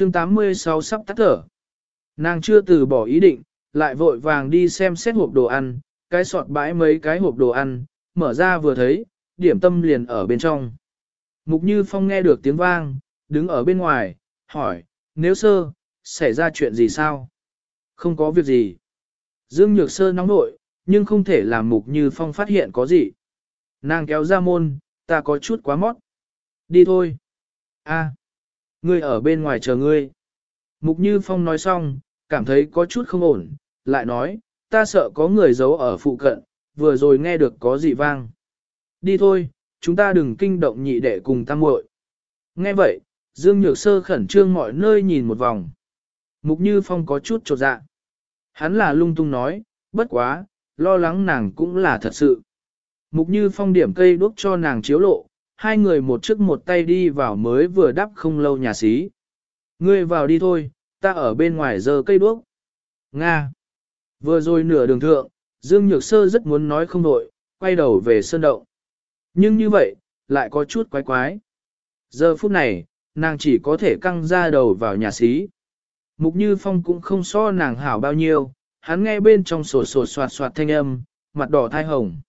chương 86 sắp tắt thở. Nàng chưa từ bỏ ý định, lại vội vàng đi xem xét hộp đồ ăn, cái sọt bãi mấy cái hộp đồ ăn, mở ra vừa thấy, điểm tâm liền ở bên trong. Mục Như Phong nghe được tiếng vang, đứng ở bên ngoài, hỏi, nếu sơ, xảy ra chuyện gì sao? Không có việc gì. Dương Nhược Sơ nóng nội, nhưng không thể làm Mục Như Phong phát hiện có gì. Nàng kéo ra môn, ta có chút quá mót. Đi thôi. A, ngươi ở bên ngoài chờ ngươi. Mục Như Phong nói xong, cảm thấy có chút không ổn, lại nói, ta sợ có người giấu ở phụ cận, vừa rồi nghe được có gì vang. Đi thôi, chúng ta đừng kinh động nhị đệ cùng tăng muội. Nghe vậy, Dương Nhược Sơ khẩn trương mọi nơi nhìn một vòng. Mục Như Phong có chút trột dạ. Hắn là lung tung nói, bất quá, lo lắng nàng cũng là thật sự. Mục Như Phong điểm cây đuốc cho nàng chiếu lộ, hai người một trước một tay đi vào mới vừa đắp không lâu nhà xí. Ngươi vào đi thôi, ta ở bên ngoài giờ cây đuốc. Nga. Vừa rồi nửa đường thượng, Dương Nhược Sơ rất muốn nói không nội quay đầu về sơn động. Nhưng như vậy, lại có chút quái quái. Giờ phút này, nàng chỉ có thể căng ra đầu vào nhà xí. Mục Như Phong cũng không so nàng hảo bao nhiêu, hắn nghe bên trong sổ sổ soạt soạt thanh âm, mặt đỏ thai hồng.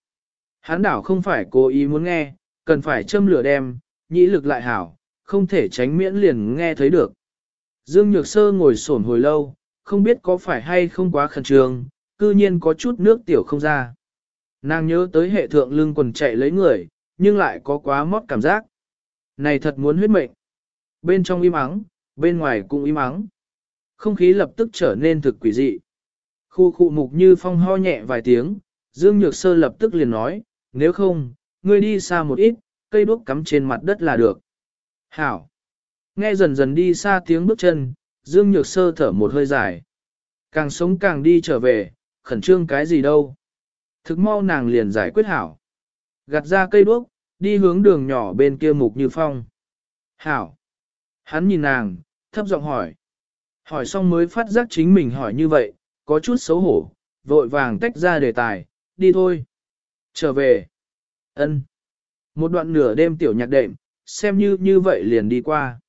Hắn đảo không phải cố ý muốn nghe, cần phải châm lửa đem, nhĩ lực lại hảo, không thể tránh miễn liền nghe thấy được. Dương Nhược Sơ ngồi sổn hồi lâu, không biết có phải hay không quá khẩn trương, cư nhiên có chút nước tiểu không ra. Nàng nhớ tới hệ thượng lưng quần chạy lấy người, nhưng lại có quá mót cảm giác. Này thật muốn huyết mệnh. Bên trong im ắng, bên ngoài cũng im ắng. Không khí lập tức trở nên thực quỷ dị. Khu khu mục như phong ho nhẹ vài tiếng, Dương Nhược Sơ lập tức liền nói, nếu không, ngươi đi xa một ít, cây đuốc cắm trên mặt đất là được. Hảo. Nghe dần dần đi xa tiếng bước chân, Dương Nhược Sơ thở một hơi dài. Càng sống càng đi trở về, khẩn trương cái gì đâu. Thực mau nàng liền giải quyết hảo. Gạt ra cây đuốc, đi hướng đường nhỏ bên kia mục như phong. Hảo. Hắn nhìn nàng, thấp giọng hỏi. Hỏi xong mới phát giác chính mình hỏi như vậy, có chút xấu hổ, vội vàng tách ra đề tài, đi thôi. Trở về ân Một đoạn nửa đêm tiểu nhạc đệm, xem như như vậy liền đi qua.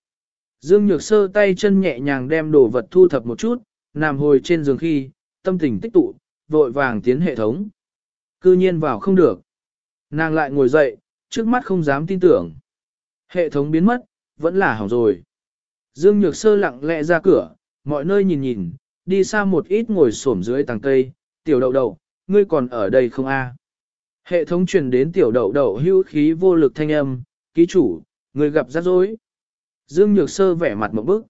Dương Nhược Sơ tay chân nhẹ nhàng đem đồ vật thu thập một chút, nằm hồi trên giường khi, tâm tình tích tụ, vội vàng tiến hệ thống. Cư nhiên vào không được. Nàng lại ngồi dậy, trước mắt không dám tin tưởng. Hệ thống biến mất, vẫn là hỏng rồi. Dương Nhược Sơ lặng lẽ ra cửa, mọi nơi nhìn nhìn, đi xa một ít ngồi xổm dưới tàng cây, tiểu đậu đậu, ngươi còn ở đây không a? Hệ thống truyền đến tiểu đậu đậu hữu khí vô lực thanh âm, ký chủ, người gặp rắc rối. Dương Nhược Sơ vẻ mặt một bức.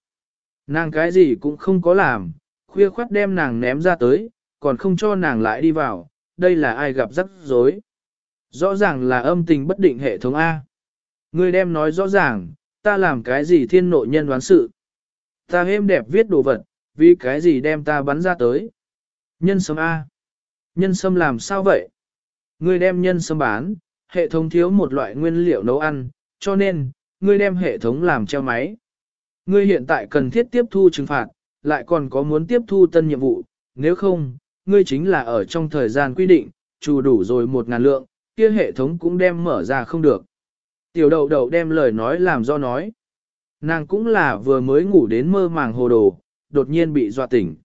Nàng cái gì cũng không có làm, khuya khoát đem nàng ném ra tới, còn không cho nàng lại đi vào, đây là ai gặp rắc rối. Rõ ràng là âm tình bất định hệ thống A. người đem nói rõ ràng, ta làm cái gì thiên nội nhân đoán sự. Ta êm đẹp viết đồ vật, vì cái gì đem ta bắn ra tới. Nhân sâm A. Nhân sâm làm sao vậy? Ngươi đem nhân sâm bán, hệ thống thiếu một loại nguyên liệu nấu ăn, cho nên, ngươi đem hệ thống làm treo máy. Ngươi hiện tại cần thiết tiếp thu trừng phạt, lại còn có muốn tiếp thu tân nhiệm vụ, nếu không, ngươi chính là ở trong thời gian quy định, chủ đủ rồi một ngàn lượng, kia hệ thống cũng đem mở ra không được. Tiểu đậu đậu đem lời nói làm do nói. Nàng cũng là vừa mới ngủ đến mơ màng hồ đồ, đột nhiên bị dọa tỉnh.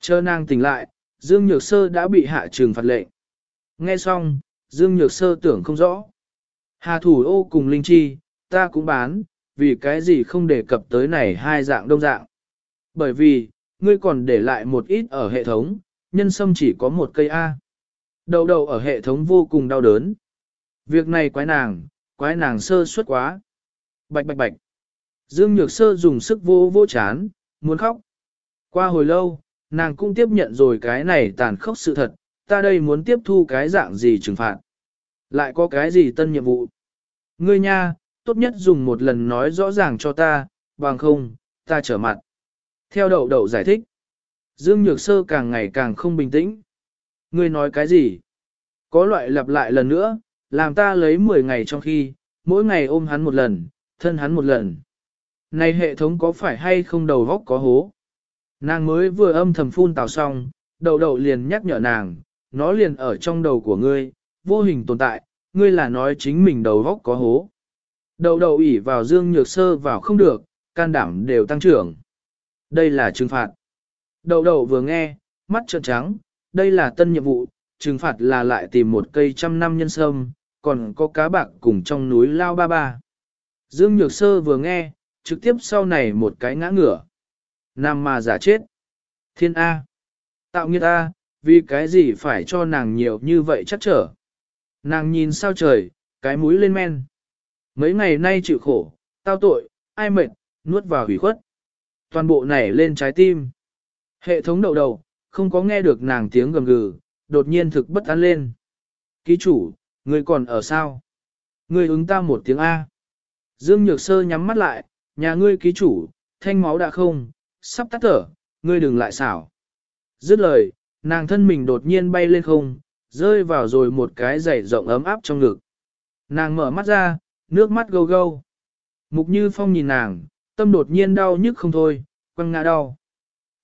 Chờ nàng tỉnh lại, Dương Nhược Sơ đã bị hạ trừng phạt lệnh. Nghe xong, Dương Nhược Sơ tưởng không rõ. Hà thủ ô cùng Linh Chi, ta cũng bán, vì cái gì không đề cập tới này hai dạng đông dạng. Bởi vì, ngươi còn để lại một ít ở hệ thống, nhân sâm chỉ có một cây A. Đầu đầu ở hệ thống vô cùng đau đớn. Việc này quái nàng, quái nàng sơ suất quá. Bạch bạch bạch. Dương Nhược Sơ dùng sức vô vô chán, muốn khóc. Qua hồi lâu, nàng cũng tiếp nhận rồi cái này tàn khốc sự thật, ta đây muốn tiếp thu cái dạng gì trừng phạt. Lại có cái gì tân nhiệm vụ. Ngươi nha, tốt nhất dùng một lần nói rõ ràng cho ta, bằng không, ta trở mặt. Theo đậu đậu giải thích, Dương Nhược Sơ càng ngày càng không bình tĩnh. Ngươi nói cái gì? Có loại lặp lại lần nữa, làm ta lấy 10 ngày trong khi, mỗi ngày ôm hắn một lần, thân hắn một lần. Này hệ thống có phải hay không đầu góc có hố? Nàng mới vừa âm thầm phun tào xong, đậu đậu liền nhắc nhở nàng, nó liền ở trong đầu của ngươi, vô hình tồn tại, ngươi là nói chính mình đầu góc có hố. đầu đầu ỉ vào dương nhược sơ vào không được, can đảm đều tăng trưởng. Đây là trừng phạt. Đầu đầu vừa nghe, mắt trợn trắng, đây là tân nhiệm vụ, trừng phạt là lại tìm một cây trăm năm nhân sâm, còn có cá bạc cùng trong núi lao ba ba. Dương Nhược Sơ vừa nghe, trực tiếp sau này một cái ngã ngửa. Nam mà giả chết. Thiên A. Tạo nghiệt A, vì cái gì phải cho nàng nhiều như vậy chắc trở. Nàng nhìn sao trời, cái mũi lên men. Mấy ngày nay chịu khổ, tao tội, ai mệt, nuốt vào hủy khuất. Toàn bộ nảy lên trái tim. Hệ thống đầu đầu, không có nghe được nàng tiếng gầm gừ, đột nhiên thực bất an lên. Ký chủ, người còn ở sao? Người ứng ta một tiếng A. Dương Nhược Sơ nhắm mắt lại, nhà ngươi ký chủ, thanh máu đã không, sắp tắt thở, ngươi đừng lại xảo. Dứt lời, nàng thân mình đột nhiên bay lên không, rơi vào rồi một cái giày rộng ấm áp trong ngực. Nàng mở mắt ra, nước mắt gâu gâu. Mục Như Phong nhìn nàng, tâm đột nhiên đau nhức không thôi, quăng ngã đau.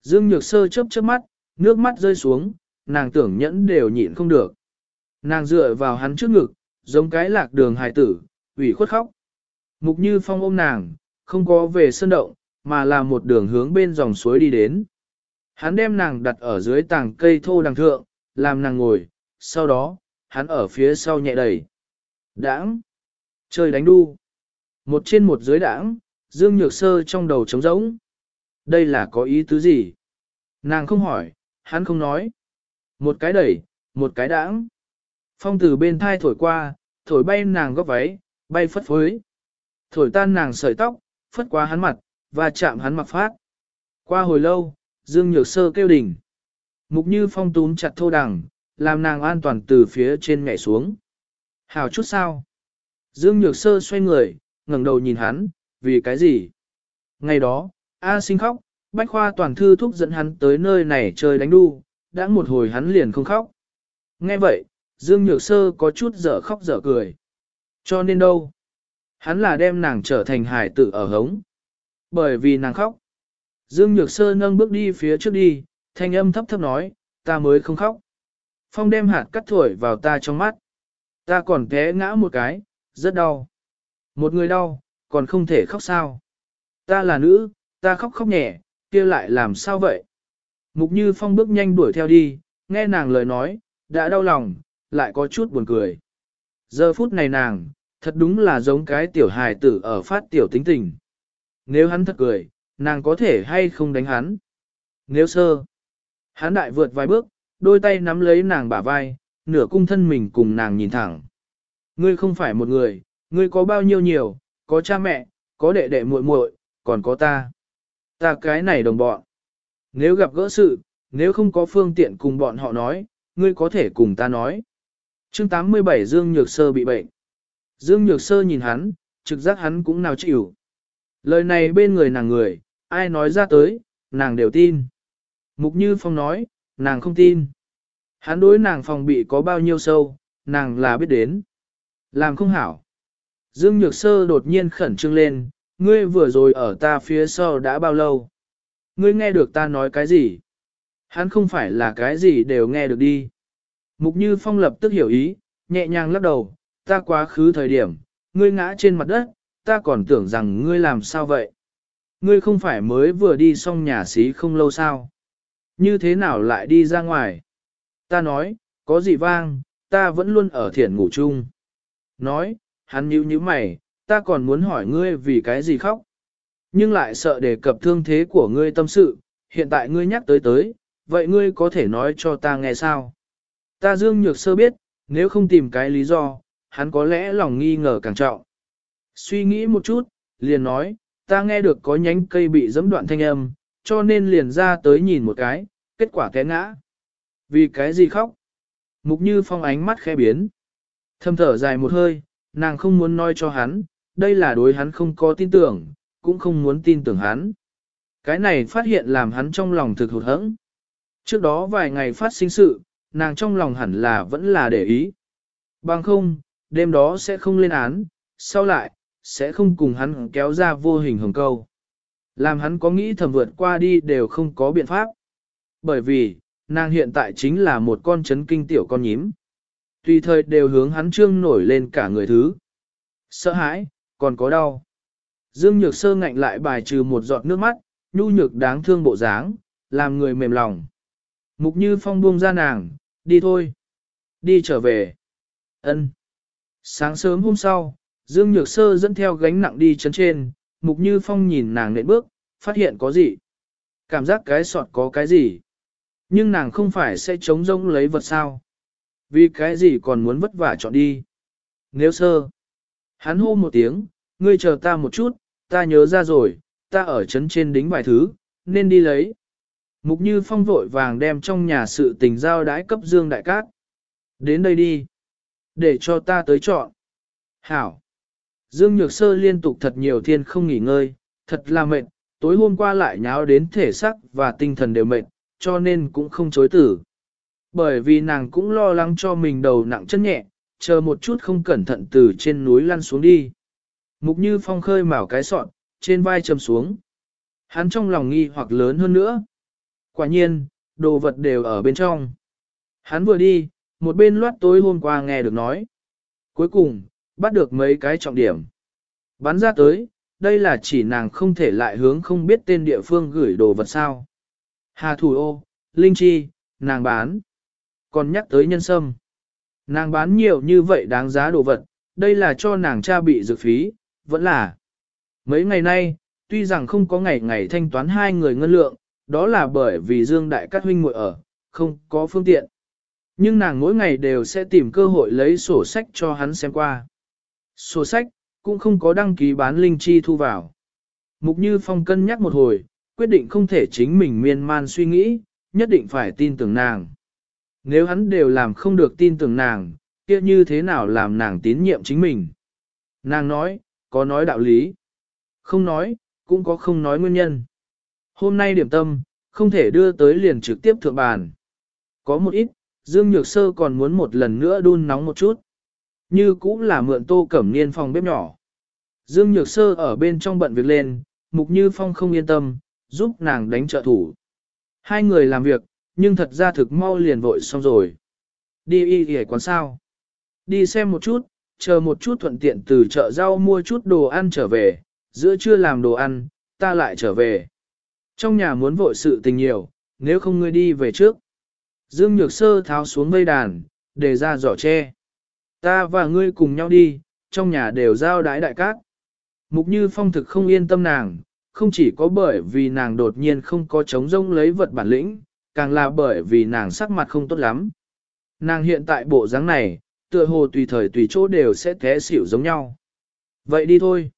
Dương Nhược Sơ chớp chớp mắt, nước mắt rơi xuống, nàng tưởng nhẫn đều nhịn không được. Nàng dựa vào hắn trước ngực, giống cái lạc đường hài tử, ủy khuất khóc. Mục Như Phong ôm nàng, không có về sân động, mà là một đường hướng bên dòng suối đi đến. Hắn đem nàng đặt ở dưới tảng cây thô đằng thượng, làm nàng ngồi, sau đó, hắn ở phía sau nhẹ đẩy. Đãng! Chơi đánh đu! Một trên một dưới đãng, Dương Nhược Sơ trong đầu trống rỗng. Đây là có ý tứ gì? Nàng không hỏi, hắn không nói. Một cái đẩy, một cái đãng. Phong từ bên thai thổi qua, thổi bay nàng góc váy, bay phất phới. Thổi tan nàng sợi tóc, phất qua hắn mặt, và chạm hắn mặc phát. Qua hồi lâu, Dương Nhược Sơ kêu đỉnh. Mục như phong túm chặt thô đằng, làm nàng an toàn từ phía trên nhảy xuống. Hào chút sao? Dương Nhược Sơ xoay người, ngẩng đầu nhìn hắn, vì cái gì? Ngày đó, A sinh khóc, Bách Khoa toàn thư thúc dẫn hắn tới nơi này chơi đánh đu, đã một hồi hắn liền không khóc. Nghe vậy, Dương Nhược Sơ có chút dở khóc dở cười. Cho nên đâu? Hắn là đem nàng trở thành hải tử ở hống. Bởi vì nàng khóc. Dương Nhược Sơ nâng bước đi phía trước đi, thanh âm thấp thấp nói, ta mới không khóc. Phong đem hạt cắt thổi vào ta trong mắt. Ta còn té ngã một cái, rất đau. Một người đau, còn không thể khóc sao. Ta là nữ, ta khóc khóc nhẹ, kia lại làm sao vậy? Mục Như Phong bước nhanh đuổi theo đi, nghe nàng lời nói, đã đau lòng, lại có chút buồn cười. Giờ phút này nàng, thật đúng là giống cái tiểu hài tử ở phát tiểu tính tình. Nếu hắn thật cười, nàng có thể hay không đánh hắn. Nếu sơ, hắn đại vượt vài bước, đôi tay nắm lấy nàng bả vai, nửa cung thân mình cùng nàng nhìn thẳng. Ngươi không phải một người, ngươi có bao nhiêu nhiều, có cha mẹ, có đệ đệ muội muội, còn có ta. Ta cái này đồng bọn. Nếu gặp gỡ sự, nếu không có phương tiện cùng bọn họ nói, ngươi có thể cùng ta nói. Chương 87 Dương Nhược Sơ bị bệnh. Dương Nhược Sơ nhìn hắn, trực giác hắn cũng nào chịu. Lời này bên người nàng người, ai nói ra tới, nàng đều tin. Mục Như Phong nói, nàng không tin. Hắn đối nàng phòng bị có bao nhiêu sâu, nàng là biết đến. Làm không hảo. Dương Nhược Sơ đột nhiên khẩn trương lên, ngươi vừa rồi ở ta phía sau đã bao lâu? Ngươi nghe được ta nói cái gì? Hắn không phải là cái gì đều nghe được đi. Mục Như Phong lập tức hiểu ý, nhẹ nhàng lắc đầu, ta quá khứ thời điểm, ngươi ngã trên mặt đất, ta còn tưởng rằng ngươi làm sao vậy? Ngươi không phải mới vừa đi xong nhà xí không lâu sao? Như thế nào lại đi ra ngoài? Ta nói, có gì vang, ta vẫn luôn ở thiện ngủ chung. Nói, hắn nhíu nhíu mày, ta còn muốn hỏi ngươi vì cái gì khóc. Nhưng lại sợ đề cập thương thế của ngươi tâm sự, hiện tại ngươi nhắc tới tới, vậy ngươi có thể nói cho ta nghe sao? Ta dương nhược sơ biết, nếu không tìm cái lý do, hắn có lẽ lòng nghi ngờ càng trọng. Suy nghĩ một chút, liền nói, ta nghe được có nhánh cây bị dẫm đoạn thanh âm, cho nên liền ra tới nhìn một cái, kết quả té ngã. Vì cái gì khóc? Mục như phong ánh mắt khẽ biến. Thâm thở dài một hơi, nàng không muốn nói cho hắn, đây là đối hắn không có tin tưởng, cũng không muốn tin tưởng hắn. Cái này phát hiện làm hắn trong lòng thực hụt hẫng. Trước đó vài ngày phát sinh sự, nàng trong lòng hẳn là vẫn là để ý. Bằng không, đêm đó sẽ không lên án, sau lại, sẽ không cùng hắn kéo ra vô hình hồng câu. Làm hắn có nghĩ thầm vượt qua đi đều không có biện pháp. Bởi vì, nàng hiện tại chính là một con chấn kinh tiểu con nhím. Tùy thời đều hướng hắn trương nổi lên cả người thứ. Sợ hãi, còn có đau. Dương Nhược Sơ ngạnh lại bài trừ một giọt nước mắt, nhu nhược đáng thương bộ dáng, làm người mềm lòng. Mục Như Phong buông ra nàng, đi thôi. Đi trở về. Ân. Sáng sớm hôm sau, Dương Nhược Sơ dẫn theo gánh nặng đi chân trên, Mục Như Phong nhìn nàng nện bước, phát hiện có gì. Cảm giác cái sọt có cái gì. Nhưng nàng không phải sẽ chống rông lấy vật sao. Vì cái gì còn muốn vất vả chọn đi. Nếu sơ. Hắn hô một tiếng, ngươi chờ ta một chút, ta nhớ ra rồi, ta ở chấn trên đính vài thứ, nên đi lấy. Mục Như Phong vội vàng đem trong nhà sự tình giao đái cấp Dương Đại Cát. Đến đây đi. Để cho ta tới chọn. Hảo. Dương Nhược Sơ liên tục thật nhiều thiên không nghỉ ngơi, thật là mệt, tối hôm qua lại nháo đến thể xác và tinh thần đều mệt, cho nên cũng không chối tử. Bởi vì nàng cũng lo lắng cho mình đầu nặng chân nhẹ, chờ một chút không cẩn thận từ trên núi lăn xuống đi. Mục như phong khơi mào cái sọn, trên vai chầm xuống. Hắn trong lòng nghi hoặc lớn hơn nữa. Quả nhiên, đồ vật đều ở bên trong. Hắn vừa đi, một bên loát tối hôm qua nghe được nói. Cuối cùng, bắt được mấy cái trọng điểm. Bắn ra tới, đây là chỉ nàng không thể lại hướng không biết tên địa phương gửi đồ vật sao. Hà thủ ô, linh chi, nàng bán. Còn nhắc tới nhân sâm. Nàng bán nhiều như vậy đáng giá đồ vật, đây là cho nàng cha bị dược phí, vẫn là. Mấy ngày nay, tuy rằng không có ngày ngày thanh toán hai người ngân lượng, đó là bởi vì Dương Đại Cát huynh ngồi ở, không có phương tiện. Nhưng nàng mỗi ngày đều sẽ tìm cơ hội lấy sổ sách cho hắn xem qua. Sổ sách, cũng không có đăng ký bán linh chi thu vào. Mục Như Phong cân nhắc một hồi, quyết định không thể chính mình miên man suy nghĩ, nhất định phải tin tưởng nàng. Nếu hắn đều làm không được tin tưởng nàng, kia như thế nào làm nàng tín nhiệm chính mình? Nàng nói, có nói đạo lý. Không nói, cũng có không nói nguyên nhân. Hôm nay điểm tâm, không thể đưa tới liền trực tiếp thượng bàn. Có một ít, Dương Nhược Sơ còn muốn một lần nữa đun nóng một chút. Như cũng là mượn tô cẩm niên phòng bếp nhỏ. Dương Nhược Sơ ở bên trong bận việc lên, Mục Như Phong không yên tâm, giúp nàng đánh trợ thủ. Hai người làm việc, nhưng thật ra thực mau liền vội xong rồi. Đi y y quán sao? Đi xem một chút, chờ một chút thuận tiện từ chợ rau mua chút đồ ăn trở về, giữa trưa làm đồ ăn, ta lại trở về. Trong nhà muốn vội sự tình nhiều, nếu không ngươi đi về trước. Dương Nhược Sơ tháo xuống mây đàn, để ra giỏ tre. Ta và ngươi cùng nhau đi, trong nhà đều giao đái đại cát. Mục Như Phong thực không yên tâm nàng, không chỉ có bởi vì nàng đột nhiên không có chống rông lấy vật bản lĩnh, càng là bởi vì nàng sắc mặt không tốt lắm. Nàng hiện tại bộ dáng này, tựa hồ tùy thời tùy chỗ đều sẽ té xỉu giống nhau. Vậy đi thôi.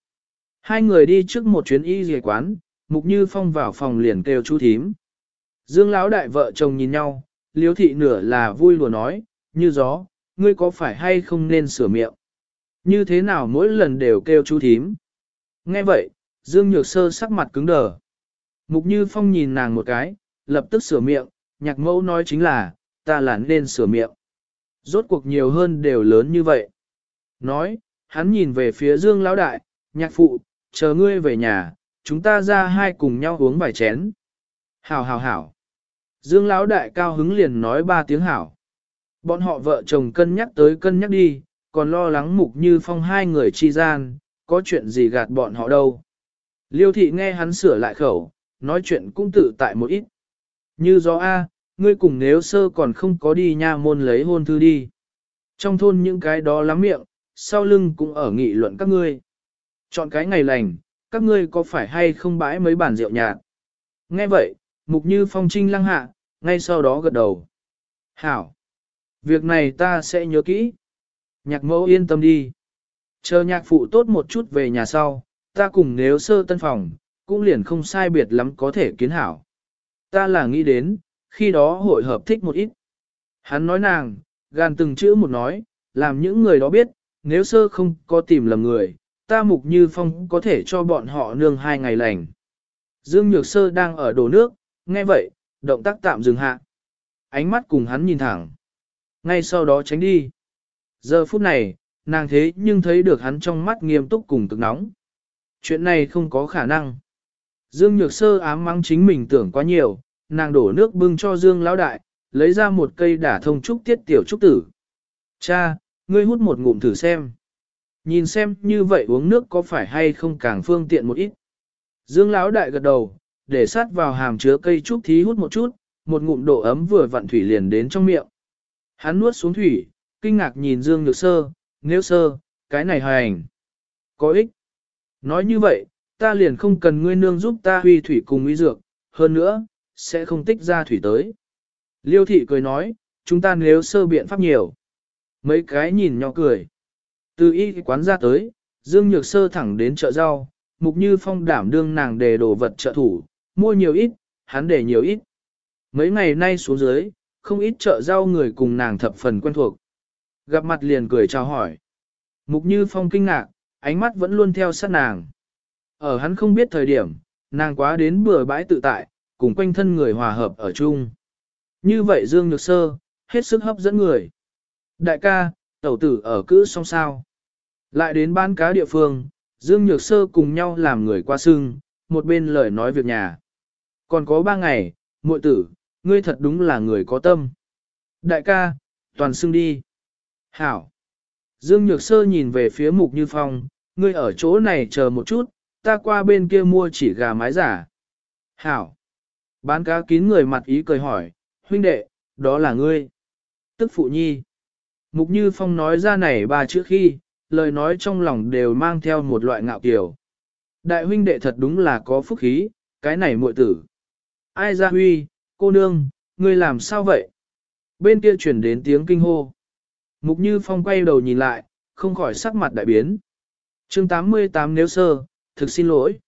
Hai người đi trước một chuyến y dề quán, Mục Như Phong vào phòng liền kêu chú thím. Dương lão đại vợ chồng nhìn nhau, liếu thị nửa là vui lùa nói, như gió, ngươi có phải hay không nên sửa miệng? Như thế nào mỗi lần đều kêu chú thím? Nghe vậy, Dương Nhược Sơ sắc mặt cứng đờ. Mục Như Phong nhìn nàng một cái, lập tức sửa miệng, nhạc mẫu nói chính là, ta là nên sửa miệng. Rốt cuộc nhiều hơn đều lớn như vậy. Nói, hắn nhìn về phía Dương Lão Đại, nhạc phụ, chờ ngươi về nhà, chúng ta ra hai cùng nhau uống vài chén. Hảo hảo hảo. Dương Lão Đại cao hứng liền nói ba tiếng hảo. Bọn họ vợ chồng cân nhắc tới cân nhắc đi, còn lo lắng mục như phong hai người chi gian, có chuyện gì gạt bọn họ đâu. Liêu thị nghe hắn sửa lại khẩu, nói chuyện cũng tự tại một ít. Như gió A, ngươi cùng nếu sơ còn không có đi nha môn lấy hôn thư đi. Trong thôn những cái đó lắm miệng, sau lưng cũng ở nghị luận các ngươi. Chọn cái ngày lành, các ngươi có phải hay không bãi mấy bản rượu nhạt. Nghe vậy, mục như phong trinh lăng hạ, ngay sau đó gật đầu. Hảo! Việc này ta sẽ nhớ kỹ. Nhạc mẫu yên tâm đi. Chờ nhạc phụ tốt một chút về nhà sau, ta cùng nếu sơ tân phòng, cũng liền không sai biệt lắm có thể kiến hảo. Ta là nghĩ đến, khi đó hội hợp thích một ít. Hắn nói nàng, gàn từng chữ một nói, làm những người đó biết, nếu sơ không có tìm lầm người, ta mục như phong có thể cho bọn họ nương hai ngày lành. Dương Nhược Sơ đang ở đổ nước, nghe vậy, động tác tạm dừng hạ. Ánh mắt cùng hắn nhìn thẳng. Ngay sau đó tránh đi. Giờ phút này, nàng thế nhưng thấy được hắn trong mắt nghiêm túc cùng cực nóng. Chuyện này không có khả năng. Dương Nhược Sơ ám mắng chính mình tưởng quá nhiều, nàng đổ nước bưng cho Dương Lão Đại, lấy ra một cây đả thông trúc tiết tiểu trúc tử. Cha, ngươi hút một ngụm thử xem. Nhìn xem như vậy uống nước có phải hay không càng phương tiện một ít. Dương Lão Đại gật đầu, để sát vào hàm chứa cây trúc thí hút một chút, một ngụm độ ấm vừa vặn thủy liền đến trong miệng. Hắn nuốt xuống thủy, kinh ngạc nhìn Dương Nhược Sơ, nếu sơ, cái này hành. Có ích. Nói như vậy, ta liền không cần ngươi nương giúp ta huy thủy cùng uy dược, hơn nữa, sẽ không tích ra thủy tới. Liêu thị cười nói, chúng ta nếu sơ biện pháp nhiều. Mấy cái nhìn nhỏ cười. Từ y quán ra tới, Dương Nhược Sơ thẳng đến chợ rau, mục như phong đảm đương nàng đề đồ vật trợ thủ, mua nhiều ít, hắn để nhiều ít. Mấy ngày nay xuống dưới, không ít chợ rau người cùng nàng thập phần quen thuộc. Gặp mặt liền cười chào hỏi. Mục như phong kinh ngạc, ánh mắt vẫn luôn theo sát nàng. Ở hắn không biết thời điểm, nàng quá đến bừa bãi tự tại, cùng quanh thân người hòa hợp ở chung. Như vậy Dương Nhược Sơ, hết sức hấp dẫn người. Đại ca, tẩu tử ở cữ song sao. Lại đến ban cá địa phương, Dương Nhược Sơ cùng nhau làm người qua sưng, một bên lời nói việc nhà. Còn có ba ngày, muội tử, ngươi thật đúng là người có tâm. Đại ca, toàn xưng đi. Hảo. Dương Nhược Sơ nhìn về phía Mục Như Phong, ngươi ở chỗ này chờ một chút, ta qua bên kia mua chỉ gà mái giả. Hảo. Bán cá kín người mặt ý cười hỏi, huynh đệ, đó là ngươi. Tức phụ nhi. Mục Như Phong nói ra này ba chữ khi, lời nói trong lòng đều mang theo một loại ngạo kiều. Đại huynh đệ thật đúng là có phúc khí, cái này muội tử. Ai ra huy, cô nương, ngươi làm sao vậy? Bên kia chuyển đến tiếng kinh hô. Mục Như Phong quay đầu nhìn lại, không khỏi sắc mặt đại biến. chương 88 nếu sơ, thực xin lỗi.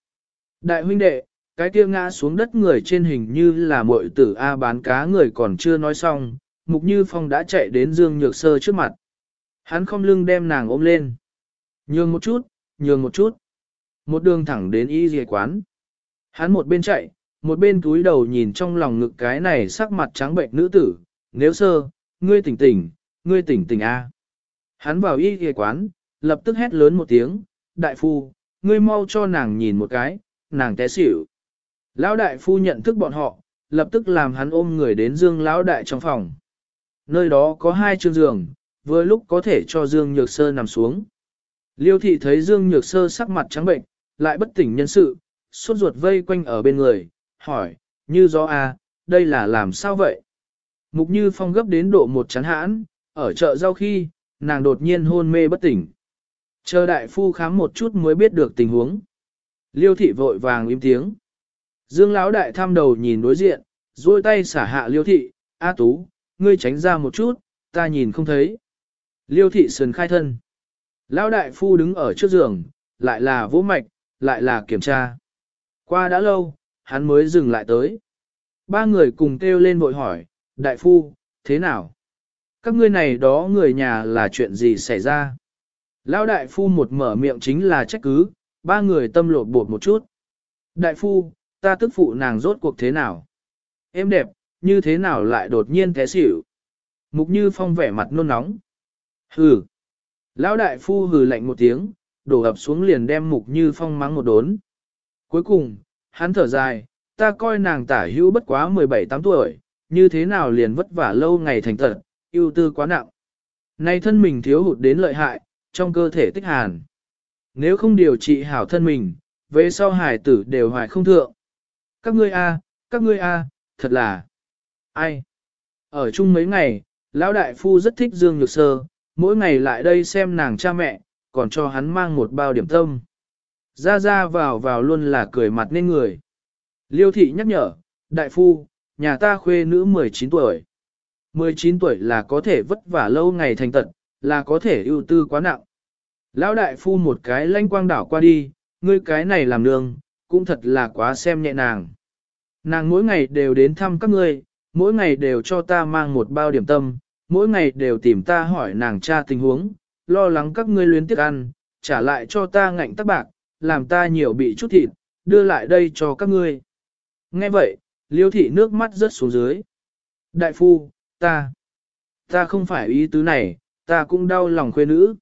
Đại huynh đệ, cái kia ngã xuống đất người trên hình như là muội tử A bán cá người còn chưa nói xong, Mục Như Phong đã chạy đến Dương Nhược Sơ trước mặt. Hắn không lưng đem nàng ôm lên. Nhường một chút, nhường một chút. Một đường thẳng đến y dì quán. Hắn một bên chạy, một bên túi đầu nhìn trong lòng ngực cái này sắc mặt trắng bệnh nữ tử. Nếu sơ, ngươi tỉnh tỉnh, ngươi tỉnh tỉnh A. Hắn vào y dì quán, lập tức hét lớn một tiếng. Đại phu, ngươi mau cho nàng nhìn một cái, nàng té xỉu. Lão đại phu nhận thức bọn họ, lập tức làm hắn ôm người đến Dương lão đại trong phòng. Nơi đó có hai chương giường, vừa lúc có thể cho Dương Nhược Sơ nằm xuống. Liêu thị thấy Dương Nhược Sơ sắc mặt trắng bệnh, lại bất tỉnh nhân sự, suốt ruột vây quanh ở bên người, hỏi, như do a, à, đây là làm sao vậy? Mục Như Phong gấp đến độ một chán hãn, ở chợ rau khi, nàng đột nhiên hôn mê bất tỉnh. Chờ đại phu khám một chút mới biết được tình huống. Liêu thị vội vàng im tiếng. Dương Lão đại tham đầu nhìn đối diện, duỗi tay xả hạ Liêu thị, A Tú, ngươi tránh ra một chút, ta nhìn không thấy. Liêu thị sườn khai thân. Lão đại phu đứng ở trước giường, lại là vỗ mạch, lại là kiểm tra. Qua đã lâu, hắn mới dừng lại tới. Ba người cùng kêu lên vội hỏi, đại phu, thế nào? Các ngươi này đó người nhà là chuyện gì xảy ra? Lão đại phu một mở miệng chính là trách cứ, ba người tâm lột bột một chút. Đại phu, ta tức phụ nàng rốt cuộc thế nào? Em đẹp, như thế nào lại đột nhiên té xỉu? Mục Như Phong vẻ mặt nôn nóng. Hừ. Lão đại phu hừ lạnh một tiếng, đổ ập xuống liền đem Mục Như Phong mắng một đốn. Cuối cùng, hắn thở dài, ta coi nàng tả hữu bất quá 17-8 tuổi, như thế nào liền vất vả lâu ngày thành tật, ưu tư quá nặng. Nay thân mình thiếu hụt đến lợi hại, trong cơ thể tích hàn. Nếu không điều trị hảo thân mình, về sau hải tử đều hoài không thượng. Các ngươi a, các ngươi a, thật là... Ai? Ở chung mấy ngày, lão đại phu rất thích Dương Nhược Sơ, mỗi ngày lại đây xem nàng cha mẹ, còn cho hắn mang một bao điểm tâm. Ra ra vào vào luôn là cười mặt nên người. Liêu thị nhắc nhở, đại phu, nhà ta khuê nữ 19 tuổi. 19 tuổi là có thể vất vả lâu ngày thành tận, là có thể ưu tư quá nặng. Lão đại phu một cái lanh quang đảo qua đi, ngươi cái này làm nương, cũng thật là quá xem nhẹ nàng. Nàng mỗi ngày đều đến thăm các ngươi, mỗi ngày đều cho ta mang một bao điểm tâm, mỗi ngày đều tìm ta hỏi nàng cha tình huống, lo lắng các ngươi luyến tiếc ăn, trả lại cho ta ngạnh tắc bạc, làm ta nhiều bị chút thịt, đưa lại đây cho các ngươi. Nghe vậy, liêu thị nước mắt rớt xuống dưới. Đại phu, ta, ta không phải ý tứ này, ta cũng đau lòng khuê nữ.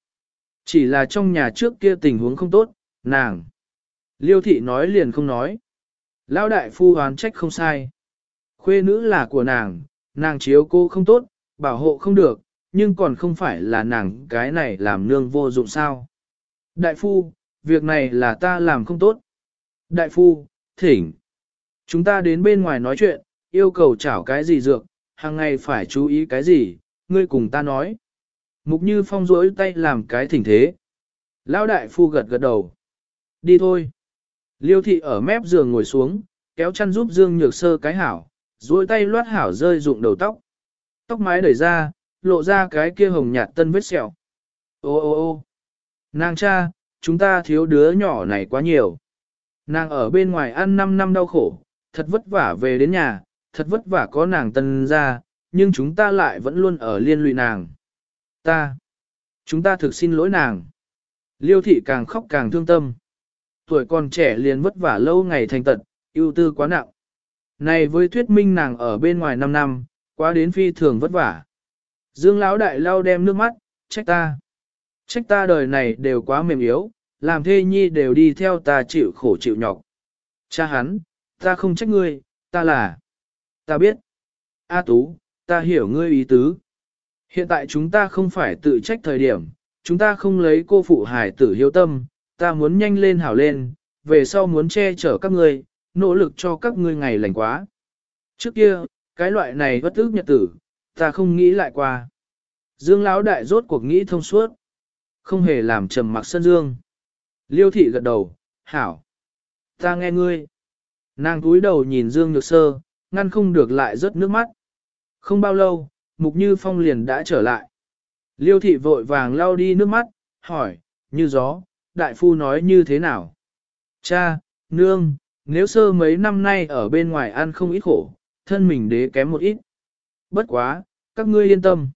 Chỉ là trong nhà trước kia tình huống không tốt, nàng. Liêu thị nói liền không nói. Lão đại phu hoán trách không sai. Khuê nữ là của nàng, nàng chiếu cô không tốt, bảo hộ không được, nhưng còn không phải là nàng cái này làm nương vô dụng sao. Đại phu, việc này là ta làm không tốt. Đại phu, thỉnh. Chúng ta đến bên ngoài nói chuyện, yêu cầu chảo cái gì dược, hàng ngày phải chú ý cái gì, ngươi cùng ta nói. Mục Như Phong rỗi tay làm cái thỉnh thế. Lão đại phu gật gật đầu. Đi thôi. Liêu thị ở mép giường ngồi xuống, kéo chăn giúp Dương Nhược Sơ cái hảo, duỗi tay loát hảo rơi rụng đầu tóc. Tóc mái đẩy ra, lộ ra cái kia hồng nhạt tân vết sẹo. Ô ô ô nàng cha, chúng ta thiếu đứa nhỏ này quá nhiều. Nàng ở bên ngoài ăn 5 năm đau khổ, thật vất vả về đến nhà, thật vất vả có nàng tân ra, nhưng chúng ta lại vẫn luôn ở liên lụy nàng. Ta, chúng ta thực xin lỗi nàng. Liêu thị càng khóc càng thương tâm. Tuổi còn trẻ liền vất vả lâu ngày thành tật, ưu tư quá nặng. Này với thuyết minh nàng ở bên ngoài 5 năm, quá đến phi thường vất vả. Dương Lão đại lau đem nước mắt, trách ta. Trách ta đời này đều quá mềm yếu, làm thê nhi đều đi theo ta chịu khổ chịu nhọc. Cha hắn, ta không trách ngươi, ta là. Ta biết. A Tú, ta hiểu ngươi ý tứ. Hiện tại chúng ta không phải tự trách thời điểm, chúng ta không lấy cô phụ hải tử hiếu tâm, ta muốn nhanh lên hảo lên, về sau muốn che chở các ngươi, nỗ lực cho các ngươi ngày lành quá. Trước kia, cái loại này bất ức nhật tử, ta không nghĩ lại qua. Dương Lão đại rốt cuộc nghĩ thông suốt, không hề làm trầm mặc sân dương. Liêu thị gật đầu, hảo. Ta nghe ngươi. Nàng túi đầu nhìn Dương Nhược Sơ, ngăn không được lại rớt nước mắt. Không bao lâu, Mục Như Phong liền đã trở lại. Liêu thị vội vàng lau đi nước mắt, hỏi, như gió, đại phu nói như thế nào? Cha, nương, nếu sơ mấy năm nay ở bên ngoài ăn không ít khổ, thân mình đế kém một ít. Bất quá, các ngươi yên tâm.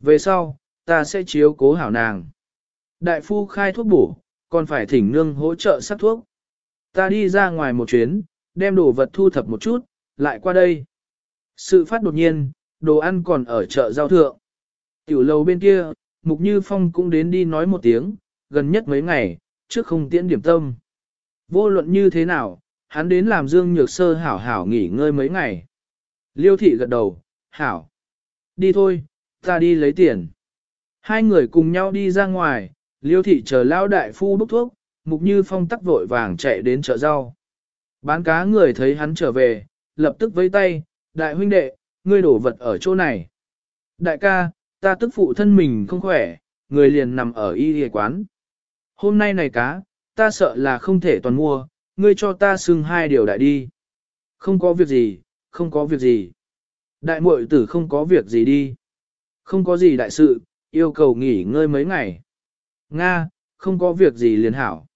Về sau, ta sẽ chiếu cố hảo nàng. Đại phu khai thuốc bổ, còn phải thỉnh nương hỗ trợ sắc thuốc. Ta đi ra ngoài một chuyến, đem đồ vật thu thập một chút, lại qua đây. Sự phát đột nhiên, đồ ăn còn ở chợ giao thượng. Tiểu lầu bên kia, Mục Như Phong cũng đến đi nói một tiếng, gần nhất mấy ngày, trước không tiễn điểm tâm. Vô luận như thế nào, hắn đến làm Dương Nhược Sơ hảo hảo nghỉ ngơi mấy ngày. Liêu thị gật đầu, hảo. Đi thôi, ta đi lấy tiền. Hai người cùng nhau đi ra ngoài, liêu thị chờ Lão đại phu đúc thuốc, Mục Như Phong tắc vội vàng chạy đến chợ rau. Bán cá người thấy hắn trở về, lập tức vẫy tay, đại huynh đệ, ngươi đổ vật ở chỗ này. Đại ca, ta tức phụ thân mình không khỏe, người liền nằm ở y y quán. Hôm nay này cá, ta sợ là không thể toàn mua, ngươi cho ta xưng hai điều đại đi. Không có việc gì, không có việc gì. Đại muội tử không có việc gì đi. Không có gì đại sự, yêu cầu nghỉ ngơi mấy ngày. Nga, không có việc gì liền hảo.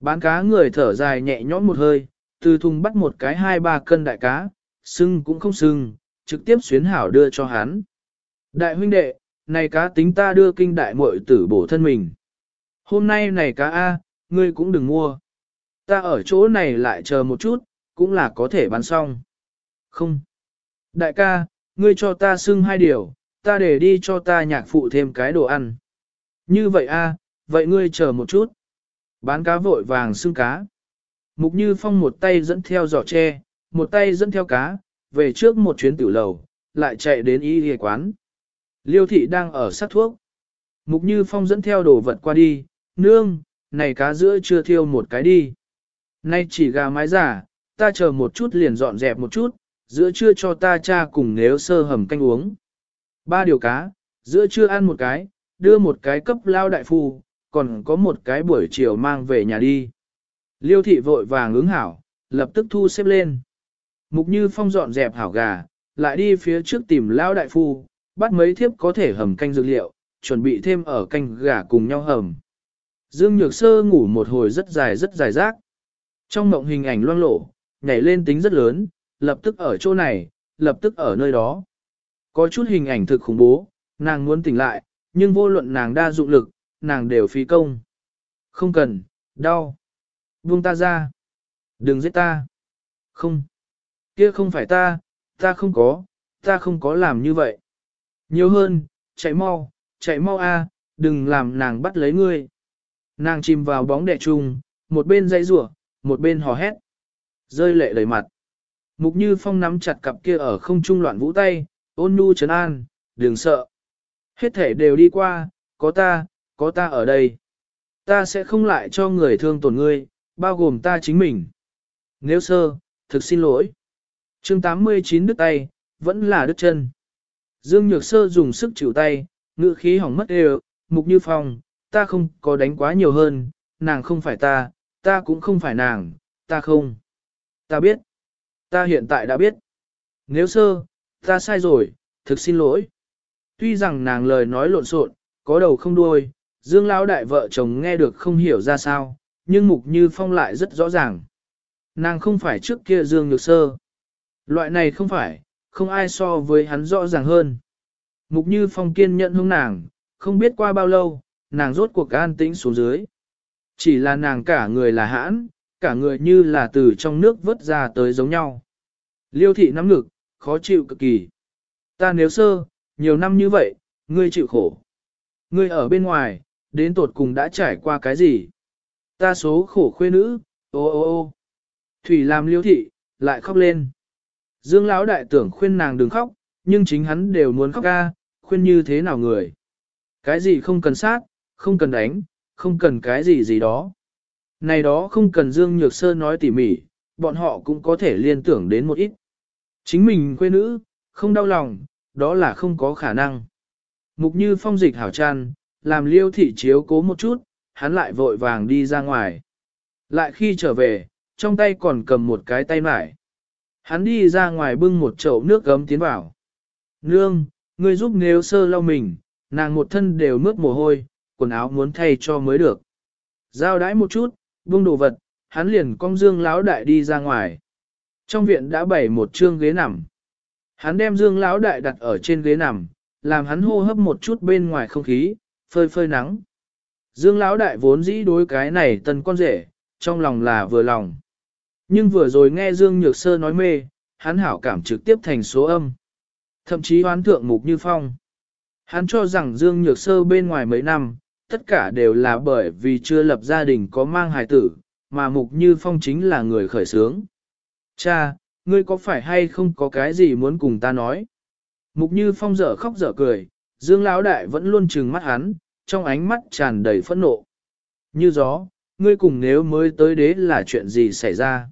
Bán cá người thở dài nhẹ nhõm một hơi, từ thùng bắt một cái hai ba cân đại cá, sưng cũng không sưng, trực tiếp xuyến hảo đưa cho hắn. Đại huynh đệ, này cá tính ta đưa kinh đại muội tử bổ thân mình. Hôm nay này cá A, ngươi cũng đừng mua. Ta ở chỗ này lại chờ một chút, cũng là có thể bán xong. Không. Đại ca, ngươi cho ta xưng hai điều, ta để đi cho ta nhạc phụ thêm cái đồ ăn. Như vậy a, vậy ngươi chờ một chút. Bán cá vội vàng xương cá. Mục Như Phong một tay dẫn theo giỏ tre, một tay dẫn theo cá, về trước một chuyến tiểu lầu, lại chạy đến y y quán. Liêu thị đang ở sát thuốc. Mục Như Phong dẫn theo đồ vật qua đi, nương, này cá giữa chưa thiêu một cái đi. Nay chỉ gà mái giả, ta chờ một chút liền dọn dẹp một chút, giữa trưa cho ta cha cùng nếu sơ hầm canh uống. Ba điều cá, giữa trưa ăn một cái, đưa một cái cấp lao đại phu, còn có một cái buổi chiều mang về nhà đi. Liêu thị vội vàng ứng hảo, lập tức thu xếp lên. Mục như phong dọn dẹp hảo gà, lại đi phía trước tìm Lão đại phu, bắt mấy thiếp có thể hầm canh dược liệu, chuẩn bị thêm ở canh gà cùng nhau hầm. Dương Nhược Sơ ngủ một hồi rất dài rất dài rác. Trong mộng hình ảnh loang lổ, nhảy lên tính rất lớn, lập tức ở chỗ này, lập tức ở nơi đó. Có chút hình ảnh thực khủng bố, nàng muốn tỉnh lại, nhưng vô luận nàng đa dụng lực, nàng đều phí công. Không cần, đau. Buông ta ra. Đừng giết ta. Không. Kia không phải ta, ta không có, ta không có làm như vậy. Nhiều hơn, chạy mau, chạy mau a, đừng làm nàng bắt lấy ngươi. Nàng chìm vào bóng đè trung, một bên dây rủa, một bên hò hét. Rơi lệ đầy mặt. Mục Như Phong nắm chặt cặp kia ở không trung loạn vũ tay, ôn nhu trấn an, đừng sợ. Hết thể đều đi qua, có ta, có ta ở đây. Ta sẽ không lại cho người thương tổn ngươi, bao gồm ta chính mình. Nếu sơ, thực xin lỗi. chương 89 đứt tay, vẫn là đứt chân. Dương Nhược Sơ dùng sức chịu tay, ngữ khí hỏng mất đều, mục như phong, ta không có đánh quá nhiều hơn, nàng không phải ta, ta cũng không phải nàng, ta không. Ta biết. Ta hiện tại đã biết. Nếu sơ, ta sai rồi, thực xin lỗi. Tuy rằng nàng lời nói lộn xộn, có đầu không đuôi, Dương Lão đại vợ chồng nghe được không hiểu ra sao, nhưng Mục Như Phong lại rất rõ ràng. Nàng không phải trước kia Dương Nhược Sơ. Loại này không phải, không ai so với hắn rõ ràng hơn. Mục Như Phong kiên nhận hướng nàng, không biết qua bao lâu, nàng rốt cuộc an tĩnh xuống dưới. Chỉ là nàng cả người là hãn, cả người như là từ trong nước vớt ra tới giống nhau. Liêu thị nắm ngực, khó chịu cực kỳ. Ta nếu sơ, nhiều năm như vậy, ngươi chịu khổ. Ngươi ở bên ngoài, đến tột cùng đã trải qua cái gì? Ta số khổ khuê nữ, ô ô ô. Thủy làm liêu thị, lại khóc lên. Dương lão đại tưởng khuyên nàng đừng khóc, nhưng chính hắn đều muốn khóc ca, khuyên như thế nào người. Cái gì không cần sát, không cần đánh, không cần cái gì gì đó. Này đó không cần Dương Nhược Sơ nói tỉ mỉ, bọn họ cũng có thể liên tưởng đến một ít. Chính mình quê nữ, không đau lòng, đó là không có khả năng. Mục như phong dịch hảo tràn, làm liêu thị chiếu cố một chút, hắn lại vội vàng đi ra ngoài. Lại khi trở về, trong tay còn cầm một cái tay mải. Hắn đi ra ngoài bưng một chậu nước gấm tiến vào. Nương, ngươi giúp nếu sơ lau mình, nàng một thân đều mướt mồ hôi, quần áo muốn thay cho mới được. Giao đãi một chút, buông đồ vật, hắn liền cong dương lão đại đi ra ngoài. Trong viện đã bày một trương ghế nằm. Hắn đem dương lão đại đặt ở trên ghế nằm, làm hắn hô hấp một chút bên ngoài không khí, phơi phơi nắng. Dương lão đại vốn dĩ đối cái này tân con rể, trong lòng là vừa lòng. Nhưng vừa rồi nghe Dương Nhược Sơ nói mê, hắn hảo cảm trực tiếp thành số âm. Thậm chí hoán thượng mục như phong. Hắn cho rằng Dương Nhược Sơ bên ngoài mấy năm, tất cả đều là bởi vì chưa lập gia đình có mang hài tử, mà mục như phong chính là người khởi sướng. Cha, ngươi có phải hay không có cái gì muốn cùng ta nói? Mục như phong dở khóc dở cười, Dương Lão Đại vẫn luôn trừng mắt hắn, trong ánh mắt tràn đầy phẫn nộ. Như gió, ngươi cùng nếu mới tới đế là chuyện gì xảy ra?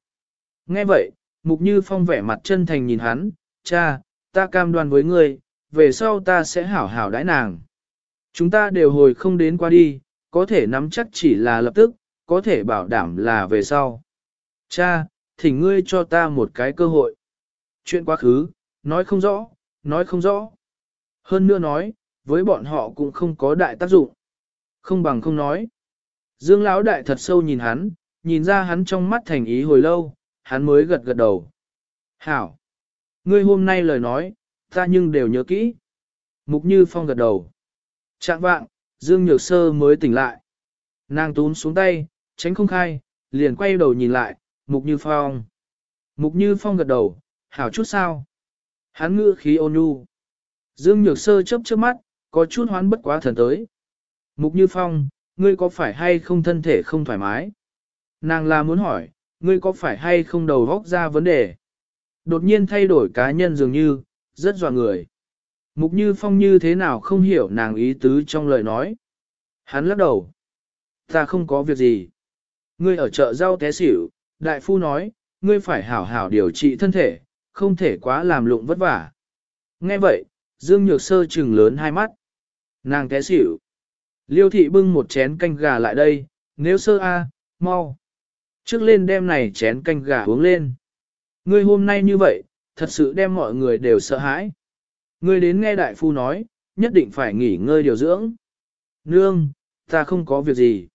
Nghe vậy, Mục Như Phong vẻ mặt chân thành nhìn hắn, cha, ta cam đoan với ngươi, về sau ta sẽ hảo hảo đãi nàng. Chúng ta đều hồi không đến qua đi, có thể nắm chắc chỉ là lập tức, có thể bảo đảm là về sau. Cha, thỉnh ngươi cho ta một cái cơ hội. Chuyện quá khứ, nói không rõ, nói không rõ. Hơn nữa nói, với bọn họ cũng không có đại tác dụng. Không bằng không nói. Dương Lão đại thật sâu nhìn hắn, nhìn ra hắn trong mắt thành ý hồi lâu, hắn mới gật gật đầu. Hảo! Ngươi hôm nay lời nói, ta nhưng đều nhớ kỹ. Mục Như Phong gật đầu. Trạng vạng, Dương Nhược Sơ mới tỉnh lại. Nàng tún xuống tay, tránh không khai, liền quay đầu nhìn lại, Mục Như Phong. Mục Như Phong gật đầu, hảo chút sao. Hắn ngữ khí ôn nhu. Dương Nhược Sơ chớp chớp mắt, có chút hoán bất quá thần tới. Mục Như Phong, ngươi có phải hay không thân thể không thoải mái? Nàng là muốn hỏi, ngươi có phải hay không đầu góc ra vấn đề? Đột nhiên thay đổi cá nhân dường như, rất dọa người. Mục Như Phong như thế nào không hiểu nàng ý tứ trong lời nói. Hắn lắc đầu. Ta không có việc gì. Ngươi ở chợ rau té xỉu, đại phu nói, ngươi phải hảo hảo điều trị thân thể, không thể quá làm lụng vất vả. Nghe vậy, Dương Nhược Sơ trừng lớn hai mắt. Nàng té xỉu. Liêu thị bưng một chén canh gà lại đây, nếu sơ a, mau. Trước lên đem này chén canh gà uống lên. Ngươi hôm nay như vậy, thật sự đem mọi người đều sợ hãi. Ngươi đến nghe đại phu nói, nhất định phải nghỉ ngơi điều dưỡng. Nương, ta không có việc gì.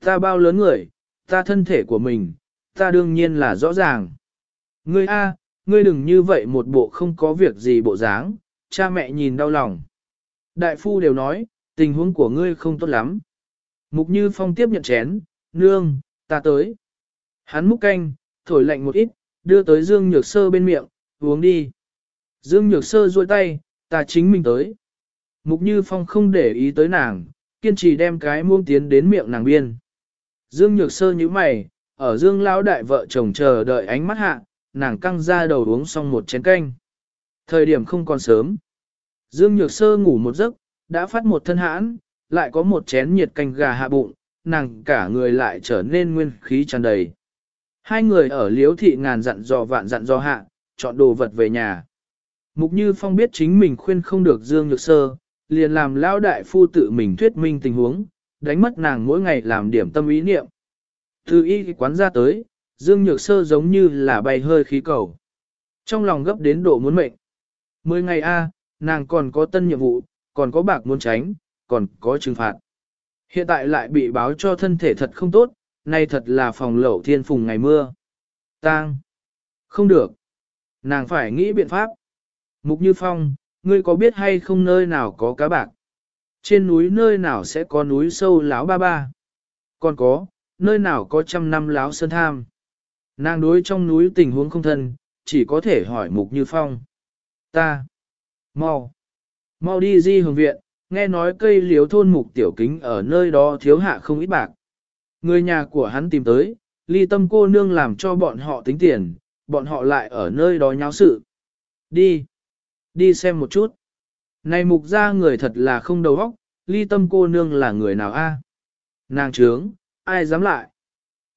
Ta bao lớn người, ta thân thể của mình, ta đương nhiên là rõ ràng. Ngươi a, ngươi đừng như vậy một bộ không có việc gì bộ dáng, cha mẹ nhìn đau lòng. Đại phu đều nói, tình huống của ngươi không tốt lắm. Mục Như Phong tiếp nhận chén, nương, ta tới. Hắn múc canh, thổi lạnh một ít, đưa tới Dương Nhược Sơ bên miệng, uống đi. Dương Nhược Sơ duỗi tay, ta chính mình tới. Mục Như Phong không để ý tới nàng, kiên trì đem cái muông tiến đến miệng nàng biên. Dương Nhược Sơ như mày, ở Dương Lão đại vợ chồng chờ đợi ánh mắt hạ, nàng căng ra đầu uống xong một chén canh. Thời điểm không còn sớm. Dương Nhược Sơ ngủ một giấc, đã phát một thân hãn, lại có một chén nhiệt canh gà hạ bụng, nàng cả người lại trở nên nguyên khí tràn đầy. Hai người ở liếu thị ngàn dặn dò vạn dặn dò hạ, chọn đồ vật về nhà. Mục Như Phong biết chính mình khuyên không được Dương Nhược Sơ, liền làm lão đại phu tự mình thuyết minh tình huống, đánh mất nàng mỗi ngày làm điểm tâm ý niệm. Từ y quán ra tới, Dương Nhược Sơ giống như là bay hơi khí cầu. Trong lòng gấp đến độ muốn mệnh. Mười ngày A, nàng còn có tân nhiệm vụ, còn có bạc muốn tránh, còn có trừng phạt. Hiện tại lại bị báo cho thân thể thật không tốt, nay thật là phòng lẩu thiên phùng ngày mưa. Tang. Không được. Nàng phải nghĩ biện pháp. Mục Như Phong, ngươi có biết hay không nơi nào có cá bạc? Trên núi nơi nào sẽ có núi sâu láo ba ba? Còn có, nơi nào có trăm năm láo sơn tham? Nàng đối trong núi tình huống không thân, chỉ có thể hỏi Mục Như Phong. Ta. Mau. Mau đi di hưởng viện, nghe nói cây liếu thôn Mục Tiểu Kính ở nơi đó thiếu hạ không ít bạc. Người nhà của hắn tìm tới, ly tâm cô nương làm cho bọn họ tính tiền, bọn họ lại ở nơi đó nháo sự. Đi. Đi xem một chút. Này mục ra người thật là không đầu óc, ly tâm cô nương là người nào a? Nàng trướng, ai dám lại?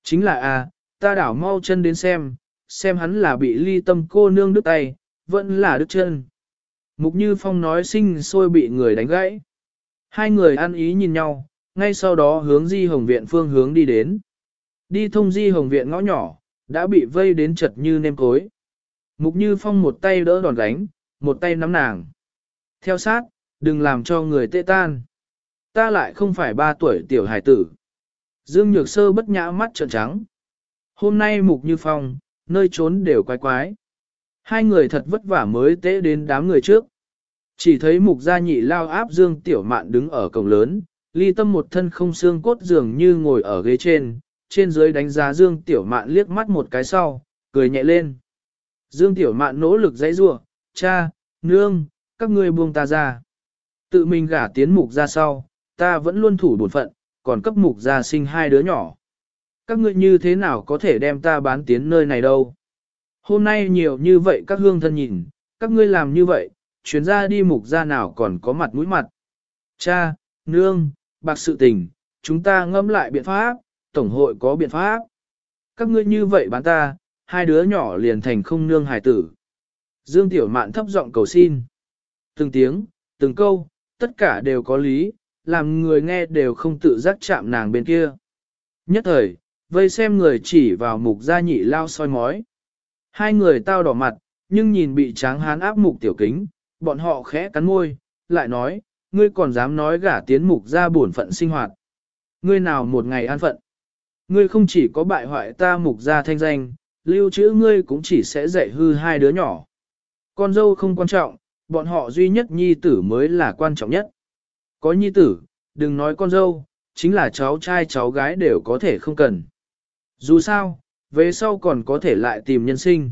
Chính là a, ta đảo mau chân đến xem, xem hắn là bị ly tâm cô nương đứt tay, vẫn là đứt chân. Mục Như Phong nói sinh sôi bị người đánh gãy. Hai người ăn ý nhìn nhau, ngay sau đó hướng Di Hồng Viện phương hướng đi đến. Đi thông Di Hồng Viện ngõ nhỏ, đã bị vây đến chật như nêm cối. Mục Như Phong một tay đỡ đòn gánh, một tay nắm nàng. Theo sát, đừng làm cho người tê tan. Ta lại không phải ba tuổi tiểu hải tử. Dương Nhược Sơ bất nhã mắt trợn trắng. Hôm nay Mục Như Phong, nơi trốn đều quái quái. Hai người thật vất vả mới tế đến đám người trước. Chỉ thấy Mục gia nhị lao áp Dương Tiểu Mạn đứng ở cổng lớn, ly tâm một thân không xương cốt dường như ngồi ở ghế trên, trên dưới đánh giá Dương Tiểu Mạn liếc mắt một cái sau, cười nhẹ lên. Dương Tiểu Mạn nỗ lực dãy rủa, cha, nương, các ngươi buông ta ra. Tự mình gả tiến mục ra sau, ta vẫn luôn thủ bổn phận, còn cấp mục ra sinh hai đứa nhỏ. Các ngươi như thế nào có thể đem ta bán tiến nơi này đâu? Hôm nay nhiều như vậy các hương thân nhìn, các ngươi làm như vậy, chuyến ra đi mục ra nào còn có mặt mũi mặt. Cha, nương, bạc sự tình, chúng ta ngâm lại biện pháp, tổng hội có biện pháp. Các ngươi như vậy bán ta, hai đứa nhỏ liền thành không nương hài tử. Dương Tiểu Mạn thấp giọng cầu xin. Từng tiếng, từng câu, tất cả đều có lý, làm người nghe đều không tự giác chạm nàng bên kia. Nhất thời, vây xem người chỉ vào mục gia nhị lao soi mói. Hai người tao đỏ mặt, nhưng nhìn bị tráng hán áp mục tiểu kính, bọn họ khẽ cắn môi, lại nói, ngươi còn dám nói gả tiến mục gia bổn phận sinh hoạt. Ngươi nào một ngày an phận. Ngươi không chỉ có bại hoại ta mục gia thanh danh, lưu trữ ngươi cũng chỉ sẽ dạy hư hai đứa nhỏ. Con dâu không quan trọng, bọn họ duy nhất nhi tử mới là quan trọng nhất. Có nhi tử, đừng nói con dâu, chính là cháu trai cháu gái đều có thể không cần. Dù sao, về sau còn có thể lại tìm nhân sinh.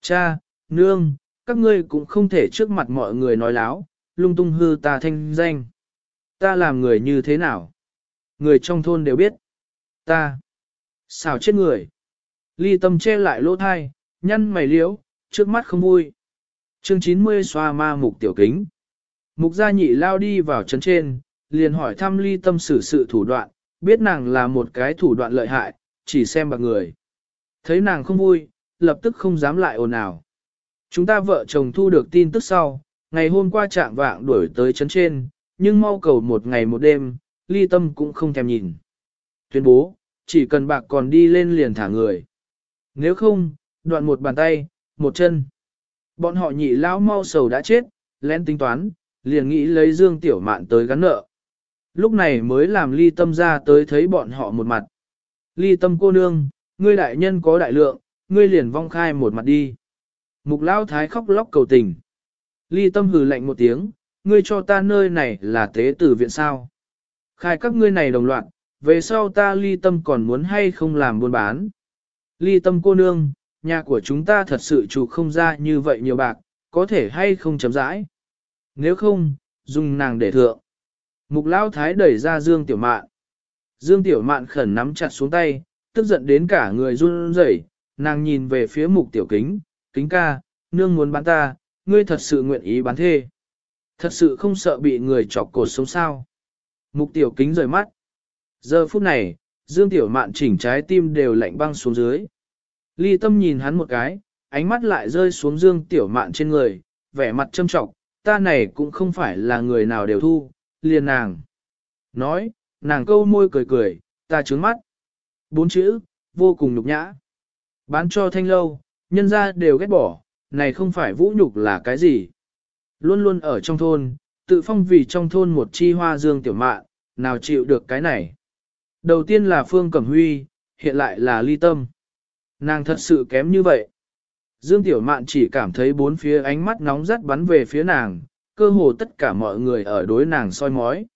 Cha, nương, các ngươi cũng không thể trước mặt mọi người nói láo, lung tung hư ta thanh danh. Ta làm người như thế nào? Người trong thôn đều biết. Ta. Xào chết người. Ly tâm che lại lỗ thai, nhăn mày liễu, trước mắt không vui. Chương 90 xoa ma mục tiểu kính. Mục gia nhị lao đi vào trấn trên, liền hỏi thăm ly tâm xử sự thủ đoạn, biết nàng là một cái thủ đoạn lợi hại, chỉ xem bằng người. Thấy nàng không vui, lập tức không dám lại ồn ào. Chúng ta vợ chồng thu được tin tức sau, ngày hôm qua trạng vạng đuổi tới chấn trên, nhưng mau cầu một ngày một đêm, ly tâm cũng không thèm nhìn. Tuyên bố, chỉ cần bạc còn đi lên liền thả người. Nếu không, đoạn một bàn tay, một chân. Bọn họ nhị lão mau sầu đã chết, lén tính toán, liền nghĩ lấy Dương Tiểu Mạn tới gắn nợ. Lúc này mới làm ly tâm ra tới thấy bọn họ một mặt. Ly tâm cô nương, ngươi đại nhân có đại lượng, ngươi liền vong khai một mặt đi. Mục lao thái khóc lóc cầu tình. Ly tâm hừ lạnh một tiếng, ngươi cho ta nơi này là tế tử viện sao. Khai các ngươi này đồng loạn, về sau ta ly tâm còn muốn hay không làm buôn bán. Ly tâm cô nương, nhà của chúng ta thật sự chủ không ra như vậy nhiều bạc, có thể hay không chấm rãi. Nếu không, dùng nàng để thượng. Mục Lão Thái đẩy ra Dương Tiểu Mạn. Dương Tiểu Mạn khẩn nắm chặt xuống tay, tức giận đến cả người run rẩy. nàng nhìn về phía mục Tiểu Kính, Kính ca, nương muốn bán ta, ngươi thật sự nguyện ý bán thê. Thật sự không sợ bị người chọc cột sống sao. Mục Tiểu Kính rời mắt. Giờ phút này, Dương Tiểu Mạn chỉnh trái tim đều lạnh băng xuống dưới. Ly tâm nhìn hắn một cái, ánh mắt lại rơi xuống dương tiểu mạn trên người, vẻ mặt châm trọng, ta này cũng không phải là người nào đều thu, liền nàng. Nói, nàng câu môi cười cười, ta trướng mắt. Bốn chữ, vô cùng nhục nhã. Bán cho thanh lâu, nhân ra đều ghét bỏ, này không phải vũ nhục là cái gì. Luôn luôn ở trong thôn, tự phong vì trong thôn một chi hoa dương tiểu mạn, nào chịu được cái này. Đầu tiên là Phương Cẩm Huy, hiện lại là ly tâm. Nàng thật sự kém như vậy. Dương Tiểu Mạn chỉ cảm thấy bốn phía ánh mắt nóng rát bắn về phía nàng, cơ hồ tất cả mọi người ở đối nàng soi mói.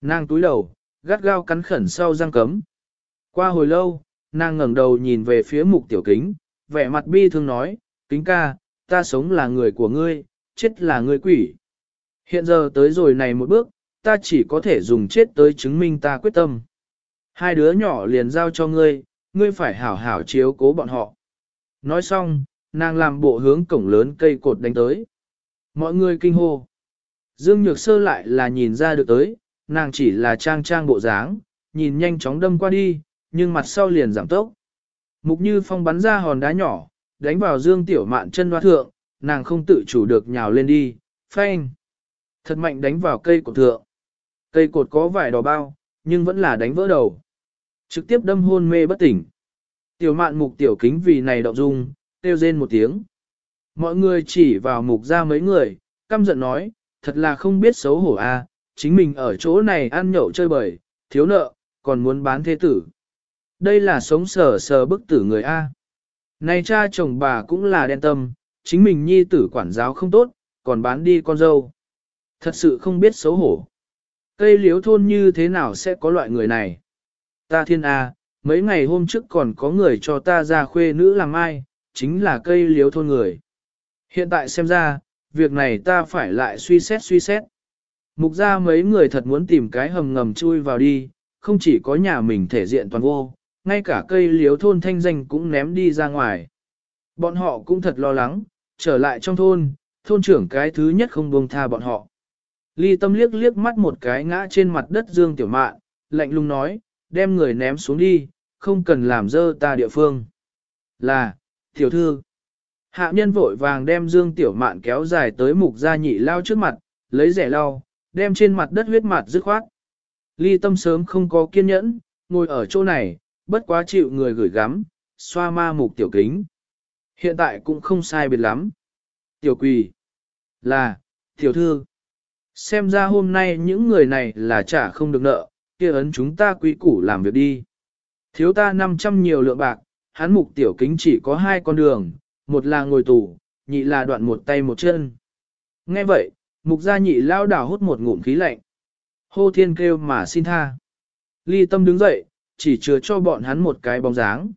Nàng túi đầu, gắt gao cắn khẩn sau răng cấm. Qua hồi lâu, nàng ngẩng đầu nhìn về phía mục tiểu kính, vẻ mặt bi thương nói, kính ca, ta sống là người của ngươi, chết là ngươi quỷ. Hiện giờ tới rồi này một bước, ta chỉ có thể dùng chết tới chứng minh ta quyết tâm. Hai đứa nhỏ liền giao cho ngươi, ngươi phải hảo hảo chiếu cố bọn họ. Nói xong, nàng làm bộ hướng cổng lớn cây cột đánh tới. Mọi người kinh hô. Dương Nhược Sơ lại là nhìn ra được tới, nàng chỉ là trang trang bộ dáng, nhìn nhanh chóng đâm qua đi, nhưng mặt sau liền giảm tốc. Mục Như Phong bắn ra hòn đá nhỏ, đánh vào Dương Tiểu Mạn chân hoa thượng, nàng không tự chủ được nhào lên đi, phanh. Thật mạnh đánh vào cây cột thượng. Cây cột có vải đỏ bao, nhưng vẫn là đánh vỡ đầu. Trực tiếp đâm hôn mê bất tỉnh. Tiểu mạn mục tiểu kính vì này động dung, kêu rên một tiếng. Mọi người chỉ vào mục ra mấy người, căm giận nói, thật là không biết xấu hổ a, chính mình ở chỗ này ăn nhậu chơi bời, thiếu nợ, còn muốn bán thế tử. Đây là sống sờ sờ bức tử người A. Này cha chồng bà cũng là đen tâm, chính mình nhi tử quản giáo không tốt, còn bán đi con dâu. Thật sự không biết xấu hổ. Cây liếu thôn như thế nào sẽ có loại người này? Ta thiên A, mấy ngày hôm trước còn có người cho ta ra khuê nữ làm ai, chính là cây liếu thôn người. Hiện tại xem ra, việc này ta phải lại suy xét suy xét. Mục ra mấy người thật muốn tìm cái hầm ngầm chui vào đi, không chỉ có nhà mình thể diện toàn vô, ngay cả cây liếu thôn thanh danh cũng ném đi ra ngoài. Bọn họ cũng thật lo lắng, trở lại trong thôn, thôn trưởng cái thứ nhất không buông tha bọn họ. Ly tâm liếc liếc mắt một cái ngã trên mặt đất dương tiểu mạn, lạnh lùng nói, đem người ném xuống đi, không cần làm dơ ta địa phương. Là, tiểu thư. Hạ nhân vội vàng đem dương tiểu mạn kéo dài tới mục gia nhị lao trước mặt, lấy rẻ lau, đem trên mặt đất huyết mặt dứt khoát. Ly tâm sớm không có kiên nhẫn, ngồi ở chỗ này, bất quá chịu người gửi gắm, xoa ma mục tiểu kính. Hiện tại cũng không sai biệt lắm. Tiểu quỳ, là, tiểu thư. Xem ra hôm nay những người này là trả không được nợ, kia ấn chúng ta quý củ làm việc đi. Thiếu ta 500 nhiều lượng bạc, hắn mục tiểu kính chỉ có hai con đường, một là ngồi tù, nhị là đoạn một tay một chân. Nghe vậy, mục gia nhị lao đảo hút một ngụm khí lạnh. Hô thiên kêu mà xin tha. Ly tâm đứng dậy, chỉ chừa cho bọn hắn một cái bóng dáng.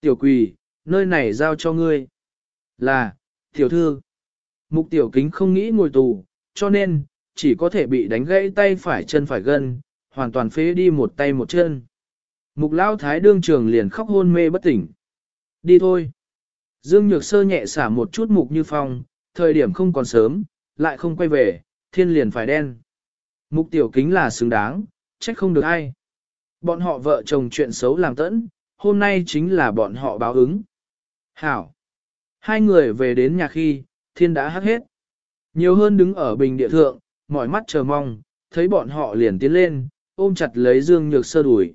Tiểu quỳ, nơi này giao cho ngươi. Là, tiểu thư. Mục tiểu kính không nghĩ ngồi tù, cho nên, chỉ có thể bị đánh gãy tay phải chân phải gân, hoàn toàn phế đi một tay một chân. Mục lao thái đương trường liền khóc hôn mê bất tỉnh. Đi thôi. Dương Nhược Sơ nhẹ xả một chút mục như phong, thời điểm không còn sớm, lại không quay về, thiên liền phải đen. Mục tiểu kính là xứng đáng, trách không được ai. Bọn họ vợ chồng chuyện xấu làm tẫn, hôm nay chính là bọn họ báo ứng. Hảo. Hai người về đến nhà khi, thiên đã hắc hết. Nhiều hơn đứng ở bình địa thượng, mỏi mắt chờ mong, thấy bọn họ liền tiến lên, ôm chặt lấy Dương Nhược Sơ đuổi.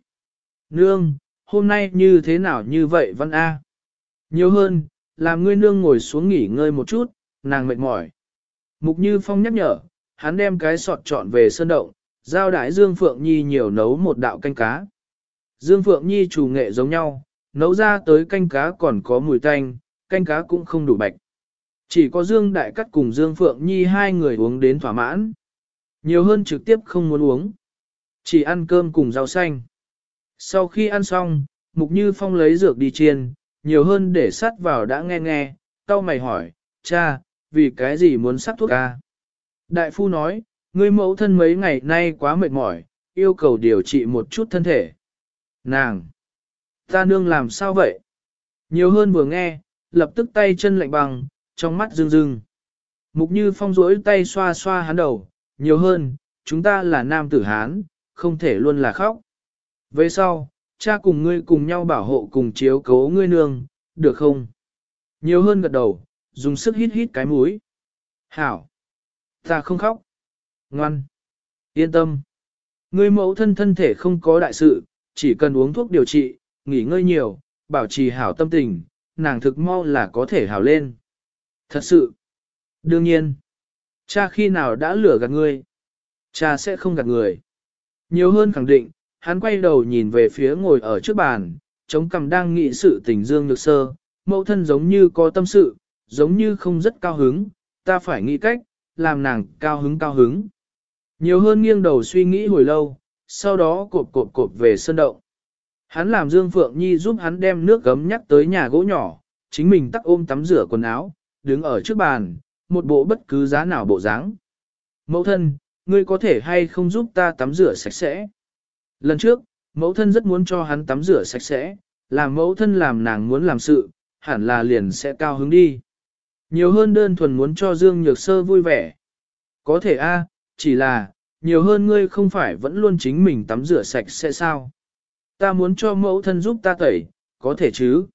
Nương, hôm nay như thế nào như vậy văn A? Nhiều hơn, làm ngươi nương ngồi xuống nghỉ ngơi một chút, nàng mệt mỏi. Mục Như Phong nhắc nhở, hắn đem cái sọt trọn về sơn động, giao đại Dương Phượng Nhi nhiều nấu một đạo canh cá. Dương Phượng Nhi chủ nghệ giống nhau, nấu ra tới canh cá còn có mùi tanh, canh cá cũng không đủ bạch. Chỉ có Dương Đại Cắt cùng Dương Phượng Nhi hai người uống đến thỏa mãn. Nhiều hơn trực tiếp không muốn uống. Chỉ ăn cơm cùng rau xanh. Sau khi ăn xong, Mục Như Phong lấy dược đi chiên, nhiều hơn để sắt vào đã nghe nghe, tao mày hỏi, cha, vì cái gì muốn sắc thuốc ca? Đại phu nói, ngươi mẫu thân mấy ngày nay quá mệt mỏi, yêu cầu điều trị một chút thân thể. Nàng! Ta nương làm sao vậy? Nhiều hơn vừa nghe, lập tức tay chân lạnh bằng, trong mắt rưng rưng. Mục như phong rỗi tay xoa xoa hắn đầu, nhiều hơn, chúng ta là nam tử Hán, không thể luôn là khóc. Về sau, cha cùng ngươi cùng nhau bảo hộ cùng chiếu cố ngươi nương, được không? Nhiều hơn gật đầu, dùng sức hít hít cái mũi. Hảo! Ta không khóc. Ngoan! Yên tâm! Ngươi mẫu thân thân thể không có đại sự, chỉ cần uống thuốc điều trị, nghỉ ngơi nhiều, bảo trì hảo tâm tình, nàng thực mau là có thể hảo lên. Thật sự! Đương nhiên! Cha khi nào đã lửa gạt ngươi? Cha sẽ không gạt người. Nhiều hơn khẳng định, hắn quay đầu nhìn về phía ngồi ở trước bàn, chống cằm đang nghĩ sự tình dương nhược sơ, mẫu thân giống như có tâm sự, giống như không rất cao hứng, ta phải nghĩ cách, làm nàng cao hứng cao hứng. Nhiều hơn nghiêng đầu suy nghĩ hồi lâu, sau đó cộp cộp cộp về sân động. Hắn làm Dương Phượng Nhi giúp hắn đem nước gấm nhắc tới nhà gỗ nhỏ, chính mình tắc ôm tắm rửa quần áo, đứng ở trước bàn, một bộ bất cứ giá nào bộ dáng. Mẫu thân, ngươi có thể hay không giúp ta tắm rửa sạch sẽ? Lần trước, mẫu thân rất muốn cho hắn tắm rửa sạch sẽ, làm mẫu thân làm nàng muốn làm sự, hẳn là liền sẽ cao hứng đi. Nhiều hơn đơn thuần muốn cho Dương Nhược Sơ vui vẻ. Có thể a, chỉ là, nhiều hơn ngươi không phải vẫn luôn chính mình tắm rửa sạch sẽ sao? Ta muốn cho mẫu thân giúp ta tẩy, có thể chứ?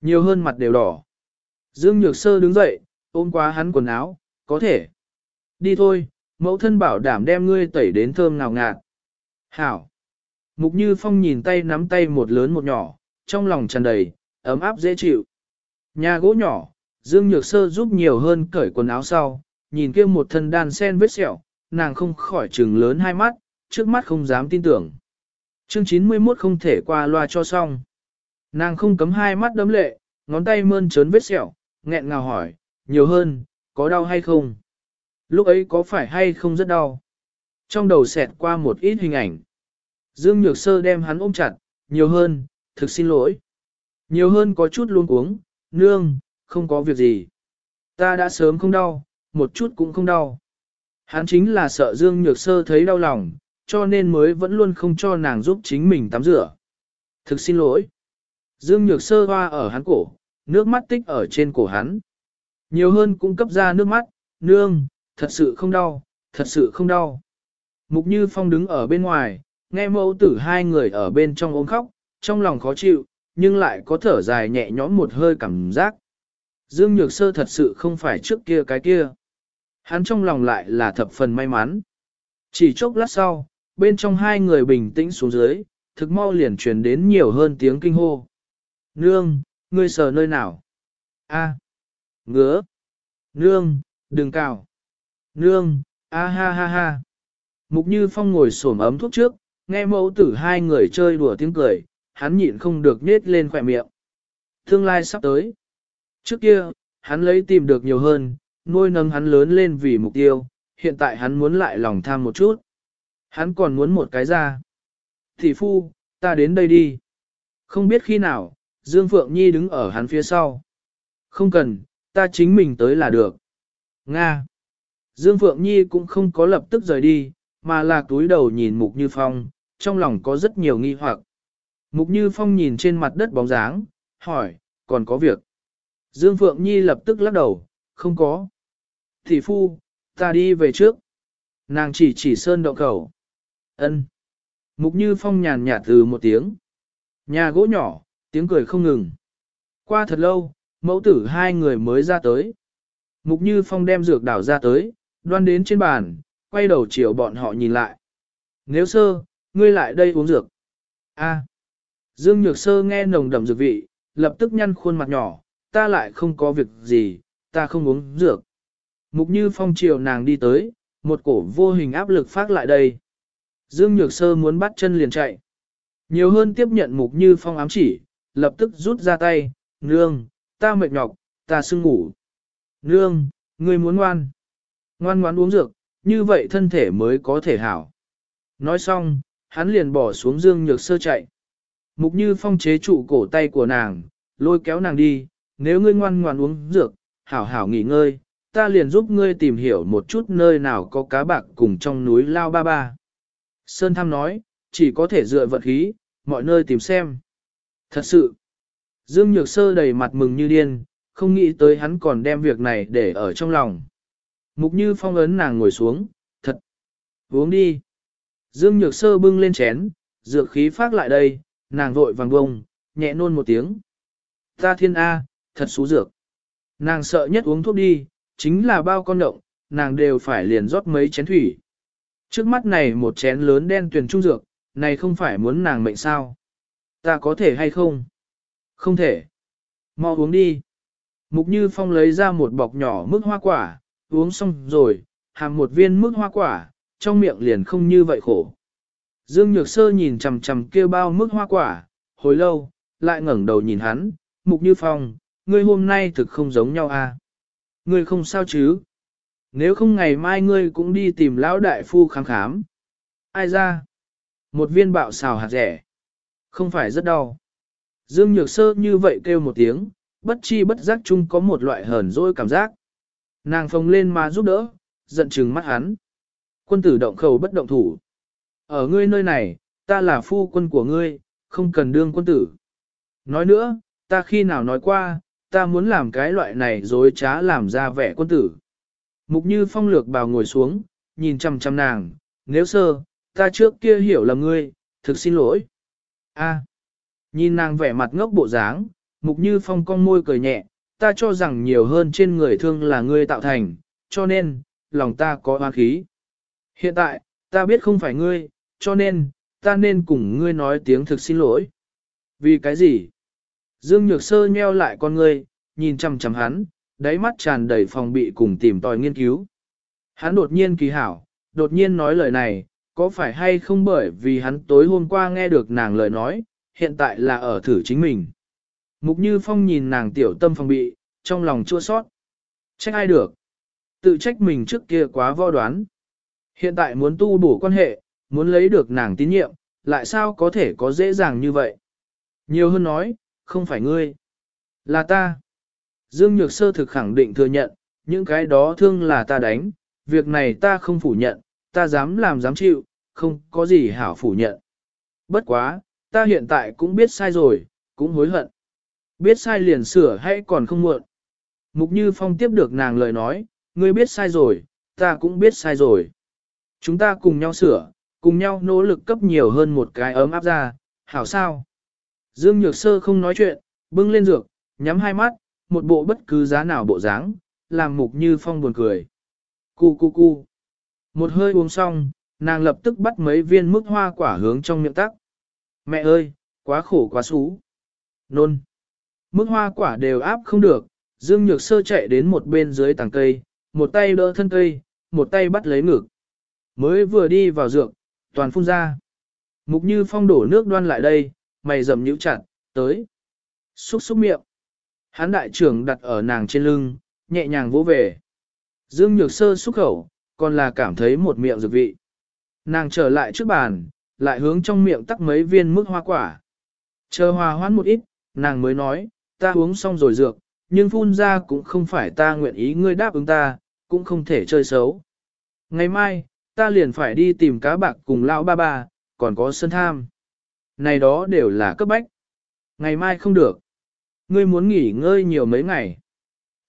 Nhiều hơn mặt đều đỏ. Dương Nhược Sơ đứng dậy, ôm quá hắn quần áo, có thể. Đi thôi, mẫu thân bảo đảm đem ngươi tẩy đến thơm ngào ngạt. Hảo. Mục Như Phong nhìn tay nắm tay một lớn một nhỏ, trong lòng tràn đầy, ấm áp dễ chịu. Nhà gỗ nhỏ, Dương Nhược Sơ giúp nhiều hơn cởi quần áo sau, nhìn kia một thân đàn sen vết sẹo, nàng không khỏi trừng lớn hai mắt, trước mắt không dám tin tưởng. Chương 91 không thể qua loa cho xong. Nàng không cấm hai mắt đấm lệ, ngón tay mơn trớn vết sẹo, nghẹn ngào hỏi, nhiều hơn, có đau hay không? Lúc ấy có phải hay không rất đau? Trong đầu xẹt qua một ít hình ảnh. Dương Nhược Sơ đem hắn ôm chặt, nhiều hơn, thực xin lỗi. Nhiều hơn có chút luôn uống, nương, không có việc gì. Ta đã sớm không đau, một chút cũng không đau. Hắn chính là sợ Dương Nhược Sơ thấy đau lòng, cho nên mới vẫn luôn không cho nàng giúp chính mình tắm rửa. Thực xin lỗi. Dương Nhược Sơ hoa ở hắn cổ, nước mắt tích ở trên cổ hắn. Nhiều hơn cũng cấp ra nước mắt, nương, thật sự không đau, thật sự không đau. Mục Như Phong đứng ở bên ngoài, nghe mẫu tử hai người ở bên trong ôm khóc, trong lòng khó chịu, nhưng lại có thở dài nhẹ nhõm một hơi cảm giác. Dương Nhược Sơ thật sự không phải trước kia cái kia. Hắn trong lòng lại là thập phần may mắn. Chỉ chốc lát sau, bên trong hai người bình tĩnh xuống dưới, thực mau liền truyền đến nhiều hơn tiếng kinh hô. Nương, ngươi sờ nơi nào? A, ngứa. Nương, đừng cào. Nương, a ha ha ha. Mục Như Phong ngồi xổm ấm thuốc trước, nghe mẫu tử hai người chơi đùa tiếng cười, hắn nhịn không được nết lên khỏe miệng. Tương lai sắp tới. Trước kia, hắn lấy tìm được nhiều hơn, nuôi nâng hắn lớn lên vì mục tiêu, hiện tại hắn muốn lại lòng tham một chút. Hắn còn muốn một cái ra. Thị phu, ta đến đây đi. Không biết khi nào, Dương Phượng Nhi đứng ở hắn phía sau. Không cần, ta chính mình tới là được. Nga. Dương Phượng Nhi cũng không có lập tức rời đi, mà là túi đầu nhìn Mục Như Phong, trong lòng có rất nhiều nghi hoặc. Mục Như Phong nhìn trên mặt đất bóng dáng, hỏi, còn có việc. Dương Phượng Nhi lập tức lắc đầu, không có. Thị phu, ta đi về trước. Nàng chỉ chỉ sơn động khẩu. ân Mục Như Phong nhàn nhạt từ một tiếng. Nhà gỗ nhỏ, tiếng cười không ngừng. Qua thật lâu, mẫu tử hai người mới ra tới. Mục Như Phong đem dược đảo ra tới, đoan đến trên bàn, quay đầu chiều bọn họ nhìn lại. Nếu sơ, ngươi lại đây uống dược. A. Dương Nhược Sơ nghe nồng đậm dược vị, lập tức nhăn khuôn mặt nhỏ, ta lại không có việc gì, ta không uống dược. Mục Như Phong chiều nàng đi tới, một cổ vô hình áp lực phát lại đây. Dương Nhược Sơ muốn bắt chân liền chạy. Nhiều hơn tiếp nhận Mục Như Phong ám chỉ, lập tức rút ra tay, nương, ta mệt nhọc, ta sưng ngủ. Nương, ngươi muốn ngoan. Ngoan ngoan uống dược, như vậy thân thể mới có thể hảo. Nói xong, hắn liền bỏ xuống Dương Nhược Sơ chạy. Mục Như Phong chế trụ cổ tay của nàng, lôi kéo nàng đi, nếu ngươi ngoan ngoan uống dược, hảo hảo nghỉ ngơi, ta liền giúp ngươi tìm hiểu một chút nơi nào có cá bạc cùng trong núi Lao Ba Ba. Sơn Tham nói, chỉ có thể dựa vật khí, mọi nơi tìm xem. Thật sự, Dương Nhược Sơ đầy mặt mừng như điên, không nghĩ tới hắn còn đem việc này để ở trong lòng. Mục Như Phong ấn nàng ngồi xuống, thật. Uống đi. Dương Nhược Sơ bưng lên chén, dược khí phát lại đây, nàng vội vàng bông, nhẹ nôn một tiếng. Ta thiên A, thật xú dược. Nàng sợ nhất uống thuốc đi, chính là bao con động, nàng đều phải liền rót mấy chén thủy. Trước mắt này một chén lớn đen tuyển trung dược, này không phải muốn nàng mệnh sao. Ta có thể hay không? Không thể. Mau uống đi. Mục Như Phong lấy ra một bọc nhỏ mức hoa quả, uống xong rồi, hàm một viên mức hoa quả, trong miệng liền không như vậy khổ. Dương Nhược Sơ nhìn chằm chằm kia bao mức hoa quả, hồi lâu, lại ngẩng đầu nhìn hắn, Mục Như Phong, ngươi hôm nay thực không giống nhau à? Ngươi không sao chứ? Nếu không ngày mai ngươi cũng đi tìm lão đại phu khám khám. Ai ra? Một viên bạo xào hạt rẻ. Không phải rất đau. Dương Nhược Sơ như vậy kêu một tiếng, bất chi bất giác chung có một loại hờn dỗi cảm giác. Nàng phồng lên mà giúp đỡ, giận chừng mắt hắn. Quân tử động khẩu bất động thủ. Ở ngươi nơi này, ta là phu quân của ngươi, không cần đương quân tử. Nói nữa, ta khi nào nói qua, ta muốn làm cái loại này dối trá làm ra vẻ quân tử. Mục như phong lược bào ngồi xuống, nhìn chăm chăm nàng, nếu sơ, ta trước kia hiểu là ngươi, thực xin lỗi. A, nhìn nàng vẻ mặt ngốc bộ dáng, mục như phong con môi cười nhẹ, ta cho rằng nhiều hơn trên người thương là ngươi tạo thành, cho nên, lòng ta có oan khí. Hiện tại, ta biết không phải ngươi, cho nên, ta nên cùng ngươi nói tiếng thực xin lỗi. Vì cái gì? Dương Nhược Sơ nheo lại con ngươi, nhìn chằm chằm hắn, đáy mắt tràn đầy phòng bị cùng tìm tòi nghiên cứu. Hắn đột nhiên kỳ hảo, đột nhiên nói lời này, có phải hay không bởi vì hắn tối hôm qua nghe được nàng lời nói, hiện tại là ở thử chính mình. Mục Như Phong nhìn nàng tiểu tâm phòng bị, trong lòng chua sót. Trách ai được? Tự trách mình trước kia quá vo đoán. Hiện tại muốn tu bổ quan hệ, muốn lấy được nàng tín nhiệm, lại sao có thể có dễ dàng như vậy? Nhiều hơn nói, không phải ngươi, là ta. Dương Nhược Sơ thực khẳng định thừa nhận, những cái đó thương là ta đánh, việc này ta không phủ nhận, ta dám làm dám chịu, không có gì hảo phủ nhận. Bất quá, ta hiện tại cũng biết sai rồi, cũng hối hận. Biết sai liền sửa hay còn không muộn. Mục Như Phong tiếp được nàng lời nói, ngươi biết sai rồi, ta cũng biết sai rồi. Chúng ta cùng nhau sửa, cùng nhau nỗ lực cấp nhiều hơn một cái ấm áp ra, hảo sao? Dương Nhược Sơ không nói chuyện, bưng lên dược, nhắm hai mắt, một bộ bất cứ giá nào bộ dáng, làm mục như phong buồn cười. Cu cu cu. Một hơi uống xong, nàng lập tức bắt mấy viên mức hoa quả hướng trong miệng tắc. Mẹ ơi, quá khổ quá xú. Nôn. Mức hoa quả đều áp không được, Dương Nhược Sơ chạy đến một bên dưới tàng cây, một tay đỡ thân cây, một tay bắt lấy ngực. Mới vừa đi vào dược, toàn phun ra. Mục Như Phong đổ nước đoan lại đây, mày rậm nhíu chặt, tới. Xúc xúc miệng. Hán đại trưởng đặt ở nàng trên lưng, nhẹ nhàng vỗ về. Dương Nhược Sơ xúc khẩu, còn là cảm thấy một miệng dược vị. Nàng trở lại trước bàn, lại hướng trong miệng tắc mấy viên mức hoa quả. Chờ hòa hoãn một ít, nàng mới nói, ta uống xong rồi dược, nhưng phun ra cũng không phải ta nguyện ý ngươi đáp ứng ta, cũng không thể chơi xấu. Ngày mai, ta liền phải đi tìm cá bạc cùng lão ba ba, còn có sân tham. Này đó đều là cấp bách. Ngày mai không được. Ngươi muốn nghỉ ngơi nhiều mấy ngày.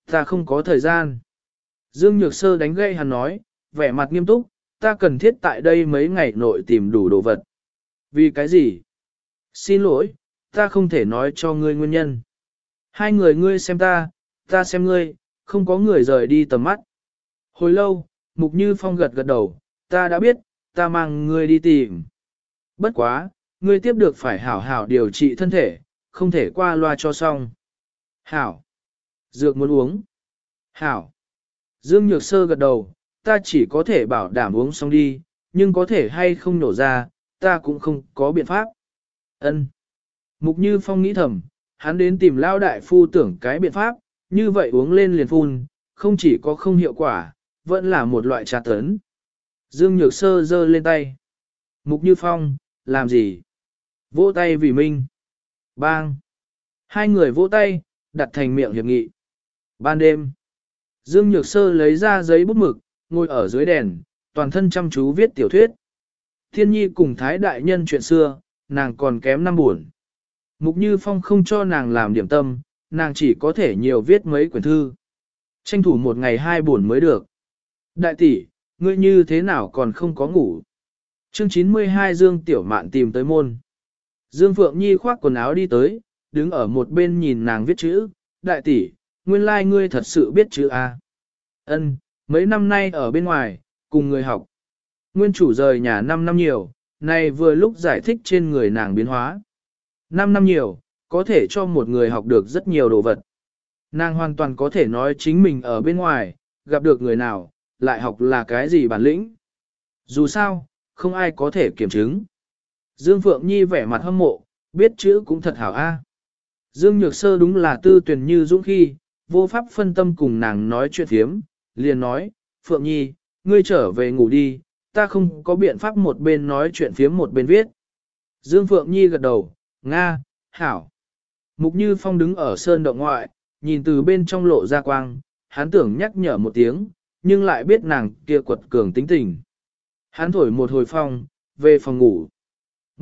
Ta không có thời gian. Dương Nhược Sơ đánh gây hắn nói, vẻ mặt nghiêm túc, ta cần thiết tại đây mấy ngày nội tìm đủ đồ vật. Vì cái gì? Xin lỗi, ta không thể nói cho ngươi nguyên nhân. Hai người ngươi xem ta, ta xem ngươi, không có người rời đi tầm mắt. Hồi lâu, Mục Như Phong gật gật đầu, ta đã biết, ta mang ngươi đi tìm. Bất quá, ngươi tiếp được phải hảo hảo điều trị thân thể, không thể qua loa cho xong. Hảo. Dược muốn uống. Hảo. Dương Nhược Sơ gật đầu, ta chỉ có thể bảo đảm uống xong đi, nhưng có thể hay không nổ ra, ta cũng không có biện pháp. Ân. Mục Như Phong nghĩ thầm, hắn đến tìm lao đại phu tưởng cái biện pháp, như vậy uống lên liền phun, không chỉ có không hiệu quả, vẫn là một loại trà tấn. Dương Nhược Sơ giơ lên tay. Mục Như Phong, làm gì? Vỗ tay vì Minh. Bang. Hai người vỗ tay, đặt thành miệng hiệp nghị. Ban đêm. Dương Nhược Sơ lấy ra giấy bút mực, ngồi ở dưới đèn, toàn thân chăm chú viết tiểu thuyết. Thiên nhi cùng Thái Đại Nhân chuyện xưa, nàng còn kém năm buồn. Mục Như Phong không cho nàng làm điểm tâm, nàng chỉ có thể nhiều viết mấy quyển thư. Tranh thủ một ngày hai buồn mới được. Đại tỷ, ngươi như thế nào còn không có ngủ? Chương 92 Dương Tiểu Mạn tìm tới môn. Dương Phượng Nhi khoác quần áo đi tới, đứng ở một bên nhìn nàng viết chữ, đại tỷ, nguyên lai like ngươi thật sự biết chữ A. Ân, mấy năm nay ở bên ngoài, cùng người học. Nguyên chủ rời nhà 5 năm nhiều, này vừa lúc giải thích trên người nàng biến hóa. 5 năm nhiều, có thể cho một người học được rất nhiều đồ vật. Nàng hoàn toàn có thể nói chính mình ở bên ngoài, gặp được người nào, lại học là cái gì bản lĩnh. Dù sao, không ai có thể kiểm chứng. Dương Phượng Nhi vẻ mặt hâm mộ, biết chữ cũng thật hảo a. Dương Nhược Sơ đúng là tư tuyển như dũng khi, vô pháp phân tâm cùng nàng nói chuyện thiếm, liền nói, Phượng Nhi, ngươi trở về ngủ đi, ta không có biện pháp một bên nói chuyện phiếm một bên viết. Dương Phượng Nhi gật đầu, Nga, Hảo. Mục Như Phong đứng ở sơn động ngoại, nhìn từ bên trong lộ ra quang, hắn tưởng nhắc nhở một tiếng, nhưng lại biết nàng kia quật cường tính tình. Hắn thổi một hồi phong, về phòng ngủ.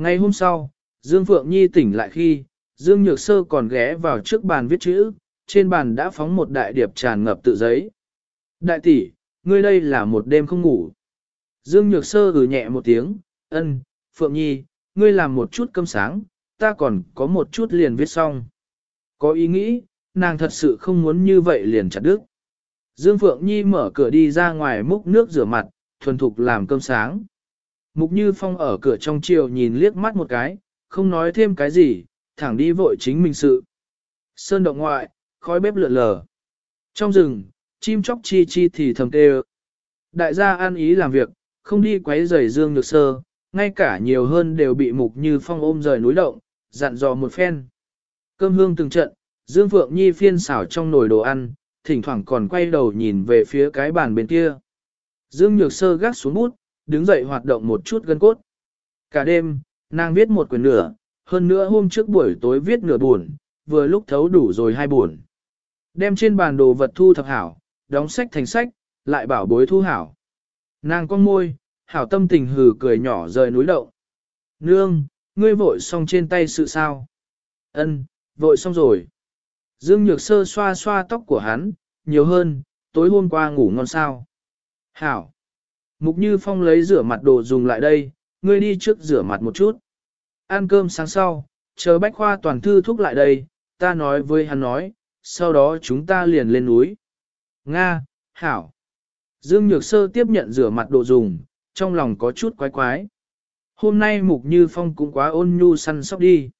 Ngày hôm sau, Dương Phượng Nhi tỉnh lại khi, Dương Nhược Sơ còn ghé vào trước bàn viết chữ, trên bàn đã phóng một đại điệp tràn ngập tự giấy. Đại tỷ, ngươi đây là một đêm không ngủ. Dương Nhược Sơ ừ nhẹ một tiếng, ân, Phượng Nhi, ngươi làm một chút cơm sáng, ta còn có một chút liền viết xong. Có ý nghĩ, nàng thật sự không muốn như vậy liền chặt đứt. Dương Phượng Nhi mở cửa đi ra ngoài múc nước rửa mặt, thuần thục làm cơm sáng. Mục Như Phong ở cửa trong chiều nhìn liếc mắt một cái, không nói thêm cái gì, thẳng đi vội chính mình sự. Sơn động ngoại, khói bếp lượn lờ. Trong rừng, chim chóc chi chi thì thầm tê Đại gia an ý làm việc, không đi quấy rầy Dương Nhược Sơ, ngay cả nhiều hơn đều bị Mục Như Phong ôm rời núi động, dặn dò một phen. Cơm hương từng trận, Dương Phượng Nhi phiên xảo trong nồi đồ ăn, thỉnh thoảng còn quay đầu nhìn về phía cái bàn bên kia. Dương Nhược Sơ gác xuống bút, đứng dậy hoạt động một chút gân cốt. Cả đêm, nàng viết một quyển nửa, hơn nữa hôm trước buổi tối viết nửa buồn, vừa lúc thấu đủ rồi hai buồn. Đem trên bàn đồ vật thu thập hảo, đóng sách thành sách, lại bảo bối thu hảo. Nàng con môi, hảo tâm tình hừ cười nhỏ rời núi động. Nương, ngươi vội xong trên tay sự sao? Ân, vội xong rồi. Dương Nhược Sơ xoa xoa tóc của hắn, nhiều hơn, tối hôm qua ngủ ngon sao. Hảo. Mục Như Phong lấy rửa mặt đồ dùng lại đây, ngươi đi trước rửa mặt một chút. Ăn cơm sáng sau, chờ Bách Khoa toàn thư thúc lại đây, ta nói với hắn nói, sau đó chúng ta liền lên núi. Nga, Hảo. Dương Nhược Sơ tiếp nhận rửa mặt đồ dùng, trong lòng có chút quái quái. Hôm nay Mục Như Phong cũng quá ôn nhu săn sóc đi.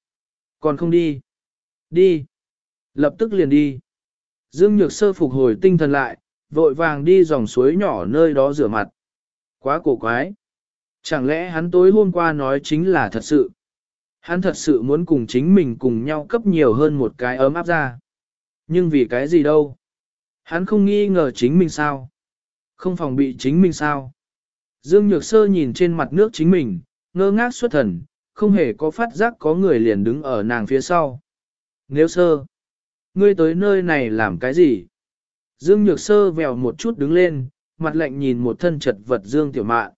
Còn không đi. Đi. Lập tức liền đi. Dương Nhược Sơ phục hồi tinh thần lại, vội vàng đi dòng suối nhỏ nơi đó rửa mặt. Quá cổ quái. Chẳng lẽ hắn tối hôm qua nói chính là thật sự? Hắn thật sự muốn cùng chính mình cùng nhau cấp nhiều hơn một cái ấm áp ra. Nhưng vì cái gì đâu? Hắn không nghi ngờ chính mình sao? Không phòng bị chính mình sao? Dương Nhược Sơ nhìn trên mặt nước chính mình, ngơ ngác xuất thần, không hề có phát giác có người liền đứng ở nàng phía sau. Nếu sơ, ngươi tới nơi này làm cái gì? Dương Nhược Sơ vèo một chút đứng lên, mặt lạnh nhìn một thân chật vật Dương Tiểu Mạn.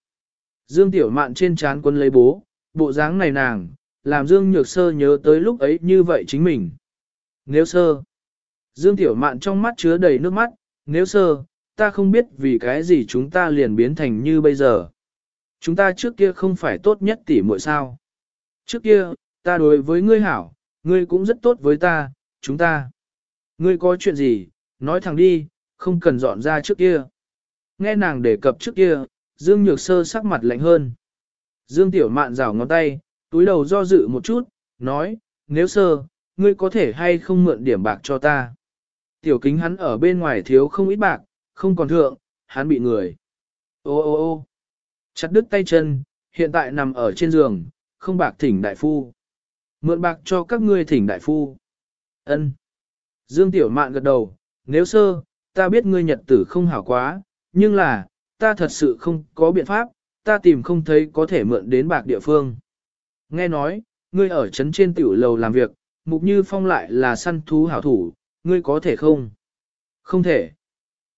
Dương Tiểu Mạn trên trán quân lấy bố, bộ dáng này nàng, làm Dương Nhược Sơ nhớ tới lúc ấy như vậy chính mình. Nếu sơ, Dương Tiểu Mạn trong mắt chứa đầy nước mắt, nếu sơ, ta không biết vì cái gì chúng ta liền biến thành như bây giờ. Chúng ta trước kia không phải tốt nhất tỉ muội sao. Trước kia, ta đối với ngươi hảo, ngươi cũng rất tốt với ta, chúng ta. Ngươi có chuyện gì, nói thẳng đi, không cần dọn ra trước kia. Nghe nàng đề cập trước kia, Dương Nhược Sơ sắc mặt lạnh hơn. Dương Tiểu Mạn rảo ngón tay, túi đầu do dự một chút, nói, nếu sơ, ngươi có thể hay không mượn điểm bạc cho ta. Tiểu kính hắn ở bên ngoài thiếu không ít bạc, không còn thượng, hắn bị người. Ô ô ô chặt đứt tay chân, hiện tại nằm ở trên giường, không bạc thỉnh đại phu. Mượn bạc cho các ngươi thỉnh đại phu. Ân. Dương Tiểu Mạn gật đầu, nếu sơ, ta biết ngươi nhật tử không hảo quá, nhưng là, ta thật sự không có biện pháp, ta tìm không thấy có thể mượn đến bạc địa phương. Nghe nói, ngươi ở trấn trên tiểu lầu làm việc, mục như phong lại là săn thú hảo thủ, ngươi có thể không? Không thể.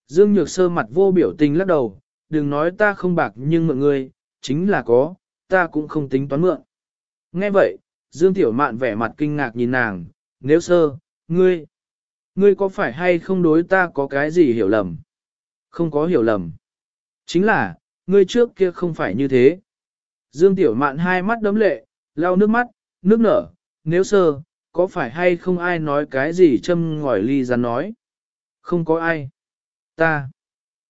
Dương Nhược Sơ mặt vô biểu tình lắc đầu, đừng nói ta không bạc nhưng mượn ngươi, chính là có, ta cũng không tính toán mượn. Nghe vậy, Dương Tiểu Mạn vẻ mặt kinh ngạc nhìn nàng, nếu sơ, ngươi, ngươi có phải hay không đối ta có cái gì hiểu lầm? Không có hiểu lầm. Chính là, ngươi trước kia không phải như thế. Dương Tiểu Mạn hai mắt đấm lệ, lau nước mắt, nước nở, nếu sơ, có phải hay không ai nói cái gì châm ngòi ly rắn nói? Không có ai. Ta.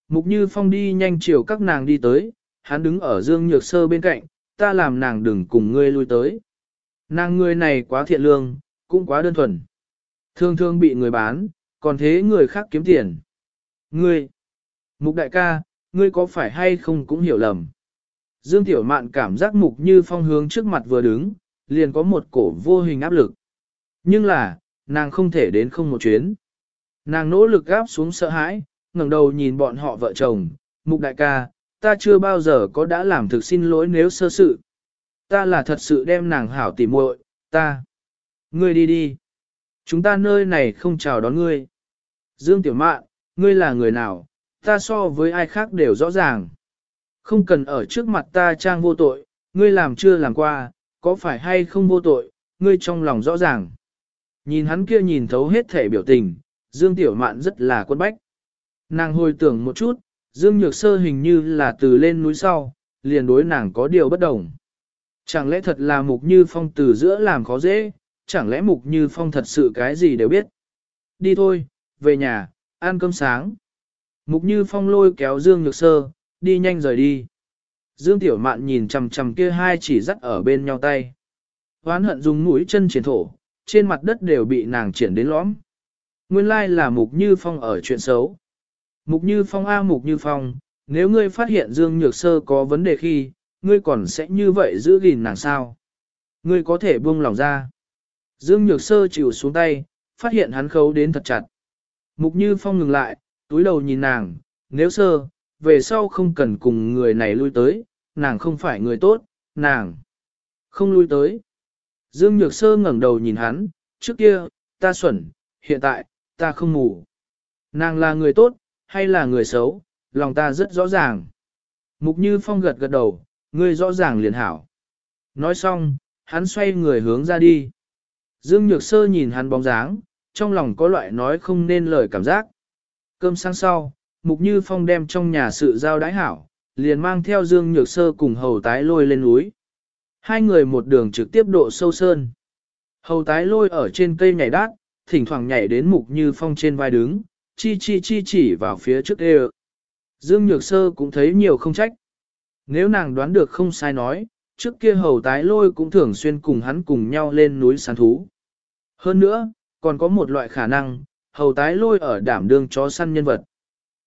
Mục Như Phong đi nhanh chiều các nàng đi tới, hắn đứng ở Dương Nhược Sơ bên cạnh, ta làm nàng đừng cùng ngươi lui tới. Nàng ngươi này quá thiện lương, cũng quá đơn thuần. Thường thường bị người bán, còn thế người khác kiếm tiền. Ngươi, Mục đại ca, ngươi có phải hay không cũng hiểu lầm. Dương Tiểu Mạn cảm giác Mục Như Phong hướng trước mặt vừa đứng, liền có một cổ vô hình áp lực. Nhưng là, nàng không thể đến không một chuyến. Nàng nỗ lực gáp xuống sợ hãi, ngẩng đầu nhìn bọn họ vợ chồng, Mục đại ca, ta chưa bao giờ có đã làm thực xin lỗi nếu sơ sự. Ta là thật sự đem nàng hảo tỉ muội, ta. Ngươi đi đi. Chúng ta nơi này không chào đón ngươi. Dương Tiểu Mạn, ngươi là người nào, ta so với ai khác đều rõ ràng. Không cần ở trước mặt ta trang vô tội, ngươi làm chưa làm qua, có phải hay không vô tội, ngươi trong lòng rõ ràng. Nhìn hắn kia nhìn thấu hết thể biểu tình, Dương Tiểu Mạn rất là quân bách. Nàng hồi tưởng một chút, Dương Nhược Sơ hình như là từ lên núi sau, liền đối nàng có điều bất đồng. Chẳng lẽ thật là Mục Như Phong từ giữa làm khó dễ, chẳng lẽ Mục Như Phong thật sự cái gì đều biết. Đi thôi, về nhà, ăn cơm sáng. Mục Như Phong lôi kéo Dương Nhược Sơ, đi nhanh rời đi. Dương Tiểu Mạn nhìn chằm chằm kia hai chỉ dắt ở bên nhau tay. Hoán hận dùng mũi chân triển thổ, trên mặt đất đều bị nàng triển đến lõm. Nguyên lai là Mục Như Phong ở chuyện xấu. Mục Như Phong A Mục Như Phong, nếu ngươi phát hiện Dương Nhược Sơ có vấn đề khi, ngươi còn sẽ như vậy giữ gìn nàng sao? Ngươi có thể buông lòng ra. Dương Nhược Sơ chịu xuống tay, phát hiện hắn khấu đến thật chặt. Mục Như Phong ngừng lại, túi đầu nhìn nàng, nếu sơ, về sau không cần cùng người này lui tới, nàng không phải người tốt, nàng không lui tới. Dương Nhược Sơ ngẩng đầu nhìn hắn, trước kia, ta xuẩn, hiện tại, ta không ngủ. Nàng là người tốt, hay là người xấu, lòng ta rất rõ ràng. Mục Như Phong gật gật đầu, ngươi rõ ràng liền hảo. Nói xong, hắn xoay người hướng ra đi. Dương Nhược Sơ nhìn hắn bóng dáng, trong lòng có loại nói không nên lời cảm giác. Cơm sáng sau, Mục Như Phong đem trong nhà sự giao đái hảo, liền mang theo Dương Nhược Sơ cùng hầu tái lôi lên núi. Hai người một đường trực tiếp độ sâu sơn. Hầu tái lôi ở trên cây nhảy đát, thỉnh thoảng nhảy đến Mục Như Phong trên vai đứng, chi chi chi chỉ vào phía trước đê Dương Nhược Sơ cũng thấy nhiều không trách. Nếu nàng đoán được không sai nói, trước kia hầu tái lôi cũng thường xuyên cùng hắn cùng nhau lên núi săn thú. Hơn nữa, còn có một loại khả năng, hầu tái lôi ở đảm đương chó săn nhân vật.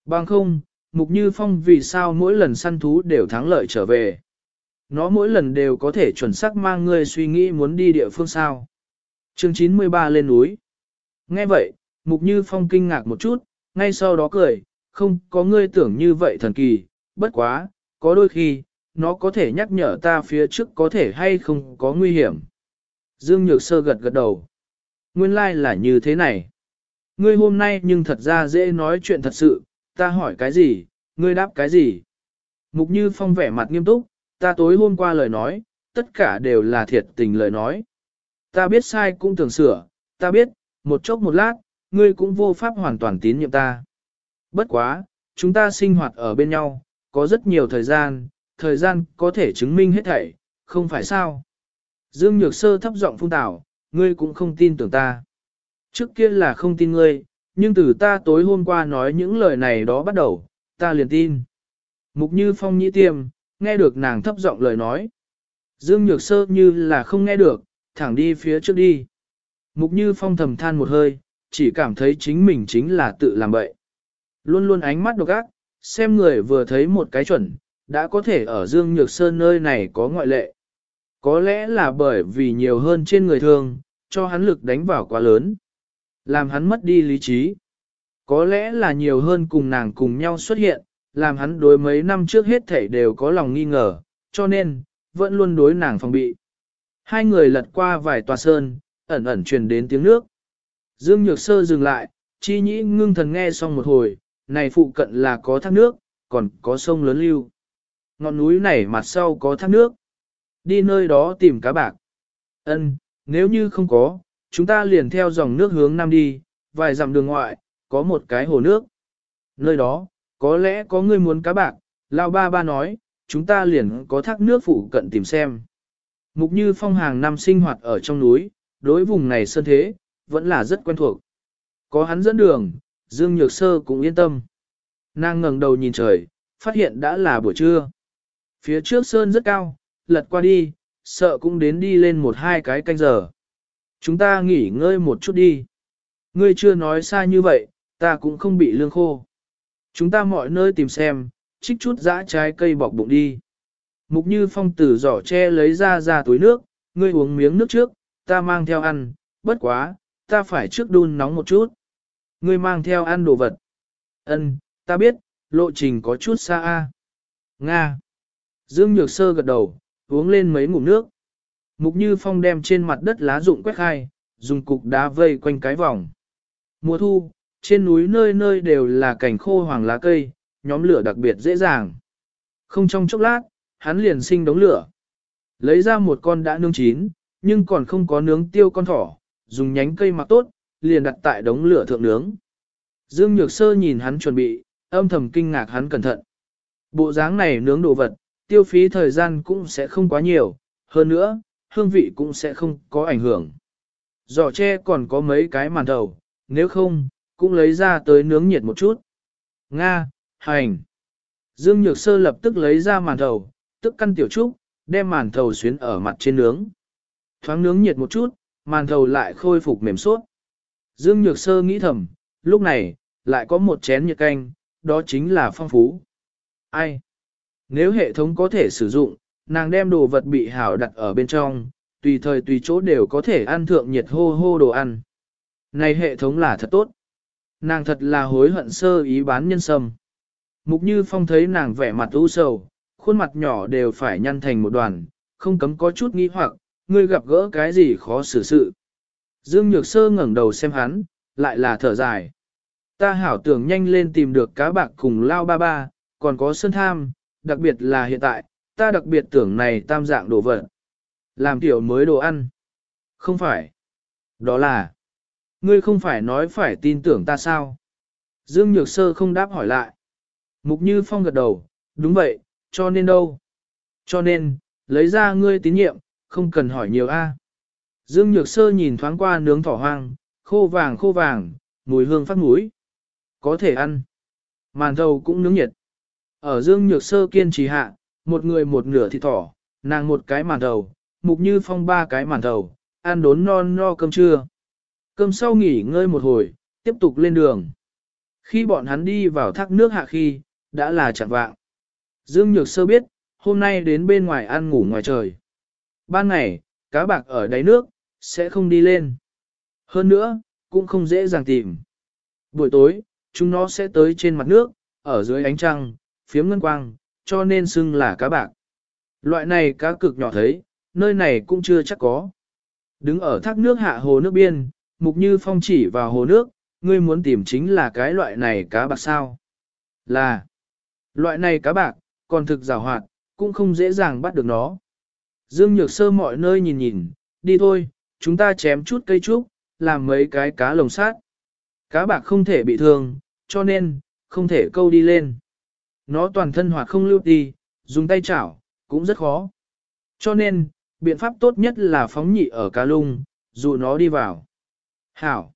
Bằng không, Mục Như Phong vì sao mỗi lần săn thú đều thắng lợi trở về. Nó mỗi lần đều có thể chuẩn xác mang ngươi suy nghĩ muốn đi địa phương sao. chương 93 lên núi. Nghe vậy, Mục Như Phong kinh ngạc một chút, ngay sau đó cười, không có ngươi tưởng như vậy thần kỳ, bất quá, có đôi khi, nó có thể nhắc nhở ta phía trước có thể hay không có nguy hiểm. Dương Nhược Sơ gật gật đầu. Nguyên lai like là như thế này. Ngươi hôm nay nhưng thật ra dễ nói chuyện thật sự, ta hỏi cái gì, ngươi đáp cái gì. Mục Như Phong vẻ mặt nghiêm túc, ta tối hôm qua lời nói, tất cả đều là thiệt tình lời nói. Ta biết sai cũng tưởng sửa, ta biết, một chốc một lát, ngươi cũng vô pháp hoàn toàn tín nhiệm ta. Bất quá, chúng ta sinh hoạt ở bên nhau, có rất nhiều thời gian, thời gian có thể chứng minh hết thảy, không phải sao. Dương Nhược Sơ thấp giọng phung tảo, ngươi cũng không tin tưởng ta. Trước kia là không tin ngươi, nhưng từ ta tối hôm qua nói những lời này đó bắt đầu, ta liền tin. Mục như phong nhĩ tiêm, nghe được nàng thấp giọng lời nói. Dương Nhược Sơ như là không nghe được, thẳng đi phía trước đi. Mục như phong thầm than một hơi, chỉ cảm thấy chính mình chính là tự làm bậy. Luôn luôn ánh mắt độc ác, xem người vừa thấy một cái chuẩn, đã có thể ở Dương Nhược Sơn nơi này có ngoại lệ. Có lẽ là bởi vì nhiều hơn trên người thường, cho hắn lực đánh vào quá lớn. Làm hắn mất đi lý trí. Có lẽ là nhiều hơn cùng nàng cùng nhau xuất hiện, làm hắn đối mấy năm trước hết thảy đều có lòng nghi ngờ, cho nên, vẫn luôn đối nàng phòng bị. Hai người lật qua vài tòa sơn, ẩn ẩn truyền đến tiếng nước. Dương Nhược Sơ dừng lại, chi nhĩ ngưng thần nghe xong một hồi, này phụ cận là có thác nước, còn có sông lớn lưu. Ngọn núi này mặt sau có thác nước. Đi nơi đó tìm cá bạc. Ân, nếu như không có, chúng ta liền theo dòng nước hướng nam đi, vài dặm đường ngoại, có một cái hồ nước. Nơi đó, có lẽ có người muốn cá bạc, Lao Ba Ba nói, chúng ta liền có thác nước phụ cận tìm xem. Mục như phong hàng năm sinh hoạt ở trong núi, đối vùng này sơn thế, vẫn là rất quen thuộc. Có hắn dẫn đường, Dương Nhược Sơ cũng yên tâm. Nàng ngẩng đầu nhìn trời, phát hiện đã là buổi trưa. Phía trước sơn rất cao, lật qua đi, sợ cũng đến đi lên một hai cái canh giờ. Chúng ta nghỉ ngơi một chút đi. Ngươi chưa nói xa như vậy, ta cũng không bị lương khô. Chúng ta mọi nơi tìm xem, trích chút dã trái cây bọc bụng đi. Mục như phong tử giỏ che lấy ra ra túi nước, ngươi uống miếng nước trước, ta mang theo ăn, bất quá, ta phải trước đun nóng một chút. Ngươi mang theo ăn đồ vật. Ân, ta biết, lộ trình có chút xa a. Nga. Dương Nhược Sơ gật đầu, uống lên mấy ngụm nước. Mục Như Phong đem trên mặt đất lá rụng quét khai, dùng cục đá vây quanh cái vòng. Mùa thu, trên núi nơi nơi đều là cảnh khô hoàng lá cây, nhóm lửa đặc biệt dễ dàng. Không trong chốc lát, hắn liền sinh đống lửa. Lấy ra một con đã nướng chín, nhưng còn không có nướng tiêu con thỏ, dùng nhánh cây mặc tốt, liền đặt tại đống lửa thượng nướng. Dương Nhược Sơ nhìn hắn chuẩn bị, âm thầm kinh ngạc hắn cẩn thận. Bộ dáng này nướng đồ vật, tiêu phí thời gian cũng sẽ không quá nhiều, hơn nữa, hương vị cũng sẽ không có ảnh hưởng. Giỏ tre còn có mấy cái màn đầu, nếu không, cũng lấy ra tới nướng nhiệt một chút. Nga, hành. Dương Nhược Sơ lập tức lấy ra màn thầu, tức căn tiểu trúc, đem màn thầu xuyến ở mặt trên nướng. Thoáng nướng nhiệt một chút, màn thầu lại khôi phục mềm suốt. Dương Nhược Sơ nghĩ thầm, lúc này, lại có một chén nhiệt canh, đó chính là phong phú. Ai? Nếu hệ thống có thể sử dụng, nàng đem đồ vật bị hảo đặt ở bên trong, tùy thời tùy chỗ đều có thể ăn thượng nhiệt hô hô đồ ăn. Này hệ thống là thật tốt. Nàng thật là hối hận sơ ý bán nhân sâm. Mục Như Phong thấy nàng vẻ mặt u sầu, khuôn mặt nhỏ đều phải nhăn thành một đoàn, không cấm có chút nghi hoặc, ngươi gặp gỡ cái gì khó xử sự. Dương Nhược Sơ ngẩng đầu xem hắn, lại là thở dài. Ta hảo tưởng nhanh lên tìm được cá bạc cùng lao ba ba, còn có sơn tham, đặc biệt là hiện tại, ta đặc biệt tưởng này tam dạng đồ vật. Làm tiểu mới đồ ăn. Không phải. Đó là. Ngươi không phải nói phải tin tưởng ta sao? Dương Nhược Sơ không đáp hỏi lại. Mục Như Phong gật đầu, đúng vậy, cho nên đâu? Cho nên, lấy ra ngươi tín nhiệm, không cần hỏi nhiều a. Dương Nhược Sơ nhìn thoáng qua nướng thỏ hoang, khô vàng khô vàng, mùi hương phát mũi. Có thể ăn. Màn thầu cũng nướng nhiệt. Ở Dương Nhược Sơ kiên trì hạ, một người một nửa thịt thỏ, nàng một cái màn đầu mục như phong ba cái màn đầu ăn đốn non no cơm trưa. Cơm sau nghỉ ngơi một hồi, tiếp tục lên đường. Khi bọn hắn đi vào thác nước hạ khi, đã là chẳng vạng. Dương Nhược Sơ biết, hôm nay đến bên ngoài ăn ngủ ngoài trời. Ban ngày, cá bạc ở đáy nước, sẽ không đi lên. Hơn nữa, cũng không dễ dàng tìm. Buổi tối, chúng nó sẽ tới trên mặt nước, ở dưới ánh trăng, phiếm ngân quang, cho nên xưng là cá bạc. Loại này cá cực nhỏ thấy, nơi này cũng chưa chắc có. Đứng ở thác nước hạ hồ nước biên, mục như phong chỉ vào hồ nước, ngươi muốn tìm chính là cái loại này cá bạc sao. Là, loại này cá bạc, còn thực rào hoạt, cũng không dễ dàng bắt được nó. Dương Nhược Sơ mọi nơi nhìn nhìn, đi thôi, chúng ta chém chút cây trúc, làm mấy cái cá lồng sát. Cá bạc không thể bị thương, cho nên, không thể câu đi lên. Nó toàn thân hoạt không lưu đi, dùng tay chảo, cũng rất khó. Cho nên, biện pháp tốt nhất là phóng nhị ở cá lung, dù nó đi vào. Hảo.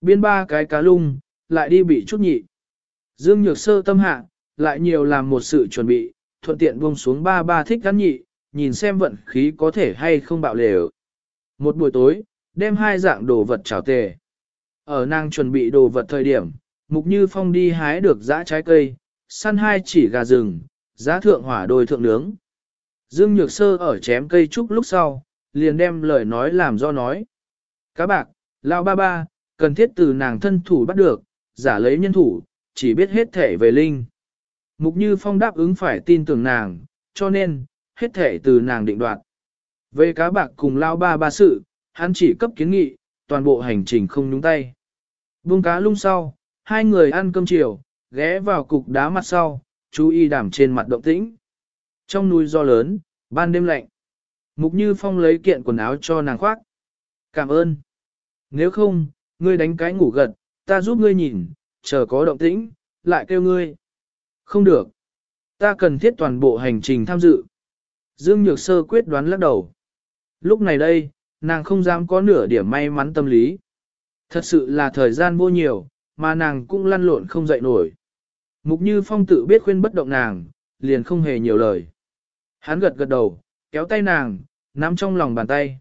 Biên ba cái cá lung, lại đi bị chút nhị. Dương Nhược Sơ tâm hạ, lại nhiều làm một sự chuẩn bị, thuận tiện buông xuống ba ba thích gắn nhị, nhìn xem vận khí có thể hay không bạo lều. Một buổi tối, đem hai dạng đồ vật trào tề. Ở nàng chuẩn bị đồ vật thời điểm, Mục Như Phong đi hái được dã trái cây, săn hai chỉ gà rừng, giá thượng hỏa đôi thượng nướng. Dương Nhược Sơ ở chém cây trúc lúc sau, liền đem lời nói làm do nói. Cá bạc, lao ba ba, cần thiết từ nàng thân thủ bắt được, giả lấy nhân thủ, chỉ biết hết thể về linh. Mục Như Phong đáp ứng phải tin tưởng nàng, cho nên, hết thể từ nàng định đoạt. Về cá bạc cùng lao ba ba sự, hắn chỉ cấp kiến nghị, toàn bộ hành trình không nhúng tay. Buông cá lung sau, hai người ăn cơm chiều, ghé vào cục đá mặt sau, chú ý đảm trên mặt động tĩnh. Trong núi do lớn, ban đêm lạnh. Mục Như Phong lấy kiện quần áo cho nàng khoác. Cảm ơn. Nếu không, ngươi đánh cái ngủ gật, ta giúp ngươi nhìn, chờ có động tĩnh, lại kêu ngươi. Không được. Ta cần thiết toàn bộ hành trình tham dự. Dương Nhược Sơ quyết đoán lắc đầu. Lúc này đây, nàng không dám có nửa điểm may mắn tâm lý. Thật sự là thời gian vô nhiều, mà nàng cũng lăn lộn không dậy nổi. Mục Như Phong tự biết khuyên bất động nàng, liền không hề nhiều lời. Hắn gật gật đầu, kéo tay nàng, nắm trong lòng bàn tay.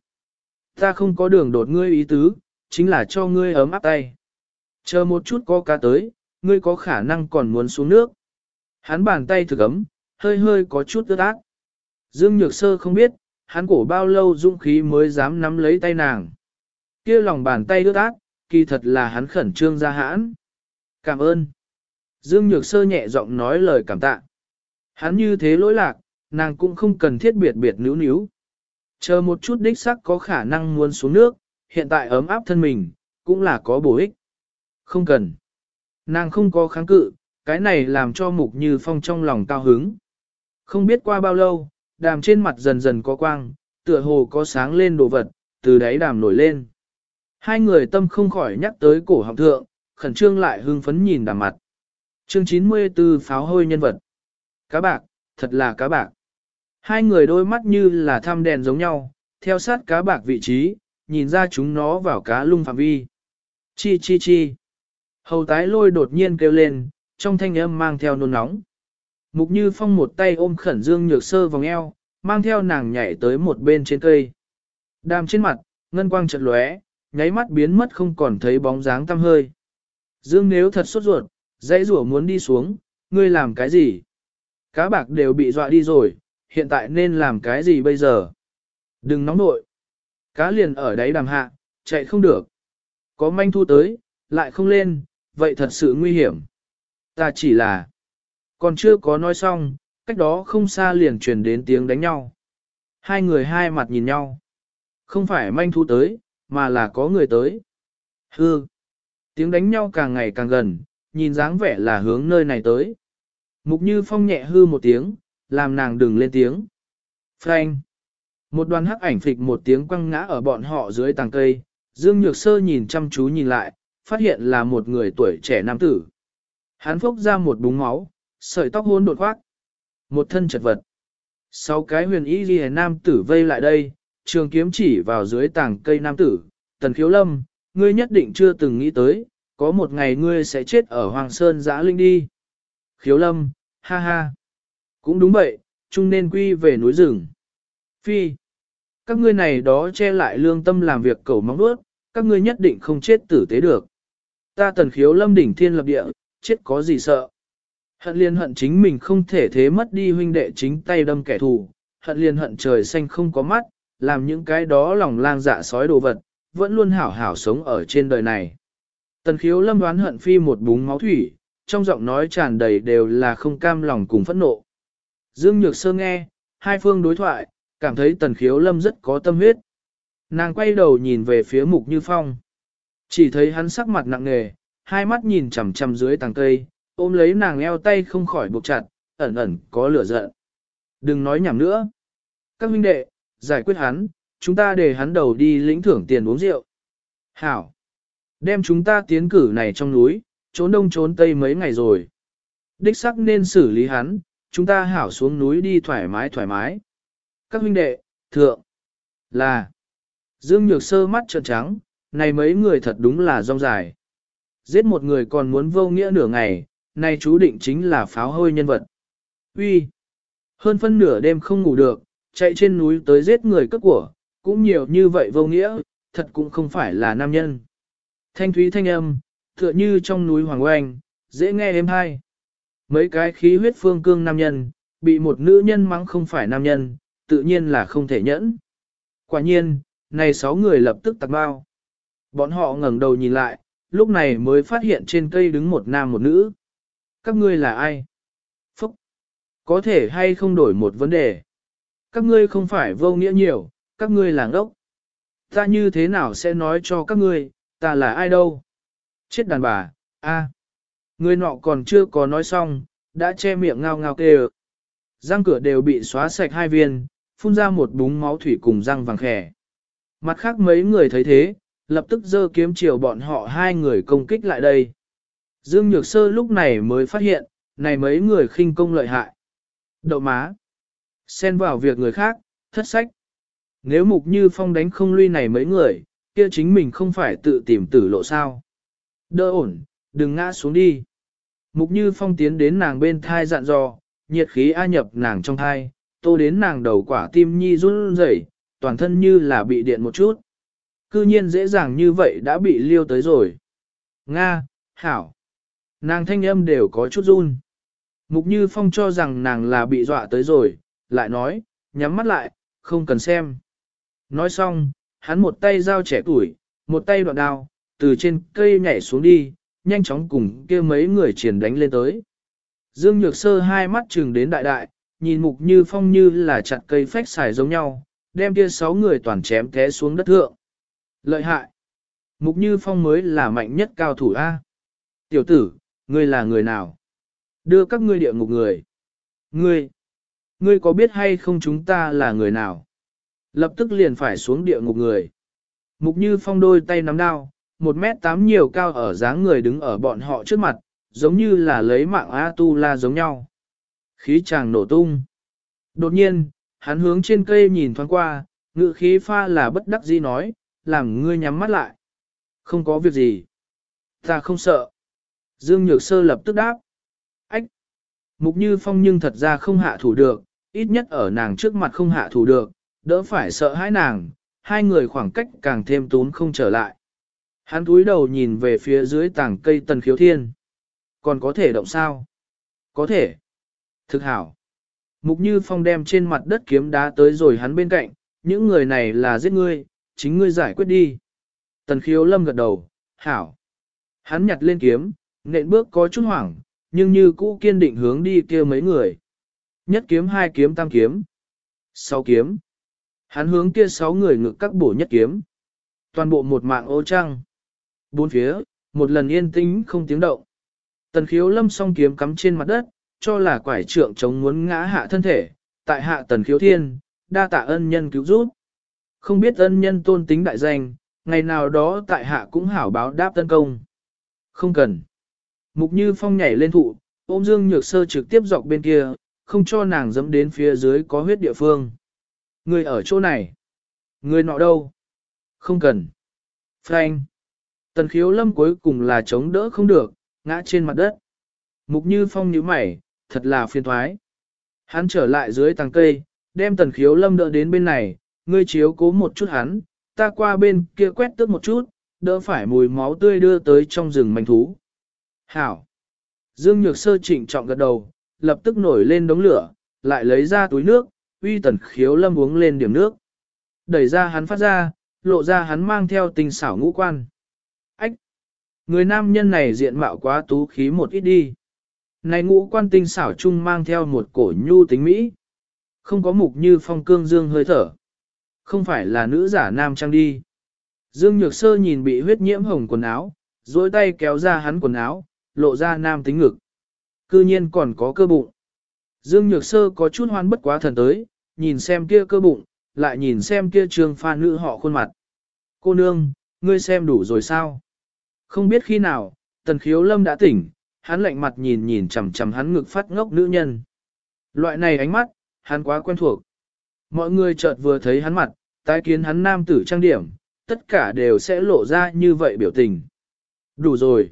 Ta không có đường đột ngươi ý tứ, chính là cho ngươi ấm áp tay. Chờ một chút có cá tới, ngươi có khả năng còn muốn xuống nước. Hắn bàn tay thực ấm, hơi hơi có chút ướt át. Dương Nhược Sơ không biết, hắn cổ bao lâu dũng khí mới dám nắm lấy tay nàng. kia lòng bàn tay ướt át, kỳ thật là hắn khẩn trương ra hãn. Cảm ơn. Dương Nhược Sơ nhẹ giọng nói lời cảm tạ. Hắn như thế lỗi lạc, nàng cũng không cần thiết biệt biệt níu níu. Chờ một chút đích sắc có khả năng muốn xuống nước, hiện tại ấm áp thân mình, cũng là có bổ ích. Không cần. Nàng không có kháng cự, cái này làm cho mục như phong trong lòng cao hứng. Không biết qua bao lâu, đàm trên mặt dần dần có quang, tựa hồ có sáng lên đồ vật, từ đáy đàm nổi lên. Hai người tâm không khỏi nhắc tới cổ học thượng, khẩn trương lại hưng phấn nhìn đàm mặt. Chương 94 pháo hôi nhân vật. Cá bạc, thật là cá bạc. Hai người đôi mắt như là thăm đèn giống nhau, theo sát cá bạc vị trí, nhìn ra chúng nó vào cá lung phạm vi. Chi chi chi. Hầu tái lôi đột nhiên kêu lên, trong thanh âm mang theo nôn nóng. Mục Như Phong một tay ôm khẩn Dương Nhược Sơ vòng eo, mang theo nàng nhảy tới một bên trên cây. Đàm trên mặt, ngân quang chợt lóe, nháy mắt biến mất không còn thấy bóng dáng tăm hơi. Dương nếu thật sốt ruột, dãy rủa muốn đi xuống, ngươi làm cái gì? Cá bạc đều bị dọa đi rồi, hiện tại nên làm cái gì bây giờ? Đừng nóng nội. Cá liền ở đáy đàm hạ, chạy không được. Có manh thu tới, lại không lên, vậy thật sự nguy hiểm. Ta chỉ là... Còn chưa có nói xong, cách đó không xa liền truyền đến tiếng đánh nhau. Hai người hai mặt nhìn nhau. Không phải manh thu tới, mà là có người tới. Hư. Tiếng đánh nhau càng ngày càng gần, nhìn dáng vẻ là hướng nơi này tới. Mục Như Phong nhẹ hư một tiếng, làm nàng đừng lên tiếng. Phanh, Một đoàn hắc ảnh phịch một tiếng quăng ngã ở bọn họ dưới tàng cây, Dương Nhược Sơ nhìn chăm chú nhìn lại, phát hiện là một người tuổi trẻ nam tử. Hắn phốc ra một búng máu, sợi tóc hôn đột khoác. Một thân chật vật. Sáu cái huyền y ghi nam tử vây lại đây, trường kiếm chỉ vào dưới tàng cây nam tử. Tần khiếu lâm, ngươi nhất định chưa từng nghĩ tới, có một ngày ngươi sẽ chết ở Hoàng Sơn giã linh đi. Khiếu lâm, ha ha. Cũng đúng vậy, chung nên quy về núi rừng. Phi. Các ngươi này đó che lại lương tâm làm việc cầu mong đuốt, các ngươi nhất định không chết tử tế được. Ta tần khiếu lâm đỉnh thiên lập địa, chết có gì sợ. Hận liên hận chính mình không thể thế mất đi huynh đệ chính tay đâm kẻ thù, hận liên hận trời xanh không có mắt, làm những cái đó lòng lang dạ sói đồ vật, vẫn luôn hảo hảo sống ở trên đời này. Tần khiếu lâm đoán hận phi một búng máu thủy, trong giọng nói tràn đầy đều là không cam lòng cùng phẫn nộ. Dương Nhược Sơ nghe, hai phương đối thoại, cảm thấy tần khiếu lâm rất có tâm huyết. Nàng quay đầu nhìn về phía mục như phong. Chỉ thấy hắn sắc mặt nặng nề, hai mắt nhìn chằm chằm dưới tàng cây, ôm lấy nàng eo tay không khỏi buộc chặt, ẩn ẩn có lửa giận. Đừng nói nhảm nữa. Các huynh đệ, giải quyết hắn, chúng ta để hắn đầu đi lĩnh thưởng tiền uống rượu. Hảo. Đem chúng ta tiến cử này trong núi, trốn đông trốn tây mấy ngày rồi. Đích sắc nên xử lý hắn, chúng ta hảo xuống núi đi thoải mái thoải mái. Các huynh đệ, thượng, là, Dương Nhược Sơ mắt trợn trắng, này mấy người thật đúng là rong dài. Giết một người còn muốn vô nghĩa nửa ngày, này chú định chính là pháo hôi nhân vật. Uy, hơn phân nửa đêm không ngủ được, chạy trên núi tới giết người cất của, cũng nhiều như vậy vô nghĩa, thật cũng không phải là nam nhân. Thanh thúy thanh âm, tựa như trong núi Hoàng Oanh, dễ nghe êm hay. Mấy cái khí huyết phương cương nam nhân, bị một nữ nhân mắng không phải nam nhân, tự nhiên là không thể nhẫn. Quả nhiên, này sáu người lập tức tạc bao. Bọn họ ngẩng đầu nhìn lại, lúc này mới phát hiện trên cây đứng một nam một nữ. Các ngươi là ai? Phúc! Có thể hay không đổi một vấn đề? Các ngươi không phải vô nghĩa nhiều, các ngươi là ngốc. Ta như thế nào sẽ nói cho các ngươi, ta là ai đâu? Chết đàn bà, a, Người nọ còn chưa có nói xong, đã che miệng ngao ngao kêu. Răng cửa đều bị xóa sạch hai viên, phun ra một búng máu thủy cùng răng vàng khẻ. Mặt khác mấy người thấy thế, lập tức giơ kiếm chiều bọn họ hai người công kích lại đây. Dương Nhược Sơ lúc này mới phát hiện, này mấy người khinh công lợi hại. Đậu má. Xen vào việc người khác, thất sách. Nếu Mục Như Phong đánh không luy này mấy người, kia chính mình không phải tự tìm tử lộ sao. Đỡ ổn, đừng ngã xuống đi. Mục Như Phong tiến đến nàng bên thai dặn dò, nhiệt khí a nhập nàng trong thai, tô đến nàng đầu quả tim nhi run rẩy, toàn thân như là bị điện một chút. Cư nhiên dễ dàng như vậy đã bị liêu tới rồi. Nga, Hảo. Nàng thanh âm đều có chút run. Mục Như Phong cho rằng nàng là bị dọa tới rồi, lại nói, nhắm mắt lại, không cần xem. Nói xong, hắn một tay dao trẻ tuổi, một tay đoạn đao, từ trên cây nhảy xuống đi, nhanh chóng cùng kia mấy người triển đánh lên tới. Dương Nhược Sơ hai mắt trừng đến đại đại, nhìn Mục Như Phong như là chặt cây phách xài giống nhau, đem kia sáu người toàn chém té xuống đất thượng. Lợi hại! Mục Như Phong mới là mạnh nhất cao thủ A. Tiểu tử, ngươi là người nào? Đưa các ngươi địa ngục người. Ngươi, ngươi có biết hay không chúng ta là người nào? Lập tức liền phải xuống địa ngục người. Mục Như Phong đôi tay nắm đao, một mét tám nhiều cao ở dáng người đứng ở bọn họ trước mặt, giống như là lấy mạng A-tu-la giống nhau. Khí chàng nổ tung. Đột nhiên, hắn hướng trên cây nhìn thoáng qua, ngự khí pha là bất đắc dĩ nói, làm ngươi nhắm mắt lại. Không có việc gì. Ta không sợ. Dương Nhược Sơ lập tức đáp. Ách! Mục Như Phong nhưng thật ra không hạ thủ được, ít nhất ở nàng trước mặt không hạ thủ được, đỡ phải sợ hãi nàng, hai người khoảng cách càng thêm tún không trở lại. Hắn túi đầu nhìn về phía dưới tảng cây tần khiếu thiên. Còn có thể động sao? Có thể. Thực hảo. Mục Như Phong đem trên mặt đất kiếm đá tới rồi hắn bên cạnh, những người này là giết ngươi, chính ngươi giải quyết đi. Tần khiếu lâm gật đầu, hảo. Hắn nhặt lên kiếm, nện bước có chút hoảng, nhưng như cũ kiên định hướng đi kia mấy người. Nhất kiếm hai kiếm tam kiếm. Sáu kiếm. Hắn hướng kia sáu người ngực các bổ nhất kiếm. Toàn bộ một mạng ô trăng. Bốn phía, một lần yên tĩnh không tiếng động. Tần khiếu lâm song kiếm cắm trên mặt đất, cho là quải trượng chống muốn ngã hạ thân thể. Tại hạ tần khiếu thiên, đa tạ ân nhân cứu giúp. Không biết ân nhân tôn tính đại danh, ngày nào đó tại hạ cũng hảo báo đáp tấn công. Không cần. Mục Như Phong nhảy lên thụ, ôm Dương Nhược Sơ trực tiếp dọc bên kia, không cho nàng dẫm đến phía dưới có huyết địa phương. Người ở chỗ này. Người nọ đâu? Không cần. Frank. Tần khiếu lâm cuối cùng là chống đỡ không được, ngã trên mặt đất. Mục Như Phong nhíu mày, thật là phiền thoái. Hắn trở lại dưới tàng cây, đem tần khiếu lâm đỡ đến bên này, ngươi chiếu cố một chút hắn, ta qua bên kia quét tước một chút, đỡ phải mùi máu tươi đưa tới trong rừng manh thú. Hảo! Dương Nhược Sơ trịnh trọng gật đầu, lập tức nổi lên đống lửa, lại lấy ra túi nước, uy tần khiếu lâm uống lên điểm nước. Đẩy ra hắn phát ra, lộ ra hắn mang theo tình xảo ngũ quan. Ách! Người nam nhân này diện mạo quá tú khí một ít đi. Này ngũ quan tinh xảo chung mang theo một cổ nhu tính mỹ. Không có mục như phong cương dương hơi thở. Không phải là nữ giả nam trang đi. Dương Nhược Sơ nhìn bị huyết nhiễm hồng quần áo, duỗi tay kéo ra hắn quần áo, lộ ra nam tính ngực. Cư nhiên còn có cơ bụng. Dương Nhược Sơ có chút hoan bất quá thần tới, nhìn xem kia cơ bụng, lại nhìn xem kia trường pha nữ họ khuôn mặt. Cô nương, ngươi xem đủ rồi sao? Không biết khi nào, tần khiếu lâm đã tỉnh, hắn lạnh mặt nhìn nhìn chằm chằm hắn ngực phát ngốc nữ nhân. Loại này ánh mắt, hắn quá quen thuộc. Mọi người chợt vừa thấy hắn mặt, tái kiến hắn nam tử trang điểm, tất cả đều sẽ lộ ra như vậy biểu tình. Đủ rồi.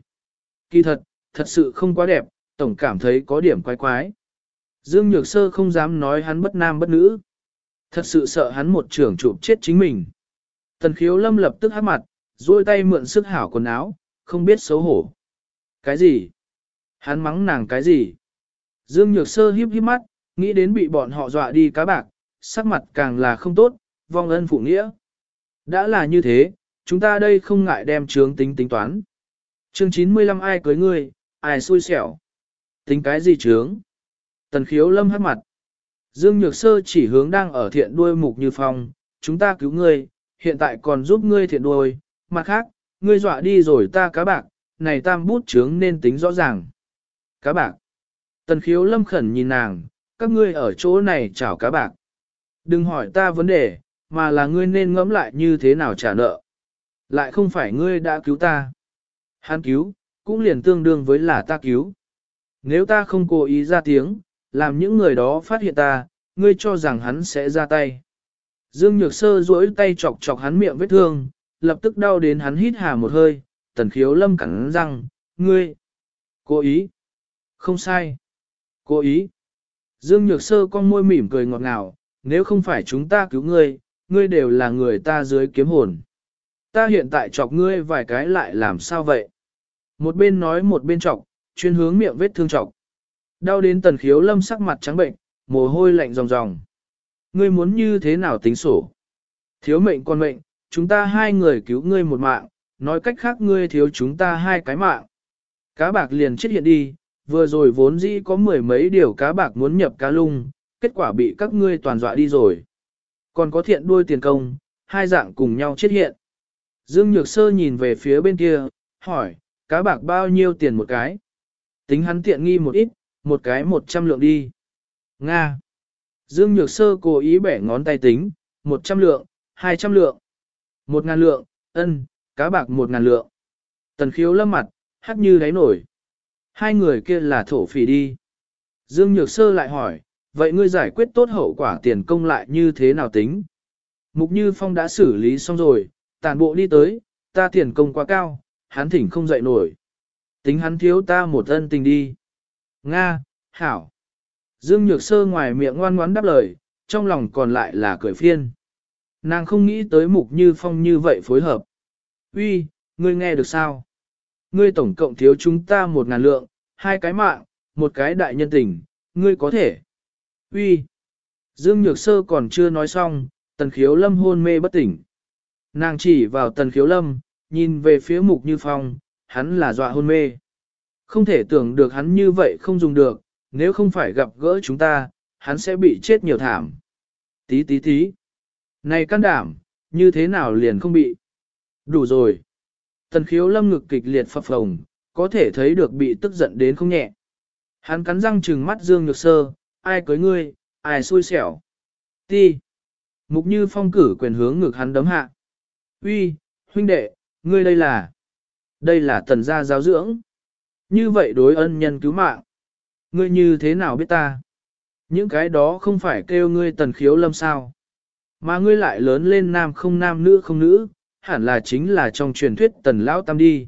Kỳ thật, thật sự không quá đẹp, tổng cảm thấy có điểm quái quái. Dương Nhược Sơ không dám nói hắn bất nam bất nữ. Thật sự sợ hắn một trưởng chụp chết chính mình. Tần khiếu lâm lập tức hát mặt, duỗi tay mượn sức hảo quần áo, không biết xấu hổ. Cái gì? Hắn mắng nàng cái gì? Dương Nhược Sơ hiếp hiếp mắt, nghĩ đến bị bọn họ dọa đi cá bạc, sắc mặt càng là không tốt, vong ân phụ nghĩa. Đã là như thế, chúng ta đây không ngại đem trướng tính tính toán. Chương 95 ai cưới ngươi, ai xui xẻo. Tính cái gì trướng? Tần khiếu lâm hát mặt. Dương Nhược Sơ chỉ hướng đang ở thiện đuôi mục như phong, chúng ta cứu ngươi, hiện tại còn giúp ngươi thiện đuôi, mặt khác, ngươi dọa đi rồi ta cá bạc, này tam bút trướng nên tính rõ ràng. Cá bạc. Tần khiếu lâm khẩn nhìn nàng, các ngươi ở chỗ này chào cá bạc. Đừng hỏi ta vấn đề, mà là ngươi nên ngẫm lại như thế nào trả nợ. Lại không phải ngươi đã cứu ta. Hắn cứu, cũng liền tương đương với là ta cứu. Nếu ta không cố ý ra tiếng, làm những người đó phát hiện ta, ngươi cho rằng hắn sẽ ra tay. Dương Nhược Sơ duỗi tay chọc chọc hắn miệng vết thương, lập tức đau đến hắn hít hà một hơi, tần khiếu lâm cắn răng, ngươi, cố ý, không sai, cố ý. Dương Nhược Sơ con môi mỉm cười ngọt ngào, nếu không phải chúng ta cứu ngươi, ngươi đều là người ta dưới kiếm hồn. Ta hiện tại chọc ngươi vài cái lại làm sao vậy? Một bên nói một bên chọc, chuyên hướng miệng vết thương chọc. Đau đến tần khiếu lâm sắc mặt trắng bệnh, mồ hôi lạnh ròng ròng. Ngươi muốn như thế nào tính sổ? Thiếu mệnh con mệnh, chúng ta hai người cứu ngươi một mạng, nói cách khác ngươi thiếu chúng ta hai cái mạng. Cá bạc liền chết hiện đi, vừa rồi vốn dĩ có mười mấy điều cá bạc muốn nhập cá lung, kết quả bị các ngươi toàn dọa đi rồi. Còn có thiện đuôi tiền công, hai dạng cùng nhau chết hiện. Dương Nhược Sơ nhìn về phía bên kia, hỏi, cá bạc bao nhiêu tiền một cái? Tính hắn tiện nghi một ít, một cái một trăm lượng đi. Nga. Dương Nhược Sơ cố ý bẻ ngón tay tính, một trăm lượng, hai trăm lượng, một ngàn lượng, ân, cá bạc một ngàn lượng. Tần khiếu lâm mặt, hắt như đáy nổi. Hai người kia là thổ phỉ đi. Dương Nhược Sơ lại hỏi, vậy ngươi giải quyết tốt hậu quả tiền công lại như thế nào tính? Mục Như Phong đã xử lý xong rồi, tàn bộ đi tới, ta tiền công quá cao, hắn thỉnh không dậy nổi. Tính hắn thiếu ta một ân tình đi. Nga, Hảo. Dương Nhược Sơ ngoài miệng ngoan ngoãn đáp lời, trong lòng còn lại là cười phiên. Nàng không nghĩ tới Mục Như Phong như vậy phối hợp. Uy, ngươi nghe được sao? Ngươi tổng cộng thiếu chúng ta một ngàn lượng, hai cái mạng, một cái đại nhân tình, ngươi có thể. Uy. Dương Nhược Sơ còn chưa nói xong, Tần Khiếu Lâm hôn mê bất tỉnh. Nàng chỉ vào Tần Khiếu Lâm, nhìn về phía Mục Như Phong, hắn là dọa hôn mê. Không thể tưởng được hắn như vậy không dùng được, nếu không phải gặp gỡ chúng ta, hắn sẽ bị chết nhiều thảm. Tí tí tí. Này can đảm, như thế nào liền không bị? Đủ rồi. Tần khiếu lâm ngực kịch liệt phập phồng, có thể thấy được bị tức giận đến không nhẹ. Hắn cắn răng trừng mắt Dương Nhược Sơ, ai cưới ngươi, ai xui xẻo. Ti. Mục như phong cử quyền hướng ngực hắn đấm hạ. Uy, huynh đệ, ngươi đây là... Đây là tần gia giáo dưỡng. Như vậy đối ân nhân cứu mạng. Ngươi như thế nào biết ta? Những cái đó không phải kêu ngươi tần khiếu lâm sao. Mà ngươi lại lớn lên nam không nam nữ không nữ, hẳn là chính là trong truyền thuyết tần lão tam đi.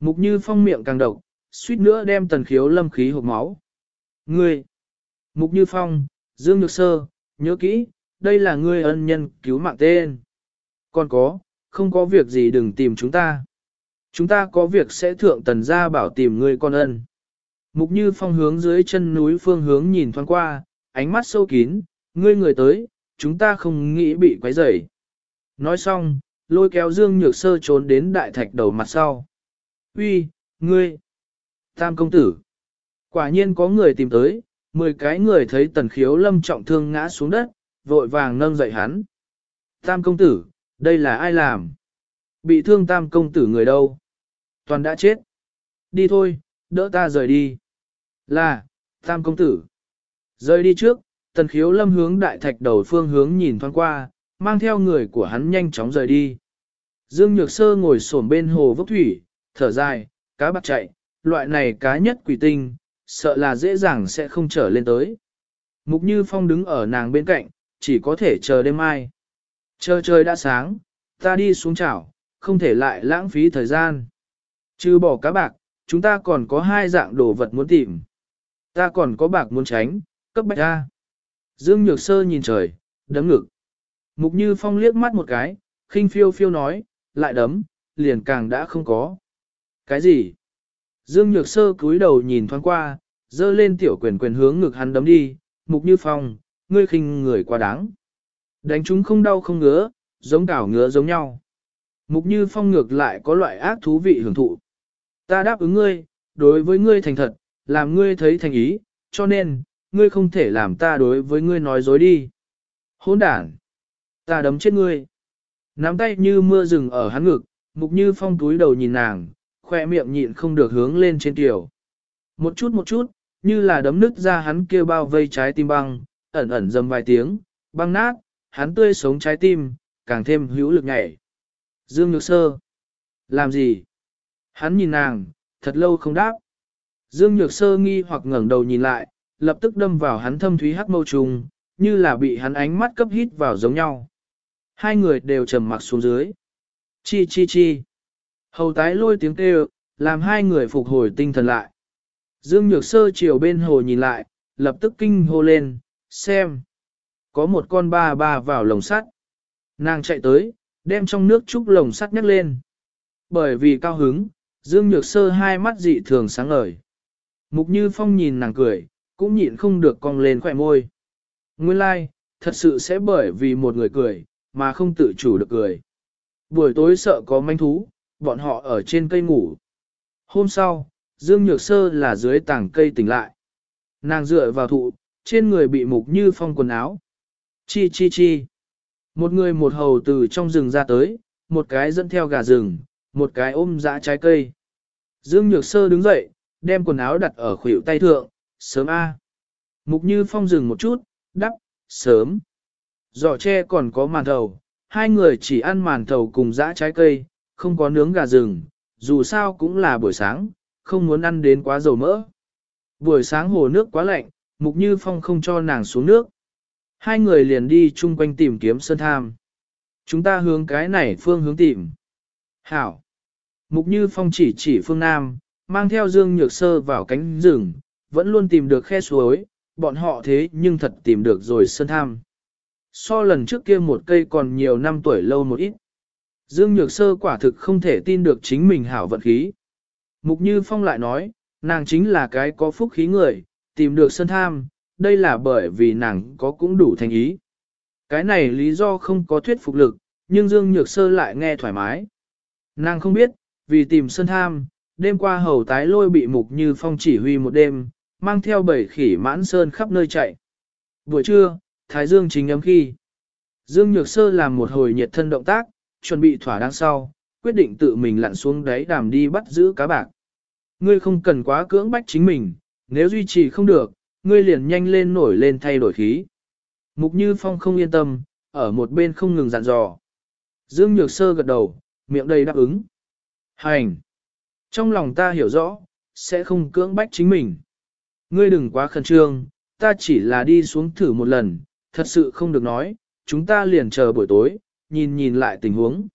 Mục như phong miệng càng độc, suýt nữa đem tần khiếu lâm khí hộp máu. Ngươi, mục như phong, dương nhược sơ, nhớ kỹ, đây là ngươi ân nhân cứu mạng tên. Còn có, không có việc gì đừng tìm chúng ta. Chúng ta có việc sẽ thượng tần gia bảo tìm ngươi con ân. Mục như phong hướng dưới chân núi phương hướng nhìn thoáng qua, ánh mắt sâu kín, ngươi người tới, chúng ta không nghĩ bị quấy rầy. Nói xong, lôi kéo Dương Nhược Sơ trốn đến đại thạch đầu mặt sau. Uy, ngươi, tam công tử. Quả nhiên có người tìm tới, mười cái người thấy tần khiếu lâm trọng thương ngã xuống đất, vội vàng nâng dậy hắn. Tam công tử, đây là ai làm? Bị thương tam công tử người đâu? Toàn đã chết. Đi thôi, đỡ ta rời đi. Là, tam công tử. Rời đi trước, tần khiếu lâm hướng đại thạch đầu phương hướng nhìn thoáng qua, mang theo người của hắn nhanh chóng rời đi. Dương Nhược Sơ ngồi xổm bên hồ vốc thủy, thở dài, cá bắt chạy, loại này cá nhất quỷ tinh, sợ là dễ dàng sẽ không trở lên tới. Mục Như Phong đứng ở nàng bên cạnh, chỉ có thể chờ đêm mai. Chờ trời đã sáng, ta đi xuống chảo, không thể lại lãng phí thời gian. Trừ bỏ cá bạc, chúng ta còn có hai dạng đồ vật muốn tìm. Ta còn có bạc muốn tránh, cấp bách ra. Dương Nhược Sơ nhìn trời, đấm ngực. Mục Như Phong liếc mắt một cái, khinh phiêu phiêu nói, lại đấm, liền càng đã không có. Cái gì? Dương Nhược Sơ cúi đầu nhìn thoáng qua, dơ lên tiểu quyền quyền hướng ngực hắn đấm đi, Mục Như Phong, ngươi khinh người quá đáng. Đánh chúng không đau không ngứa, giống cảo ngứa giống nhau. Mục Như Phong ngược lại có loại ác thú vị hưởng thụ. Ta đáp ứng ngươi, đối với ngươi thành thật, làm ngươi thấy thành ý, cho nên, ngươi không thể làm ta đối với ngươi nói dối đi. Hỗn đản! Ta đấm chết ngươi! Nắm tay như mưa rừng ở hắn ngực, mục như phong túi đầu nhìn nàng, khoe miệng nhịn không được hướng lên trên tiểu. Một chút một chút, như là đấm nứt ra hắn kêu bao vây trái tim băng, ẩn ẩn dầm vài tiếng, băng nát, hắn tươi sống trái tim, càng thêm hữu lực nhảy. Dương Nhược Sơ. Làm gì? Hắn nhìn nàng, thật lâu không đáp. Dương Nhược Sơ nghi hoặc ngẩng đầu nhìn lại, lập tức đâm vào hắn thâm thúy hắc mâu trùng, như là bị hắn ánh mắt cấp hít vào giống nhau. Hai người đều trầm mặc xuống dưới. Chi chi chi. Hầu tái lôi tiếng kêu, làm hai người phục hồi tinh thần lại. Dương Nhược Sơ chiều bên hồ nhìn lại, lập tức kinh hô lên, xem. Có một con ba ba vào lồng sắt. Nàng chạy tới, đem trong nước trúc lồng sắt nhấc lên. Bởi vì cao hứng, Dương Nhược Sơ hai mắt dị thường sáng ngời. Mục Như Phong nhìn nàng cười, cũng nhịn không được cong lên khỏe môi. Nguyên lai, like, thật sự sẽ bởi vì một người cười, mà không tự chủ được cười. Buổi tối sợ có manh thú, bọn họ ở trên cây ngủ. Hôm sau, Dương Nhược Sơ là dưới tảng cây tỉnh lại. Nàng dựa vào thụ, trên người bị mục như phong quần áo. Chi chi chi. Một người một hầu từ trong rừng ra tới, một cái dẫn theo gà rừng, một cái ôm dã trái cây. Dương Nhược Sơ đứng dậy, đem quần áo đặt ở khuỷu tay thượng, sớm A. Mục Như Phong dừng một chút, đắp, sớm. Giỏ tre còn có màn thầu, hai người chỉ ăn màn thầu cùng dã trái cây, không có nướng gà rừng, dù sao cũng là buổi sáng, không muốn ăn đến quá dầu mỡ. Buổi sáng hồ nước quá lạnh, Mục Như Phong không cho nàng xuống nước. Hai người liền đi chung quanh tìm kiếm sơn tham. Chúng ta hướng cái này phương hướng tìm. Hảo. Mục Như Phong chỉ chỉ phương Nam, mang theo Dương Nhược Sơ vào cánh rừng, vẫn luôn tìm được khe suối, bọn họ thế nhưng thật tìm được rồi sơn tham. So lần trước kia một cây còn nhiều năm tuổi lâu một ít. Dương Nhược Sơ quả thực không thể tin được chính mình hảo vận khí. Mục Như Phong lại nói, nàng chính là cái có phúc khí người, tìm được sơn tham, đây là bởi vì nàng có cũng đủ thành ý. Cái này lý do không có thuyết phục lực, nhưng Dương Nhược Sơ lại nghe thoải mái. Nàng không biết, vì tìm sơn tham, đêm qua hầu tái lôi bị Mục Như Phong chỉ huy một đêm, mang theo bảy khỉ mãn sơn khắp nơi chạy. Buổi trưa, Thái Dương chính ấm khi. Dương Nhược Sơ làm một hồi nhiệt thân động tác, chuẩn bị thỏa đáng sau, quyết định tự mình lặn xuống đáy đàm đi bắt giữ cá bạc. Ngươi không cần quá cưỡng bách chính mình, nếu duy trì không được, ngươi liền nhanh lên nổi lên thay đổi khí. Mục Như Phong không yên tâm, ở một bên không ngừng dặn dò. Dương Nhược Sơ gật đầu, miệng đầy đáp ứng. Hành! Trong lòng ta hiểu rõ, sẽ không cưỡng bách chính mình. Ngươi đừng quá khẩn trương, ta chỉ là đi xuống thử một lần, thật sự không được nói, chúng ta liền chờ buổi tối, nhìn nhìn lại tình huống.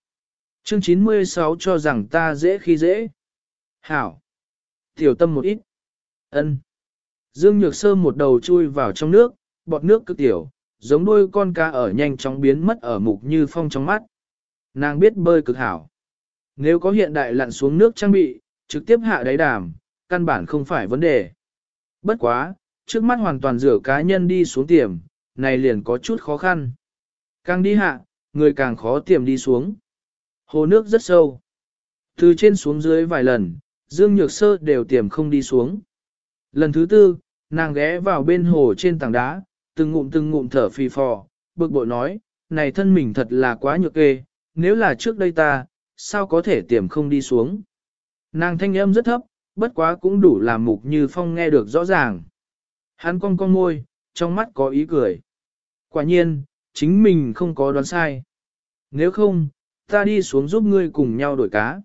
Chương 96 cho rằng ta dễ khi dễ. Hảo. Tiểu tâm một ít. ân Dương Nhược Sơ một đầu chui vào trong nước, bọt nước cực tiểu, giống đôi con cá ở nhanh chóng biến mất ở mục như phong trong mắt. Nàng biết bơi cực hảo. Nếu có hiện đại lặn xuống nước trang bị, trực tiếp hạ đáy đàm, căn bản không phải vấn đề. Bất quá, trước mắt hoàn toàn rửa cá nhân đi xuống tiềm, này liền có chút khó khăn. Càng đi hạ, người càng khó tiềm đi xuống. Hồ nước rất sâu. Từ trên xuống dưới vài lần, Dương Nhược Sơ đều tiềm không đi xuống. Lần thứ tư, nàng ghé vào bên hồ trên tảng đá, từng ngụm từng ngụm thở phì phò, bực bội nói, này thân mình thật là quá nhược kê, nếu là trước đây ta, sao có thể tiềm không đi xuống. Nàng thanh âm rất thấp, bất quá cũng đủ làm mục như phong nghe được rõ ràng. Hắn cong cong môi, trong mắt có ý cười. Quả nhiên, chính mình không có đoán sai. Nếu không, ta đi xuống giúp ngươi cùng nhau đổi cá.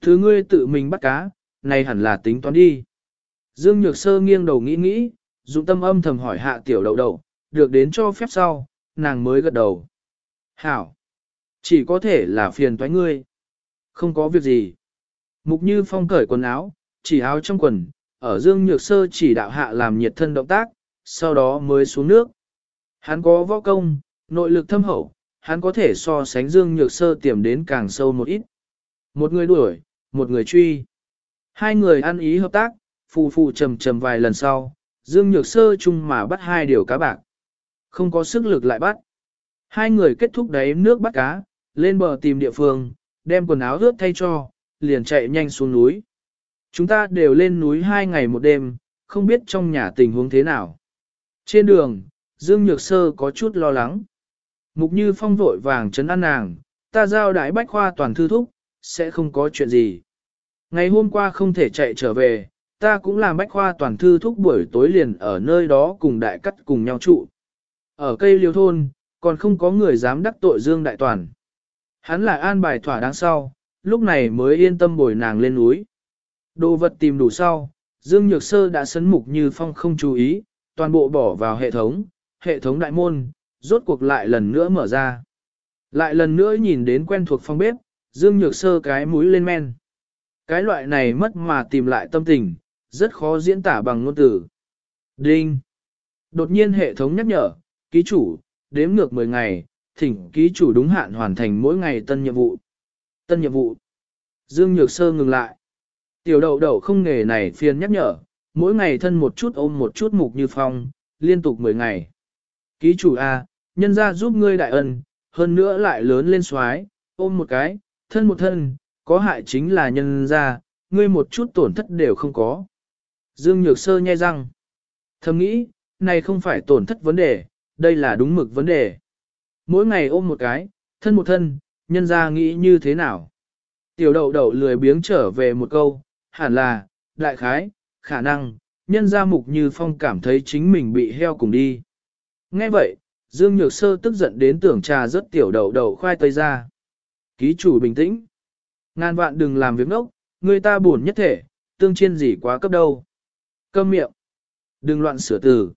Thứ ngươi tự mình bắt cá, này hẳn là tính toán đi. Dương Nhược Sơ nghiêng đầu nghĩ nghĩ, dụng tâm âm thầm hỏi hạ tiểu đậu đậu, được đến cho phép sau, nàng mới gật đầu. Hảo! Chỉ có thể là phiền toái ngươi. Không có việc gì. Mục Như Phong cởi quần áo, chỉ áo trong quần, ở Dương Nhược Sơ chỉ đạo hạ làm nhiệt thân động tác, sau đó mới xuống nước. Hắn có võ công, nội lực thâm hậu, hắn có thể so sánh Dương Nhược Sơ tiềm đến càng sâu một ít. Một người đuổi, một người truy. Hai người ăn ý hợp tác, phù phù trầm trầm vài lần sau, Dương Nhược Sơ chung mà bắt hai điều cá bạc. Không có sức lực lại bắt. Hai người kết thúc đáy nước bắt cá, lên bờ tìm địa phương, đem quần áo ướt thay cho, liền chạy nhanh xuống núi. Chúng ta đều lên núi hai ngày một đêm, không biết trong nhà tình huống thế nào. Trên đường, Dương Nhược Sơ có chút lo lắng. Mục Như Phong vội vàng chấn an nàng, ta giao đại bách khoa toàn thư thúc, sẽ không có chuyện gì. Ngày hôm qua không thể chạy trở về, ta cũng làm bách khoa toàn thư thúc buổi tối liền ở nơi đó cùng đại cắt cùng nhau trụ. Ở cây liêu thôn, còn không có người dám đắc tội Dương Đại Toàn. Hắn lại an bài thỏa đáng sau, lúc này mới yên tâm bồi nàng lên núi. Đồ vật tìm đủ sau, Dương Nhược Sơ đã sấn mục như phong không chú ý, toàn bộ bỏ vào hệ thống, hệ thống đại môn, rốt cuộc lại lần nữa mở ra. Lại lần nữa nhìn đến quen thuộc phòng bếp, Dương Nhược Sơ cái mũi lên men. Cái loại này mất mà tìm lại tâm tình, rất khó diễn tả bằng ngôn từ. Đinh! Đột nhiên hệ thống nhắc nhở, ký chủ, đếm ngược 10 ngày, thỉnh ký chủ đúng hạn hoàn thành mỗi ngày tân nhiệm vụ. Tân nhiệm vụ. Dương Nhược Sơ ngừng lại. Tiểu đậu đậu không nghề này phiền nhắc nhở, mỗi ngày thân một chút ôm một chút mục như phong, liên tục 10 ngày. Ký chủ A, nhân ra giúp ngươi đại ân, hơn nữa lại lớn lên xoái, ôm một cái, thân một thân, có hại chính là nhân ra, ngươi một chút tổn thất đều không có. Dương Nhược Sơ nhai răng. Thầm nghĩ, này không phải tổn thất vấn đề, đây là đúng mực vấn đề. Mỗi ngày ôm một cái, thân một thân, nhân ra nghĩ như thế nào? Tiểu đậu đậu lười biếng trở về một câu, hẳn là, đại khái, khả năng, nhân ra mục như phong cảm thấy chính mình bị heo cùng đi. Nghe vậy, Dương Nhược Sơ tức giận đến tưởng trà rất tiểu đậu đậu khoai tây ra. Ký chủ bình tĩnh. Ngàn vạn đừng làm việc ngốc, người ta buồn nhất thể, tương chiên gì quá cấp đâu. Câm miệng. Đừng loạn sửa từ.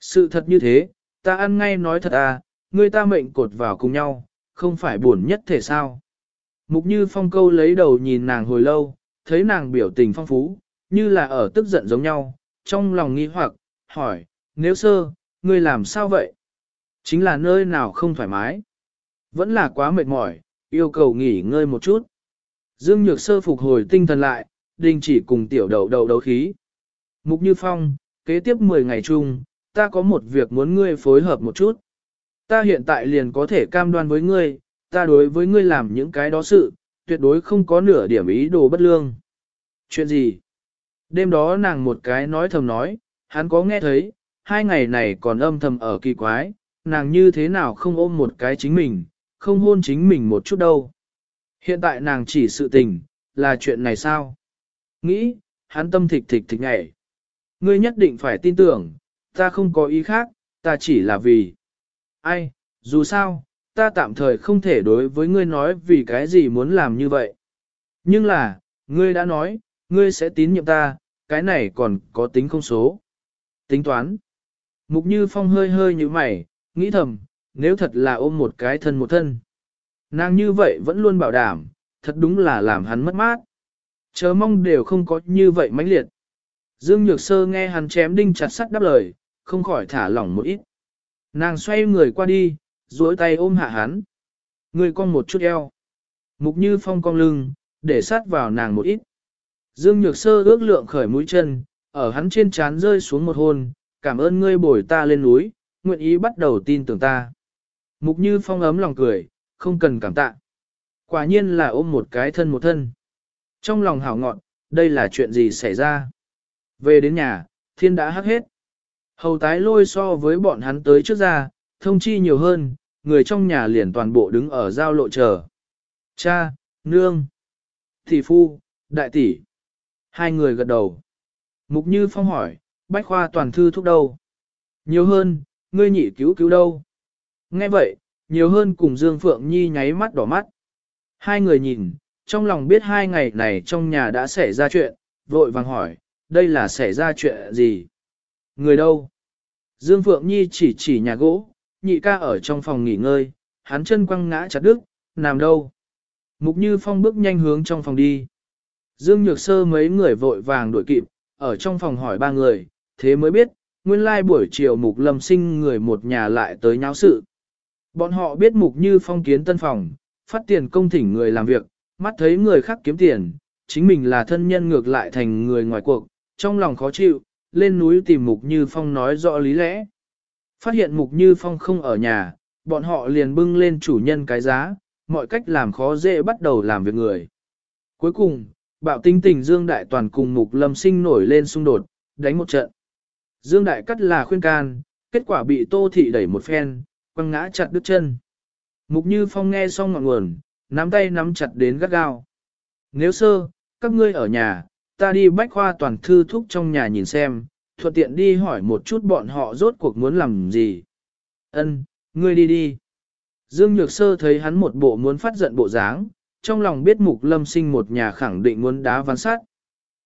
Sự thật như thế, ta ăn ngay nói thật à, người ta mệnh cột vào cùng nhau, không phải buồn nhất thể sao. Mục như phong câu lấy đầu nhìn nàng hồi lâu, thấy nàng biểu tình phong phú, như là ở tức giận giống nhau, trong lòng nghi hoặc, hỏi, nếu sơ, ngươi làm sao vậy? Chính là nơi nào không thoải mái. Vẫn là quá mệt mỏi, yêu cầu nghỉ ngơi một chút. Dương Nhược Sơ phục hồi tinh thần lại, đình chỉ cùng tiểu đầu đầu đấu khí. Mục Như Phong, kế tiếp 10 ngày chung, ta có một việc muốn ngươi phối hợp một chút. Ta hiện tại liền có thể cam đoan với ngươi, ta đối với ngươi làm những cái đó sự, tuyệt đối không có nửa điểm ý đồ bất lương. Chuyện gì? Đêm đó nàng một cái nói thầm nói, hắn có nghe thấy, hai ngày này còn âm thầm ở kỳ quái, nàng như thế nào không ôm một cái chính mình, không hôn chính mình một chút đâu. Hiện tại nàng chỉ sự tình, là chuyện này sao? Nghĩ, hắn tâm thịch thịch thịch nhảy. Ngươi nhất định phải tin tưởng, ta không có ý khác, ta chỉ là vì... Ai, dù sao, ta tạm thời không thể đối với ngươi nói vì cái gì muốn làm như vậy. Nhưng là, ngươi đã nói, ngươi sẽ tín nhiệm ta, cái này còn có tính không số. Tính toán. Mục Như Phong hơi hơi như mày, nghĩ thầm, nếu thật là ôm một cái thân một thân. Nàng như vậy vẫn luôn bảo đảm, thật đúng là làm hắn mất mát. Chớ mong đều không có như vậy mãnh liệt. Dương Nhược Sơ nghe hắn chém đinh chặt sắt đáp lời, không khỏi thả lỏng một ít. Nàng xoay người qua đi, duỗi tay ôm hạ hắn. Người con một chút eo. Mục Như Phong cong lưng, để sát vào nàng một ít. Dương Nhược Sơ ước lượng khởi mũi chân, ở hắn trên trán rơi xuống một hôn, cảm ơn ngươi bồi ta lên núi, nguyện ý bắt đầu tin tưởng ta. Mục Như Phong ấm lòng cười, không cần cảm tạ. Quả nhiên là ôm một cái thân một thân. Trong lòng hảo ngọn, đây là chuyện gì xảy ra? Về đến nhà, thiên đã hắc hết. Hầu tái lôi so với bọn hắn tới trước ra, thông chi nhiều hơn, người trong nhà liền toàn bộ đứng ở giao lộ chờ. Cha, nương, thị phu, đại tỷ. Hai người gật đầu. Mục Như Phong hỏi, Bách Khoa toàn thư thúc đâu? Nhiều hơn, ngươi nhị cứu cứu đâu? Nghe vậy, nhiều hơn cùng Dương Phượng Nhi nháy mắt đỏ mắt. Hai người nhìn, trong lòng biết hai ngày này trong nhà đã xảy ra chuyện, vội vàng hỏi, đây là xảy ra chuyện gì? Người đâu? Dương Phượng Nhi chỉ chỉ nhà gỗ, nhị ca ở trong phòng nghỉ ngơi, hắn chân quăng ngã chặt đứt, nằm đâu? Mục Như Phong bước nhanh hướng trong phòng đi. Dương Nhược Sơ mấy người vội vàng đuổi kịp, ở trong phòng hỏi ba người, thế mới biết, nguyên lai buổi chiều Mục Lâm sinh người một nhà lại tới nháo sự. Bọn họ biết Mục Như Phong kiến tân phòng, phát tiền công thỉnh người làm việc, mắt thấy người khác kiếm tiền, chính mình là thân nhân ngược lại thành người ngoài cuộc, trong lòng khó chịu, lên núi tìm Mục Như Phong nói rõ lý lẽ. Phát hiện Mục Như Phong không ở nhà, bọn họ liền bưng lên chủ nhân cái giá, mọi cách làm khó dễ bắt đầu làm việc người. Cuối cùng, bạo tinh tình Dương Đại Toàn cùng Mục Lâm Sinh nổi lên xung đột, đánh một trận. Dương Đại Cắt là khuyên can, kết quả bị Tô Thị đẩy một phen, quăng ngã chặt đứt chân. Mục Như Phong nghe xong ngọn nguồn, nắm tay nắm chặt đến gắt gao. Nếu sơ, các ngươi ở nhà, ta đi bách khoa toàn thư thúc trong nhà nhìn xem, thuận tiện đi hỏi một chút bọn họ rốt cuộc muốn làm gì. Ân, ngươi đi đi. Dương Nhược Sơ thấy hắn một bộ muốn phát giận bộ dáng, trong lòng biết mục lâm sinh một nhà khẳng định muốn đá ván sát.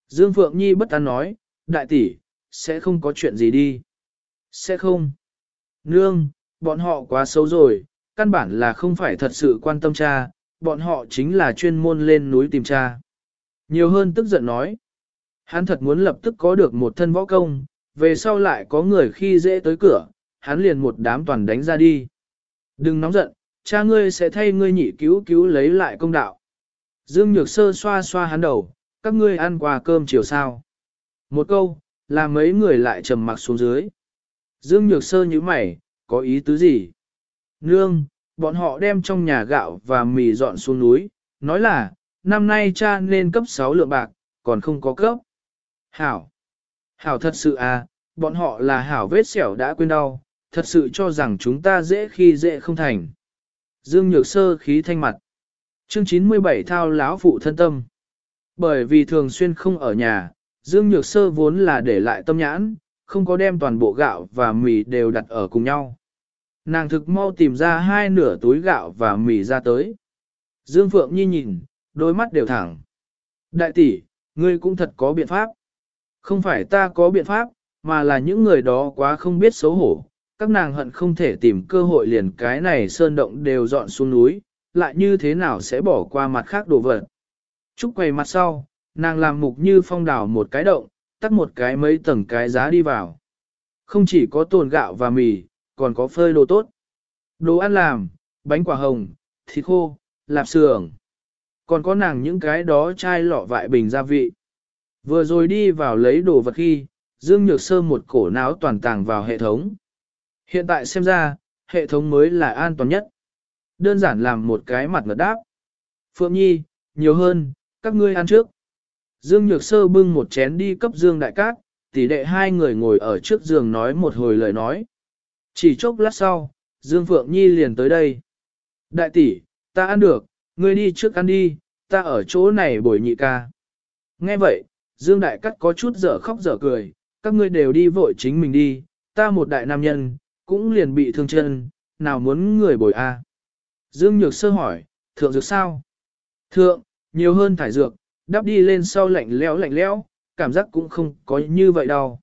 Dương Phượng Nhi bất an nói, đại tỷ, sẽ không có chuyện gì đi. Sẽ không. Nương, bọn họ quá xấu rồi, căn bản là không phải thật sự quan tâm cha, bọn họ chính là chuyên môn lên núi tìm cha. Nhiều hơn tức giận nói, hắn thật muốn lập tức có được một thân võ công, về sau lại có người khi dễ tới cửa, hắn liền một đám toàn đánh ra đi. Đừng nóng giận, cha ngươi sẽ thay ngươi nhị cứu cứu lấy lại công đạo. Dương Nhược Sơ xoa xoa hắn đầu, các ngươi ăn quà cơm chiều sao. Một câu, là mấy người lại trầm mặc xuống dưới. Dương Nhược Sơ như mày, có ý tứ gì? Nương, bọn họ đem trong nhà gạo và mì dọn xuống núi, nói là, năm nay cha nên cấp 6 lượng bạc, còn không có cấp. Hảo! Hảo thật sự à, bọn họ là hảo vết xẻo đã quên đau, thật sự cho rằng chúng ta dễ khi dễ không thành. Dương Nhược Sơ khí thanh mặt. Chương 97 thao lão phụ thân tâm. Bởi vì thường xuyên không ở nhà, Dương Nhược Sơ vốn là để lại tâm nhãn, không có đem toàn bộ gạo và mì đều đặt ở cùng nhau. Nàng thực mau tìm ra hai nửa túi gạo và mì ra tới. Dương Phượng Nhi nhìn, đôi mắt đều thẳng. Đại tỷ, ngươi cũng thật có biện pháp. Không phải ta có biện pháp, mà là những người đó quá không biết xấu hổ. Các nàng hận không thể tìm cơ hội liền cái này sơn động đều dọn xuống núi, lại như thế nào sẽ bỏ qua mặt khác đồ vật. Trúc quay mặt sau, nàng làm mục như phong đảo một cái động, tắt một cái mấy tầng cái giá đi vào. Không chỉ có tồn gạo và mì, còn có phơi đồ tốt. Đồ ăn làm, bánh quả hồng, thịt khô, lạp sườn. Còn có nàng những cái đó chai lọ vại bình gia vị. Vừa rồi đi vào lấy đồ vật khi, Dương Nhược Sơ một cổ não toàn tàng vào hệ thống. Hiện tại xem ra, hệ thống mới là an toàn nhất. Đơn giản làm một cái mặt ngật đáp. Phượng Nhi, nhiều hơn, các ngươi ăn trước. Dương Nhược Sơ bưng một chén đi cấp Dương Đại Cát, tỷ đệ hai người ngồi ở trước giường nói một hồi lời nói. Chỉ chốc lát sau, Dương Phượng Nhi liền tới đây. Đại tỷ, ta ăn được, ngươi đi trước ăn đi, ta ở chỗ này bồi nhị ca. Nghe vậy, Dương Đại Cát có chút dở khóc dở cười, các ngươi đều đi vội chính mình đi, ta một đại nam nhân, cũng liền bị thương chân, nào muốn người bồi a? Dương Nhược Sơ hỏi, thượng dược sao? Thượng, nhiều hơn thải dược, đắp đi lên sau lạnh lẽo lạnh lẽo, cảm giác cũng không có như vậy đâu.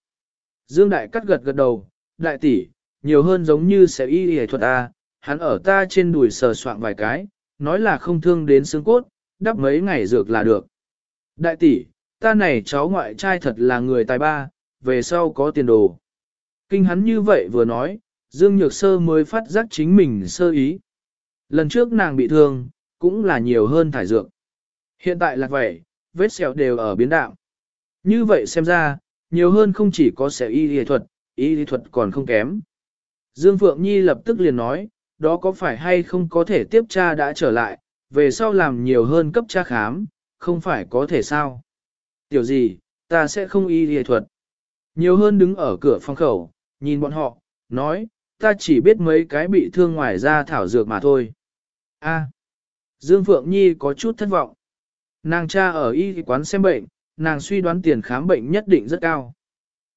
Dương Đại cắt gật gật đầu, đại tỷ, nhiều hơn giống như sẽ y y thuật A, hắn ở ta trên đùi sờ soạn vài cái, nói là không thương đến xương cốt, đắp mấy ngày dược là được. Đại tỷ, ta này cháu ngoại trai thật là người tài ba, về sau có tiền đồ. Kinh hắn như vậy vừa nói, Dương Nhược Sơ mới phát giác chính mình sơ ý. Lần trước nàng bị thương, cũng là nhiều hơn thải dược. Hiện tại là vậy, vết sẹo đều ở biến đạo. Như vậy xem ra, nhiều hơn không chỉ có sẹo y y thuật, y y thuật còn không kém. Dương Phượng Nhi lập tức liền nói, đó có phải hay không có thể tiếp cha đã trở lại, về sau làm nhiều hơn cấp cha khám, không phải có thể sao. Tiểu gì, ta sẽ không y y thuật. Nhiều hơn đứng ở cửa phòng khẩu, nhìn bọn họ, nói, ta chỉ biết mấy cái bị thương ngoài ra thảo dược mà thôi. A. Dương Phượng Nhi có chút thất vọng. Nàng cha ở y quán xem bệnh, nàng suy đoán tiền khám bệnh nhất định rất cao.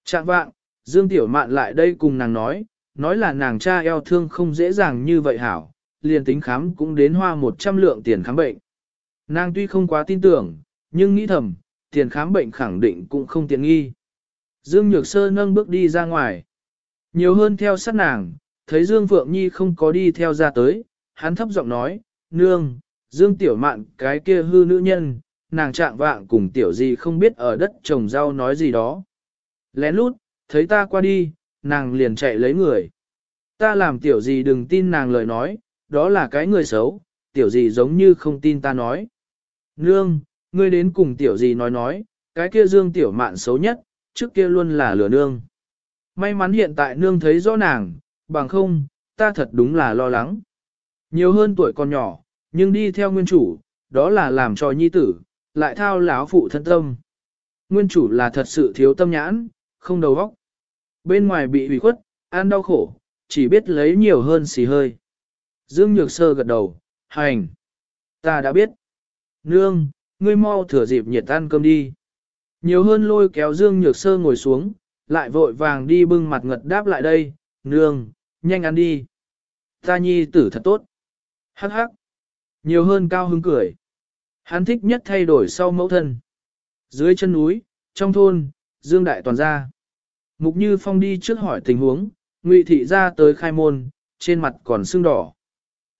Trạng vạng, Dương Tiểu Mạn lại đây cùng nàng nói, nói là nàng cha eo thương không dễ dàng như vậy hảo, liền tính khám cũng đến hoa 100 lượng tiền khám bệnh. Nàng tuy không quá tin tưởng, nhưng nghĩ thầm, tiền khám bệnh khẳng định cũng không tiện nghi. Dương Nhược Sơ nâng bước đi ra ngoài. Nhiều hơn theo sát nàng, thấy Dương Phượng Nhi không có đi theo ra tới, hắn thấp giọng nói, nương, Dương Tiểu Mạn cái kia hư nữ nhân, nàng trạng vạng cùng Tiểu gì không biết ở đất trồng rau nói gì đó. Lén lút, thấy ta qua đi, nàng liền chạy lấy người. Ta làm Tiểu gì đừng tin nàng lời nói, đó là cái người xấu, Tiểu gì giống như không tin ta nói. Nương, ngươi đến cùng Tiểu gì nói nói, cái kia Dương Tiểu Mạn xấu nhất, trước kia luôn là lừa nương. May mắn hiện tại nương thấy rõ nàng, bằng không, ta thật đúng là lo lắng. Nhiều hơn tuổi còn nhỏ, nhưng đi theo nguyên chủ, đó là làm cho nhi tử, lại thao láo phụ thân tâm. Nguyên chủ là thật sự thiếu tâm nhãn, không đầu óc. Bên ngoài bị ủy khuất, ăn đau khổ, chỉ biết lấy nhiều hơn xì hơi. Dương Nhược Sơ gật đầu, hành. Ta đã biết. Nương, ngươi mau thừa dịp nhiệt ăn cơm đi. Nhiều hơn lôi kéo Dương Nhược Sơ ngồi xuống, lại vội vàng đi bưng mặt ngật đáp lại đây, nương, nhanh ăn đi. Ta nhi tử thật tốt. Hắc hắc. Nhiều hơn cao hứng cười. Hắn thích nhất thay đổi sau mẫu thân. Dưới chân núi, trong thôn, Dương Đại toàn ra. Mục Như Phong đi trước hỏi tình huống, Ngụy Thị ra tới khai môn, trên mặt còn sưng đỏ.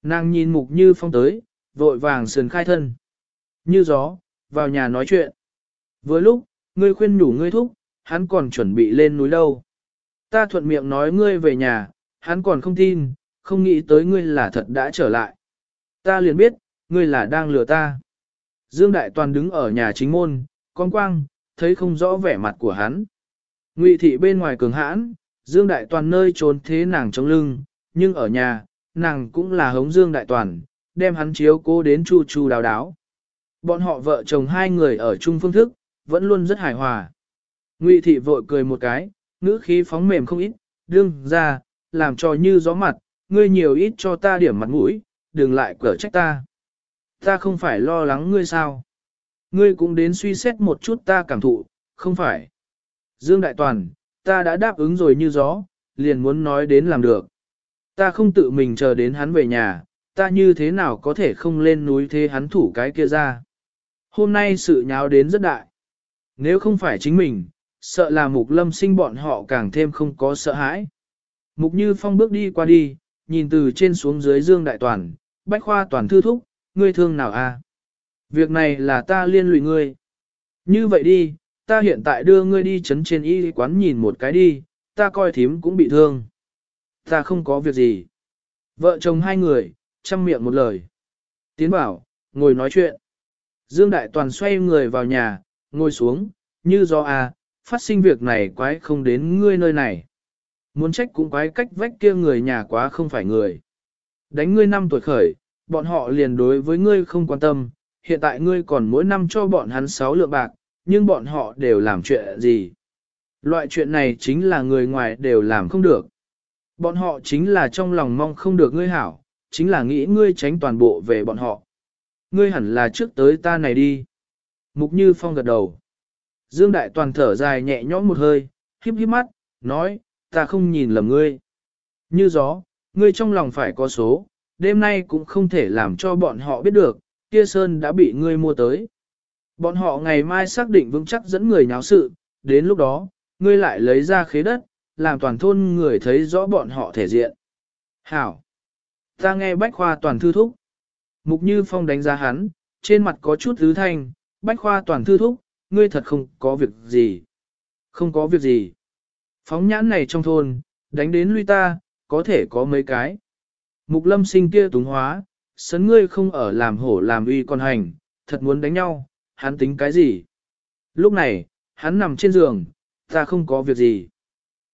Nàng nhìn mục như phong tới, vội vàng sườn khai thân. Như gió, vào nhà nói chuyện. Với lúc, ngươi khuyên nhủ ngươi thúc, hắn còn chuẩn bị lên núi đâu. Ta thuận miệng nói ngươi về nhà, hắn còn không tin, không nghĩ tới ngươi là thật đã trở lại. Ta liền biết, ngươi là đang lừa ta. Dương Đại Toàn đứng ở nhà chính môn, con quang, thấy không rõ vẻ mặt của hắn. Ngụy thị bên ngoài cường hãn, Dương Đại Toàn nơi trốn thế nàng trong lưng, nhưng ở nhà, nàng cũng là hống Dương Đại Toàn, đem hắn chiếu cố đến chu chu đáo đáo. Bọn họ vợ chồng hai người ở chung phương thức, vẫn luôn rất hài hòa. Ngụy thị vội cười một cái, ngữ khí phóng mềm không ít, đương ra, làm cho như gió mặt, ngươi nhiều ít cho ta điểm mặt mũi, đừng lại cở trách ta. Ta không phải lo lắng ngươi sao. Ngươi cũng đến suy xét một chút ta cảm thụ, không phải. Dương Đại Toàn, ta đã đáp ứng rồi như gió, liền muốn nói đến làm được. Ta không tự mình chờ đến hắn về nhà, ta như thế nào có thể không lên núi thế hắn thủ cái kia ra. Hôm nay sự nháo đến rất đại. Nếu không phải chính mình, sợ là mục lâm sinh bọn họ càng thêm không có sợ hãi. Mục như phong bước đi qua đi, nhìn từ trên xuống dưới dương đại toàn, bách khoa toàn thư thúc, ngươi thương nào a? À? Việc này là ta liên lụy ngươi. Như vậy đi, ta hiện tại đưa ngươi đi chấn trên y quán nhìn một cái đi, ta coi thím cũng bị thương. Ta không có việc gì. Vợ chồng hai người, chăm miệng một lời. Tiến bảo, ngồi nói chuyện. Dương Đại Toàn xoay người vào nhà, ngồi xuống, như do à, phát sinh việc này quái không đến ngươi nơi này. Muốn trách cũng quái cách vách kia người nhà quá không phải người. Đánh ngươi năm tuổi khởi, bọn họ liền đối với ngươi không quan tâm, hiện tại ngươi còn mỗi năm cho bọn hắn sáu lượng bạc, nhưng bọn họ đều làm chuyện gì? Loại chuyện này chính là người ngoài đều làm không được. Bọn họ chính là trong lòng mong không được ngươi hảo, chính là nghĩ ngươi tránh toàn bộ về bọn họ. Ngươi hẳn là trước tới ta này đi. Mục Như Phong gật đầu. Dương Đại Toàn thở dài nhẹ nhõm một hơi, híp híp mắt, nói, ta không nhìn lầm ngươi. Như gió, ngươi trong lòng phải có số, đêm nay cũng không thể làm cho bọn họ biết được, kia sơn đã bị ngươi mua tới. Bọn họ ngày mai xác định vững chắc dẫn người nháo sự, đến lúc đó, ngươi lại lấy ra khế đất, làm toàn thôn người thấy rõ bọn họ thể diện. Hảo! Ta nghe Bách Khoa toàn thư thúc. Mục Như Phong đánh giá hắn, trên mặt có chút thứ thanh, Bách Khoa toàn thư thúc, ngươi thật không có việc gì. Không có việc gì. Phóng nhãn này trong thôn, đánh đến lui ta, có thể có mấy cái. Mục lâm sinh kia túng hóa, sấn ngươi không ở làm hổ làm uy con hành, thật muốn đánh nhau, hắn tính cái gì? Lúc này, hắn nằm trên giường, ta không có việc gì.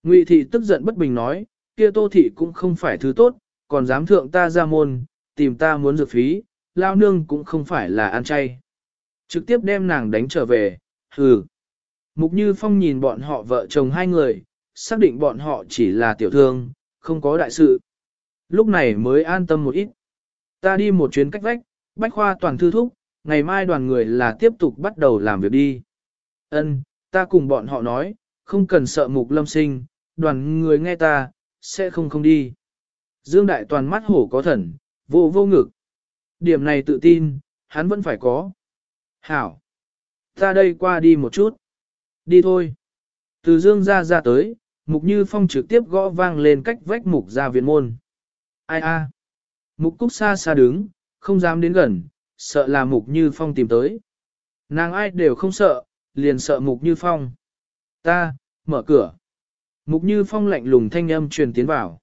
Ngụy thị tức giận bất bình nói, kia tô thị cũng không phải thứ tốt, còn dám thượng ta ra môn, tìm ta muốn dược phí, lao nương cũng không phải là ăn chay. Trực tiếp đem nàng đánh trở về, hừ. Mục Như Phong nhìn bọn họ vợ chồng hai người, xác định bọn họ chỉ là tiểu thương, không có đại sự. Lúc này mới an tâm một ít. Ta đi một chuyến cách vách, bách khoa toàn thư thúc, ngày mai đoàn người là tiếp tục bắt đầu làm việc đi. Ân, ta cùng bọn họ nói, không cần sợ mục lâm sinh, đoàn người nghe ta, sẽ không không đi. Dương Đại toàn mắt hổ có thần, vô vô ngực. Điểm này tự tin, hắn vẫn phải có. Hảo. Ta đây qua đi một chút. Đi thôi. Từ Dương ra ra tới, Mục Như Phong trực tiếp gõ vang lên cách vách Mục ra viện môn. Ai a? Mục Cúc xa xa đứng, không dám đến gần, sợ là Mục Như Phong tìm tới. Nàng ai đều không sợ, liền sợ Mục Như Phong. Ta, mở cửa. Mục Như Phong lạnh lùng thanh âm truyền tiến vào.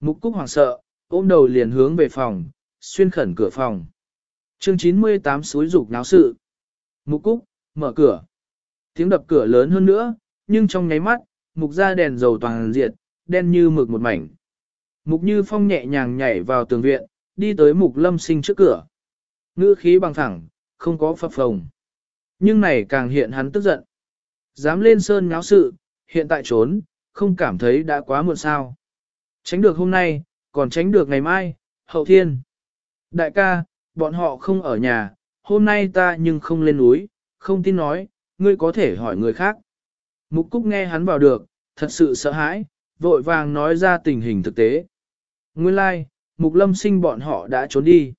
Mục Cúc hoảng sợ, ôm đầu liền hướng về phòng, xuyên khẩn cửa phòng. Chương 98 suối dục náo sự. Mục Cúc, mở cửa. Tiếng đập cửa lớn hơn nữa, nhưng trong nháy mắt, mục ra đèn dầu toàn diệt, đen như mực một mảnh. Mục Như Phong nhẹ nhàng nhảy vào tường viện, đi tới mục lâm sinh trước cửa. Ngữ khí bằng thẳng, không có phập phồng. Nhưng này càng hiện hắn tức giận. Dám lên sơn náo sự, hiện tại trốn, không cảm thấy đã quá muộn sao. Tránh được hôm nay, còn tránh được ngày mai, hậu thiên. Đại ca, bọn họ không ở nhà, hôm nay ta nhưng không lên núi, không tin nói, ngươi có thể hỏi người khác. Mục Cúc nghe hắn vào được, thật sự sợ hãi, vội vàng nói ra tình hình thực tế. Nguyên lai, like, Mục Lâm sinh bọn họ đã trốn đi.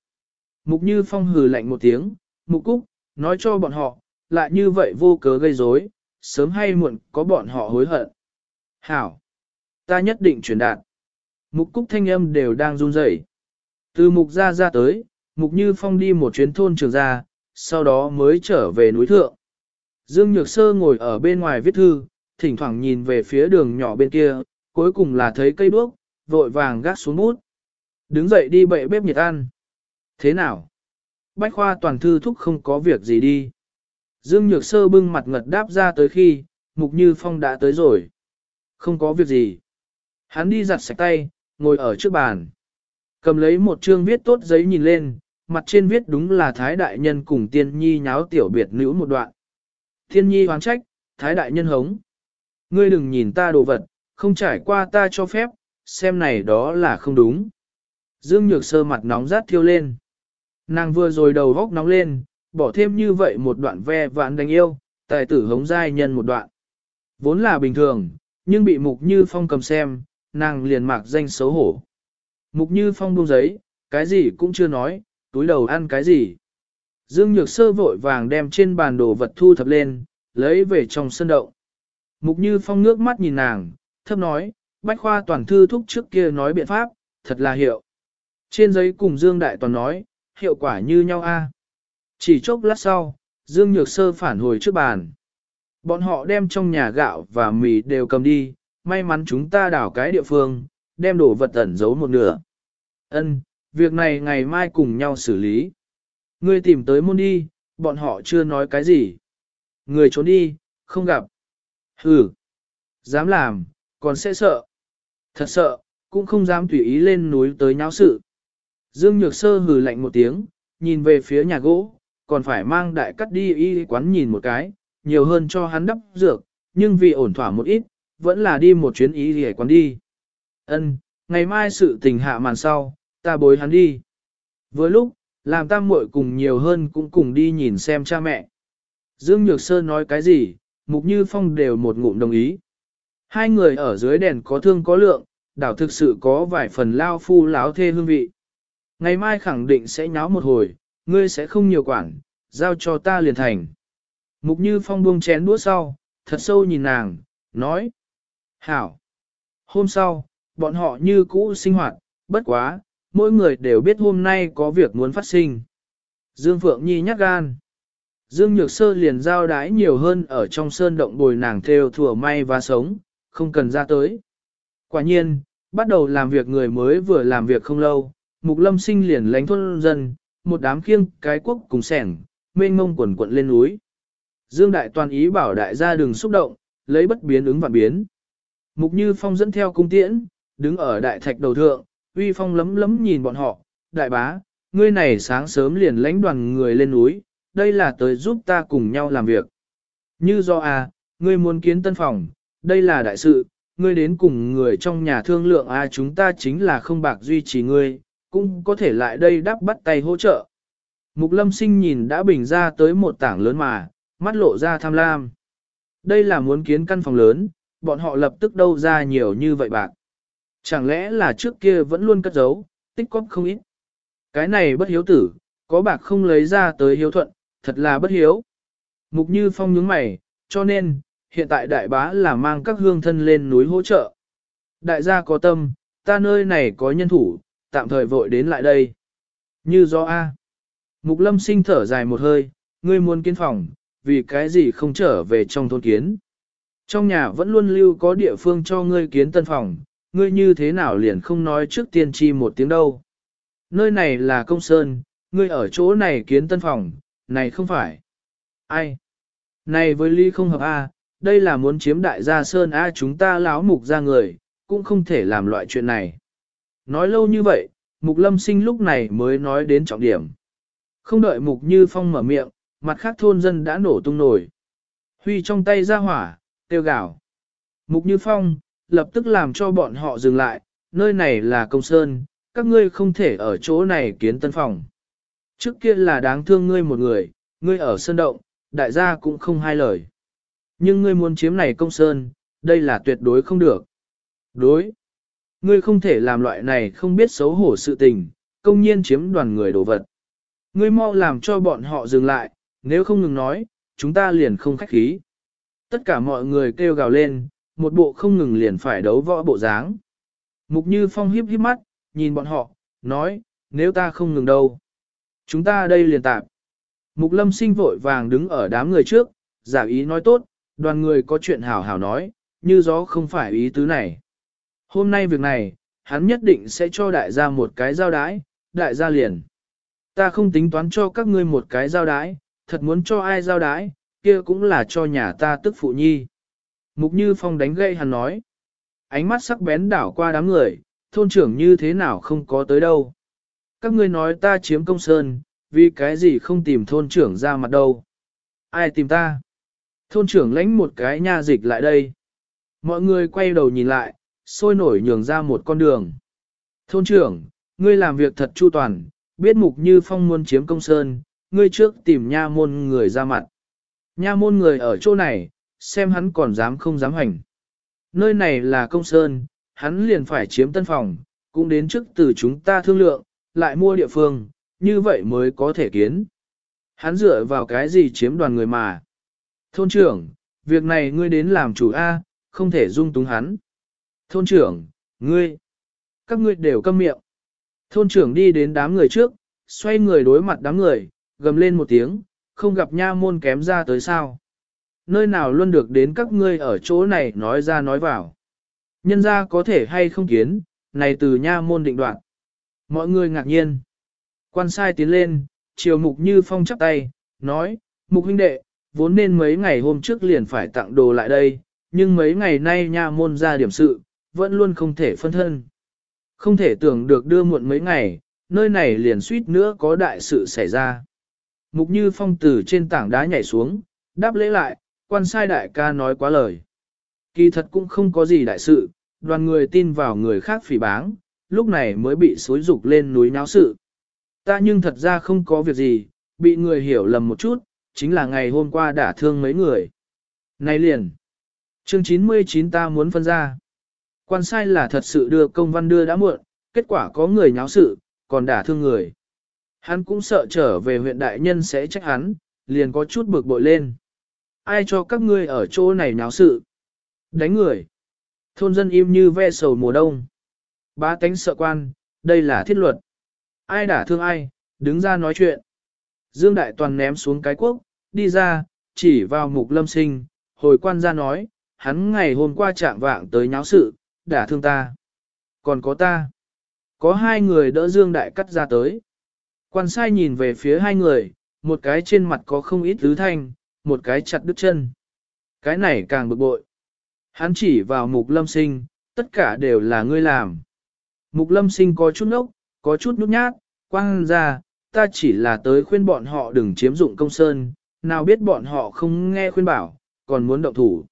Mục Như Phong hừ lạnh một tiếng, Mục Cúc, nói cho bọn họ, lại như vậy vô cớ gây rối, sớm hay muộn có bọn họ hối hận. Hảo! Ta nhất định truyền đạt. Mục Cúc thanh âm đều đang run rẩy. Từ mục ra ra tới, mục như phong đi một chuyến thôn trường ra, sau đó mới trở về núi thượng. Dương Nhược Sơ ngồi ở bên ngoài viết thư, thỉnh thoảng nhìn về phía đường nhỏ bên kia, cuối cùng là thấy cây đuốc, vội vàng gác xuống bút. Đứng dậy đi bậy bếp nhiệt ăn. Thế nào? Bách khoa toàn thư thúc không có việc gì đi. Dương Nhược Sơ bưng mặt ngật đáp ra tới khi, Mục Như Phong đã tới rồi. Không có việc gì. Hắn đi giặt sạch tay, ngồi ở trước bàn. Cầm lấy một chương viết tốt giấy nhìn lên, mặt trên viết đúng là Thái Đại Nhân cùng Tiên Nhi nháo tiểu biệt nữ một đoạn. Tiên Nhi hoán trách, Thái Đại Nhân hống. Ngươi đừng nhìn ta đồ vật, không trải qua ta cho phép, xem này đó là không đúng. Dương Nhược Sơ mặt nóng rát thiêu lên. Nàng vừa rồi đầu góc nóng lên, bỏ thêm như vậy một đoạn ve vãn đánh yêu, tài tử hống giai nhân một đoạn. Vốn là bình thường, nhưng bị Mục Như Phong cầm xem, nàng liền mạc danh xấu hổ. Mục Như Phong buông giấy, cái gì cũng chưa nói, túi đầu ăn cái gì. Dương Nhược Sơ vội vàng đem trên bàn đồ vật thu thập lên, lấy về trong sân động. Mục Như Phong ngước mắt nhìn nàng, thấp nói, Bách Khoa toàn thư thúc trước kia nói biện pháp, thật là hiệu. Trên giấy cùng Dương Đại Toàn nói, hiệu quả như nhau a. Chỉ chốc lát sau, Dương Nhược Sơ phản hồi trước bàn. Bọn họ đem trong nhà gạo và mì đều cầm đi, may mắn chúng ta đảo cái địa phương, đem đồ vật ẩn giấu một nửa. Ân, việc này ngày mai cùng nhau xử lý. Ngươi tìm tới môn đi, bọn họ chưa nói cái gì. Người trốn đi, không gặp. Hừ, dám làm, còn sẽ sợ. Thật sợ, cũng không dám tùy ý lên núi tới nháo sự. Dương Nhược Sơ hừ lạnh một tiếng, nhìn về phía nhà gỗ, còn phải mang đại cắt đi y quán nhìn một cái, nhiều hơn cho hắn đắp dược, nhưng vì ổn thỏa một ít, vẫn là đi một chuyến ý y quán đi. Ân, ngày mai sự tình hạ màn sau, ta bối hắn đi. Với lúc, làm tam muội cùng nhiều hơn cũng cùng đi nhìn xem cha mẹ. Dương Nhược Sơ nói cái gì, Mục Như Phong đều một ngụm đồng ý. Hai người ở dưới đèn có thương có lượng, đảo thực sự có vài phần lao phu láo thê hương vị. Ngày mai khẳng định sẽ nháo một hồi, ngươi sẽ không nhiều quản, giao cho ta liền thành. Mục Như Phong buông chén đũa sau, thật sâu nhìn nàng, nói. Hảo. Hôm sau, bọn họ như cũ sinh hoạt, bất quá, mỗi người đều biết hôm nay có việc muốn phát sinh. Dương Phượng Nhi nhắc gan. Dương Nhược Sơ liền giao đái nhiều hơn ở trong sơn động bồi nàng theo thừa may và sống, không cần ra tới. Quả nhiên, bắt đầu làm việc người mới vừa làm việc không lâu, Mục Lâm sinh liền lánh thôn dân, một đám khiêng cái quốc cùng sẻng, mênh mông quần quận lên núi. Dương Đại toàn ý bảo đại gia đừng xúc động, lấy bất biến ứng vạn biến. Mục Như Phong dẫn theo cung tiễn, đứng ở đại thạch đầu thượng, uy phong lấm lấm nhìn bọn họ, đại bá, ngươi này sáng sớm liền lãnh đoàn người lên núi, đây là tới giúp ta cùng nhau làm việc. Như do à, ngươi muốn kiến tân phòng, đây là đại sự, ngươi đến cùng người trong nhà thương lượng à chúng ta chính là không bạc duy trì ngươi, cũng có thể lại đây đắp bắt tay hỗ trợ. Mục lâm sinh nhìn đã bình ra tới một tảng lớn mà, mắt lộ ra tham lam. Đây là muốn kiến căn phòng lớn, bọn họ lập tức đâu ra nhiều như vậy bạc. Chẳng lẽ là trước kia vẫn luôn cất giấu, tích cóp không ít. Cái này bất hiếu tử, có bạc không lấy ra tới hiếu thuận, thật là bất hiếu. Mục như phong nhướng mày, cho nên, hiện tại đại bá là mang các hương thân lên núi hỗ trợ. Đại gia có tâm, ta nơi này có nhân thủ, tạm thời vội đến lại đây. Như do A. Mục lâm sinh thở dài một hơi, ngươi muốn kiến phòng, vì cái gì không trở về trong thôn kiến. Trong nhà vẫn luôn lưu có địa phương cho ngươi kiến tân phòng, ngươi như thế nào liền không nói trước tiên tri một tiếng đâu. Nơi này là công sơn, ngươi ở chỗ này kiến tân phòng, này không phải. Ai? Này với ly không hợp A, đây là muốn chiếm đại gia sơn A chúng ta láo mục ra người, cũng không thể làm loại chuyện này. Nói lâu như vậy, mục lâm sinh lúc này mới nói đến trọng điểm. Không đợi mục như phong mở miệng, mặt khác thôn dân đã nổ tung nổi. Huy trong tay ra hỏa, tiêu gạo. Mục như phong, lập tức làm cho bọn họ dừng lại, nơi này là công sơn, các ngươi không thể ở chỗ này kiến tân phòng. Trước kia là đáng thương ngươi một người, ngươi ở sơn động, đại gia cũng không hai lời. Nhưng ngươi muốn chiếm này công sơn, đây là tuyệt đối không được. Đối. Ngươi không thể làm loại này không biết xấu hổ sự tình, công nhiên chiếm đoàn người đồ vật. Ngươi mau làm cho bọn họ dừng lại, nếu không ngừng nói, chúng ta liền không khách khí. Tất cả mọi người kêu gào lên, một bộ không ngừng liền phải đấu võ bộ dáng. Mục Như Phong hiếp hiếp mắt, nhìn bọn họ, nói, nếu ta không ngừng đâu. Chúng ta đây liền tạm. Mục lâm sinh vội vàng đứng ở đám người trước, giả ý nói tốt, đoàn người có chuyện hảo hảo nói, như gió không phải ý tứ này. Hôm nay việc này, hắn nhất định sẽ cho đại gia một cái giao đái, đại gia liền. Ta không tính toán cho các ngươi một cái giao đái, thật muốn cho ai giao đái, kia cũng là cho nhà ta tức phụ nhi. Mục Như Phong đánh gây hắn nói. Ánh mắt sắc bén đảo qua đám người, thôn trưởng như thế nào không có tới đâu. Các ngươi nói ta chiếm công sơn, vì cái gì không tìm thôn trưởng ra mặt đâu. Ai tìm ta? Thôn trưởng lãnh một cái nha dịch lại đây. Mọi người quay đầu nhìn lại, sôi nổi nhường ra một con đường. Thôn trưởng, ngươi làm việc thật chu toàn, biết mục như phong muốn chiếm công sơn, ngươi trước tìm nha môn người ra mặt. Nha môn người ở chỗ này, xem hắn còn dám không dám hành. Nơi này là công sơn, hắn liền phải chiếm tân phòng, cũng đến trước từ chúng ta thương lượng, lại mua địa phương, như vậy mới có thể kiến. Hắn dựa vào cái gì chiếm đoàn người mà. Thôn trưởng, việc này ngươi đến làm chủ A, không thể dung túng hắn. Thôn trưởng, ngươi, các ngươi đều câm miệng. Thôn trưởng đi đến đám người trước, xoay người đối mặt đám người, gầm lên một tiếng, không gặp nha môn kém ra tới sao. Nơi nào luôn được đến các ngươi ở chỗ này nói ra nói vào. Nhân ra có thể hay không kiến, này từ nha môn định đoạn. Mọi người ngạc nhiên. Quan sai tiến lên, chiều mục như phong chắp tay, nói, mục huynh đệ, vốn nên mấy ngày hôm trước liền phải tặng đồ lại đây, nhưng mấy ngày nay nha môn ra điểm sự, vẫn luôn không thể phân thân. Không thể tưởng được đưa muộn mấy ngày, nơi này liền suýt nữa có đại sự xảy ra. Mục như phong từ trên tảng đá nhảy xuống, đáp lễ lại, quan sai đại ca nói quá lời. Kỳ thật cũng không có gì đại sự, đoàn người tin vào người khác phỉ báng, lúc này mới bị xối dục lên núi náo sự. Ta nhưng thật ra không có việc gì, bị người hiểu lầm một chút, chính là ngày hôm qua đã thương mấy người. Này liền! Chương 99 ta muốn phân ra. Quan sai là thật sự đưa công văn đưa đã muộn, kết quả có người nháo sự, còn đả thương người. Hắn cũng sợ trở về huyện đại nhân sẽ trách hắn, liền có chút bực bội lên. Ai cho các ngươi ở chỗ này nháo sự? Đánh người. Thôn dân im như ve sầu mùa đông. Ba tánh sợ quan, đây là thiết luật. Ai đả thương ai, đứng ra nói chuyện. Dương Đại Toàn ném xuống cái quốc, đi ra, chỉ vào mục lâm sinh, hồi quan ra nói, hắn ngày hôm qua trạng vạng tới nháo sự, đả thương ta. Còn có ta. Có hai người đỡ Dương Đại cắt ra tới. Quan sai nhìn về phía hai người, một cái trên mặt có không ít tứ thanh, một cái chặt đứt chân. Cái này càng bực bội. Hắn chỉ vào mục lâm sinh, tất cả đều là ngươi làm. Mục lâm sinh có chút nốc, có chút nút nhát, quang ra, ta chỉ là tới khuyên bọn họ đừng chiếm dụng công sơn, nào biết bọn họ không nghe khuyên bảo, còn muốn động thủ.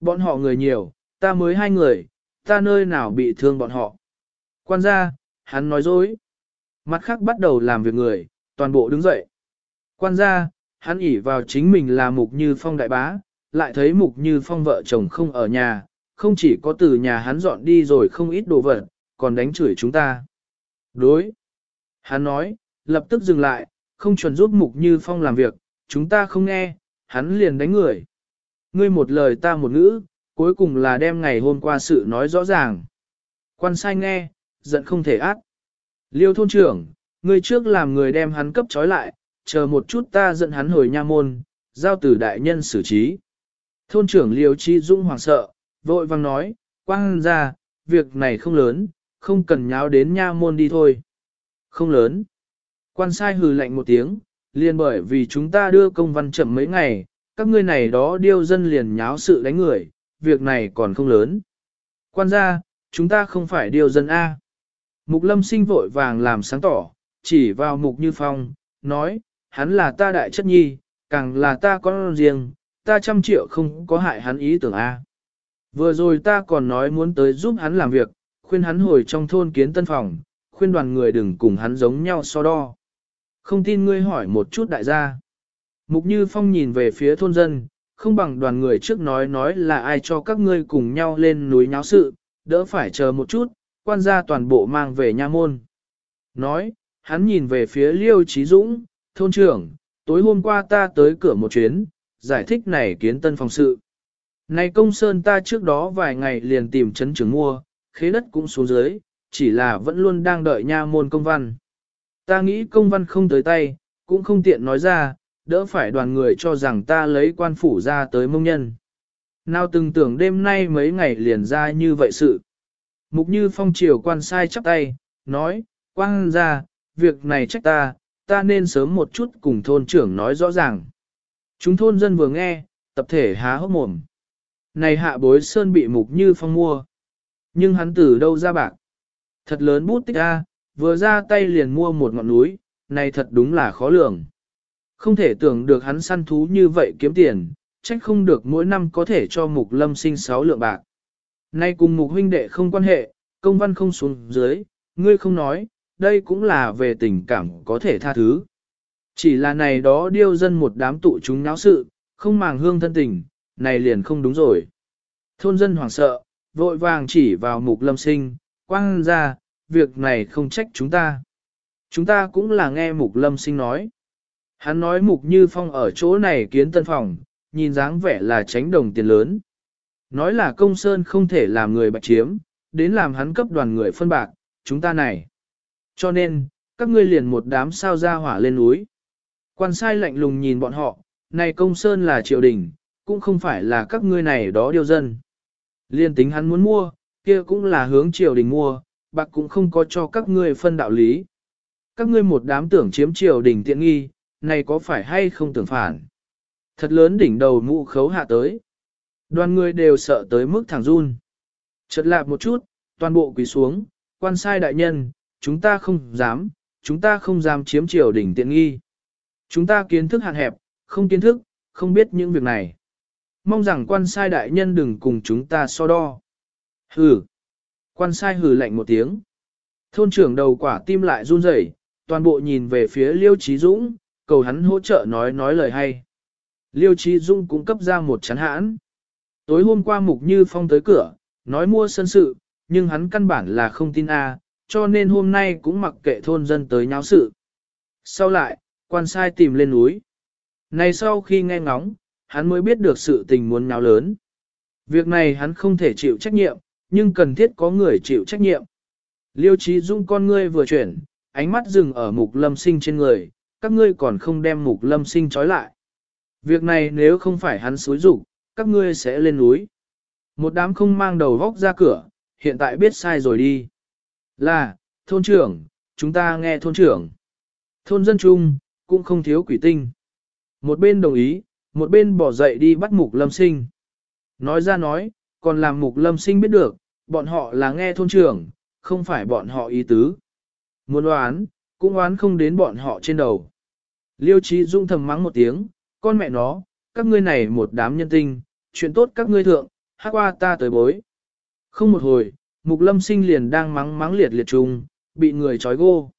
Bọn họ người nhiều, ta mới hai người, ta nơi nào bị thương bọn họ. Quan gia, hắn nói dối. Mặt khác bắt đầu làm việc người, toàn bộ đứng dậy. Quan gia, hắn ỉ vào chính mình là mục như phong đại bá, lại thấy mục như phong vợ chồng không ở nhà, không chỉ có từ nhà hắn dọn đi rồi không ít đồ vật, còn đánh chửi chúng ta. Đối. Hắn nói, lập tức dừng lại, không chuẩn giúp mục như phong làm việc, chúng ta không nghe, hắn liền đánh người. Ngươi một lời ta một ngữ, cuối cùng là đem ngày hôm qua sự nói rõ ràng. Quan sai nghe, giận không thể ác. Liêu thôn trưởng, người trước làm người đem hắn cấp trói lại, chờ một chút ta dẫn hắn hồi nha môn, giao từ đại nhân xử trí. Thôn trưởng Liêu Chi Dung hoảng sợ, vội vang nói, quang ra, việc này không lớn, không cần nháo đến nha môn đi thôi. Không lớn. Quan sai hừ lạnh một tiếng, liền bởi vì chúng ta đưa công văn chậm mấy ngày, các ngươi này đó điêu dân liền nháo sự đánh người, việc này còn không lớn. Quan gia, chúng ta không phải điêu dân A. Mục lâm sinh vội vàng làm sáng tỏ, chỉ vào mục như phong, nói, hắn là ta đại chất nhi, càng là ta con riêng, ta trăm triệu không có hại hắn ý tưởng A. Vừa rồi ta còn nói muốn tới giúp hắn làm việc, khuyên hắn hồi trong thôn kiến tân phòng, khuyên đoàn người đừng cùng hắn giống nhau so đo. Không tin ngươi hỏi một chút đại gia. Mục Như Phong nhìn về phía thôn dân, không bằng đoàn người trước nói nói là ai cho các ngươi cùng nhau lên núi nháo sự, đỡ phải chờ một chút, quan gia toàn bộ mang về nha môn. Nói, hắn nhìn về phía Liêu Trí Dũng, thôn trưởng, tối hôm qua ta tới cửa một chuyến, giải thích này kiến tân phòng sự. Này công sơn ta trước đó vài ngày liền tìm chấn trưởng mua, khế đất cũng xuống dưới, chỉ là vẫn luôn đang đợi nha môn công văn. Ta nghĩ công văn không tới tay, cũng không tiện nói ra, đỡ phải đoàn người cho rằng ta lấy quan phủ ra tới mông nhân. Nào từng tưởng đêm nay mấy ngày liền ra như vậy sự. Mục như phong triều quan sai chắp tay, nói, quan ra, việc này trách ta, ta nên sớm một chút cùng thôn trưởng nói rõ ràng. Chúng thôn dân vừa nghe, tập thể há hốc mồm. Này hạ bối sơn bị mục như phong mua. Nhưng hắn từ đâu ra bạc? Thật lớn bút tích A, vừa ra tay liền mua một ngọn núi, này thật đúng là khó lường. Không thể tưởng được hắn săn thú như vậy kiếm tiền, trách không được mỗi năm có thể cho mục lâm sinh sáu lượng bạc. Nay cùng mục huynh đệ không quan hệ, công văn không xuống dưới, ngươi không nói, đây cũng là về tình cảm có thể tha thứ. Chỉ là này đó điêu dân một đám tụ chúng náo sự, không màng hương thân tình, này liền không đúng rồi. Thôn dân hoảng sợ, vội vàng chỉ vào mục lâm sinh, quang ra, việc này không trách chúng ta. Chúng ta cũng là nghe mục lâm sinh nói. Hắn nói mục như phong ở chỗ này kiến tân phòng, nhìn dáng vẻ là tránh đồng tiền lớn. Nói là công sơn không thể làm người bạch chiếm, đến làm hắn cấp đoàn người phân bạc, chúng ta này. Cho nên, các ngươi liền một đám sao ra hỏa lên núi. Quan sai lạnh lùng nhìn bọn họ, này công sơn là triều đình, cũng không phải là các ngươi này đó điều dân. Liên tính hắn muốn mua, kia cũng là hướng triều đình mua, bạc cũng không có cho các ngươi phân đạo lý. Các ngươi một đám tưởng chiếm triều đình tiện nghi, này có phải hay không tưởng phản. Thật lớn đỉnh đầu mũ khấu hạ tới. Đoàn người đều sợ tới mức thẳng run. Chật lạp một chút, toàn bộ quỳ xuống, quan sai đại nhân, chúng ta không dám, chúng ta không dám chiếm triều đỉnh tiện nghi. Chúng ta kiến thức hạn hẹp, không kiến thức, không biết những việc này. Mong rằng quan sai đại nhân đừng cùng chúng ta so đo. Hừ. Quan sai hừ lạnh một tiếng. Thôn trưởng đầu quả tim lại run rẩy, toàn bộ nhìn về phía Liêu Trí Dũng, cầu hắn hỗ trợ nói nói lời hay. Liêu Trí Dũng cũng cấp ra một chán hãn. Tối hôm qua Mục Như Phong tới cửa, nói mua sân sự, nhưng hắn căn bản là không tin A, cho nên hôm nay cũng mặc kệ thôn dân tới nháo sự. Sau lại, quan sai tìm lên núi. Này sau khi nghe ngóng, hắn mới biết được sự tình muốn nháo lớn. Việc này hắn không thể chịu trách nhiệm, nhưng cần thiết có người chịu trách nhiệm. Liêu trí dung con ngươi vừa chuyển, ánh mắt dừng ở mục lâm sinh trên người, các ngươi còn không đem mục lâm sinh trói lại. Việc này nếu không phải hắn xúi rủ, các ngươi sẽ lên núi. Một đám không mang đầu vóc ra cửa, hiện tại biết sai rồi đi. Là, thôn trưởng, chúng ta nghe thôn trưởng. Thôn dân chung, cũng không thiếu quỷ tinh. Một bên đồng ý, một bên bỏ dậy đi bắt mục lâm sinh. Nói ra nói, còn làm mục lâm sinh biết được, bọn họ là nghe thôn trưởng, không phải bọn họ ý tứ. Muốn đoán, cũng đoán không đến bọn họ trên đầu. Liêu trí dung thầm mắng một tiếng, con mẹ nó, các ngươi này một đám nhân tinh, chuyện tốt các ngươi thượng, hát qua ta tới bối. Không một hồi, mục lâm sinh liền đang mắng mắng liệt liệt trùng, bị người trói gô.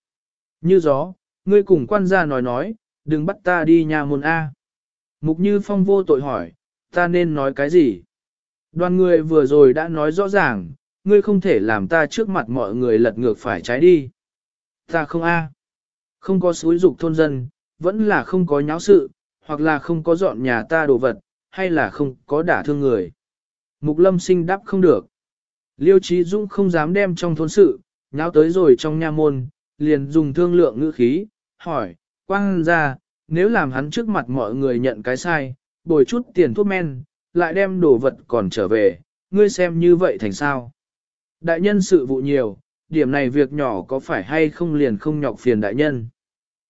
Như gió, ngươi cùng quan gia nói nói, đừng bắt ta đi nhà môn A. Mục như phong vô tội hỏi, ta nên nói cái gì? Đoàn người vừa rồi đã nói rõ ràng, ngươi không thể làm ta trước mặt mọi người lật ngược phải trái đi. Ta không A. Không có xúi dục thôn dân, vẫn là không có nháo sự, hoặc là không có dọn nhà ta đồ vật, hay là không có đả thương người. Mục lâm sinh đáp không được. Liêu Trí Dũng không dám đem trong thôn sự, nháo tới rồi trong nha môn, liền dùng thương lượng ngữ khí, hỏi, quang ra, nếu làm hắn trước mặt mọi người nhận cái sai, bồi chút tiền thuốc men, lại đem đồ vật còn trở về, ngươi xem như vậy thành sao. Đại nhân sự vụ nhiều, điểm này việc nhỏ có phải hay không liền không nhọc phiền đại nhân.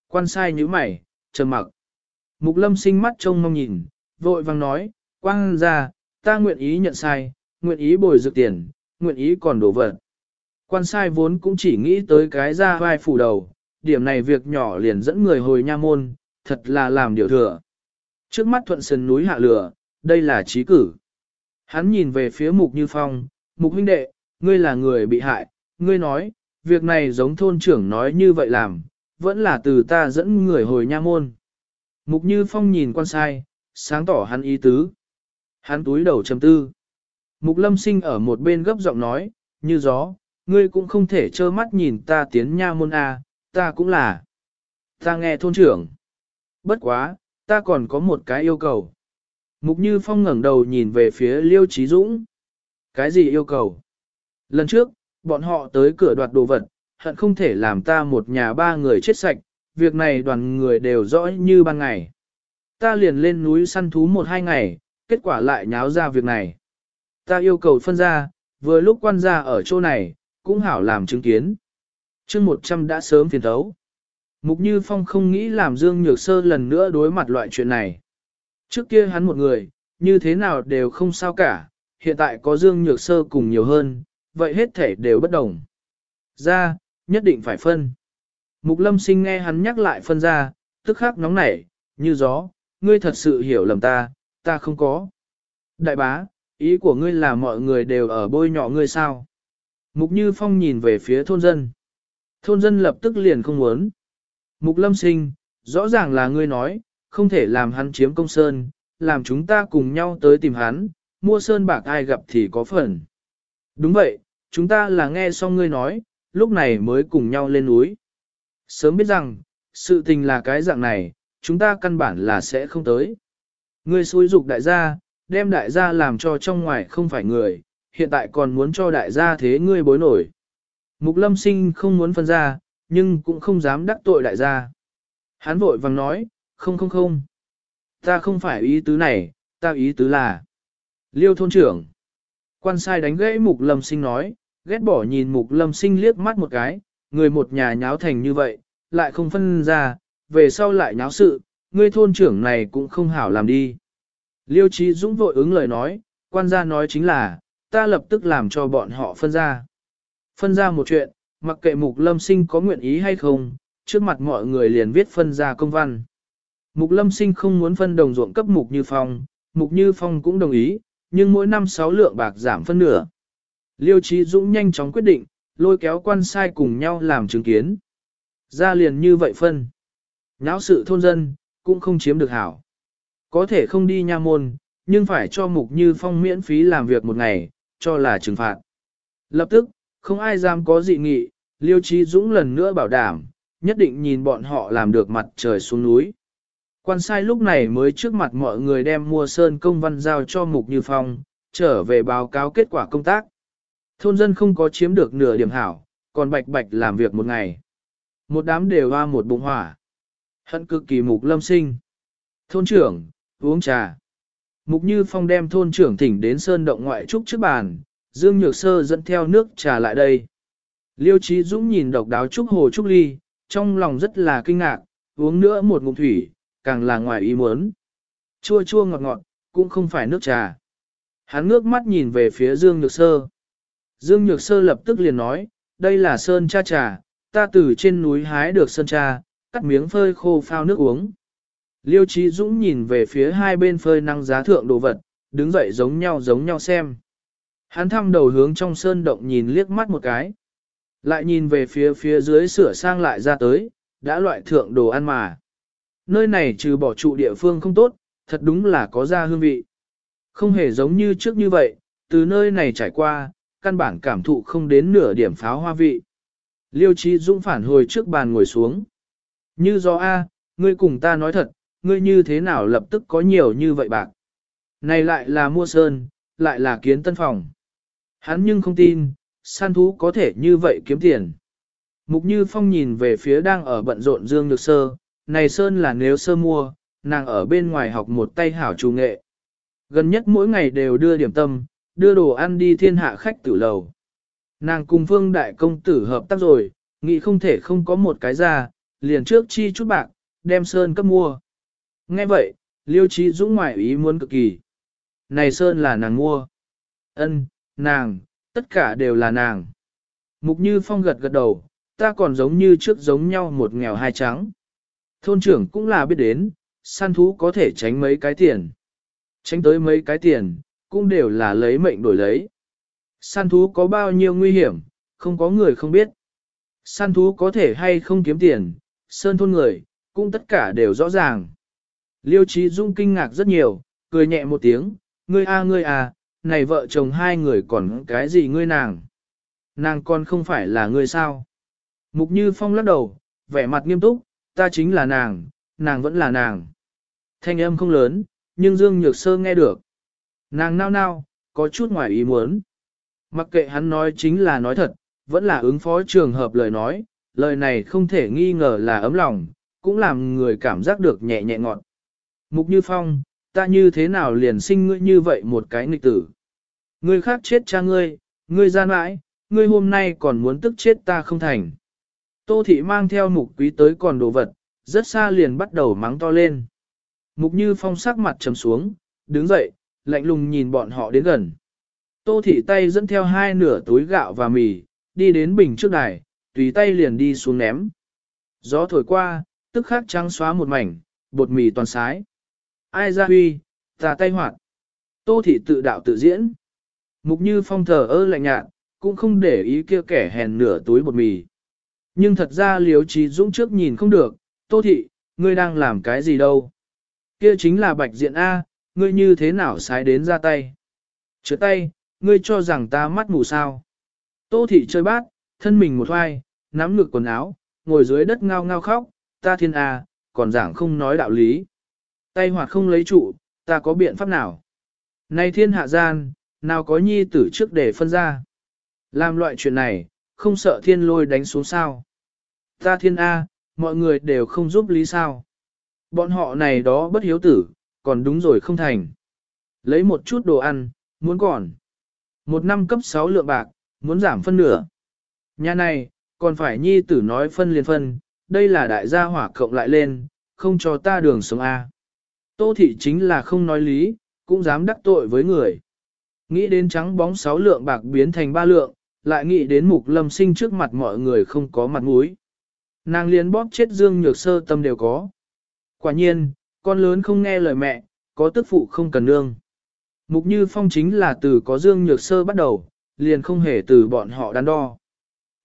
Quan sai như mày, trầm mặc. Mục lâm sinh mắt trông mong nhìn, vội vang nói, quang ra, ta nguyện ý nhận sai, nguyện ý bồi dược tiền, nguyện ý còn đổ vật. Quan sai vốn cũng chỉ nghĩ tới cái ra vai phủ đầu, điểm này việc nhỏ liền dẫn người hồi nha môn, thật là làm điều thừa. Trước mắt thuận sườn núi hạ lửa, đây là trí cử. Hắn nhìn về phía mục như phong, mục huynh đệ, ngươi là người bị hại, ngươi nói, việc này giống thôn trưởng nói như vậy làm, vẫn là từ ta dẫn người hồi nha môn. Mục như phong nhìn quan sai, sáng tỏ hắn ý tứ. Hắn túi đầu trầm tư. Mục lâm sinh ở một bên gấp giọng nói, như gió, ngươi cũng không thể trơ mắt nhìn ta tiến nha môn A, ta cũng là. Ta nghe thôn trưởng. Bất quá, ta còn có một cái yêu cầu. Mục Như Phong ngẩng đầu nhìn về phía Liêu Trí Dũng. Cái gì yêu cầu? Lần trước, bọn họ tới cửa đoạt đồ vật, hận không thể làm ta một nhà ba người chết sạch, việc này đoàn người đều rõ như ban ngày. Ta liền lên núi săn thú một hai ngày, kết quả lại nháo ra việc này. Ta yêu cầu phân ra, vừa lúc quan gia ở chỗ này, cũng hảo làm chứng kiến. chương 100 đã sớm phiền thấu. Mục Như Phong không nghĩ làm Dương Nhược Sơ lần nữa đối mặt loại chuyện này. Trước kia hắn một người, như thế nào đều không sao cả, hiện tại có Dương Nhược Sơ cùng nhiều hơn, vậy hết thể đều bất đồng. Ra, nhất định phải phân. Mục Lâm Sinh nghe hắn nhắc lại phân ra, tức khắc nóng nảy, như gió, ngươi thật sự hiểu lầm ta, ta không có. Đại bá, ý của ngươi là mọi người đều ở bôi nhọ ngươi sao? Mục Như Phong nhìn về phía thôn dân. Thôn dân lập tức liền không muốn. Mục Lâm Sinh, rõ ràng là ngươi nói, không thể làm hắn chiếm công sơn, làm chúng ta cùng nhau tới tìm hắn, mua sơn bạc ai gặp thì có phần. Đúng vậy, chúng ta là nghe xong ngươi nói, lúc này mới cùng nhau lên núi. Sớm biết rằng, sự tình là cái dạng này, chúng ta căn bản là sẽ không tới. Ngươi xúi dục đại gia, đem đại gia làm cho trong ngoài không phải người, hiện tại còn muốn cho đại gia thế ngươi bối nổi. Mục lâm sinh không muốn phân ra, nhưng cũng không dám đắc tội đại gia. Hắn vội vàng nói, không không không. Ta không phải ý tứ này, ta ý tứ là. Liêu thôn trưởng. Quan sai đánh gãy mục lâm sinh nói, ghét bỏ nhìn mục lâm sinh liếc mắt một cái, người một nhà nháo thành như vậy, lại không phân ra, về sau lại nháo sự, ngươi thôn trưởng này cũng không hảo làm đi. Liêu Chí Dũng vội ứng lời nói, quan gia nói chính là, ta lập tức làm cho bọn họ phân ra. Phân ra một chuyện, mặc kệ mục lâm sinh có nguyện ý hay không, trước mặt mọi người liền viết phân ra công văn. Mục lâm sinh không muốn phân đồng ruộng cấp mục như phong, mục như phong cũng đồng ý, nhưng mỗi năm sáu lượng bạc giảm phân nửa. Liêu Chí Dũng nhanh chóng quyết định, lôi kéo quan sai cùng nhau làm chứng kiến. Ra liền như vậy phân náo sự thôn dân, cũng không chiếm được hảo. Có thể không đi nha môn, nhưng phải cho mục như phong miễn phí làm việc một ngày, cho là trừng phạt. Lập tức, không ai dám có dị nghị, Liêu trí Dũng lần nữa bảo đảm, nhất định nhìn bọn họ làm được mặt trời xuống núi. Quan sai lúc này mới trước mặt mọi người đem mua sơn công văn giao cho Mục Như Phong, trở về báo cáo kết quả công tác. Thôn dân không có chiếm được nửa điểm hảo, còn bạch bạch làm việc một ngày. Một đám đều hoa một bụng hỏa. Hận cực kỳ Mục Lâm Sinh. Thôn trưởng, uống trà. Mục Như Phong đem thôn trưởng thỉnh đến sơn động ngoại trúc trước bàn, Dương Nhược Sơ dẫn theo nước trà lại đây. Liêu trí Dũng nhìn độc đáo trúc hồ trúc ly, trong lòng rất là kinh ngạc, uống nữa một ngụm thủy, càng là ngoài ý muốn. Chua chua ngọt ngọt, cũng không phải nước trà. Hắn ngước mắt nhìn về phía Dương Nhược Sơ. Dương Nhược Sơ lập tức liền nói, đây là sơn cha trà, ta từ trên núi hái được sơn cha, cắt miếng phơi khô phao nước uống. Liêu Chí Dũng nhìn về phía hai bên phơi năng giá thượng đồ vật, đứng dậy giống nhau giống nhau xem. Hắn thăm đầu hướng trong sơn động nhìn liếc mắt một cái. Lại nhìn về phía phía dưới sửa sang lại ra tới, đã loại thượng đồ ăn mà. Nơi này trừ bỏ trụ địa phương không tốt, thật đúng là có ra hương vị. Không hề giống như trước như vậy, từ nơi này trải qua, căn bản cảm thụ không đến nửa điểm pháo hoa vị. Liêu Chí Dũng phản hồi trước bàn ngồi xuống. Như do A, ngươi cùng ta nói thật, ngươi như thế nào lập tức có nhiều như vậy bạc. Này lại là mua sơn, lại là kiến tân phòng. Hắn nhưng không tin, săn thú có thể như vậy kiếm tiền. Mục Như Phong nhìn về phía đang ở bận rộn Dương Nhược Sơ, này Sơn là nếu sơ mua, nàng ở bên ngoài học một tay hảo trù nghệ. Gần nhất mỗi ngày đều đưa điểm tâm, đưa đồ ăn đi thiên hạ khách tử lầu. Nàng cùng phương đại công tử hợp tác rồi, nghĩ không thể không có một cái ra, liền trước chi chút bạc, đem Sơn cấp mua. Nghe vậy, Liêu Trí Dũng ngoại ý muốn cực kỳ. Này Sơn là nàng mua. ân nàng, tất cả đều là nàng. Mục Như Phong gật gật đầu, ta còn giống như trước giống nhau một nghèo hai trắng. Thôn trưởng cũng là biết đến, săn thú có thể tránh mấy cái tiền. Tránh tới mấy cái tiền, cũng đều là lấy mệnh đổi lấy. Săn thú có bao nhiêu nguy hiểm, không có người không biết. Săn thú có thể hay không kiếm tiền, sơn thôn người, cũng tất cả đều rõ ràng. Liêu Trí Dung kinh ngạc rất nhiều, cười nhẹ một tiếng, ngươi a ngươi à, này vợ chồng hai người còn cái gì ngươi nàng? Nàng còn không phải là ngươi sao? Mục Như Phong lắc đầu, vẻ mặt nghiêm túc, ta chính là nàng, nàng vẫn là nàng. Thanh âm không lớn, nhưng Dương Nhược Sơ nghe được. Nàng nao nao, có chút ngoài ý muốn. Mặc kệ hắn nói chính là nói thật, vẫn là ứng phó trường hợp lời nói, lời này không thể nghi ngờ là ấm lòng, cũng làm người cảm giác được nhẹ nhẹ ngọt. Mục Như Phong, ta như thế nào liền sinh ngươi như vậy một cái nghịch tử. Ngươi khác chết cha ngươi, ngươi gian mãi, ngươi hôm nay còn muốn tức chết ta không thành. Tô thị mang theo mục quý tới còn đồ vật, rất xa liền bắt đầu mắng to lên. Mục như phong sắc mặt trầm xuống, đứng dậy, lạnh lùng nhìn bọn họ đến gần. Tô thị tay dẫn theo hai nửa túi gạo và mì, đi đến bình trước đài, tùy tay liền đi xuống ném. Gió thổi qua, tức khắc trắng xóa một mảnh, bột mì toàn sái. Ai ra huy, ta tay hoạt. Tô thị tự đạo tự diễn. Mục như phong thờ ơ lạnh nhạt, cũng không để ý kia kẻ hèn nửa túi bột mì. Nhưng thật ra liếu trí dũng trước nhìn không được, tô thị, ngươi đang làm cái gì đâu. Kia chính là bạch diện A, ngươi như thế nào sái đến ra tay. Chứa tay, ngươi cho rằng ta mắt mù sao. Tô thị chơi bát, thân mình một hoai, nắm ngực quần áo, ngồi dưới đất ngao ngao khóc, ta thiên A, còn giảng không nói đạo lý. Tay hoạt không lấy trụ, ta có biện pháp nào? Này thiên hạ gian, nào có nhi tử trước để phân ra. Làm loại chuyện này, không sợ thiên lôi đánh xuống sao. Ta thiên A, mọi người đều không giúp lý sao. Bọn họ này đó bất hiếu tử, còn đúng rồi không thành. Lấy một chút đồ ăn, muốn còn. Một năm cấp 6 lượng bạc, muốn giảm phân nửa. Nhà này, còn phải nhi tử nói phân liền phân, đây là đại gia hỏa cộng lại lên, không cho ta đường sống A. Tô thị chính là không nói lý, cũng dám đắc tội với người. Nghĩ đến trắng bóng sáu lượng bạc biến thành ba lượng, lại nghĩ đến mục lâm sinh trước mặt mọi người không có mặt mũi. Nàng liền bóp chết dương nhược sơ tâm đều có. Quả nhiên, con lớn không nghe lời mẹ, có tức phụ không cần nương. Mục như phong chính là từ có dương nhược sơ bắt đầu, liền không hề từ bọn họ đắn đo.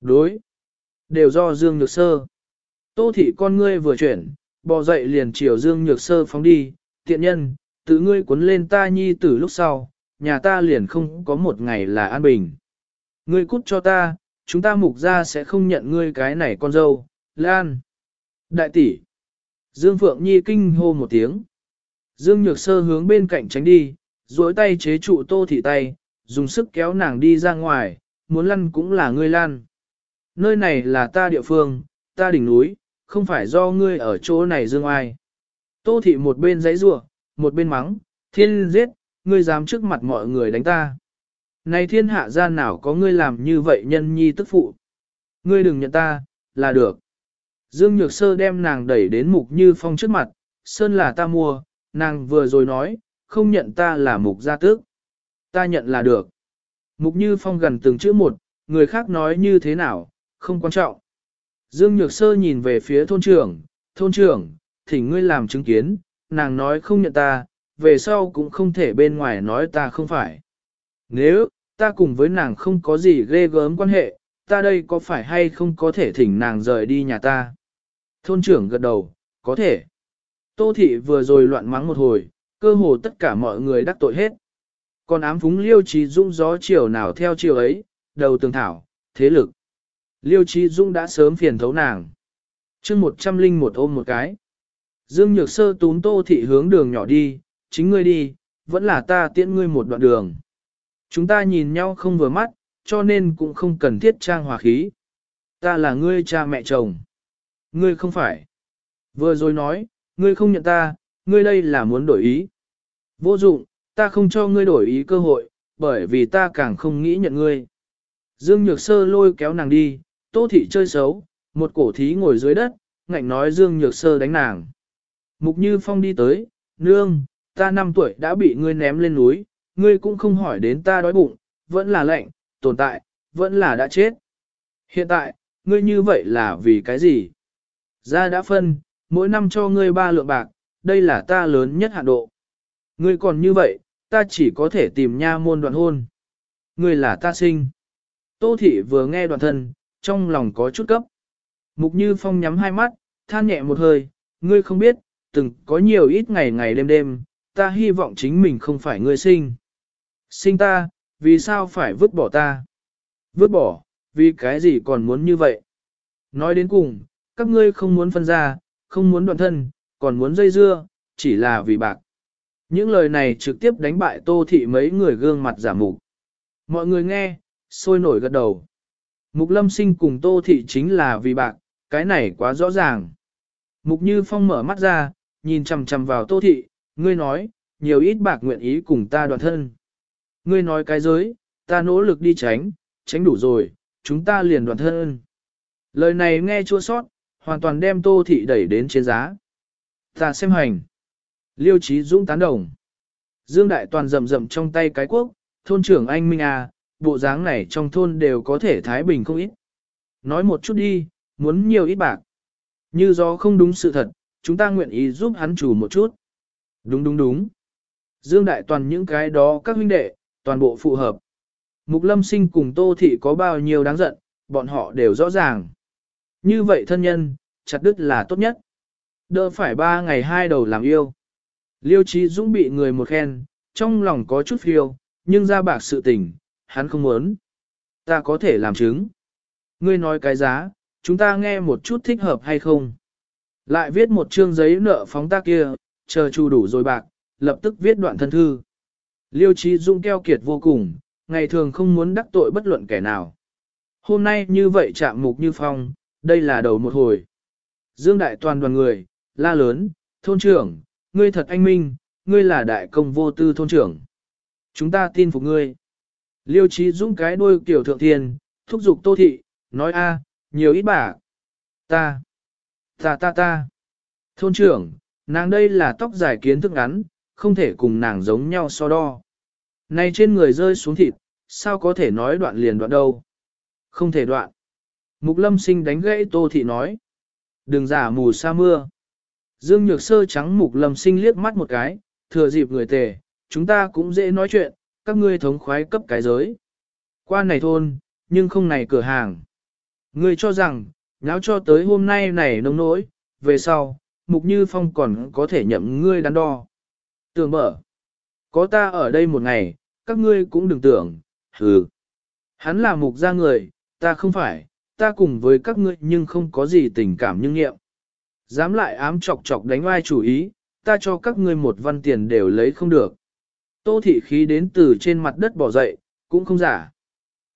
Đối, đều do dương nhược sơ. Tô thị con ngươi vừa chuyển, bò dậy liền chiều dương nhược sơ phóng đi, tiện nhân, tự ngươi cuốn lên ta nhi tử lúc sau, nhà ta liền không có một ngày là an bình. Ngươi cút cho ta, chúng ta mục ra sẽ không nhận ngươi cái này con dâu, Lan. Đại tỷ. Dương Phượng Nhi kinh hô một tiếng. Dương Nhược Sơ hướng bên cạnh tránh đi, duỗi tay chế trụ tô thị tay, dùng sức kéo nàng đi ra ngoài, muốn lăn cũng là ngươi lan. Nơi này là ta địa phương, ta đỉnh núi, không phải do ngươi ở chỗ này dương ai. Tô thị một bên giấy rủa, một bên mắng, thiên giết, ngươi dám trước mặt mọi người đánh ta. Này thiên hạ gian nào có ngươi làm như vậy nhân nhi tức phụ. Ngươi đừng nhận ta, là được. Dương Nhược Sơ đem nàng đẩy đến mục như phong trước mặt, sơn là ta mua, nàng vừa rồi nói, không nhận ta là mục gia tước. Ta nhận là được. Mục như phong gần từng chữ một, người khác nói như thế nào, không quan trọng. Dương Nhược Sơ nhìn về phía thôn trưởng, thôn trưởng, thỉnh ngươi làm chứng kiến, nàng nói không nhận ta, về sau cũng không thể bên ngoài nói ta không phải. Nếu, ta cùng với nàng không có gì ghê gớm quan hệ, ta đây có phải hay không có thể thỉnh nàng rời đi nhà ta? Thôn trưởng gật đầu, có thể. Tô thị vừa rồi loạn mắng một hồi, cơ hồ tất cả mọi người đắc tội hết. Còn ám phúng liêu trí dung gió chiều nào theo chiều ấy, đầu tường thảo, thế lực. Liêu trí dung đã sớm phiền thấu nàng. chương một trăm linh một ôm một cái. Dương Nhược Sơ tún tô thị hướng đường nhỏ đi, chính ngươi đi, vẫn là ta tiễn ngươi một đoạn đường. Chúng ta nhìn nhau không vừa mắt, cho nên cũng không cần thiết trang hòa khí. Ta là ngươi cha mẹ chồng. Ngươi không phải. Vừa rồi nói, ngươi không nhận ta, ngươi đây là muốn đổi ý. Vô dụng, ta không cho ngươi đổi ý cơ hội, bởi vì ta càng không nghĩ nhận ngươi. Dương Nhược Sơ lôi kéo nàng đi, Tô Thị chơi xấu, một cổ thí ngồi dưới đất, ngạnh nói Dương Nhược Sơ đánh nàng. Mục Như Phong đi tới, nương, ta năm tuổi đã bị ngươi ném lên núi, ngươi cũng không hỏi đến ta đói bụng, vẫn là lệnh, tồn tại, vẫn là đã chết. Hiện tại, ngươi như vậy là vì cái gì? Gia đã phân, mỗi năm cho ngươi ba lượng bạc, đây là ta lớn nhất hạn độ. Ngươi còn như vậy, ta chỉ có thể tìm nha môn đoạn hôn. Ngươi là ta sinh. Tô thị vừa nghe đoạn thân, trong lòng có chút cấp. Mục Như Phong nhắm hai mắt, than nhẹ một hơi, ngươi không biết, từng có nhiều ít ngày ngày đêm đêm, ta hy vọng chính mình không phải ngươi sinh. Sinh ta, vì sao phải vứt bỏ ta? Vứt bỏ, vì cái gì còn muốn như vậy? Nói đến cùng, các ngươi không muốn phân ra, không muốn đoạn thân, còn muốn dây dưa, chỉ là vì bạc. Những lời này trực tiếp đánh bại tô thị mấy người gương mặt giả mục. Mọi người nghe, sôi nổi gật đầu. Mục lâm sinh cùng tô thị chính là vì bạc, cái này quá rõ ràng. Mục như phong mở mắt ra, nhìn chằm chằm vào tô thị, ngươi nói, nhiều ít bạc nguyện ý cùng ta đoàn thân. Ngươi nói cái giới, ta nỗ lực đi tránh, tránh đủ rồi, chúng ta liền đoàn thân. Lời này nghe chua sót, hoàn toàn đem tô thị đẩy đến trên giá. Ta xem hành. Liêu Chí dũng tán đồng. Dương Đại Toàn rầm rầm trong tay cái quốc, thôn trưởng anh Minh à, bộ dáng này trong thôn đều có thể thái bình không ít. Nói một chút đi, muốn nhiều ít bạc. Như do không đúng sự thật, chúng ta nguyện ý giúp hắn chủ một chút. Đúng đúng đúng. Dương Đại Toàn những cái đó các huynh đệ, toàn bộ phù hợp. Mục Lâm Sinh cùng Tô Thị có bao nhiêu đáng giận, bọn họ đều rõ ràng. Như vậy thân nhân, chặt đứt là tốt nhất. Đỡ phải ba ngày hai đầu làm yêu. Liêu Trí Dũng bị người một khen, trong lòng có chút phiêu, nhưng ra bạc sự tình, hắn không muốn. Ta có thể làm chứng. Ngươi nói cái giá, chúng ta nghe một chút thích hợp hay không. Lại viết một chương giấy nợ phóng ta kia, chờ chu đủ rồi bạc, lập tức viết đoạn thân thư. Liêu Trí Dung keo kiệt vô cùng, ngày thường không muốn đắc tội bất luận kẻ nào. Hôm nay như vậy chạm mục như phong, đây là đầu một hồi. Dương đại toàn đoàn người, la lớn, thôn trưởng, ngươi thật anh minh, ngươi là đại công vô tư thôn trưởng. Chúng ta tin phục ngươi. Liêu Trí Dũng cái đuôi kiểu thượng thiên, thúc giục tô thị, nói a, nhiều ít bà. Ta, ta ta ta. Thôn trưởng, nàng đây là tóc dài kiến thức ngắn, không thể cùng nàng giống nhau so đo. Này trên người rơi xuống thịt, sao có thể nói đoạn liền đoạn đâu? Không thể đoạn. Mục lâm sinh đánh gãy tô thị nói. Đừng giả mù sa mưa. Dương Nhược Sơ trắng mục lâm sinh liếc mắt một cái, thừa dịp người tề, chúng ta cũng dễ nói chuyện, các ngươi thống khoái cấp cái giới. Qua này thôn, nhưng không này cửa hàng. Ngươi cho rằng, nháo cho tới hôm nay này nông nỗi, về sau, mục như phong còn có thể nhậm ngươi đắn đo. Tưởng mở, có ta ở đây một ngày, các ngươi cũng đừng tưởng, hừ. Hắn là mục gia người, ta không phải, ta cùng với các ngươi nhưng không có gì tình cảm nhưng nghiệm. Dám lại ám chọc chọc đánh oai chủ ý, ta cho các ngươi một văn tiền đều lấy không được. Tô thị khí đến từ trên mặt đất bỏ dậy, cũng không giả.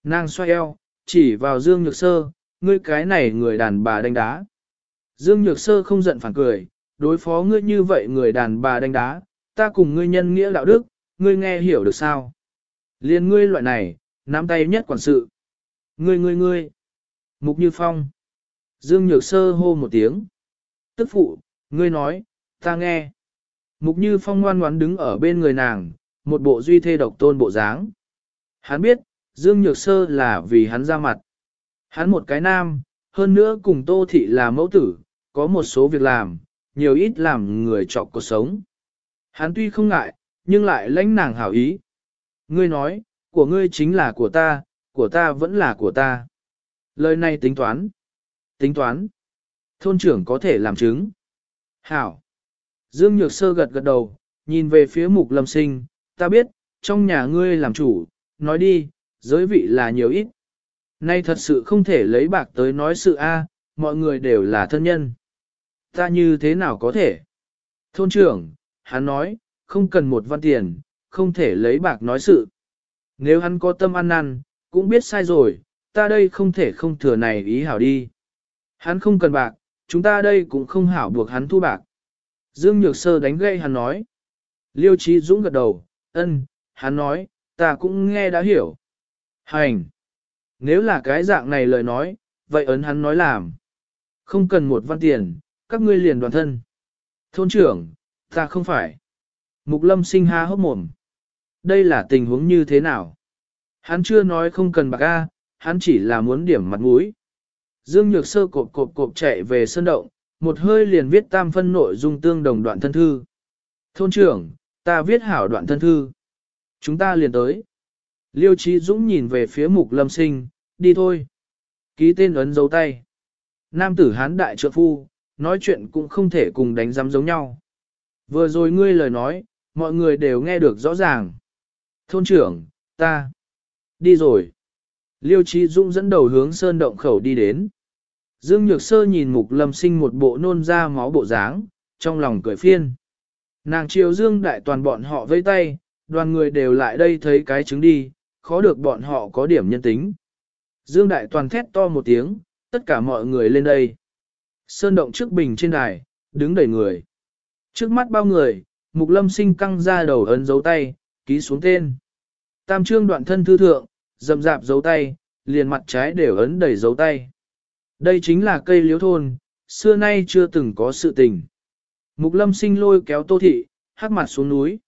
Nàng xoay eo, chỉ vào Dương Nhược Sơ, ngươi cái này người đàn bà đánh đá. Dương Nhược Sơ không giận phản cười, đối phó ngươi như vậy người đàn bà đánh đá, ta cùng ngươi nhân nghĩa đạo đức, ngươi nghe hiểu được sao? Liên ngươi loại này, nắm tay nhất quản sự. Ngươi ngươi ngươi. Mục Như Phong. Dương Nhược Sơ hô một tiếng. Tức phụ, ngươi nói, ta nghe. Mục Như Phong ngoan ngoãn đứng ở bên người nàng, một bộ duy thê độc tôn bộ dáng. Hắn biết, Dương Nhược Sơ là vì hắn ra mặt. Hắn một cái nam, hơn nữa cùng Tô Thị là mẫu tử, có một số việc làm, nhiều ít làm người trọc cuộc sống. Hắn tuy không ngại, nhưng lại lãnh nàng hảo ý. Ngươi nói, của ngươi chính là của ta, của ta vẫn là của ta. Lời này tính toán. Tính toán. Thôn trưởng có thể làm chứng. Hảo. Dương Nhược Sơ gật gật đầu, nhìn về phía mục lâm sinh, ta biết, trong nhà ngươi làm chủ, nói đi, giới vị là nhiều ít. Nay thật sự không thể lấy bạc tới nói sự A, mọi người đều là thân nhân. Ta như thế nào có thể? Thôn trưởng, hắn nói, không cần một văn tiền, không thể lấy bạc nói sự. Nếu hắn có tâm ăn năn, cũng biết sai rồi, ta đây không thể không thừa này ý hảo đi. Hắn không cần bạc, chúng ta đây cũng không hảo buộc hắn thu bạc. Dương Nhược Sơ đánh gây hắn nói. Liêu Trí Dũng gật đầu, ân, hắn nói, ta cũng nghe đã hiểu. Hành! Nếu là cái dạng này lời nói, vậy ấn hắn nói làm. Không cần một văn tiền, các ngươi liền đoàn thân. Thôn trưởng, ta không phải. Mục lâm sinh ha hốc mồm. Đây là tình huống như thế nào? Hắn chưa nói không cần bạc A, hắn chỉ là muốn điểm mặt mũi. Dương Nhược Sơ cộp cộp cộp chạy về sân động, một hơi liền viết tam phân nội dung tương đồng đoạn thân thư. Thôn trưởng, ta viết hảo đoạn thân thư. Chúng ta liền tới. Liêu Trí Dũng nhìn về phía mục lâm sinh, đi thôi. Ký tên ấn dấu tay. Nam tử hán đại trợ phu, nói chuyện cũng không thể cùng đánh giám giống nhau. Vừa rồi ngươi lời nói, mọi người đều nghe được rõ ràng. Thôn trưởng, ta, đi rồi. Liêu Trí Dũng dẫn đầu hướng sơn động khẩu đi đến. Dương Nhược Sơ nhìn Mục Lâm Sinh một bộ nôn ra máu bộ dáng, trong lòng cười phiên. Nàng chiều Dương đại toàn bọn họ vây tay, đoàn người đều lại đây thấy cái trứng đi, khó được bọn họ có điểm nhân tính. Dương Đại Toàn thét to một tiếng, tất cả mọi người lên đây. Sơn động trước bình trên đài, đứng đầy người. Trước mắt bao người, Mục Lâm sinh căng ra đầu ấn dấu tay, ký xuống tên. Tam trương đoạn thân thư thượng, dầm dạp dấu tay, liền mặt trái đều ấn đầy dấu tay. Đây chính là cây liếu thôn, xưa nay chưa từng có sự tình. Mục lâm sinh lôi kéo tô thị, hắc mặt xuống núi.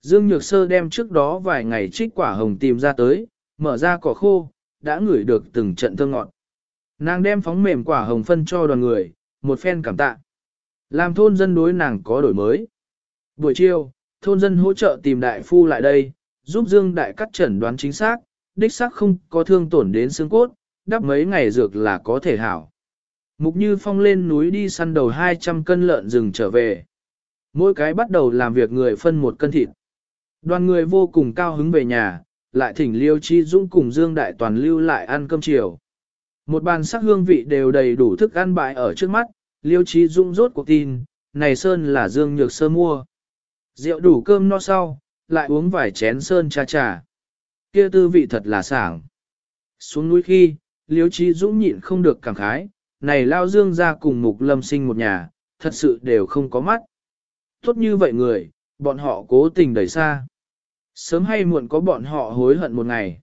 Dương Nhược Sơ đem trước đó vài ngày trích quả hồng tìm ra tới, mở ra cỏ khô, đã ngửi được từng trận thơm ngọt. Nàng đem phóng mềm quả hồng phân cho đoàn người, một phen cảm tạ. Làm thôn dân đối nàng có đổi mới. Buổi chiều, thôn dân hỗ trợ tìm đại phu lại đây, giúp Dương Đại cắt chẩn đoán chính xác, đích xác không có thương tổn đến xương cốt, đắp mấy ngày dược là có thể hảo. Mục Như Phong lên núi đi săn đầu 200 cân lợn rừng trở về. Mỗi cái bắt đầu làm việc người phân một cân thịt. Đoàn người vô cùng cao hứng về nhà, lại thỉnh Liêu Chi Dũng cùng Dương Đại Toàn lưu lại ăn cơm chiều. Một bàn sắc hương vị đều đầy đủ thức ăn bại ở trước mắt, Liêu Chi Dũng rốt cuộc tin, này Sơn là Dương Nhược Sơ mua. Rượu đủ cơm no sau, lại uống vài chén Sơn cha trà. Kia tư vị thật là sảng. Xuống núi khi, Liêu Chi Dũng nhịn không được cảm khái, này lao Dương ra cùng mục lâm sinh một nhà, thật sự đều không có mắt. Tốt như vậy người, bọn họ cố tình đẩy xa. Sớm hay muộn có bọn họ hối hận một ngày.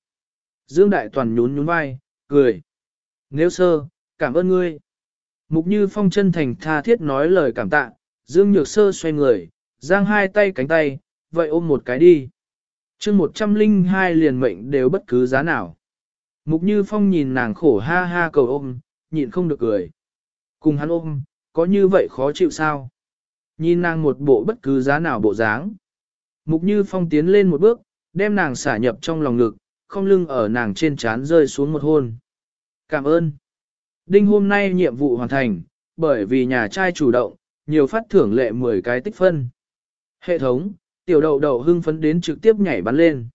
Dương Đại Toàn nhún nhún vai, cười. Nếu sơ, cảm ơn ngươi. Mục Như Phong chân thành tha thiết nói lời cảm tạ, Dương Nhược Sơ xoay người, giang hai tay cánh tay, vậy ôm một cái đi. chương 102 liền mệnh đều bất cứ giá nào. Mục Như Phong nhìn nàng khổ ha ha cầu ôm, nhịn không được cười. Cùng hắn ôm, có như vậy khó chịu sao? Nhìn nàng một bộ bất cứ giá nào bộ dáng. Mục Như Phong tiến lên một bước, đem nàng xả nhập trong lòng ngực, không lưng ở nàng trên trán rơi xuống một hôn. Cảm ơn. Đinh hôm nay nhiệm vụ hoàn thành, bởi vì nhà trai chủ động, nhiều phát thưởng lệ 10 cái tích phân. Hệ thống, tiểu đậu đậu hưng phấn đến trực tiếp nhảy bắn lên.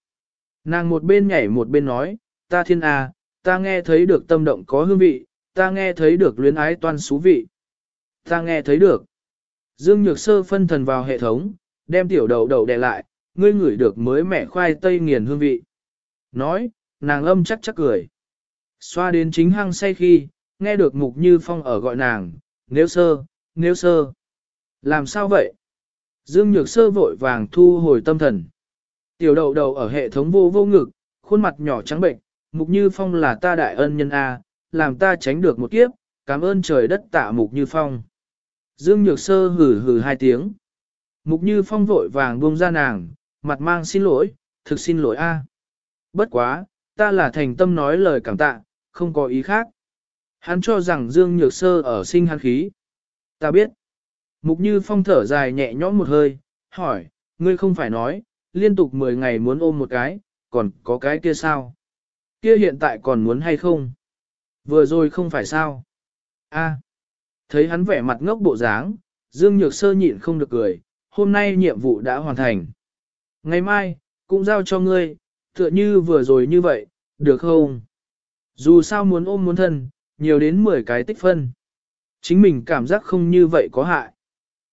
Nàng một bên nhảy một bên nói, ta thiên à, ta nghe thấy được tâm động có hương vị, ta nghe thấy được luyến ái toan xú vị. Ta nghe thấy được. Dương Nhược Sơ phân thần vào hệ thống, đem tiểu đầu đầu đè lại, ngươi ngửi được mới mẻ khoai tây nghiền hương vị. Nói, nàng âm chắc chắc cười. Xoa đến chính hăng say khi, nghe được Mục Như Phong ở gọi nàng, nếu sơ, nếu sơ. Làm sao vậy? Dương Nhược Sơ vội vàng thu hồi tâm thần. Tiểu đầu đầu ở hệ thống vô vô ngực, khuôn mặt nhỏ trắng bệnh, Mục Như Phong là ta đại ân nhân A, làm ta tránh được một kiếp, cảm ơn trời đất tạ Mục Như Phong. Dương Nhược Sơ hừ hừ hai tiếng. Mục Như Phong vội vàng buông ra nàng, mặt mang xin lỗi, thực xin lỗi a. Bất quá, ta là thành tâm nói lời cảm tạ, không có ý khác. Hắn cho rằng Dương Nhược Sơ ở sinh hắn khí. Ta biết. Mục Như Phong thở dài nhẹ nhõm một hơi, hỏi, ngươi không phải nói, liên tục 10 ngày muốn ôm một cái, còn có cái kia sao? Kia hiện tại còn muốn hay không? Vừa rồi không phải sao? A. Thấy hắn vẻ mặt ngốc bộ dáng, Dương Nhược Sơ nhịn không được cười, hôm nay nhiệm vụ đã hoàn thành. Ngày mai, cũng giao cho ngươi, tựa như vừa rồi như vậy, được không? Dù sao muốn ôm muốn thân, nhiều đến 10 cái tích phân. Chính mình cảm giác không như vậy có hại.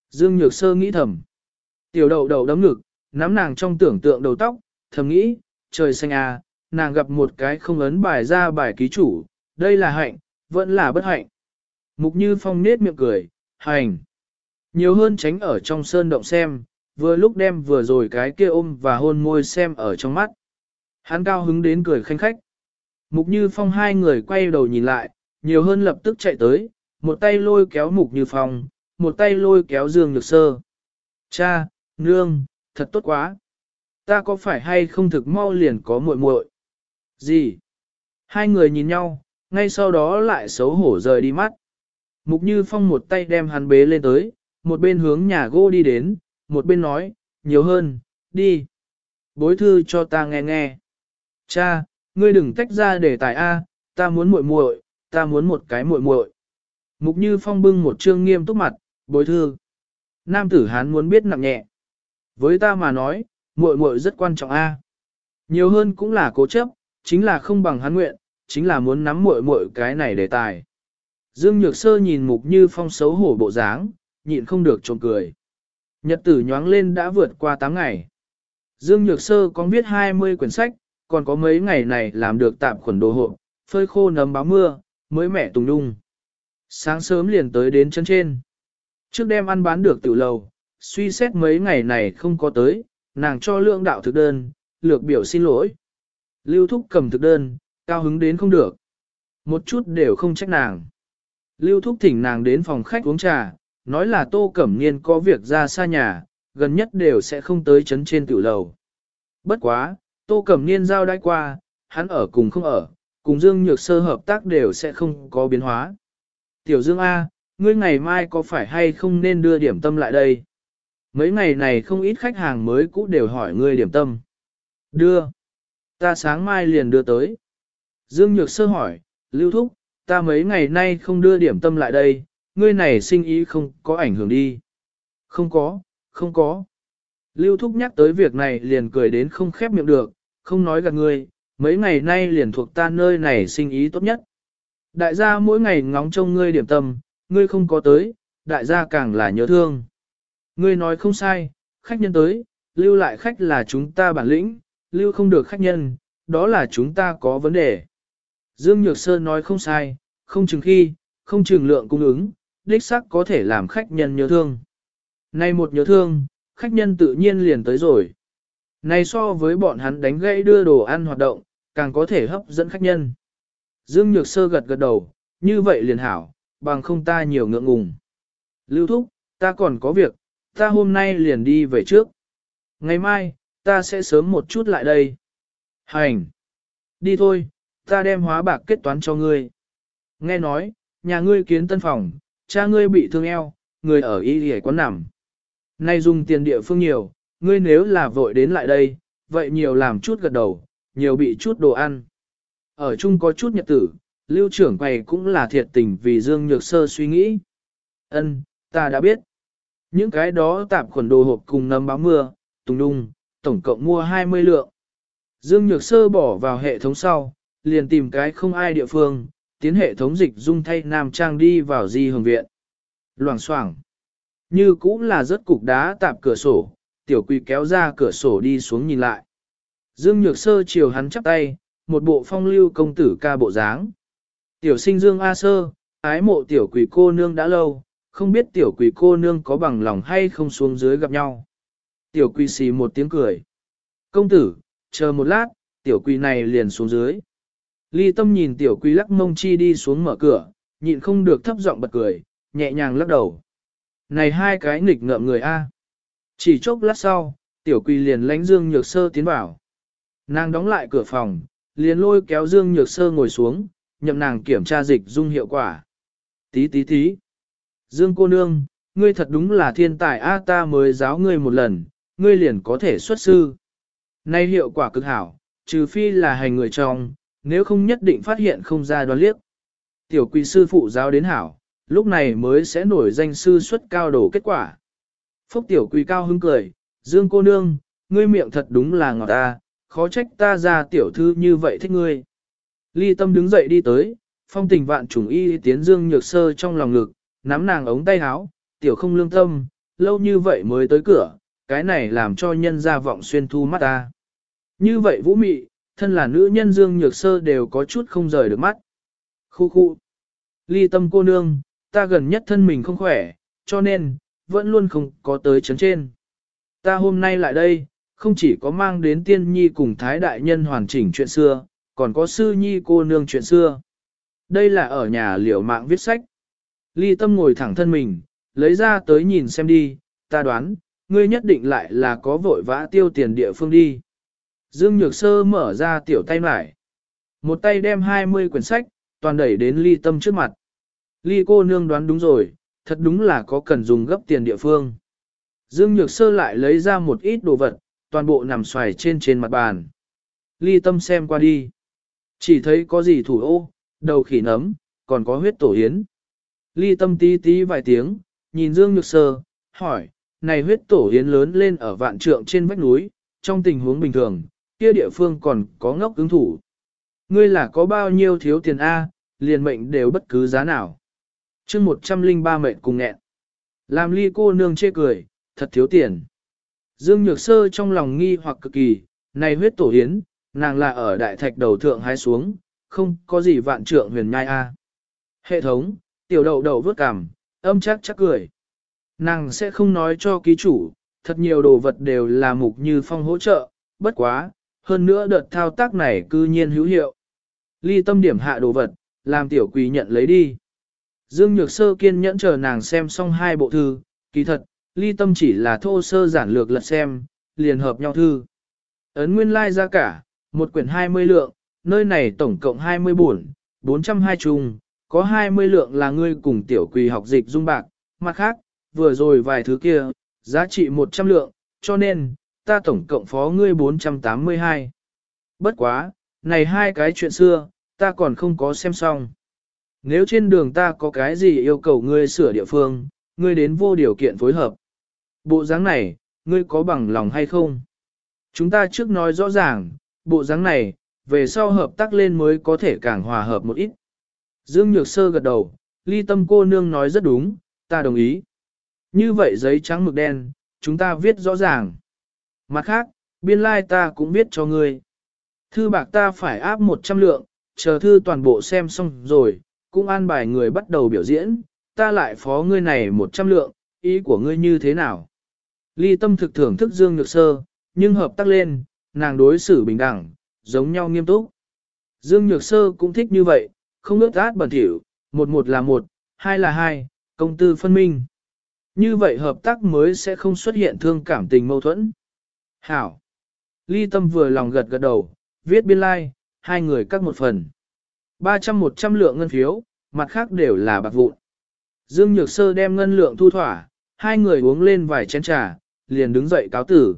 Dương Nhược Sơ nghĩ thầm. Tiểu đầu đầu đấm ngực, nắm nàng trong tưởng tượng đầu tóc, thầm nghĩ, trời xanh à, nàng gặp một cái không ấn bài ra bài ký chủ, đây là hạnh, vẫn là bất hạnh. Mục Như Phong nết miệng cười, hành. Nhiều hơn tránh ở trong sơn động xem, vừa lúc đem vừa rồi cái kia ôm và hôn môi xem ở trong mắt. Hắn cao hứng đến cười khanh khách. Mục Như Phong hai người quay đầu nhìn lại, nhiều hơn lập tức chạy tới, một tay lôi kéo Mục Như Phong, một tay lôi kéo Dương Nhược Sơ. Cha, nương, thật tốt quá. Ta có phải hay không thực mau liền có muội muội? Gì? Hai người nhìn nhau, ngay sau đó lại xấu hổ rời đi mắt. Mục Như Phong một tay đem hắn bế lên tới, một bên hướng nhà gỗ đi đến, một bên nói, nhiều hơn, đi. Bối thư cho ta nghe nghe. Cha, ngươi đừng tách ra để tài A, ta muốn muội muội, ta muốn một cái muội muội. Mục Như Phong bưng một trương nghiêm túc mặt, bối thư. Nam tử hán muốn biết nặng nhẹ. Với ta mà nói, muội muội rất quan trọng A. Nhiều hơn cũng là cố chấp, chính là không bằng hắn nguyện, chính là muốn nắm muội muội cái này để tài. Dương Nhược Sơ nhìn Mục Như Phong xấu hổ bộ dáng, nhịn không được trộm cười. Nhật tử nhoáng lên đã vượt qua 8 ngày. Dương Nhược Sơ có viết 20 quyển sách, còn có mấy ngày này làm được tạm khuẩn đồ hộ, phơi khô nấm báo mưa, mới mẻ tùng đung. Sáng sớm liền tới đến chân trên. Trước đêm ăn bán được tiểu lầu, suy xét mấy ngày này không có tới, nàng cho lượng đạo thực đơn, lược biểu xin lỗi. Lưu Thúc cầm thực đơn, cao hứng đến không được. Một chút đều không trách nàng. Lưu Thúc thỉnh nàng đến phòng khách uống trà, nói là Tô Cẩm Niên có việc ra xa nhà, gần nhất đều sẽ không tới chấn trên tiểu lầu. Bất quá, Tô Cẩm Niên giao đai qua, hắn ở cùng không ở, cùng Dương Nhược Sơ hợp tác đều sẽ không có biến hóa. Tiểu Dương A, ngươi ngày mai có phải hay không nên đưa điểm tâm lại đây? Mấy ngày này không ít khách hàng mới cũ đều hỏi ngươi điểm tâm. Đưa. Ta sáng mai liền đưa tới. Dương Nhược Sơ hỏi, Lưu Thúc, ta mấy ngày nay không đưa điểm tâm lại đây, ngươi này sinh ý không có ảnh hưởng đi. Không có, không có. Lưu Thúc nhắc tới việc này liền cười đến không khép miệng được, không nói gạt ngươi, mấy ngày nay liền thuộc ta nơi này sinh ý tốt nhất. Đại gia mỗi ngày ngóng trông ngươi điểm tâm, ngươi không có tới, đại gia càng là nhớ thương. Ngươi nói không sai, khách nhân tới, lưu lại khách là chúng ta bản lĩnh, lưu không được khách nhân, đó là chúng ta có vấn đề. Dương Nhược Sơn nói không sai, không chừng khi, không chừng lượng cung ứng, đích sắc có thể làm khách nhân nhớ thương. Nay một nhớ thương, khách nhân tự nhiên liền tới rồi. Này so với bọn hắn đánh gãy đưa đồ ăn hoạt động, càng có thể hấp dẫn khách nhân. Dương Nhược Sơ gật gật đầu, như vậy liền hảo, bằng không ta nhiều ngượng ngùng. Lưu Thúc, ta còn có việc, ta hôm nay liền đi về trước. Ngày mai, ta sẽ sớm một chút lại đây. Hành! Đi thôi, ta đem hóa bạc kết toán cho ngươi. Nghe nói, nhà ngươi kiến tân phòng, cha ngươi bị thương eo, người ở y hề quán nằm. Nay dùng tiền địa phương nhiều, ngươi nếu là vội đến lại đây, vậy nhiều làm chút gật đầu, nhiều bị chút đồ ăn. Ở chung có chút nhật tử, lưu trưởng quầy cũng là thiệt tình vì Dương Nhược Sơ suy nghĩ. Ân, ta đã biết. Những cái đó tạp khuẩn đồ hộp cùng nấm báo mưa, tùng đung, tổng cộng mua 20 lượng. Dương Nhược Sơ bỏ vào hệ thống sau, liền tìm cái không ai địa phương, tiến hệ thống dịch dung thay nam trang đi vào di hồng viện. Loảng xoảng Như cũng là rất cục đá tạp cửa sổ, tiểu quỳ kéo ra cửa sổ đi xuống nhìn lại. Dương Nhược Sơ chiều hắn chắp tay, một bộ phong lưu công tử ca bộ dáng. Tiểu sinh Dương A Sơ, ái mộ tiểu quỷ cô nương đã lâu, không biết tiểu quỷ cô nương có bằng lòng hay không xuống dưới gặp nhau. Tiểu quỷ xì một tiếng cười. Công tử, chờ một lát, tiểu quỷ này liền xuống dưới. Ly tâm nhìn tiểu Quý lắc mông chi đi xuống mở cửa, nhịn không được thấp giọng bật cười, nhẹ nhàng lắc đầu. Này hai cái nghịch ngợm người A. Chỉ chốc lát sau, tiểu Quý liền lánh dương nhược sơ tiến vào. Nàng đóng lại cửa phòng, liền lôi kéo dương nhược sơ ngồi xuống, nhậm nàng kiểm tra dịch dung hiệu quả. Tí tí tí. Dương cô nương, ngươi thật đúng là thiên tài A ta mới giáo ngươi một lần, ngươi liền có thể xuất sư. Nay hiệu quả cực hảo, trừ phi là hành người trong, nếu không nhất định phát hiện không ra đoán liếc. Tiểu quỷ sư phụ giáo đến hảo, lúc này mới sẽ nổi danh sư xuất cao đổ kết quả. Phúc tiểu quỷ cao hứng cười, Dương cô nương, ngươi miệng thật đúng là ngọt ta, khó trách ta ra tiểu thư như vậy thích ngươi. Ly tâm đứng dậy đi tới, phong tình vạn trùng y tiến dương nhược sơ trong lòng ngực, nắm nàng ống tay háo, tiểu không lương tâm, lâu như vậy mới tới cửa, cái này làm cho nhân gia vọng xuyên thu mắt ta. Như vậy vũ mị, thân là nữ nhân dương nhược sơ đều có chút không rời được mắt. Khu khu. Ly tâm cô nương, ta gần nhất thân mình không khỏe, cho nên, vẫn luôn không có tới chấn trên. Ta hôm nay lại đây, không chỉ có mang đến tiên nhi cùng thái đại nhân hoàn chỉnh chuyện xưa, còn có sư nhi cô nương chuyện xưa. Đây là ở nhà liều mạng viết sách. Ly tâm ngồi thẳng thân mình, lấy ra tới nhìn xem đi, ta đoán, ngươi nhất định lại là có vội vã tiêu tiền địa phương đi. Dương Nhược Sơ mở ra tiểu tay mải. Một tay đem 20 quyển sách, toàn đẩy đến ly tâm trước mặt. Ly cô nương đoán đúng rồi, thật đúng là có cần dùng gấp tiền địa phương. Dương Nhược Sơ lại lấy ra một ít đồ vật, toàn bộ nằm xoài trên trên mặt bàn. Ly tâm xem qua đi. Chỉ thấy có gì thủ ô, đầu khỉ nấm, còn có huyết tổ hiến. Ly tâm tí tí vài tiếng, nhìn Dương Nhược Sơ, hỏi, này huyết tổ hiến lớn lên ở vạn trượng trên vách núi, trong tình huống bình thường, kia địa phương còn có ngốc ứng thủ. Ngươi là có bao nhiêu thiếu tiền A, liền mệnh đều bất cứ giá nào. chương 103 mệnh cùng nghẹn. Làm ly cô nương chê cười, thật thiếu tiền. Dương Nhược Sơ trong lòng nghi hoặc cực kỳ, này huyết tổ hiến, nàng là ở đại thạch đầu thượng hái xuống, không có gì vạn trượng huyền nhai a. Hệ thống, tiểu đậu đậu vớt cằm, âm chắc chắc cười. Nàng sẽ không nói cho ký chủ, thật nhiều đồ vật đều là mục như phong hỗ trợ, bất quá, hơn nữa đợt thao tác này cư nhiên hữu hiệu. Ly tâm điểm hạ đồ vật, làm tiểu quỳ nhận lấy đi. Dương Nhược Sơ kiên nhẫn chờ nàng xem xong hai bộ thư, kỳ thật, ly tâm chỉ là thô sơ giản lược lật xem, liền hợp nhau thư. Ấn nguyên lai like ra cả, một quyển 20 lượng, nơi này tổng cộng 20 buồn, 420 chung, có 20 lượng là ngươi cùng tiểu quỳ học dịch dung bạc, mặt khác, vừa rồi vài thứ kia, giá trị 100 lượng, cho nên, ta tổng cộng phó ngươi 482. Bất quá, này hai cái chuyện xưa, ta còn không có xem xong. Nếu trên đường ta có cái gì yêu cầu ngươi sửa địa phương, ngươi đến vô điều kiện phối hợp. Bộ dáng này, ngươi có bằng lòng hay không? Chúng ta trước nói rõ ràng, bộ dáng này, về sau hợp tác lên mới có thể càng hòa hợp một ít. Dương Nhược Sơ gật đầu, ly tâm cô nương nói rất đúng, ta đồng ý. Như vậy giấy trắng mực đen, chúng ta viết rõ ràng. Mặt khác, biên lai like ta cũng biết cho ngươi. Thư bạc ta phải áp 100 lượng, chờ thư toàn bộ xem xong rồi, cũng an bài người bắt đầu biểu diễn, ta lại phó ngươi này 100 lượng, ý của ngươi như thế nào? Ly tâm thực thưởng thức Dương Nhược Sơ, nhưng hợp tác lên, nàng đối xử bình đẳng, giống nhau nghiêm túc. Dương Nhược Sơ cũng thích như vậy, không ước át bẩn thỉu, một một là một, hai là hai, công tư phân minh. Như vậy hợp tác mới sẽ không xuất hiện thương cảm tình mâu thuẫn. Hảo. Ly tâm vừa lòng gật gật đầu, viết biên lai, like, hai người cắt một phần. 300-100 lượng ngân phiếu, mặt khác đều là bạc vụn. Dương Nhược Sơ đem ngân lượng thu thỏa, hai người uống lên vài chén trà, liền đứng dậy cáo tử.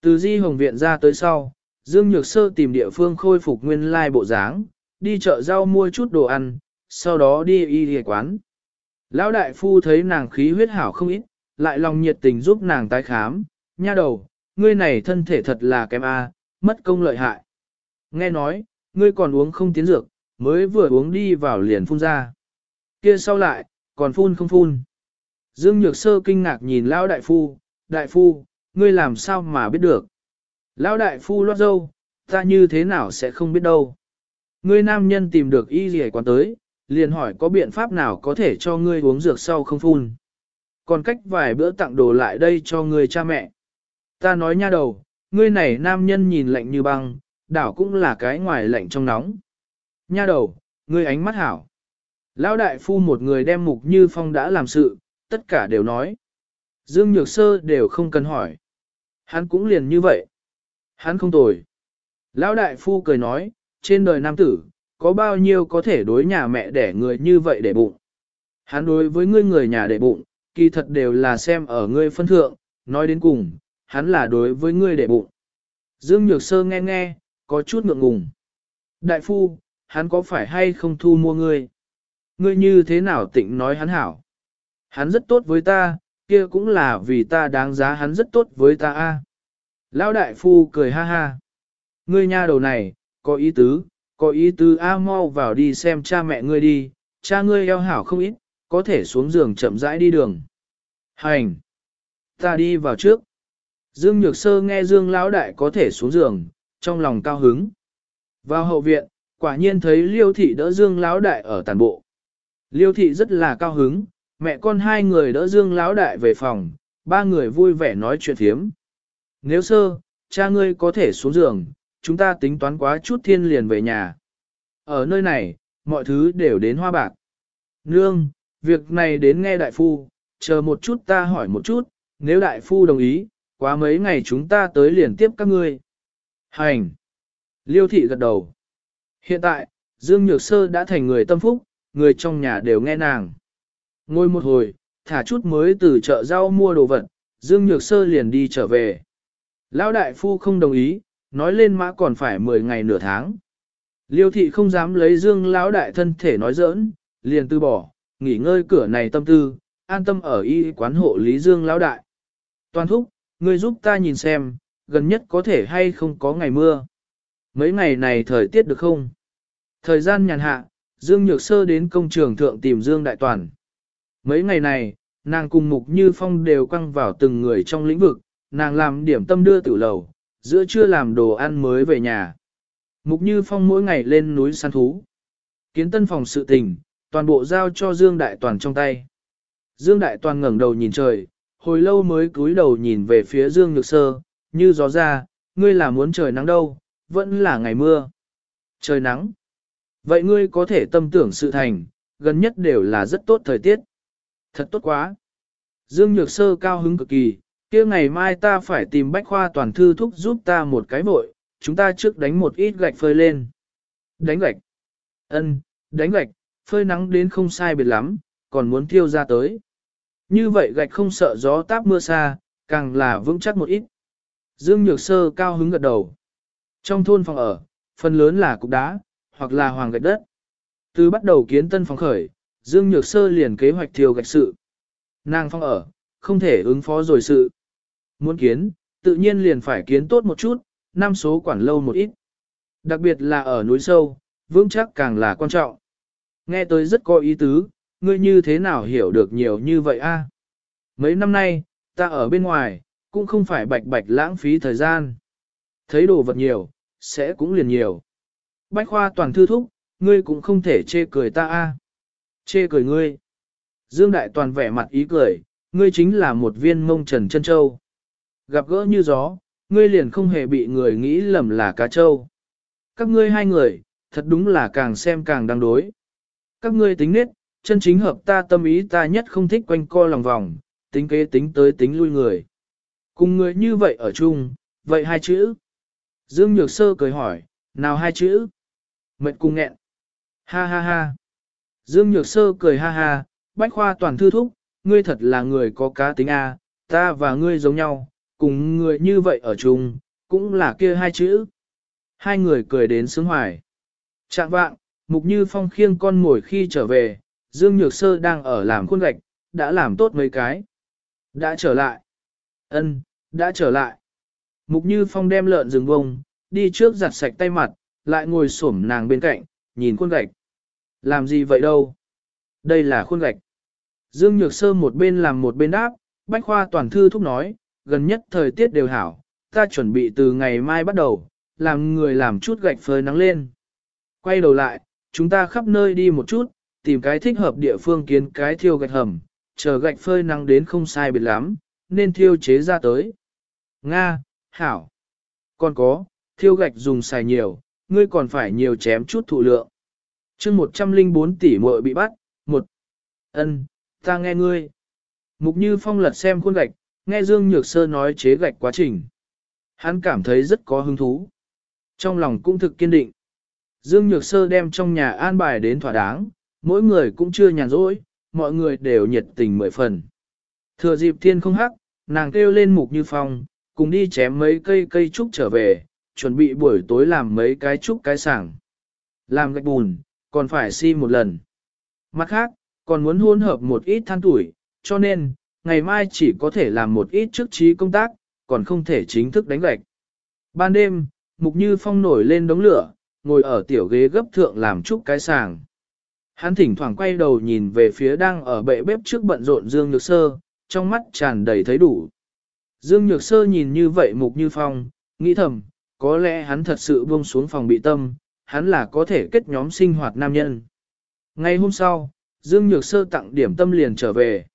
Từ di hồng viện ra tới sau, Dương Nhược Sơ tìm địa phương khôi phục nguyên lai bộ dáng, đi chợ rau mua chút đồ ăn, sau đó đi y y quán. Lão đại phu thấy nàng khí huyết hảo không ít, lại lòng nhiệt tình giúp nàng tái khám, nha đầu, ngươi này thân thể thật là kém a, mất công lợi hại. Nghe nói, ngươi còn uống không tiến dược, mới vừa uống đi vào liền phun ra. Kia sau lại, còn phun không phun. Dương Nhược Sơ kinh ngạc nhìn Lão đại phu, đại phu, ngươi làm sao mà biết được. Lão đại phu loát dâu, ta như thế nào sẽ không biết đâu. Ngươi nam nhân tìm được y gì quán tới, liền hỏi có biện pháp nào có thể cho ngươi uống dược sau không phun. Còn cách vài bữa tặng đồ lại đây cho ngươi cha mẹ. Ta nói nha đầu, ngươi này nam nhân nhìn lạnh như băng, đảo cũng là cái ngoài lạnh trong nóng. Nha đầu, ngươi ánh mắt hảo. Lão đại phu một người đem mục như phong đã làm sự, tất cả đều nói. Dương Nhược Sơ đều không cần hỏi. Hắn cũng liền như vậy. Hắn không tồi. Lão đại phu cười nói, trên đời nam tử, có bao nhiêu có thể đối nhà mẹ đẻ người như vậy để bụng. Hắn đối với ngươi người nhà để bụng, kỳ thật đều là xem ở ngươi phân thượng, nói đến cùng, hắn là đối với ngươi để bụng. Dương Nhược Sơ nghe nghe, có chút ngượng ngùng. Đại phu, hắn có phải hay không thu mua ngươi? Ngươi như thế nào tịnh nói hắn hảo? Hắn rất tốt với ta, kia cũng là vì ta đáng giá hắn rất tốt với ta a. Lão đại phu cười ha ha. Ngươi nha đầu này, có ý tứ, có ý tứ a mau vào đi xem cha mẹ ngươi đi, cha ngươi eo hảo không ít, có thể xuống giường chậm rãi đi đường. Hành! Ta đi vào trước. Dương Nhược Sơ nghe Dương Lão Đại có thể xuống giường, trong lòng cao hứng. Vào hậu viện, quả nhiên thấy Liêu Thị đỡ Dương Lão Đại ở tàn bộ. Liêu Thị rất là cao hứng, mẹ con hai người đỡ Dương Lão Đại về phòng, ba người vui vẻ nói chuyện thiếm. Nếu sơ, cha ngươi có thể xuống giường, chúng ta tính toán quá chút thiên liền về nhà. Ở nơi này, mọi thứ đều đến hoa bạc. Nương, việc này đến nghe đại phu, chờ một chút ta hỏi một chút, nếu đại phu đồng ý, quá mấy ngày chúng ta tới liền tiếp các ngươi. Hành! Liêu thị gật đầu. Hiện tại, Dương Nhược Sơ đã thành người tâm phúc, người trong nhà đều nghe nàng. Ngồi một hồi, thả chút mới từ chợ rau mua đồ vật, Dương Nhược Sơ liền đi trở về. Lão đại phu không đồng ý, nói lên mã còn phải 10 ngày nửa tháng. Liêu thị không dám lấy Dương lão đại thân thể nói giỡn, liền từ bỏ, nghỉ ngơi cửa này tâm tư, an tâm ở y quán hộ Lý Dương lão đại. Toàn thúc, ngươi giúp ta nhìn xem, gần nhất có thể hay không có ngày mưa. Mấy ngày này thời tiết được không? Thời gian nhàn hạ, Dương Nhược Sơ đến công trường thượng tìm Dương Đại Toàn. Mấy ngày này, nàng cùng Mục Như Phong đều quăng vào từng người trong lĩnh vực, nàng làm điểm tâm đưa tử lầu, giữa trưa làm đồ ăn mới về nhà. Mục Như Phong mỗi ngày lên núi săn thú. Kiến tân phòng sự tình, toàn bộ giao cho Dương Đại Toàn trong tay. Dương Đại Toàn ngẩng đầu nhìn trời, hồi lâu mới cúi đầu nhìn về phía Dương Nhược Sơ, như gió ra, ngươi là muốn trời nắng đâu, vẫn là ngày mưa. Trời nắng. Vậy ngươi có thể tâm tưởng sự thành, gần nhất đều là rất tốt thời tiết. Thật tốt quá. Dương Nhược Sơ cao hứng cực kỳ, kia ngày mai ta phải tìm bách khoa toàn thư thúc giúp ta một cái vội, chúng ta trước đánh một ít gạch phơi lên. Đánh gạch. Ân, đánh gạch, phơi nắng đến không sai biệt lắm, còn muốn thiêu ra tới. Như vậy gạch không sợ gió táp mưa xa, càng là vững chắc một ít. Dương Nhược Sơ cao hứng gật đầu. Trong thôn phòng ở, phần lớn là cục đá, hoặc là hoàng gạch đất. Từ bắt đầu kiến tân phòng khởi, Dương Nhược Sơ liền kế hoạch thiêu gạch sự. Nàng phong ở, không thể ứng phó rồi sự. Muốn kiến, tự nhiên liền phải kiến tốt một chút, năm số quản lâu một ít. Đặc biệt là ở núi sâu, vững chắc càng là quan trọng. Nghe tới rất có ý tứ, ngươi như thế nào hiểu được nhiều như vậy a? Mấy năm nay, ta ở bên ngoài, cũng không phải bạch bạch lãng phí thời gian. Thấy đồ vật nhiều, sẽ cũng liền nhiều. Bách khoa toàn thư thúc, ngươi cũng không thể chê cười ta a. Chê cười ngươi. Dương Đại Toàn vẻ mặt ý cười, ngươi chính là một viên mông trần chân châu. Gặp gỡ như gió, ngươi liền không hề bị người nghĩ lầm là cá châu. Các ngươi hai người, thật đúng là càng xem càng đang đối. Các ngươi tính nết, chân chính hợp ta tâm ý ta nhất không thích quanh co lòng vòng, tính kế tính tới tính lui người. Cùng người như vậy ở chung, vậy hai chữ. Dương Nhược Sơ cười hỏi, nào hai chữ? Mệt cùng nghẹn. Ha ha ha. Dương Nhược Sơ cười ha ha, bách khoa toàn thư thúc, ngươi thật là người có cá tính A, ta và ngươi giống nhau, cùng người như vậy ở chung, cũng là kia hai chữ. Hai người cười đến sướng hoài. Trạng vạng, Mục Như Phong khiêng con ngồi khi trở về, Dương Nhược Sơ đang ở làm khuôn gạch, đã làm tốt mấy cái. Đã trở lại. Ân, đã trở lại. Mục Như Phong đem lợn rừng bông, đi trước giặt sạch tay mặt, lại ngồi xổm nàng bên cạnh, nhìn khuôn gạch. Làm gì vậy đâu? Đây là khuôn gạch. Dương Nhược Sơ một bên làm một bên đáp, Bách Khoa toàn thư thúc nói, gần nhất thời tiết đều hảo, ta chuẩn bị từ ngày mai bắt đầu, làm người làm chút gạch phơi nắng lên. Quay đầu lại, chúng ta khắp nơi đi một chút, tìm cái thích hợp địa phương kiến cái thiêu gạch hầm, chờ gạch phơi nắng đến không sai biệt lắm, nên thiêu chế ra tới. Nga, Hảo. Còn có, thiêu gạch dùng xài nhiều, ngươi còn phải nhiều chém chút thụ lượng. chương 104 tỷ muội bị bắt, một. ân ta nghe ngươi. Mục Như Phong lật xem khuôn gạch, nghe Dương Nhược Sơ nói chế gạch quá trình. Hắn cảm thấy rất có hứng thú. Trong lòng cũng thực kiên định. Dương Nhược Sơ đem trong nhà an bài đến thỏa đáng, mỗi người cũng chưa nhàn rỗi, mọi người đều nhiệt tình mười phần. Thừa dịp thiên không hắc, nàng kêu lên Mục Như Phong, cùng đi chém mấy cây cây trúc trở về, chuẩn bị buổi tối làm mấy cái trúc cái sảng. Làm gạch bùn, còn phải si một lần. Mặt khác, còn muốn hôn hợp một ít than tuổi, cho nên, ngày mai chỉ có thể làm một ít trước trí công tác, còn không thể chính thức đánh gạch. Ban đêm, Mục Như Phong nổi lên đống lửa, ngồi ở tiểu ghế gấp thượng làm trúc cái sàng. Hắn thỉnh thoảng quay đầu nhìn về phía đang ở bệ bếp trước bận rộn Dương Nhược Sơ, trong mắt tràn đầy thấy đủ. Dương Nhược Sơ nhìn như vậy Mục Như Phong, nghĩ thầm, có lẽ hắn thật sự buông xuống phòng bị tâm, hắn là có thể kết nhóm sinh hoạt nam nhân. Ngay hôm sau, Dương Nhược Sơ tặng điểm tâm liền trở về.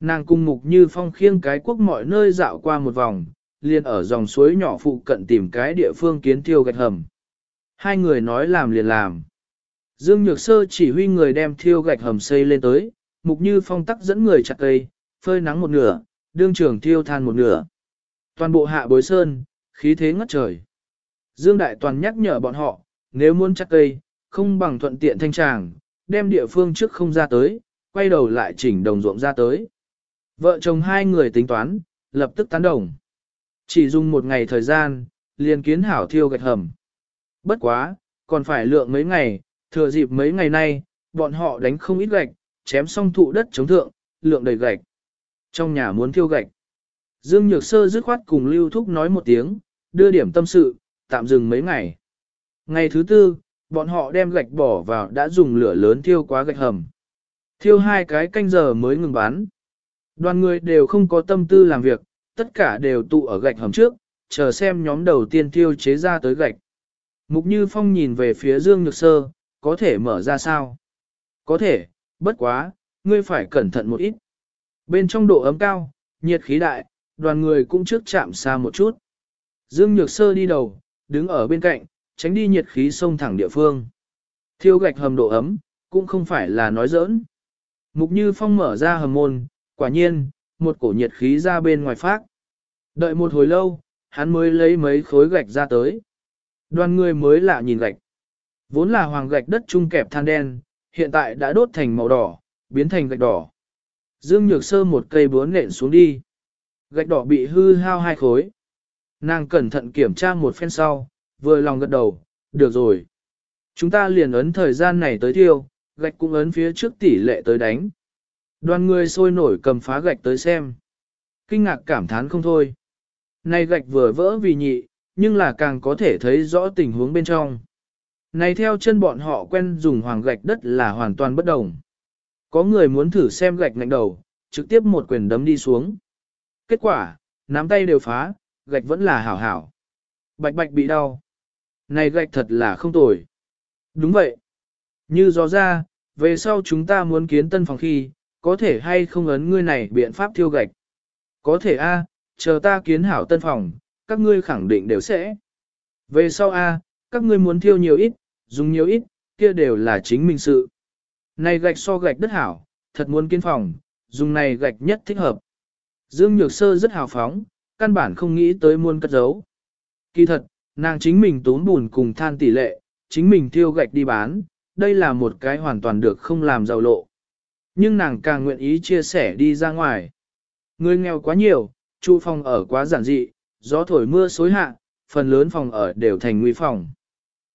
Nàng cung Mục Như Phong khiêng cái quốc mọi nơi dạo qua một vòng, liền ở dòng suối nhỏ phụ cận tìm cái địa phương kiến thiêu gạch hầm. Hai người nói làm liền làm. Dương Nhược Sơ chỉ huy người đem thiêu gạch hầm xây lên tới, Mục Như Phong tắc dẫn người chặt cây, phơi nắng một nửa, đương trường thiêu than một nửa. Toàn bộ hạ bối sơn, khí thế ngất trời. Dương Đại Toàn nhắc nhở bọn họ, nếu muốn chặt cây, không bằng thuận tiện thanh tràng, đem địa phương trước không ra tới, quay đầu lại chỉnh đồng ruộng ra tới. Vợ chồng hai người tính toán, lập tức tán đồng. Chỉ dùng một ngày thời gian, liền kiến hảo thiêu gạch hầm. Bất quá, còn phải lượng mấy ngày, thừa dịp mấy ngày nay, bọn họ đánh không ít gạch, chém xong thụ đất chống thượng, lượng đầy gạch. Trong nhà muốn thiêu gạch. Dương Nhược Sơ dứt khoát cùng Lưu Thúc nói một tiếng, đưa điểm tâm sự, tạm dừng mấy ngày. Ngày thứ tư, bọn họ đem gạch bỏ vào đã dùng lửa lớn thiêu quá gạch hầm. Thiêu hai cái canh giờ mới ngừng bán. Đoàn người đều không có tâm tư làm việc, tất cả đều tụ ở gạch hầm trước, chờ xem nhóm đầu tiên thiêu chế ra tới gạch. Mục Như Phong nhìn về phía Dương Nhược Sơ, có thể mở ra sao? Có thể, bất quá, ngươi phải cẩn thận một ít. Bên trong độ ấm cao, nhiệt khí đại, đoàn người cũng trước chạm xa một chút. Dương Nhược Sơ đi đầu, đứng ở bên cạnh, tránh đi nhiệt khí xông thẳng địa phương. Thiêu gạch hầm độ ấm, cũng không phải là nói giỡn. Mục Như Phong mở ra hầm môn, quả nhiên, một cổ nhiệt khí ra bên ngoài phát. Đợi một hồi lâu, hắn mới lấy mấy khối gạch ra tới. Đoàn người mới lạ nhìn gạch. Vốn là hoàng gạch đất trung kẹp than đen, hiện tại đã đốt thành màu đỏ, biến thành gạch đỏ. Dương Nhược Sơ một cây búa nện xuống đi. Gạch đỏ bị hư hao hai khối. Nàng cẩn thận kiểm tra một phen sau, vừa lòng gật đầu, được rồi. Chúng ta liền ấn thời gian này tới tiêu, gạch cũng ấn phía trước tỷ lệ tới đánh. Đoàn người sôi nổi cầm phá gạch tới xem. Kinh ngạc cảm thán không thôi. Này gạch vừa vỡ vì nhị, nhưng là càng có thể thấy rõ tình huống bên trong. Này theo chân bọn họ quen dùng hoàng gạch đất là hoàn toàn bất đồng. Có người muốn thử xem gạch ngạnh đầu, trực tiếp một quyền đấm đi xuống. Kết quả, nắm tay đều phá, gạch vẫn là hảo hảo. Bạch bạch bị đau. Này gạch thật là không tồi. Đúng vậy. Như gió ra, về sau chúng ta muốn kiến tân phòng khi, có thể hay không ấn ngươi này biện pháp thiêu gạch. Có thể a, chờ ta kiến hảo tân phòng, các ngươi khẳng định đều sẽ. Về sau a, các ngươi muốn thiêu nhiều ít, dùng nhiều ít, kia đều là chính mình sự. Này gạch so gạch đất hảo, thật muốn kiên phòng, dùng này gạch nhất thích hợp. Dương Nhược Sơ rất hào phóng, căn bản không nghĩ tới muôn cất giấu. Kỳ thật, nàng chính mình tốn bùn cùng than tỷ lệ, chính mình thiêu gạch đi bán, đây là một cái hoàn toàn được không làm giàu lộ. Nhưng nàng càng nguyện ý chia sẻ đi ra ngoài. Người nghèo quá nhiều, trụ phòng ở quá giản dị, gió thổi mưa xối hạ, phần lớn phòng ở đều thành nguy phòng.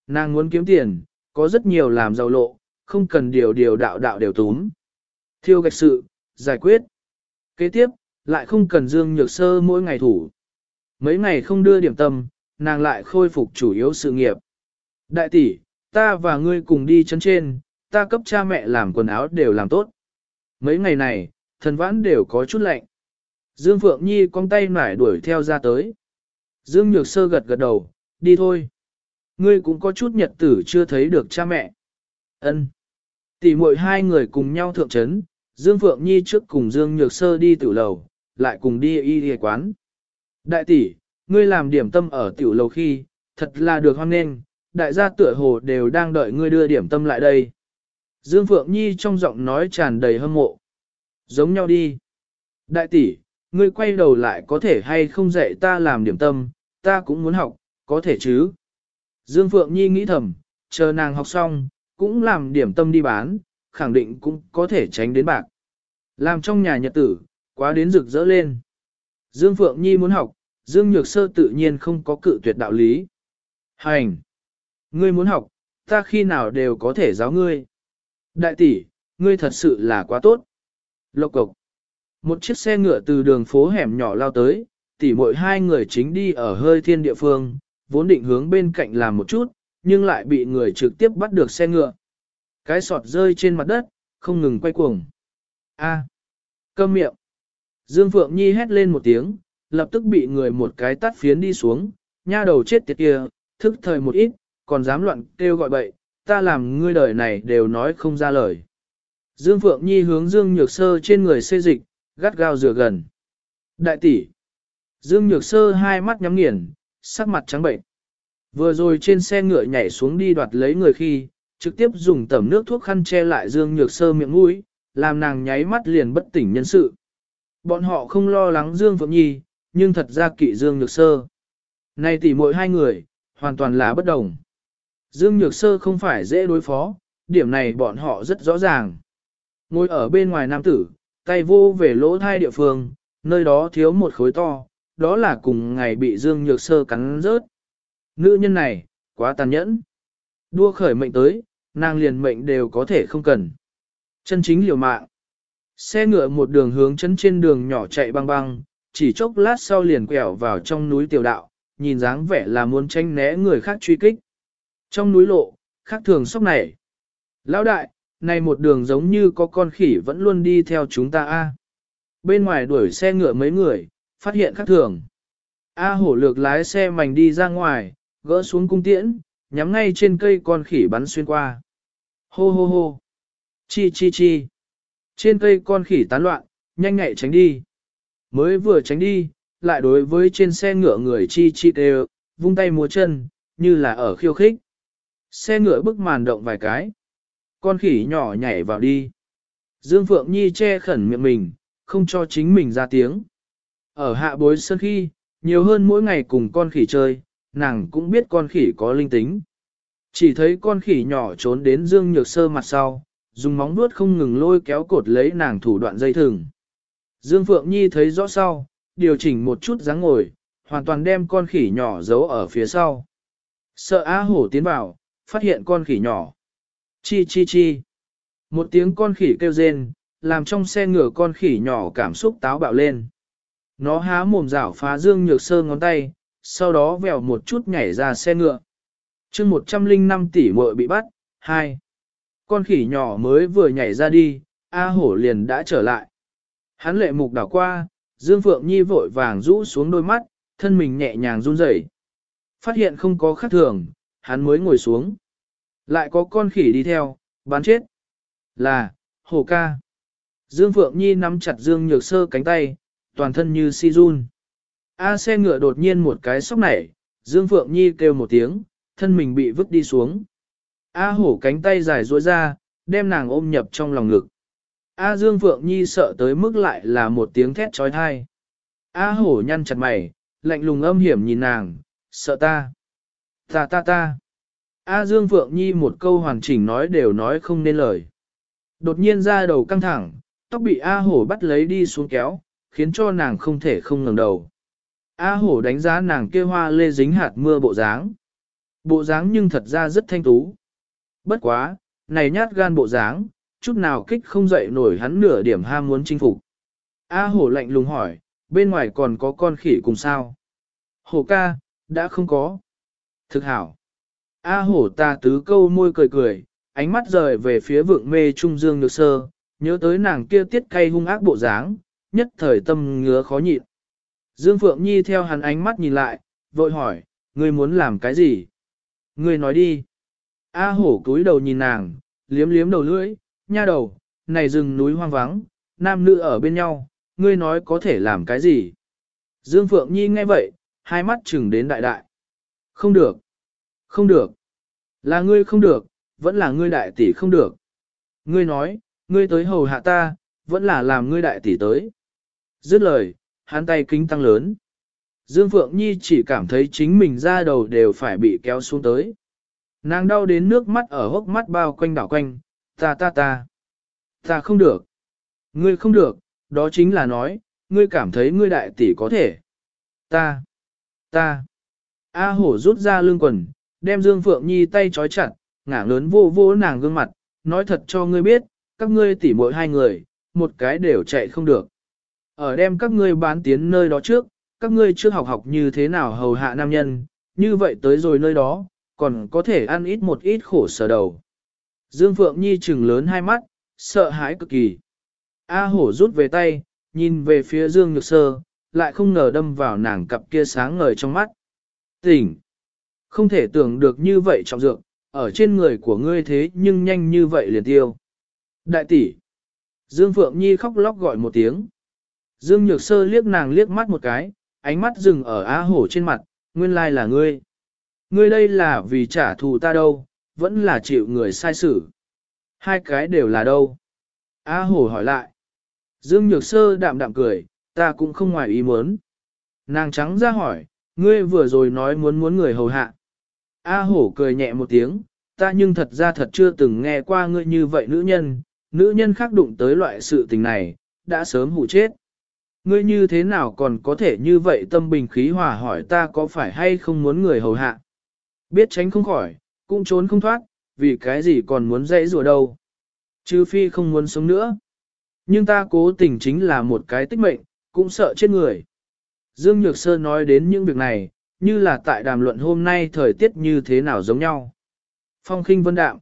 Nàng muốn kiếm tiền, có rất nhiều làm giàu lộ, không cần điều điều đạo đạo đều túm. Thiêu gạch sự, giải quyết. Kế tiếp, lại không cần Dương Nhược Sơ mỗi ngày thủ. Mấy ngày không đưa điểm tâm, nàng lại khôi phục chủ yếu sự nghiệp. Đại tỷ, ta và ngươi cùng đi chân trên, ta cấp cha mẹ làm quần áo đều làm tốt. Mấy ngày này, thần vãn đều có chút lạnh. Dương Phượng Nhi cong tay nải đuổi theo ra tới. Dương Nhược Sơ gật gật đầu, đi thôi. Ngươi cũng có chút nhật tử chưa thấy được cha mẹ. Ân. Tỷ muội hai người cùng nhau thượng trấn, Dương Phượng Nhi trước cùng Dương Nhược Sơ đi tiểu lầu, lại cùng đi y y quán. Đại tỷ, ngươi làm điểm tâm ở tiểu lầu khi, thật là được hoan nghênh, đại gia tựa hồ đều đang đợi ngươi đưa điểm tâm lại đây. Dương Phượng Nhi trong giọng nói tràn đầy hâm mộ. Giống nhau đi. Đại tỷ, ngươi quay đầu lại có thể hay không dạy ta làm điểm tâm, ta cũng muốn học, có thể chứ. Dương Phượng Nhi nghĩ thầm, chờ nàng học xong, cũng làm điểm tâm đi bán, khẳng định cũng có thể tránh đến bạc. Làm trong nhà nhật tử, quá đến rực rỡ lên. Dương Phượng Nhi muốn học, Dương Nhược Sơ tự nhiên không có cự tuyệt đạo lý. Hành! Ngươi muốn học, ta khi nào đều có thể giáo ngươi. Đại tỷ, ngươi thật sự là quá tốt. Lộc cộc. Một chiếc xe ngựa từ đường phố hẻm nhỏ lao tới, tỷ muội hai người chính đi ở hơi thiên địa phương, vốn định hướng bên cạnh làm một chút, nhưng lại bị người trực tiếp bắt được xe ngựa. Cái sọt rơi trên mặt đất, không ngừng quay cuồng. A, à. câm miệng. Dương Phượng Nhi hét lên một tiếng, lập tức bị người một cái tắt phiến đi xuống, nha đầu chết tiệt kia, thức thời một ít, còn dám loạn kêu gọi bậy, ta làm ngươi đời này đều nói không ra lời. Dương Phượng Nhi hướng Dương Nhược Sơ trên người xê dịch, gắt gao rửa gần. Đại tỷ. Dương Nhược Sơ hai mắt nhắm nghiền, sắc mặt trắng bệnh. Vừa rồi trên xe ngựa nhảy xuống đi đoạt lấy người khi, trực tiếp dùng tẩm nước thuốc khăn che lại Dương Nhược Sơ miệng mũi, làm nàng nháy mắt liền bất tỉnh nhân sự. Bọn họ không lo lắng Dương Phượng Nhi, nhưng thật ra kỵ Dương Nhược Sơ. Này tỷ muội hai người, hoàn toàn là bất đồng. Dương Nhược Sơ không phải dễ đối phó, điểm này bọn họ rất rõ ràng. Ngồi ở bên ngoài nam tử, tay vô về lỗ thai địa phương, nơi đó thiếu một khối to, đó là cùng ngày bị Dương Nhược Sơ cắn rớt. Nữ nhân này, quá tàn nhẫn. Đua khởi mệnh tới, nàng liền mệnh đều có thể không cần. Chân chính liều mạng. Xe ngựa một đường hướng chân trên đường nhỏ chạy băng băng, chỉ chốc lát sau liền quẹo vào trong núi tiểu đạo, nhìn dáng vẻ là muốn tranh né người khác truy kích. Trong núi lộ, khác thường sóc này. Lão đại, này một đường giống như có con khỉ vẫn luôn đi theo chúng ta a. Bên ngoài đuổi xe ngựa mấy người, phát hiện khác thường. A hổ lược lái xe mảnh đi ra ngoài, gỡ xuống cung tiễn, nhắm ngay trên cây con khỉ bắn xuyên qua. Hô hô hô. Chi chi chi. Trên cây con khỉ tán loạn, nhanh nhạy tránh đi. Mới vừa tránh đi, lại đối với trên xe ngựa người chi chi đều, vung tay múa chân, như là ở khiêu khích. Xe ngựa bức màn động vài cái. Con khỉ nhỏ nhảy vào đi. Dương Phượng Nhi che khẩn miệng mình, không cho chính mình ra tiếng. Ở hạ bối sơn khi, nhiều hơn mỗi ngày cùng con khỉ chơi, nàng cũng biết con khỉ có linh tính. Chỉ thấy con khỉ nhỏ trốn đến Dương Nhược Sơ mặt sau, dùng móng vuốt không ngừng lôi kéo cột lấy nàng thủ đoạn dây thừng. Dương Phượng Nhi thấy rõ sau, điều chỉnh một chút dáng ngồi, hoàn toàn đem con khỉ nhỏ giấu ở phía sau. Sợ á hổ tiến vào, phát hiện con khỉ nhỏ. Chi chi chi. Một tiếng con khỉ kêu rên, làm trong xe ngựa con khỉ nhỏ cảm xúc táo bạo lên. Nó há mồm rảo phá dương nhược sơ ngón tay, sau đó vèo một chút nhảy ra xe ngựa. chương 105 tỷ muội bị bắt, 2. Con khỉ nhỏ mới vừa nhảy ra đi, A hổ liền đã trở lại. Hắn lệ mục đảo qua, Dương Phượng Nhi vội vàng rũ xuống đôi mắt, thân mình nhẹ nhàng run rẩy. Phát hiện không có khác thường, hắn mới ngồi xuống. Lại có con khỉ đi theo, bán chết. Là, hổ ca. Dương Phượng Nhi nắm chặt Dương Nhược Sơ cánh tay, toàn thân như si run. A xe ngựa đột nhiên một cái sóc nảy, Dương Phượng Nhi kêu một tiếng, thân mình bị vứt đi xuống. A hổ cánh tay dài duỗi ra, đem nàng ôm nhập trong lòng ngực. A Dương Phượng Nhi sợ tới mức lại là một tiếng thét trói thai. A hổ nhăn chặt mày, lạnh lùng âm hiểm nhìn nàng, sợ ta. Ta ta ta. A Dương Phượng Nhi một câu hoàn chỉnh nói đều nói không nên lời. Đột nhiên ra đầu căng thẳng, tóc bị A hổ bắt lấy đi xuống kéo, khiến cho nàng không thể không ngẩng đầu. A hổ đánh giá nàng kia hoa lê dính hạt mưa bộ dáng. Bộ dáng nhưng thật ra rất thanh tú. Bất quá, này nhát gan bộ dáng, chút nào kích không dậy nổi hắn nửa điểm ham muốn chinh phục. A hổ lạnh lùng hỏi, bên ngoài còn có con khỉ cùng sao? Hổ ca, đã không có. Thực hảo. A hổ ta tứ câu môi cười cười, ánh mắt rời về phía vượng mê trung dương nhược sơ, nhớ tới nàng kia tiết cay hung ác bộ dáng, nhất thời tâm ngứa khó nhịn. Dương Phượng Nhi theo hắn ánh mắt nhìn lại, vội hỏi, ngươi muốn làm cái gì? Ngươi nói đi. A hổ cúi đầu nhìn nàng, liếm liếm đầu lưỡi, nha đầu, này rừng núi hoang vắng, nam nữ ở bên nhau, ngươi nói có thể làm cái gì? Dương Phượng Nhi nghe vậy, hai mắt chừng đến đại đại. Không được. Không được. Là ngươi không được, vẫn là ngươi đại tỷ không được. Ngươi nói, ngươi tới hầu hạ ta, vẫn là làm ngươi đại tỷ tới. Dứt lời, hắn tay kính tăng lớn. Dương Phượng Nhi chỉ cảm thấy chính mình ra đầu đều phải bị kéo xuống tới. Nàng đau đến nước mắt ở hốc mắt bao quanh đảo quanh, ta ta ta. Ta không được. Ngươi không được, đó chính là nói, ngươi cảm thấy ngươi đại tỷ có thể. Ta. Ta. A hổ rút ra lưng quần, đem Dương Phượng Nhi tay trói chặt, ngả lớn vô vô nàng gương mặt, nói thật cho ngươi biết, các ngươi tỷ mỗi hai người, một cái đều chạy không được. Ở đem các ngươi bán tiến nơi đó trước, các ngươi chưa học học như thế nào hầu hạ nam nhân, như vậy tới rồi nơi đó, còn có thể ăn ít một ít khổ sở đầu. Dương Phượng Nhi trừng lớn hai mắt, sợ hãi cực kỳ. A hổ rút về tay, nhìn về phía Dương Nhược Sơ, lại không ngờ đâm vào nàng cặp kia sáng ngời trong mắt. Tỉnh! Không thể tưởng được như vậy trọng dược, ở trên người của ngươi thế nhưng nhanh như vậy liền tiêu. Đại tỷ! Dương Phượng Nhi khóc lóc gọi một tiếng. Dương Nhược Sơ liếc nàng liếc mắt một cái, ánh mắt dừng ở á hổ trên mặt, nguyên lai là ngươi. Ngươi đây là vì trả thù ta đâu, vẫn là chịu người sai xử. Hai cái đều là đâu? Á hổ hỏi lại. Dương Nhược Sơ đạm đạm cười, ta cũng không ngoài ý muốn. Nàng trắng ra hỏi, ngươi vừa rồi nói muốn muốn người hầu hạ. A hổ cười nhẹ một tiếng, ta nhưng thật ra thật chưa từng nghe qua ngươi như vậy nữ nhân, nữ nhân khác đụng tới loại sự tình này, đã sớm hủ chết. Ngươi như thế nào còn có thể như vậy tâm bình khí hòa hỏi ta có phải hay không muốn người hầu hạ. Biết tránh không khỏi, cũng trốn không thoát, vì cái gì còn muốn dãy rùa đâu. Chứ phi không muốn sống nữa. Nhưng ta cố tình chính là một cái tích mệnh, cũng sợ chết người. Dương Nhược Sơ nói đến những việc này, như là tại đàm luận hôm nay thời tiết như thế nào giống nhau. Phong khinh vân đạm.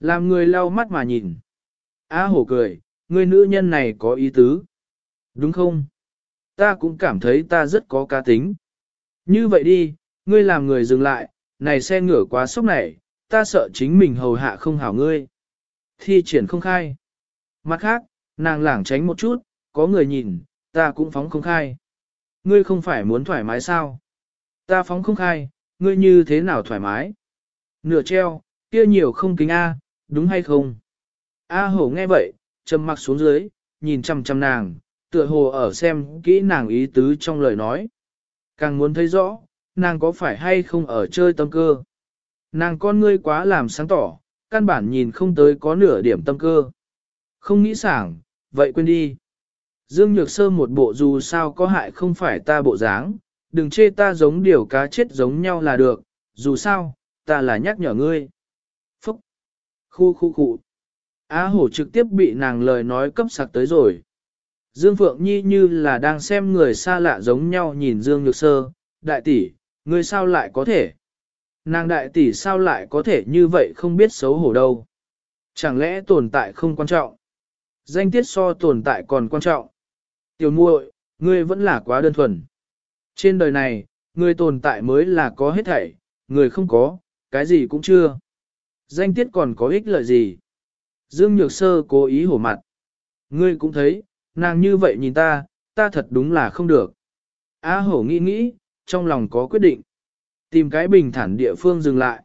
Làm người lau mắt mà nhìn. Á hổ cười, người nữ nhân này có ý tứ. Đúng không? Ta cũng cảm thấy ta rất có cá tính. Như vậy đi, ngươi làm người dừng lại, này xe ngửa quá sốc này, ta sợ chính mình hầu hạ không hảo ngươi. Thi triển không khai. Mặt khác, nàng lảng tránh một chút, có người nhìn, ta cũng phóng không khai. Ngươi không phải muốn thoải mái sao? Ta phóng không khai, ngươi như thế nào thoải mái? Nửa treo, kia nhiều không kính A, đúng hay không? A hổ nghe vậy, trầm mặc xuống dưới, nhìn chăm chăm nàng, tựa hồ ở xem kỹ nàng ý tứ trong lời nói. Càng muốn thấy rõ, nàng có phải hay không ở chơi tâm cơ. Nàng con ngươi quá làm sáng tỏ, căn bản nhìn không tới có nửa điểm tâm cơ. Không nghĩ sảng, vậy quên đi. Dương Nhược Sơ một bộ dù sao có hại không phải ta bộ dáng, đừng chê ta giống điều cá chết giống nhau là được, dù sao, ta là nhắc nhở ngươi. Phúc! Khu khu khu! Á hổ trực tiếp bị nàng lời nói cấp sặc tới rồi. Dương Phượng Nhi như là đang xem người xa lạ giống nhau nhìn Dương Nhược Sơ, đại tỷ, ngươi sao lại có thể? Nàng đại tỷ sao lại có thể như vậy không biết xấu hổ đâu? Chẳng lẽ tồn tại không quan trọng? Danh tiết so tồn tại còn quan trọng. Tiểu muội, ngươi vẫn là quá đơn thuần. Trên đời này, người tồn tại mới là có hết thảy, người không có, cái gì cũng chưa. Danh tiết còn có ích lợi gì? Dương Nhược Sơ cố ý hổ mặt. Ngươi cũng thấy, nàng như vậy nhìn ta, ta thật đúng là không được. Á hổ nghĩ nghĩ, trong lòng có quyết định. Tìm cái bình thản địa phương dừng lại.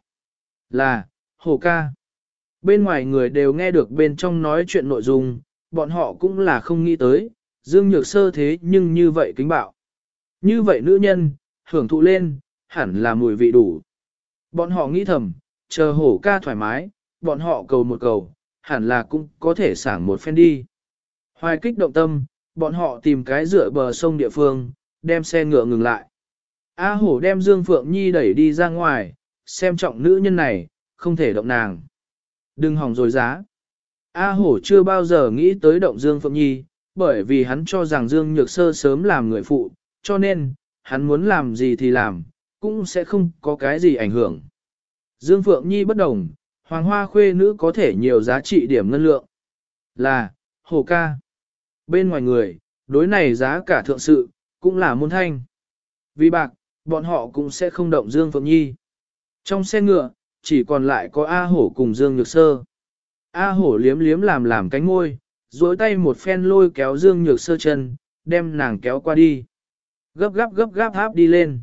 Là, hổ ca. Bên ngoài người đều nghe được bên trong nói chuyện nội dung, bọn họ cũng là không nghĩ tới, Dương Nhược Sơ thế nhưng như vậy kính bạo. Như vậy nữ nhân, hưởng thụ lên, hẳn là mùi vị đủ. Bọn họ nghĩ thầm, chờ hổ ca thoải mái, bọn họ cầu một cầu, hẳn là cũng có thể sảng một phen đi. Hoài kích động tâm, bọn họ tìm cái dựa bờ sông địa phương, đem xe ngựa ngừng lại. A hổ đem Dương Phượng Nhi đẩy đi ra ngoài, xem trọng nữ nhân này, không thể động nàng. Đừng hỏng rồi giá. A hổ chưa bao giờ nghĩ tới động Dương Phượng Nhi, bởi vì hắn cho rằng Dương Nhược Sơ sớm làm người phụ, cho nên, hắn muốn làm gì thì làm, cũng sẽ không có cái gì ảnh hưởng. Dương Phượng Nhi bất đồng, hoàng hoa khuê nữ có thể nhiều giá trị điểm ngân lượng. Là, Hổ ca. Bên ngoài người, đối này giá cả thượng sự, cũng là môn thanh. Vì bạc, bọn họ cũng sẽ không động Dương Phượng Nhi. Trong xe ngựa, chỉ còn lại có A Hổ cùng Dương Nhược Sơ. A Hổ liếm liếm làm làm cánh ngôi, duỗi tay một phen lôi kéo Dương Nhược Sơ chân, đem nàng kéo qua đi. Gấp gáp gấp gáp háp đi lên.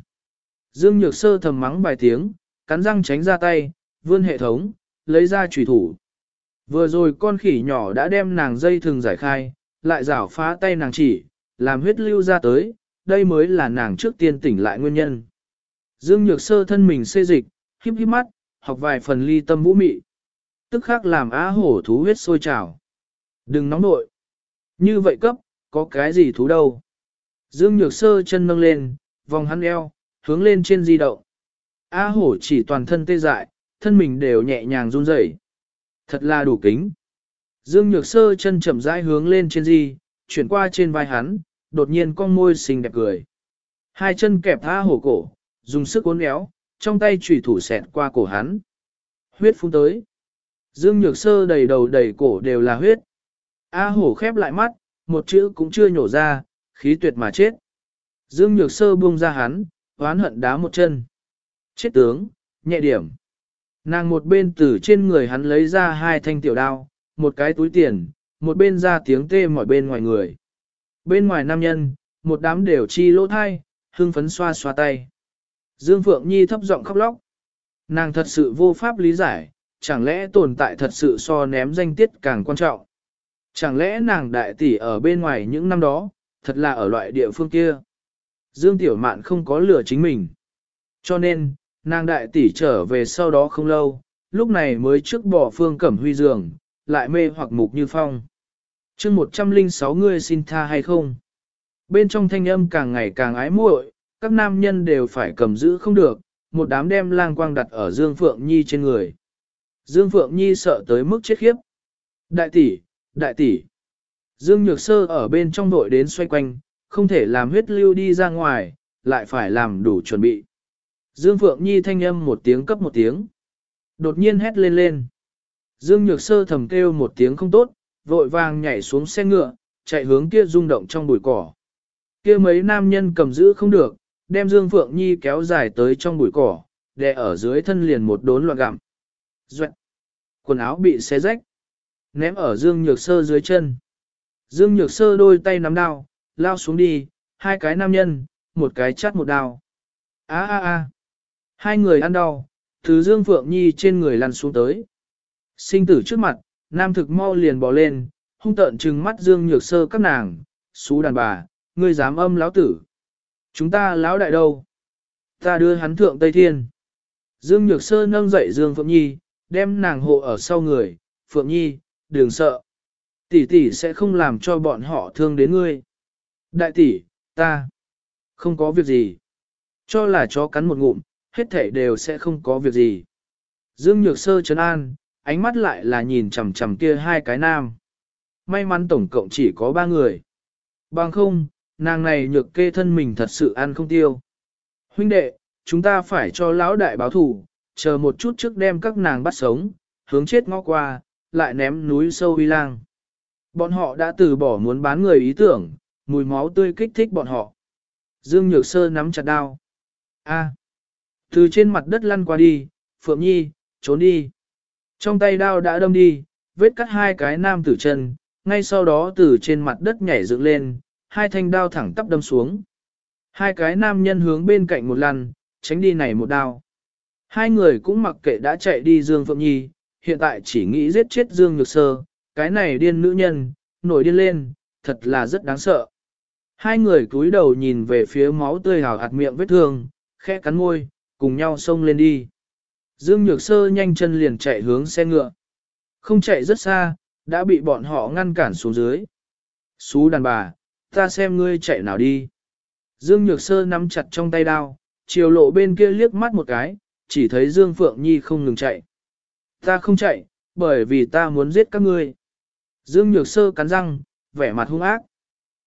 Dương Nhược Sơ thầm mắng vài tiếng, cắn răng tránh ra tay, vươn hệ thống, lấy ra chủy thủ. Vừa rồi con khỉ nhỏ đã đem nàng dây thừng giải khai, lại rảo phá tay nàng chỉ, làm huyết lưu ra tới, đây mới là nàng trước tiên tỉnh lại nguyên nhân. Dương Nhược Sơ thân mình xê dịch, híp híp mắt, học vài phần ly tâm vũ mị. Tức khác làm á hổ thú huyết sôi trào. Đừng nóng nội. Như vậy cấp, có cái gì thú đâu. Dương Nhược Sơ chân nâng lên, vòng hắn eo, hướng lên trên di động. Á hổ chỉ toàn thân tê dại, thân mình đều nhẹ nhàng run rẩy. Thật là đủ kính. Dương Nhược Sơ chân chậm rãi hướng lên trên di, chuyển qua trên vai hắn, đột nhiên con môi xinh đẹp cười. Hai chân kẹp tha hổ cổ, dùng sức uốn éo, trong tay chủy thủ xẹt qua cổ hắn. Huyết phun tới. Dương Nhược Sơ đầy đầu đầy cổ đều là huyết. A hổ khép lại mắt, một chữ cũng chưa nhổ ra, khí tuyệt mà chết. Dương Nhược Sơ buông ra hắn, oán hận đá một chân. Chết tướng, nhẹ điểm. Nàng một bên từ trên người hắn lấy ra hai thanh tiểu đao, một cái túi tiền, một bên ra tiếng tê mọi bên ngoài người. Bên ngoài nam nhân, một đám đều chi lỗ thai, hưng phấn xoa xoa tay. Dương Phượng Nhi thấp giọng khóc lóc. Nàng thật sự vô pháp lý giải, chẳng lẽ tồn tại thật sự so ném danh tiết càng quan trọng. Chẳng lẽ nàng đại tỷ ở bên ngoài những năm đó, thật là ở loại địa phương kia. Dương Tiểu Mạn không có lửa chính mình. Cho nên, nàng đại tỷ trở về sau đó không lâu, lúc này mới trước bỏ phương cẩm huy giường, lại mê hoặc mục như phong. chương 106 ngươi xin tha hay không? Bên trong thanh âm càng ngày càng ái muội, các nam nhân đều phải cầm giữ không được, một đám đem lang quang đặt ở Dương Phượng Nhi trên người. Dương Phượng Nhi sợ tới mức chết khiếp. Đại tỷ, đại tỷ. Dương Nhược Sơ ở bên trong đội đến xoay quanh, không thể làm huyết lưu đi ra ngoài, lại phải làm đủ chuẩn bị. Dương Phượng Nhi thanh âm một tiếng cấp một tiếng. Đột nhiên hét lên lên. Dương Nhược Sơ thầm kêu một tiếng không tốt, vội vàng nhảy xuống xe ngựa, chạy hướng kia rung động trong bụi cỏ. Kia mấy nam nhân cầm giữ không được, đem Dương Phượng Nhi kéo dài tới trong bụi cỏ, đè ở dưới thân liền một đốn loạn gặm. Duệ. Quần áo bị xé rách. Ném ở Dương Nhược Sơ dưới chân. Dương Nhược Sơ đôi tay nắm đao, lao xuống đi, hai cái nam nhân, một cái chắt một đao. Á á á. Hai người ăn đau, từ Dương Phượng Nhi trên người lăn xuống tới. Sinh tử trước mặt, nam thực mau liền bỏ lên, hung tợn trừng mắt Dương Nhược Sơ các nàng, xú đàn bà, ngươi dám âm lão tử. Chúng ta lão đại đâu? Ta đưa hắn thượng Tây Thiên. Dương Nhược Sơ nâng dậy Dương Phượng Nhi, đem nàng hộ ở sau người, Phượng Nhi, đừng sợ. Tỷ tỷ sẽ không làm cho bọn họ thương đến ngươi. Đại tỷ, ta, không có việc gì. Cho là chó cắn một ngụm, hết thể đều sẽ không có việc gì. Dương Nhược Sơ trấn an, ánh mắt lại là nhìn chằm chằm kia hai cái nam. May mắn tổng cộng chỉ có ba người. Bằng không, nàng này nhược kê thân mình thật sự ăn không tiêu. Huynh đệ, chúng ta phải cho lão đại báo thủ, chờ một chút trước đem các nàng bắt sống, hướng chết ngó qua, lại ném núi sâu huy lang. Bọn họ đã từ bỏ muốn bán người ý tưởng, mùi máu tươi kích thích bọn họ. Dương Nhược Sơ nắm chặt đao. A. Từ trên mặt đất lăn qua đi, Phượng Nhi, trốn đi. Trong tay đao đã đâm đi, vết cắt hai cái nam tử chân, ngay sau đó từ trên mặt đất nhảy dựng lên, hai thanh đao thẳng tắp đâm xuống. Hai cái nam nhân hướng bên cạnh một lần, tránh đi này một đao. Hai người cũng mặc kệ đã chạy đi Dương Phượng Nhi, hiện tại chỉ nghĩ giết chết Dương Nhược Sơ, cái này điên nữ nhân, nổi điên lên, thật là rất đáng sợ. Hai người cúi đầu nhìn về phía máu tươi hào hạt miệng vết thương, khẽ cắn môi, cùng nhau xông lên đi. Dương Nhược Sơ nhanh chân liền chạy hướng xe ngựa. Không chạy rất xa, đã bị bọn họ ngăn cản xuống dưới. Xú đàn bà, ta xem ngươi chạy nào đi. Dương Nhược Sơ nắm chặt trong tay đao, chiều lộ bên kia liếc mắt một cái, chỉ thấy Dương Phượng Nhi không ngừng chạy. Ta không chạy, bởi vì ta muốn giết các ngươi. Dương Nhược Sơ cắn răng, vẻ mặt hung ác.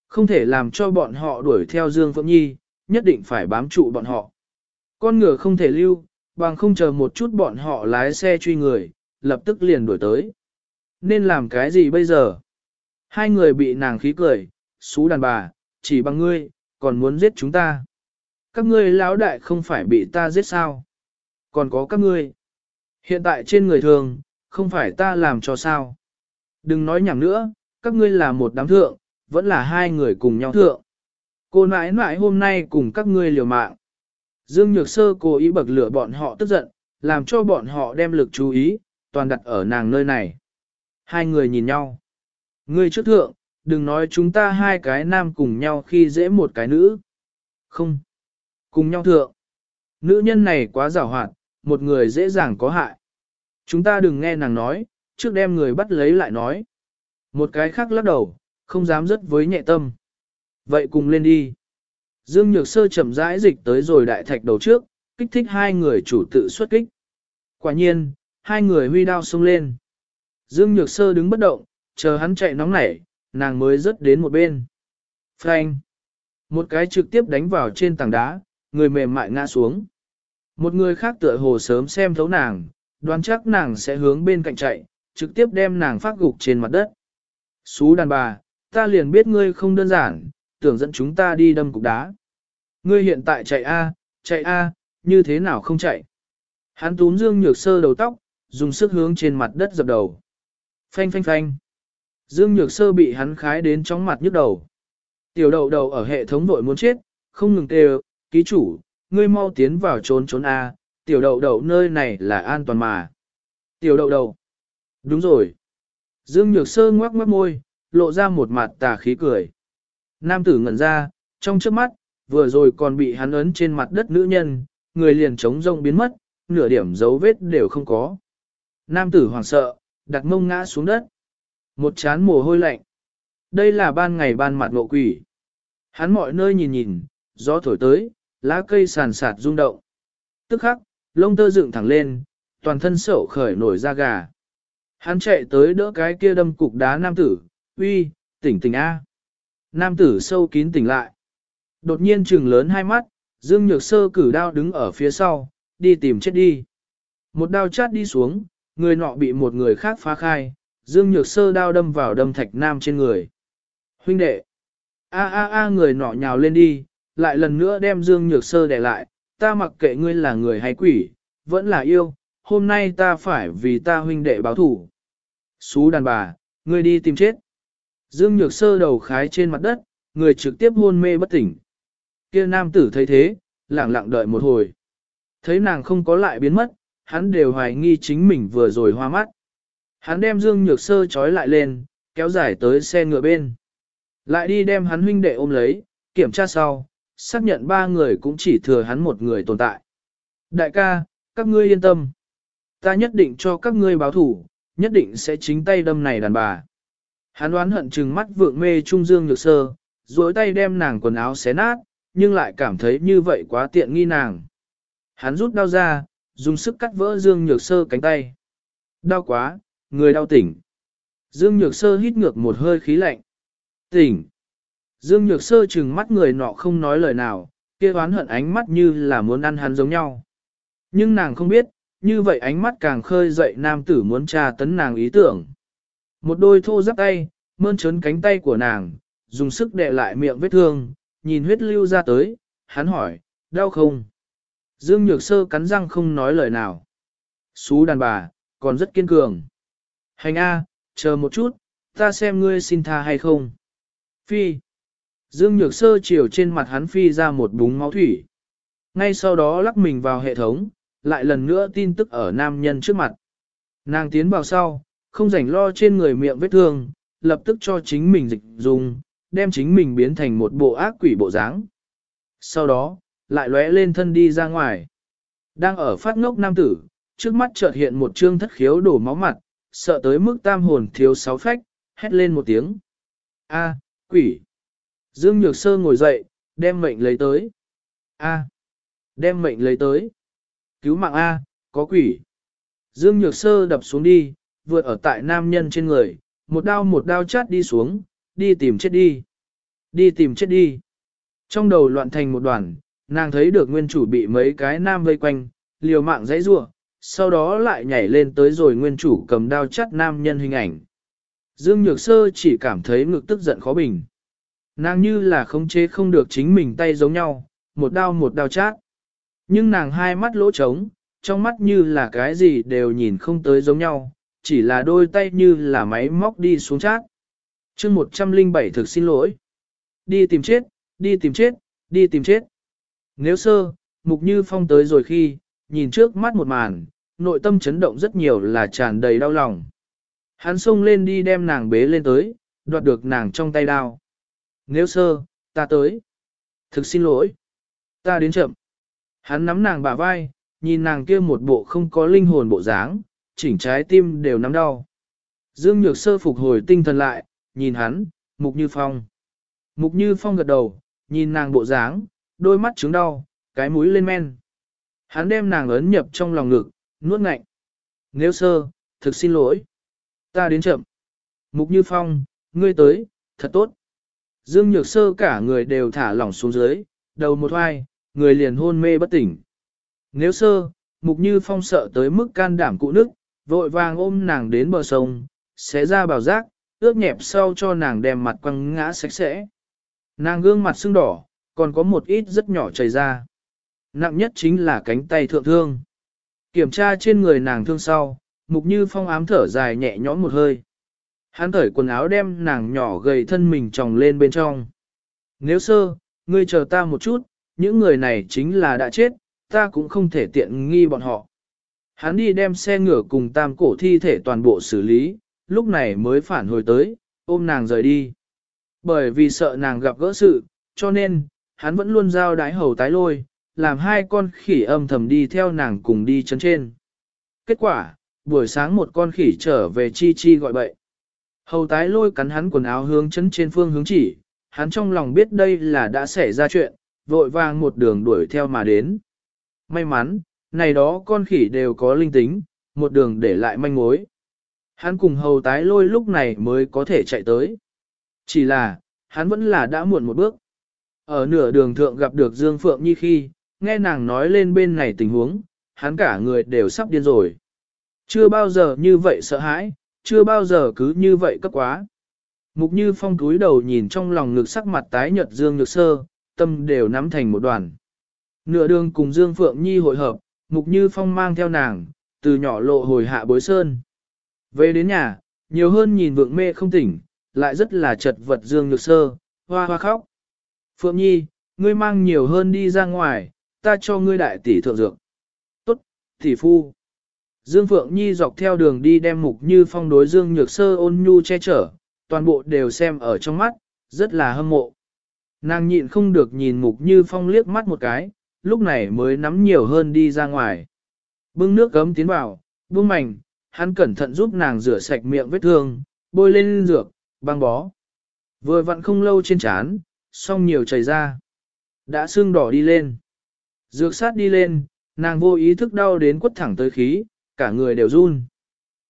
Không thể làm cho bọn họ đuổi theo Dương Phượng Nhi, nhất định phải bám trụ bọn họ. Con ngựa không thể lưu, bằng không chờ một chút bọn họ lái xe truy người, lập tức liền đuổi tới. Nên làm cái gì bây giờ? Hai người bị nàng khí cười, xú đàn bà, chỉ bằng ngươi, còn muốn giết chúng ta. Các ngươi lão đại không phải bị ta giết sao? Còn có các ngươi. Hiện tại trên người thường, không phải ta làm cho sao. Đừng nói nhảm nữa, các ngươi là một đám thượng, vẫn là hai người cùng nhau thượng. Cô nãi nãi hôm nay cùng các ngươi liều mạng. Dương Nhược Sơ cố ý bậc lửa bọn họ tức giận, làm cho bọn họ đem lực chú ý, toàn đặt ở nàng nơi này. Hai người nhìn nhau. Ngươi trước thượng, đừng nói chúng ta hai cái nam cùng nhau khi dễ một cái nữ. Không. Cùng nhau thượng. Nữ nhân này quá giàu hoạt, một người dễ dàng có hại. Chúng ta đừng nghe nàng nói, trước đem người bắt lấy lại nói. Một cái khác lắc đầu, không dám dứt với nhẹ tâm. Vậy cùng lên đi. Dương Nhược Sơ chậm rãi dịch tới rồi đại thạch đầu trước, kích thích hai người chủ tự xuất kích. Quả nhiên, hai người huy đao xông lên. Dương Nhược Sơ đứng bất động, chờ hắn chạy nóng nảy, nàng mới rớt đến một bên. Phanh! Một cái trực tiếp đánh vào trên tảng đá, người mềm mại ngã xuống. Một người khác tựa hồ sớm xem thấu nàng, đoán chắc nàng sẽ hướng bên cạnh chạy, trực tiếp đem nàng phát gục trên mặt đất. Xú đàn bà, ta liền biết ngươi không đơn giản, tưởng dẫn chúng ta đi đâm cục đá. Ngươi hiện tại chạy a, chạy a, như thế nào không chạy? Hắn túm Dương Nhược Sơ đầu tóc, dùng sức hướng trên mặt đất dập đầu. Phanh phanh phanh. Dương Nhược Sơ bị hắn khái đến chóng mặt nhức đầu. Tiểu đầu đầu ở hệ thống vội muốn chết, không ngừng kêu, ký chủ, ngươi mau tiến vào trốn trốn A, tiểu đậu đậu nơi này là an toàn mà. Tiểu đậu đậu. Đúng rồi. Dương Nhược Sơ ngoác mắt môi, lộ ra một mặt tà khí cười. Nam tử ngẩn ra, trong trước mắt, vừa rồi còn bị hắn ấn trên mặt đất nữ nhân, người liền trống rông biến mất, nửa điểm dấu vết đều không có. Nam tử hoảng sợ, đặt mông ngã xuống đất. Một chán mồ hôi lạnh. Đây là ban ngày ban mặt ngộ quỷ. Hắn mọi nơi nhìn nhìn, gió thổi tới, lá cây sàn sạt rung động. Tức khắc, lông tơ dựng thẳng lên, toàn thân sậu khởi nổi da gà. Hắn chạy tới đỡ cái kia đâm cục đá nam tử, uy, tỉnh tỉnh A. Nam tử sâu kín tỉnh lại. Đột nhiên trừng lớn hai mắt, Dương Nhược Sơ cử đao đứng ở phía sau, đi tìm chết đi. Một đao chát đi xuống, người nọ bị một người khác phá khai, Dương Nhược Sơ đao đâm vào đâm thạch nam trên người. Huynh đệ! A a a người nọ nhào lên đi, lại lần nữa đem Dương Nhược Sơ để lại, ta mặc kệ ngươi là người hay quỷ, vẫn là yêu, hôm nay ta phải vì ta huynh đệ báo thủ. Xú đàn bà, ngươi đi tìm chết. Dương Nhược Sơ đầu khái trên mặt đất, người trực tiếp hôn mê bất tỉnh. Kia nam tử thấy thế, lặng lặng đợi một hồi. Thấy nàng không có lại biến mất, hắn đều hoài nghi chính mình vừa rồi hoa mắt. Hắn đem Dương Nhược Sơ trói lại lên, kéo dài tới xe ngựa bên. Lại đi đem hắn huynh đệ ôm lấy, kiểm tra sau, xác nhận ba người cũng chỉ thừa hắn một người tồn tại. Đại ca, các ngươi yên tâm. Ta nhất định cho các ngươi báo thủ, nhất định sẽ chính tay đâm này đàn bà. Hắn đoán hận chừng mắt vượng mê trung dương nhược sơ, duỗi tay đem nàng quần áo xé nát, nhưng lại cảm thấy như vậy quá tiện nghi nàng. Hắn rút đao ra, dùng sức cắt vỡ dương nhược sơ cánh tay. Đau quá, người đau tỉnh. Dương nhược sơ hít ngược một hơi khí lạnh. Tỉnh. Dương nhược sơ chừng mắt người nọ không nói lời nào, kia oán hận ánh mắt như là muốn ăn hắn giống nhau. Nhưng nàng không biết, như vậy ánh mắt càng khơi dậy nam tử muốn tra tấn nàng ý tưởng. Một đôi thô giáp tay, mơn trớn cánh tay của nàng, dùng sức đè lại miệng vết thương, nhìn huyết lưu ra tới, hắn hỏi, đau không? Dương Nhược Sơ cắn răng không nói lời nào. Xú đàn bà, còn rất kiên cường. Hành A, chờ một chút, ta xem ngươi xin tha hay không. Phi. Dương Nhược Sơ chiều trên mặt hắn phi ra một búng máu thủy. Ngay sau đó lắc mình vào hệ thống, lại lần nữa tin tức ở nam nhân trước mặt. Nàng tiến vào sau, không rảnh lo trên người miệng vết thương, lập tức cho chính mình dịch dùng, đem chính mình biến thành một bộ ác quỷ bộ dáng. Sau đó, lại lóe lên thân đi ra ngoài. Đang ở phát ngốc nam tử, trước mắt chợt hiện một trương thất khiếu đổ máu mặt, sợ tới mức tam hồn thiếu sáu phách, hét lên một tiếng. A, quỷ! Dương Nhược Sơ ngồi dậy, đem mệnh lấy tới. A, đem mệnh lấy tới. Cứu mạng A, có quỷ. Dương Nhược Sơ đập xuống đi, vượt ở tại nam nhân trên người, một đao một đao chát đi xuống, đi tìm chết đi. Đi tìm chết đi. Trong đầu loạn thành một đoàn, nàng thấy được nguyên chủ bị mấy cái nam vây quanh, liều mạng dãy rua, sau đó lại nhảy lên tới rồi nguyên chủ cầm đao chắt nam nhân hình ảnh. Dương Nhược Sơ chỉ cảm thấy ngực tức giận khó bình. Nàng như là khống chế không được chính mình tay giống nhau, một đao một đao chát. Nhưng nàng hai mắt lỗ trống, trong mắt như là cái gì đều nhìn không tới giống nhau, chỉ là đôi tay như là máy móc đi xuống chát. chương 107 thực xin lỗi. Đi tìm chết, đi tìm chết, đi tìm chết. Nếu sơ, Mục Như Phong tới rồi khi, nhìn trước mắt một màn, nội tâm chấn động rất nhiều là tràn đầy đau lòng. Hắn xông lên đi đem nàng bế lên tới, đoạt được nàng trong tay đao. Nếu sơ, ta tới. Thực xin lỗi. Ta đến chậm. Hắn nắm nàng bả vai, nhìn nàng kia một bộ không có linh hồn bộ dáng, chỉnh trái tim đều nắm đau. Dương Nhược Sơ phục hồi tinh thần lại, nhìn hắn, Mục Như Phong. Mục Như Phong gật đầu, nhìn nàng bộ dáng, đôi mắt trứng đau, cái mũi lên men. Hắn đem nàng ấn nhập trong lòng ngực, nuốt ngạnh. Nếu sơ, thực xin lỗi. Ta đến chậm. Mục Như Phong, ngươi tới, thật tốt. Dương Nhược Sơ cả người đều thả lỏng xuống dưới, đầu một hoai, người liền hôn mê bất tỉnh. Nếu sơ, Mục Như Phong sợ tới mức can đảm cụ nức, vội vàng ôm nàng đến bờ sông, xé ra bào rác, ướt nhẹp sau cho nàng đem mặt quăng ngã sạch sẽ. Nàng gương mặt sưng đỏ, còn có một ít rất nhỏ chảy ra. Nặng nhất chính là cánh tay thượng thương. Kiểm tra trên người nàng thương sau, Mục Như Phong ám thở dài nhẹ nhõm một hơi. Hắn thởi quần áo đem nàng nhỏ gầy thân mình tròng lên bên trong. Nếu sơ, ngươi chờ ta một chút, những người này chính là đã chết, ta cũng không thể tiện nghi bọn họ. Hắn đi đem xe ngựa cùng tam cổ thi thể toàn bộ xử lý, lúc này mới phản hồi tới, ôm nàng rời đi. Bởi vì sợ nàng gặp gỡ sự, cho nên, hắn vẫn luôn giao đái hầu tái lôi, làm hai con khỉ âm thầm đi theo nàng cùng đi chấn trên. Kết quả, buổi sáng một con khỉ trở về chi chi gọi bậy. Hầu tái lôi cắn hắn quần áo hướng chấn trên phương hướng chỉ, hắn trong lòng biết đây là đã xảy ra chuyện, vội vàng một đường đuổi theo mà đến. May mắn, này đó con khỉ đều có linh tính, một đường để lại manh mối. Hắn cùng hầu tái lôi lúc này mới có thể chạy tới. Chỉ là, hắn vẫn là đã muộn một bước. Ở nửa đường thượng gặp được Dương Phượng Nhi khi, nghe nàng nói lên bên này tình huống, hắn cả người đều sắp điên rồi. Chưa bao giờ như vậy sợ hãi, chưa bao giờ cứ như vậy cấp quá. Mục Như Phong túi đầu nhìn trong lòng ngực sắc mặt tái nhợt Dương Nhược Sơ, tâm đều nắm thành một đoàn. Nửa đường cùng Dương Phượng Nhi hội hợp, Mục Như Phong mang theo nàng, từ nhỏ lộ hồi hạ bối sơn. Về đến nhà, nhiều hơn nhìn vượng mê không tỉnh, lại rất là chật vật dương nhược sơ, hoa hoa khóc. Phượng Nhi, ngươi mang nhiều hơn đi ra ngoài, ta cho ngươi đại tỷ thượng dược. Tốt, tỷ phu. Dương Phượng Nhi dọc theo đường đi đem mục như phong đối Dương Nhược Sơ ôn nhu che chở, toàn bộ đều xem ở trong mắt, rất là hâm mộ. Nàng nhịn không được nhìn mục như phong liếc mắt một cái, lúc này mới nắm nhiều hơn đi ra ngoài. Bưng nước gấm tiến vào, buông mảnh, hắn cẩn thận giúp nàng rửa sạch miệng vết thương, bôi lên dược, băng bó. Vừa vặn không lâu trên chán, xong nhiều chảy ra. Đã sưng đỏ đi lên. Dược sát đi lên, nàng vô ý thức đau đến quất thẳng tới khí, cả người đều run.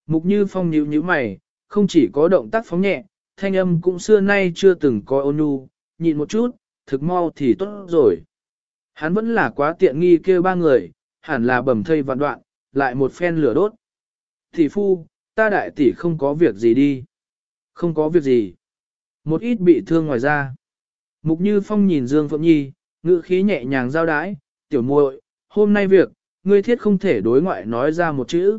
Mục như phong nhíu nhíu mày, không chỉ có động tác phóng nhẹ, thanh âm cũng xưa nay chưa từng có ôn nhu, nhịn một chút, thực mau thì tốt rồi. Hắn vẫn là quá tiện nghi kêu ba người, hẳn là bầm thây vạn đoạn, lại một phen lửa đốt. Tỷ phu, ta đại tỷ không có việc gì đi. Không có việc gì. Một ít bị thương ngoài ra. Mục Như Phong nhìn Dương Phượng Nhi, ngữ khí nhẹ nhàng giao đái, tiểu muội, hôm nay việc, ngươi thiết không thể đối ngoại nói ra một chữ.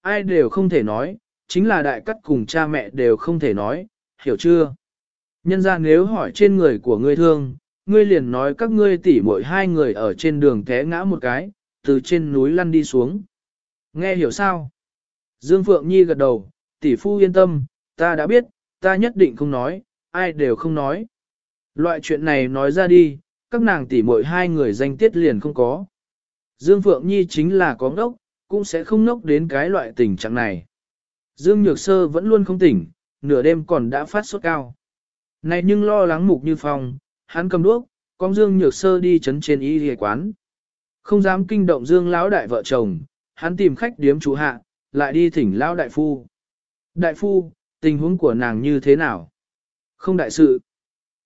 Ai đều không thể nói, chính là đại cắt cùng cha mẹ đều không thể nói, hiểu chưa? Nhân ra nếu hỏi trên người của ngươi thương, ngươi liền nói các ngươi tỉ mỗi hai người ở trên đường té ngã một cái, từ trên núi lăn đi xuống. Nghe hiểu sao? Dương Phượng Nhi gật đầu, tỷ phu yên tâm, ta đã biết, ta nhất định không nói, ai đều không nói. Loại chuyện này nói ra đi, các nàng tỷ muội hai người danh tiết liền không có. Dương Phượng Nhi chính là có ngốc, cũng sẽ không ngốc đến cái loại tình trạng này. Dương Nhược Sơ vẫn luôn không tỉnh, nửa đêm còn đã phát sốt cao. Này nhưng lo lắng mục như phong, hắn cầm đuốc, con Dương Nhược Sơ đi chấn trên y ghề quán. Không dám kinh động Dương lão đại vợ chồng, hắn tìm khách điếm chủ hạ, lại đi thỉnh lão đại phu. Đại phu, tình huống của nàng như thế nào? Không đại sự.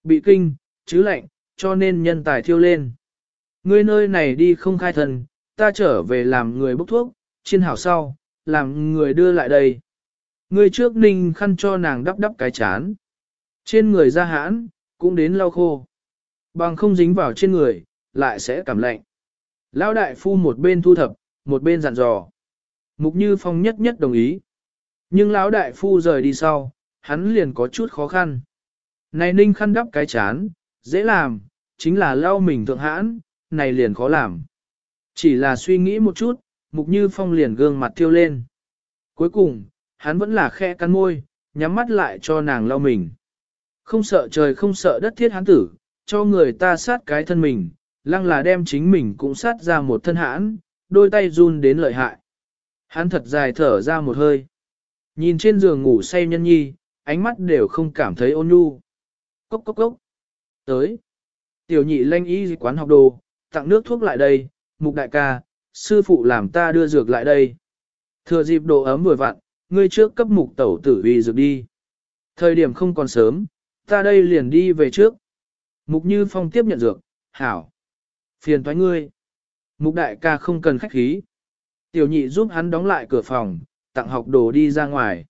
Bị kinh, chứ lạnh, cho nên nhân tài thiêu lên. Ngươi nơi này đi không khai thần, ta trở về làm người bốc thuốc, chiên hảo sau, làm người đưa lại đây. Ngươi trước ninh khăn cho nàng đắp đắp cái chán. Trên người ra hãn, cũng đến lau khô. Bằng không dính vào trên người, lại sẽ cảm lạnh. Lão đại phu một bên thu thập, một bên dặn dò. Mục Như Phong nhất nhất đồng ý. Nhưng lão đại phu rời đi sau, hắn liền có chút khó khăn. Này ninh khăn đắp cái chán, dễ làm, chính là lau mình thượng hãn, này liền khó làm. Chỉ là suy nghĩ một chút, Mục Như Phong liền gương mặt thiêu lên. Cuối cùng, hắn vẫn là khe cắn môi, nhắm mắt lại cho nàng lau mình. Không sợ trời không sợ đất thiết hắn tử, cho người ta sát cái thân mình, lăng là đem chính mình cũng sát ra một thân hãn, đôi tay run đến lợi hại. Hắn thật dài thở ra một hơi. Nhìn trên giường ngủ say nhân nhi, ánh mắt đều không cảm thấy ôn nhu. Cốc cốc cốc. Tới. Tiểu nhị lanh y quán học đồ, tặng nước thuốc lại đây, mục đại ca, sư phụ làm ta đưa dược lại đây. Thừa dịp độ ấm vừa vặn, ngươi trước cấp mục tẩu tử uy dược đi. Thời điểm không còn sớm, ta đây liền đi về trước. Mục Như Phong tiếp nhận dược, hảo. Phiền thoái ngươi. Mục đại ca không cần khách khí. Tiểu nhị giúp hắn đóng lại cửa phòng, tặng học đồ đi ra ngoài.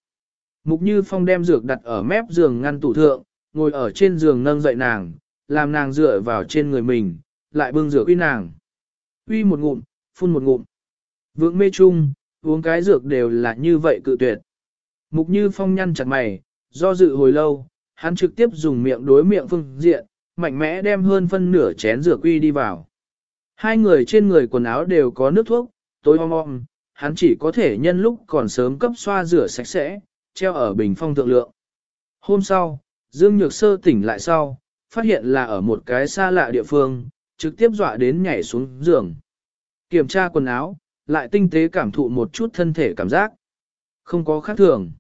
Mục Như Phong đem dược đặt ở mép giường ngăn tủ thượng, ngồi ở trên giường nâng dậy nàng, làm nàng dựa vào trên người mình, lại bưng dược uy nàng. Uy một ngụm, phun một ngụm. Vượng mê chung, uống cái dược đều là như vậy cự tuyệt. Mục Như Phong nhăn chặt mày, do dự hồi lâu, hắn trực tiếp dùng miệng đối miệng phương diện, mạnh mẽ đem hơn phân nửa chén rửa quy đi vào. Hai người trên người quần áo đều có nước thuốc, tối om om, hắn chỉ có thể nhân lúc còn sớm cấp xoa rửa sạch sẽ, treo ở bình phong thượng lượng. Hôm sau, Dương Nhược Sơ tỉnh lại sau, phát hiện là ở một cái xa lạ địa phương, trực tiếp dọa đến nhảy xuống giường. Kiểm tra quần áo, lại tinh tế cảm thụ một chút thân thể cảm giác. Không có khác thường.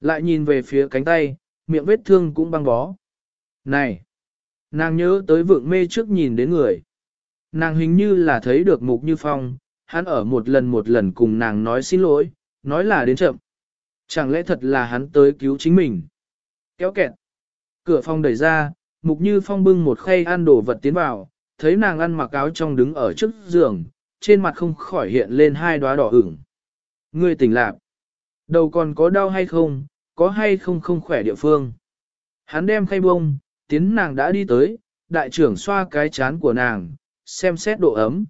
Lại nhìn về phía cánh tay, miệng vết thương cũng băng bó. Này! Nàng nhớ tới vượng mê trước nhìn đến người. Nàng hình như là thấy được mục như phong, hắn ở một lần một lần cùng nàng nói xin lỗi, nói là đến chậm. Chẳng lẽ thật là hắn tới cứu chính mình? Kéo kẹt. Cửa phòng đẩy ra, mục như phong bưng một khay ăn đồ vật tiến vào, thấy nàng ăn mặc áo trong đứng ở trước giường, trên mặt không khỏi hiện lên hai đóa đỏ ửng. Ngươi tỉnh lạc. Đầu còn có đau hay không, có hay không không khỏe địa phương. Hắn đem khay bông, tiến nàng đã đi tới, đại trưởng xoa cái chán của nàng, xem xét độ ấm.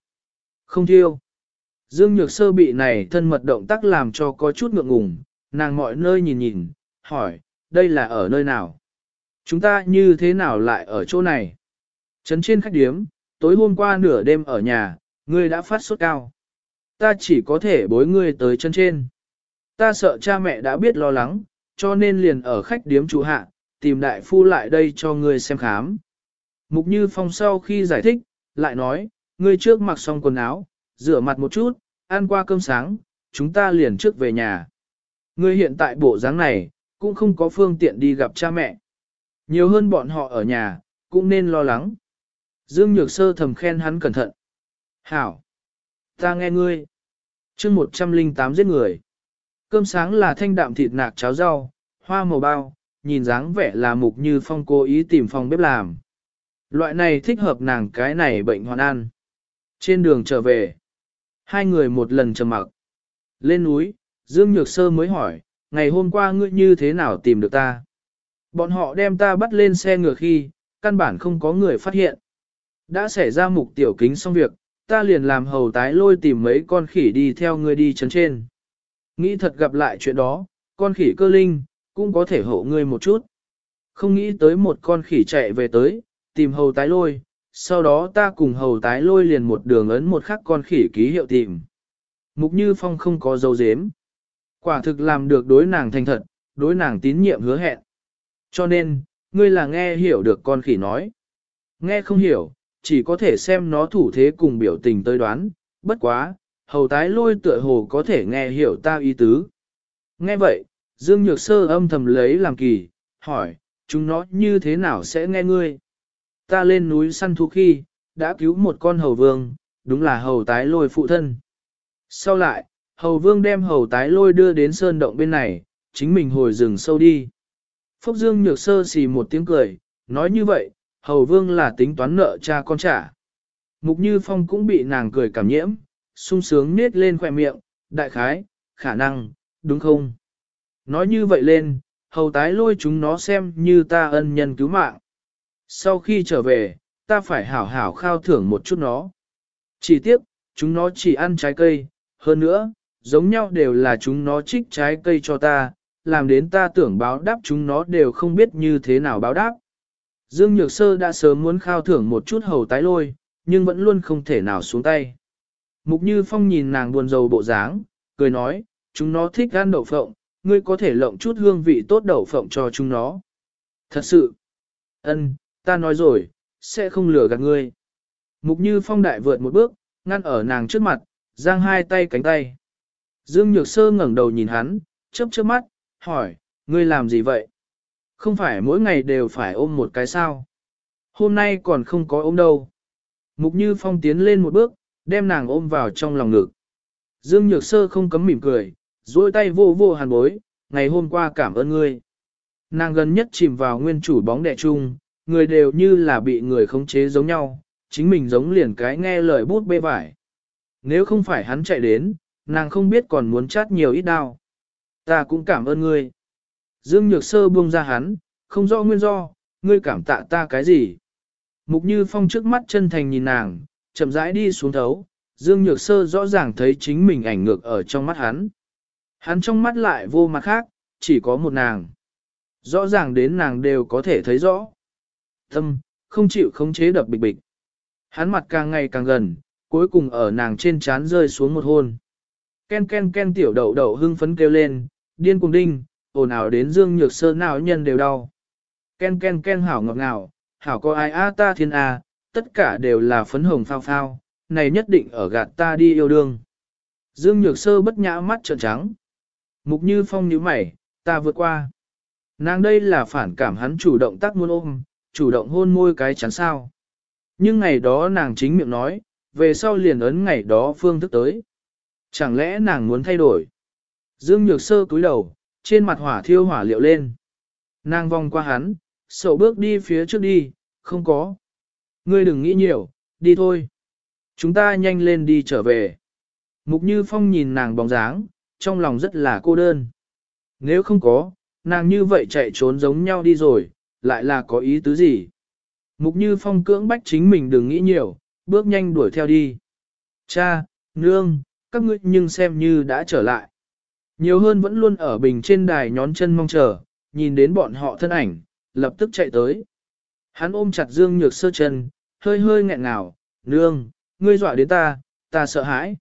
Không thiêu. Dương Nhược Sơ bị này thân mật động tác làm cho có chút ngượng ngùng, nàng mọi nơi nhìn nhìn, hỏi, đây là ở nơi nào? Chúng ta như thế nào lại ở chỗ này? Trấn trên khách điếm, tối hôm qua nửa đêm ở nhà, ngươi đã phát sốt cao. Ta chỉ có thể bối ngươi tới chân trên. Ta sợ cha mẹ đã biết lo lắng, cho nên liền ở khách điếm chủ hạ, tìm đại phu lại đây cho ngươi xem khám. Mục Như Phong sau khi giải thích, lại nói, ngươi trước mặc xong quần áo, rửa mặt một chút, ăn qua cơm sáng, chúng ta liền trước về nhà. Ngươi hiện tại bộ dáng này, cũng không có phương tiện đi gặp cha mẹ. Nhiều hơn bọn họ ở nhà, cũng nên lo lắng. Dương Nhược Sơ thầm khen hắn cẩn thận. Hảo! Ta nghe ngươi. chương 108 giết người. Cơm sáng là thanh đạm thịt nạc cháo rau, hoa màu bao, nhìn dáng vẻ là mục như phong cố ý tìm phòng bếp làm. Loại này thích hợp nàng cái này bệnh hoàn ăn. Trên đường trở về, hai người một lần trầm mặc. Lên núi, Dương Nhược Sơ mới hỏi, ngày hôm qua ngươi như thế nào tìm được ta? Bọn họ đem ta bắt lên xe ngựa khi, căn bản không có người phát hiện. Đã xảy ra mục tiểu kính xong việc, ta liền làm hầu tái lôi tìm mấy con khỉ đi theo ngươi đi chấn trên. Nghĩ thật gặp lại chuyện đó, con khỉ cơ linh, cũng có thể hộ ngươi một chút. Không nghĩ tới một con khỉ chạy về tới, tìm hầu tái lôi, sau đó ta cùng hầu tái lôi liền một đường ấn một khắc con khỉ ký hiệu tìm. Mục Như Phong không có dấu dếm. Quả thực làm được đối nàng thành thật, đối nàng tín nhiệm hứa hẹn. Cho nên, ngươi là nghe hiểu được con khỉ nói. Nghe không hiểu, chỉ có thể xem nó thủ thế cùng biểu tình tới đoán, bất quá, hầu tái lôi tựa hồ có thể nghe hiểu ta ý tứ. Nghe vậy, Dương Nhược Sơ âm thầm lấy làm kỳ, hỏi, chúng nó như thế nào sẽ nghe ngươi? Ta lên núi săn thú khi, đã cứu một con hầu vương, đúng là hầu tái lôi phụ thân. Sau lại, hầu vương đem hầu tái lôi đưa đến sơn động bên này, chính mình hồi rừng sâu đi. Phúc Dương Nhược Sơ xì một tiếng cười, nói như vậy, hầu vương là tính toán nợ cha con trả. Mục Như Phong cũng bị nàng cười cảm nhiễm, sung sướng nết lên khỏe miệng, đại khái, khả năng, đúng không? Nói như vậy lên, hầu tái lôi chúng nó xem như ta ân nhân cứu mạng. Sau khi trở về, ta phải hảo hảo khao thưởng một chút nó. Chỉ tiếc, chúng nó chỉ ăn trái cây, hơn nữa, giống nhau đều là chúng nó trích trái cây cho ta, làm đến ta tưởng báo đáp chúng nó đều không biết như thế nào báo đáp. Dương Nhược Sơ đã sớm muốn khao thưởng một chút hầu tái lôi, nhưng vẫn luôn không thể nào xuống tay. Mục Như Phong nhìn nàng buồn rầu bộ dáng, cười nói, chúng nó thích ăn đậu phộng, ngươi có thể lộng chút hương vị tốt đậu phộng cho chúng nó. Thật sự, ân, ta nói rồi, sẽ không lừa gạt ngươi. Mục Như Phong đại vượt một bước, ngăn ở nàng trước mặt, giang hai tay cánh tay. Dương Nhược Sơ ngẩng đầu nhìn hắn, chớp chớp mắt, hỏi, ngươi làm gì vậy? Không phải mỗi ngày đều phải ôm một cái sao? Hôm nay còn không có ôm đâu. Mục Như Phong tiến lên một bước, đem nàng ôm vào trong lòng ngực. Dương Nhược Sơ không cấm mỉm cười, duỗi tay vô vô hàn bối, ngày hôm qua cảm ơn ngươi. Nàng gần nhất chìm vào nguyên chủ bóng đẻ chung, người đều như là bị người khống chế giống nhau, chính mình giống liền cái nghe lời bút bê vải. Nếu không phải hắn chạy đến, nàng không biết còn muốn chát nhiều ít đau. Ta cũng cảm ơn ngươi. Dương Nhược Sơ buông ra hắn, không rõ nguyên do, ngươi cảm tạ ta cái gì. Mục Như Phong trước mắt chân thành nhìn nàng, chậm rãi đi xuống thấu, Dương Nhược Sơ rõ ràng thấy chính mình ảnh ngược ở trong mắt hắn. Hắn trong mắt lại vô mặt khác, chỉ có một nàng. Rõ ràng đến nàng đều có thể thấy rõ. Tâm, không chịu khống chế đập bịch bịch. Hắn mặt càng ngày càng gần, cuối cùng ở nàng trên trán rơi xuống một hôn. Ken ken ken tiểu đậu đậu hưng phấn kêu lên, điên cùng đinh, ồn ào đến dương nhược sơ nào nhân đều đau. Ken ken ken hảo ngọt ngào, hảo có ai a ta thiên a, tất cả đều là phấn hồng phao phao, này nhất định ở gạt ta đi yêu đương. Dương nhược sơ bất nhã mắt trợn trắng. Mục như phong nhíu mày, ta vượt qua. Nàng đây là phản cảm hắn chủ động tác muôn ôm, chủ động hôn môi cái chắn sao. Nhưng ngày đó nàng chính miệng nói, về sau liền ấn ngày đó phương thức tới. Chẳng lẽ nàng muốn thay đổi? Dương Nhược Sơ cúi đầu, trên mặt hỏa thiêu hỏa liệu lên. Nàng vòng qua hắn, sậu bước đi phía trước đi, không có. Ngươi đừng nghĩ nhiều, đi thôi. Chúng ta nhanh lên đi trở về. Mục Như Phong nhìn nàng bóng dáng, trong lòng rất là cô đơn. Nếu không có, nàng như vậy chạy trốn giống nhau đi rồi, lại là có ý tứ gì? Mục Như Phong cưỡng bách chính mình đừng nghĩ nhiều, bước nhanh đuổi theo đi. Cha, nương, các ngươi nhưng xem như đã trở lại. Nhiều hơn vẫn luôn ở bình trên đài nhón chân mong chờ, nhìn đến bọn họ thân ảnh, lập tức chạy tới. Hắn ôm chặt Dương Nhược Sơ chân, hơi hơi nghẹn ngào, nương, ngươi dọa đến ta, ta sợ hãi.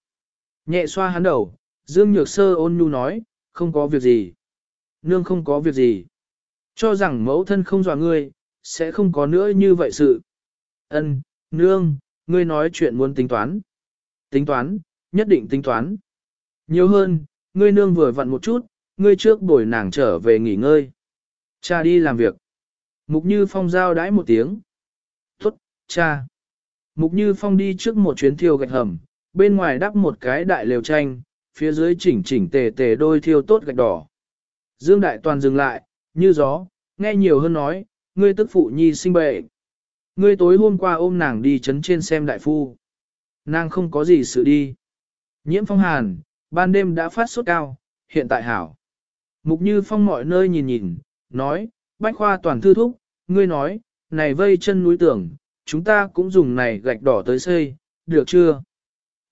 Nhẹ xoa hắn đầu, Dương Nhược Sơ ôn nhu nói, không có việc gì. Nương không có việc gì. Cho rằng mẫu thân không dọa ngươi, sẽ không có nữa như vậy sự. Ân, nương, ngươi nói chuyện muốn tính toán. Tính toán, nhất định tính toán. Nhiều hơn, ngươi nương vừa vặn một chút, ngươi trước bồi nàng trở về nghỉ ngơi. Cha đi làm việc. Mục Như Phong giao đãi một tiếng. Tốt, cha. Mục Như Phong đi trước một chuyến thiêu gạch hầm, bên ngoài đắp một cái đại lều tranh, phía dưới chỉnh chỉnh tề tề đôi thiêu tốt gạch đỏ. Dương Đại Toàn dừng lại, như gió, nghe nhiều hơn nói, ngươi tức phụ nhi sinh bệnh. Ngươi tối hôm qua ôm nàng đi chấn trên xem đại phu. Nàng không có gì sự đi. Nhiễm phong hàn, ban đêm đã phát sốt cao, hiện tại hảo. Mục như phong mọi nơi nhìn nhìn, nói, bách khoa toàn thư thúc, ngươi nói, này vây chân núi tưởng, chúng ta cũng dùng này gạch đỏ tới xây, được chưa?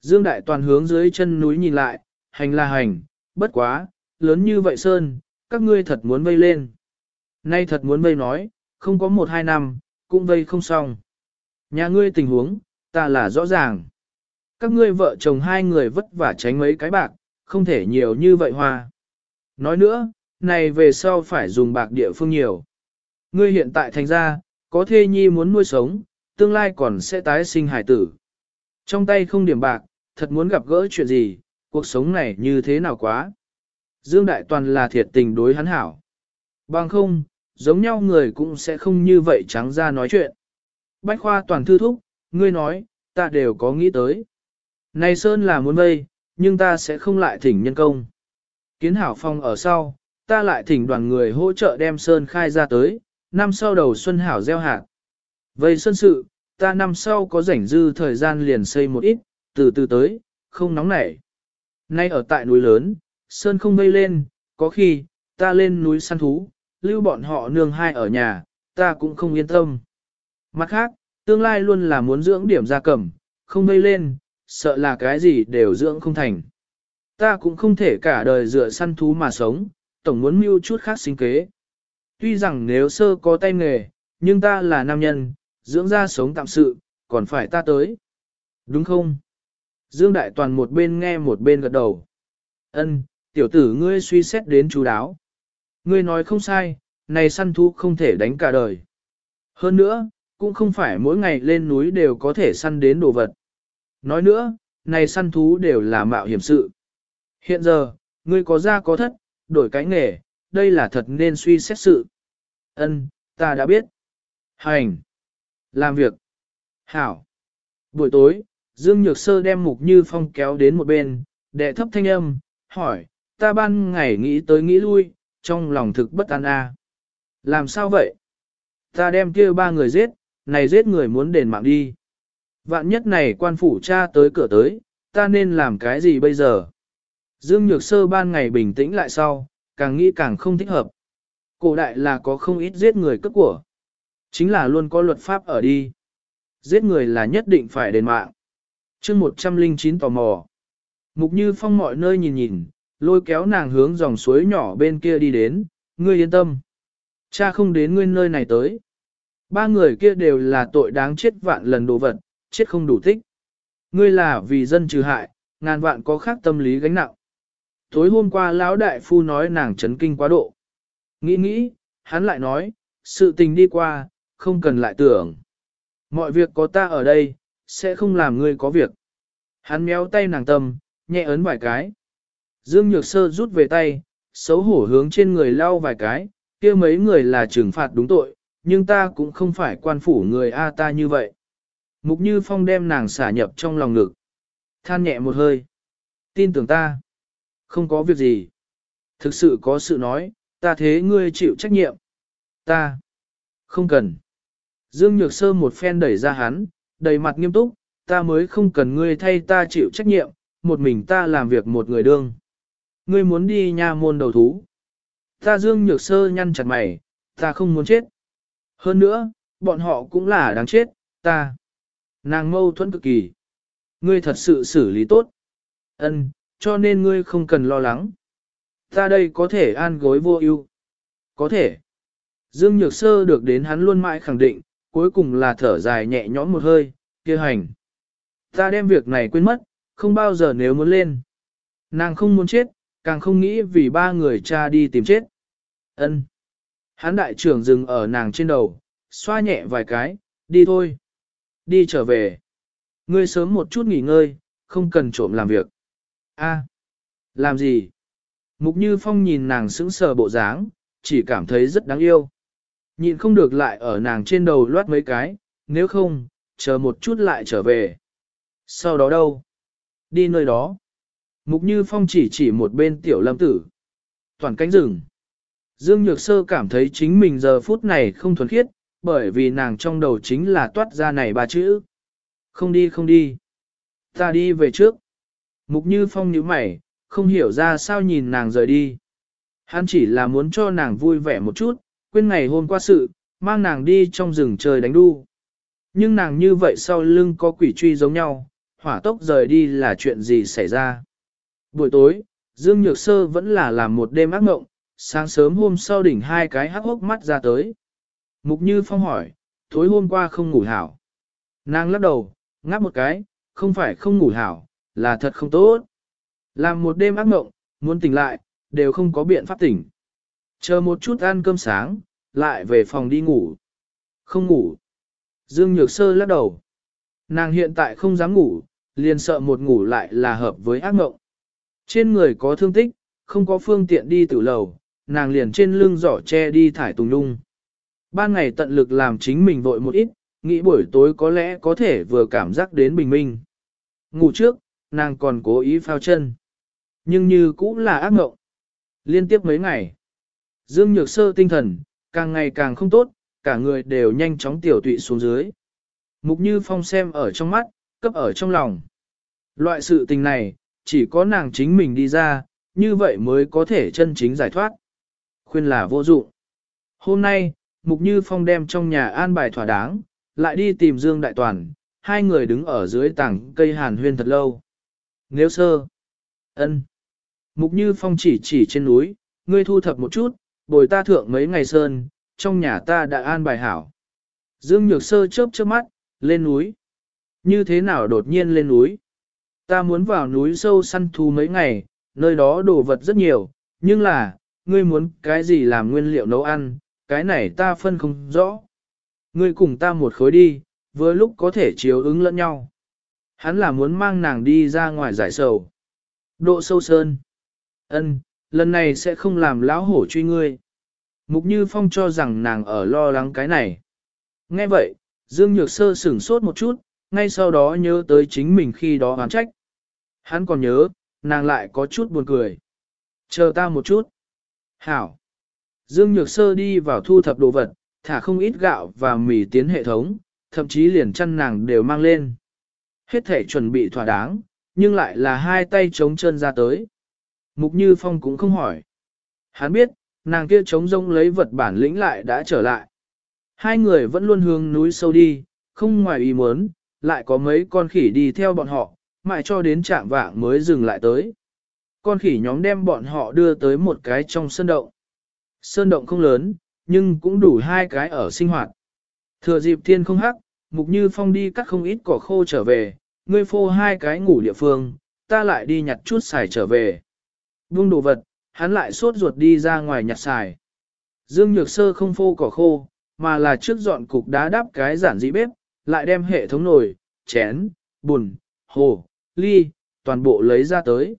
Dương Đại Toàn hướng dưới chân núi nhìn lại, hành là hành, bất quá, lớn như vậy sơn, các ngươi thật muốn vây lên. Nay thật muốn vây nói, không có một hai năm, cũng vây không xong. Nhà ngươi tình huống, ta là rõ ràng. Các ngươi vợ chồng hai người vất vả tránh mấy cái bạc, không thể nhiều như vậy hoa. Nói nữa, này về sau phải dùng bạc địa phương nhiều. Ngươi hiện tại thành ra, có thê nhi muốn nuôi sống, tương lai còn sẽ tái sinh hải tử. Trong tay không điểm bạc, thật muốn gặp gỡ chuyện gì, cuộc sống này như thế nào quá. Dương Đại Toàn là thiệt tình đối hắn hảo. Bằng không, giống nhau người cũng sẽ không như vậy trắng ra nói chuyện. Bách khoa toàn thư thúc, ngươi nói, ta đều có nghĩ tới. Này Sơn là muốn vây, nhưng ta sẽ không lại thỉnh nhân công. Kiến hảo phong ở sau, ta lại thỉnh đoàn người hỗ trợ đem Sơn khai ra tới, năm sau đầu xuân hảo gieo hạt. Vây Sơn sự, ta năm sau có rảnh dư thời gian liền xây một ít, từ từ tới, không nóng nảy. Nay ở tại núi lớn, Sơn không vây lên, có khi, ta lên núi săn thú, lưu bọn họ nương hai ở nhà, ta cũng không yên tâm. Mặt khác, tương lai luôn là muốn dưỡng điểm gia cầm, không vây lên, sợ là cái gì đều dưỡng không thành. Ta cũng không thể cả đời dựa săn thú mà sống, tổng muốn mưu chút khác sinh kế. Tuy rằng nếu sơ có tay nghề, nhưng ta là nam nhân, dưỡng ra sống tạm sự, còn phải ta tới. Đúng không? Dương Đại Toàn một bên nghe một bên gật đầu. Ân, tiểu tử ngươi suy xét đến chú đáo. Ngươi nói không sai, này săn thú không thể đánh cả đời. Hơn nữa, cũng không phải mỗi ngày lên núi đều có thể săn đến đồ vật. Nói nữa, này săn thú đều là mạo hiểm sự. Hiện giờ, ngươi có ra có thất, đổi cái nghề, đây là thật nên suy xét sự. Ân, ta đã biết. Hành. Làm việc. Hảo. Buổi tối, Dương Nhược Sơ đem Mục Như Phong kéo đến một bên, đệ thấp thanh âm, hỏi, ta ban ngày nghĩ tới nghĩ lui, trong lòng thực bất an a. Làm sao vậy? Ta đem kia ba người giết, này giết người muốn đền mạng đi. Vạn nhất này quan phủ cha tới cửa tới, ta nên làm cái gì bây giờ? Dương Nhược Sơ ban ngày bình tĩnh lại sau, càng nghĩ càng không thích hợp. Cổ đại là có không ít giết người cướp của. Chính là luôn có luật pháp ở đi. Giết người là nhất định phải đền mạng chương 109 tò mò. Mục Như Phong mọi nơi nhìn nhìn, lôi kéo nàng hướng dòng suối nhỏ bên kia đi đến, ngươi yên tâm. Cha không đến ngươi nơi này tới. Ba người kia đều là tội đáng chết vạn lần đồ vật, chết không đủ thích. Ngươi là vì dân trừ hại, ngàn vạn có khác tâm lý gánh nặng. Tối hôm qua lão đại phu nói nàng chấn kinh quá độ. Nghĩ nghĩ, hắn lại nói, sự tình đi qua, không cần lại tưởng. Mọi việc có ta ở đây, sẽ không làm ngươi có việc. Hắn méo tay nàng tâm, nhẹ ấn vài cái. Dương Nhược Sơ rút về tay, xấu hổ hướng trên người lau vài cái, kia mấy người là trừng phạt đúng tội, nhưng ta cũng không phải quan phủ người A ta như vậy. Mục Như Phong đem nàng xả nhập trong lòng ngực. Than nhẹ một hơi. Tin tưởng ta. Không có việc gì. Thực sự có sự nói, ta thế ngươi chịu trách nhiệm. Ta. Không cần. Dương Nhược Sơ một phen đẩy ra hắn, đầy mặt nghiêm túc, ta mới không cần ngươi thay ta chịu trách nhiệm, một mình ta làm việc một người đương. Ngươi muốn đi nha môn đầu thú. Ta Dương Nhược Sơ nhăn chặt mày, ta không muốn chết. Hơn nữa, bọn họ cũng là đáng chết, ta. Nàng mâu thuẫn cực kỳ. Ngươi thật sự xử lý tốt. Ân, cho nên ngươi không cần lo lắng. Ta đây có thể an gối vô ưu. Có thể. Dương Nhược Sơ được đến hắn luôn mãi khẳng định, cuối cùng là thở dài nhẹ nhõm một hơi, kia hành. Ta đem việc này quên mất, không bao giờ nếu muốn lên. Nàng không muốn chết, càng không nghĩ vì ba người cha đi tìm chết. Ân. Hắn đại trưởng dừng ở nàng trên đầu, xoa nhẹ vài cái, đi thôi. Đi trở về. Ngươi sớm một chút nghỉ ngơi, không cần trộm làm việc. A, làm gì? Mục Như Phong nhìn nàng sững sờ bộ dáng, chỉ cảm thấy rất đáng yêu. Nhịn không được lại ở nàng trên đầu loát mấy cái, nếu không, chờ một chút lại trở về. Sau đó đâu? Đi nơi đó. Mục Như Phong chỉ chỉ một bên tiểu lâm tử. Toàn cánh rừng. Dương Nhược Sơ cảm thấy chính mình giờ phút này không thuần khiết, bởi vì nàng trong đầu chính là toát ra này ba chữ. Không đi không đi. Ta đi về trước. Mục Như Phong nhíu mày, không hiểu ra sao nhìn nàng rời đi. Hắn chỉ là muốn cho nàng vui vẻ một chút, quên ngày hôm qua sự, mang nàng đi trong rừng trời đánh đu. Nhưng nàng như vậy sau lưng có quỷ truy giống nhau, hỏa tốc rời đi là chuyện gì xảy ra. Buổi tối, Dương Nhược Sơ vẫn là làm một đêm ác mộng, sáng sớm hôm sau đỉnh hai cái hắc hốc mắt ra tới. Mục Như Phong hỏi, tối hôm qua không ngủ hảo. Nàng lắc đầu, ngáp một cái, không phải không ngủ hảo, là thật không tốt. Làm một đêm ác mộng, muốn tỉnh lại, đều không có biện pháp tỉnh. Chờ một chút ăn cơm sáng, lại về phòng đi ngủ. Không ngủ. Dương Nhược Sơ lắc đầu. Nàng hiện tại không dám ngủ, liền sợ một ngủ lại là hợp với ác mộng. Trên người có thương tích, không có phương tiện đi tử lầu, nàng liền trên lưng giỏ che đi thải tùng nung. Ban ngày tận lực làm chính mình vội một ít, nghĩ buổi tối có lẽ có thể vừa cảm giác đến bình minh. Ngủ trước, nàng còn cố ý phao chân. Nhưng như cũng là ác mộng. Liên tiếp mấy ngày, Dương Nhược Sơ tinh thần, càng ngày càng không tốt, cả người đều nhanh chóng tiểu tụy xuống dưới. Mục Như Phong xem ở trong mắt, cấp ở trong lòng. Loại sự tình này, chỉ có nàng chính mình đi ra, như vậy mới có thể chân chính giải thoát. Khuyên là vô dụng. Hôm nay, Mục Như Phong đem trong nhà an bài thỏa đáng, lại đi tìm Dương Đại Toàn, hai người đứng ở dưới tảng cây hàn huyên thật lâu. Nếu sơ, ân. Mục Như Phong chỉ chỉ trên núi, ngươi thu thập một chút, bồi ta thượng mấy ngày sơn, trong nhà ta đã an bài hảo. Dương Nhược Sơ chớp chớp mắt, lên núi. Như thế nào đột nhiên lên núi? Ta muốn vào núi sâu săn thú mấy ngày, nơi đó đồ vật rất nhiều, nhưng là, ngươi muốn cái gì làm nguyên liệu nấu ăn, cái này ta phân không rõ. Ngươi cùng ta một khối đi, với lúc có thể chiếu ứng lẫn nhau. Hắn là muốn mang nàng đi ra ngoài giải sầu. Độ sâu sơn. ân, lần này sẽ không làm lão hổ truy ngươi. Mục Như Phong cho rằng nàng ở lo lắng cái này. Nghe vậy, Dương Nhược Sơ sửng sốt một chút, ngay sau đó nhớ tới chính mình khi đó oán trách. Hắn còn nhớ, nàng lại có chút buồn cười. Chờ ta một chút. Hảo. Dương Nhược Sơ đi vào thu thập đồ vật, thả không ít gạo và mì tiến hệ thống, thậm chí liền chăn nàng đều mang lên. Hết thể chuẩn bị thỏa đáng, nhưng lại là hai tay chống chân ra tới. Mục Như Phong cũng không hỏi. Hắn biết, nàng kia chống rông lấy vật bản lĩnh lại đã trở lại. Hai người vẫn luôn hướng núi sâu đi, không ngoài ý muốn, lại có mấy con khỉ đi theo bọn họ, mãi cho đến trạm vạng mới dừng lại tới. Con khỉ nhóm đem bọn họ đưa tới một cái trong sơn động. Sơn động không lớn, nhưng cũng đủ hai cái ở sinh hoạt. Thừa dịp thiên không hắc, mục như phong đi cắt không ít cỏ khô trở về, ngươi phô hai cái ngủ địa phương, ta lại đi nhặt chút xài trở về. Buông đồ vật, hắn lại sốt ruột đi ra ngoài nhặt xài. Dương Nhược Sơ không phô cỏ khô, mà là trước dọn cục đá đắp cái giản dị bếp, lại đem hệ thống nồi, chén, bùn, hồ, ly, toàn bộ lấy ra tới.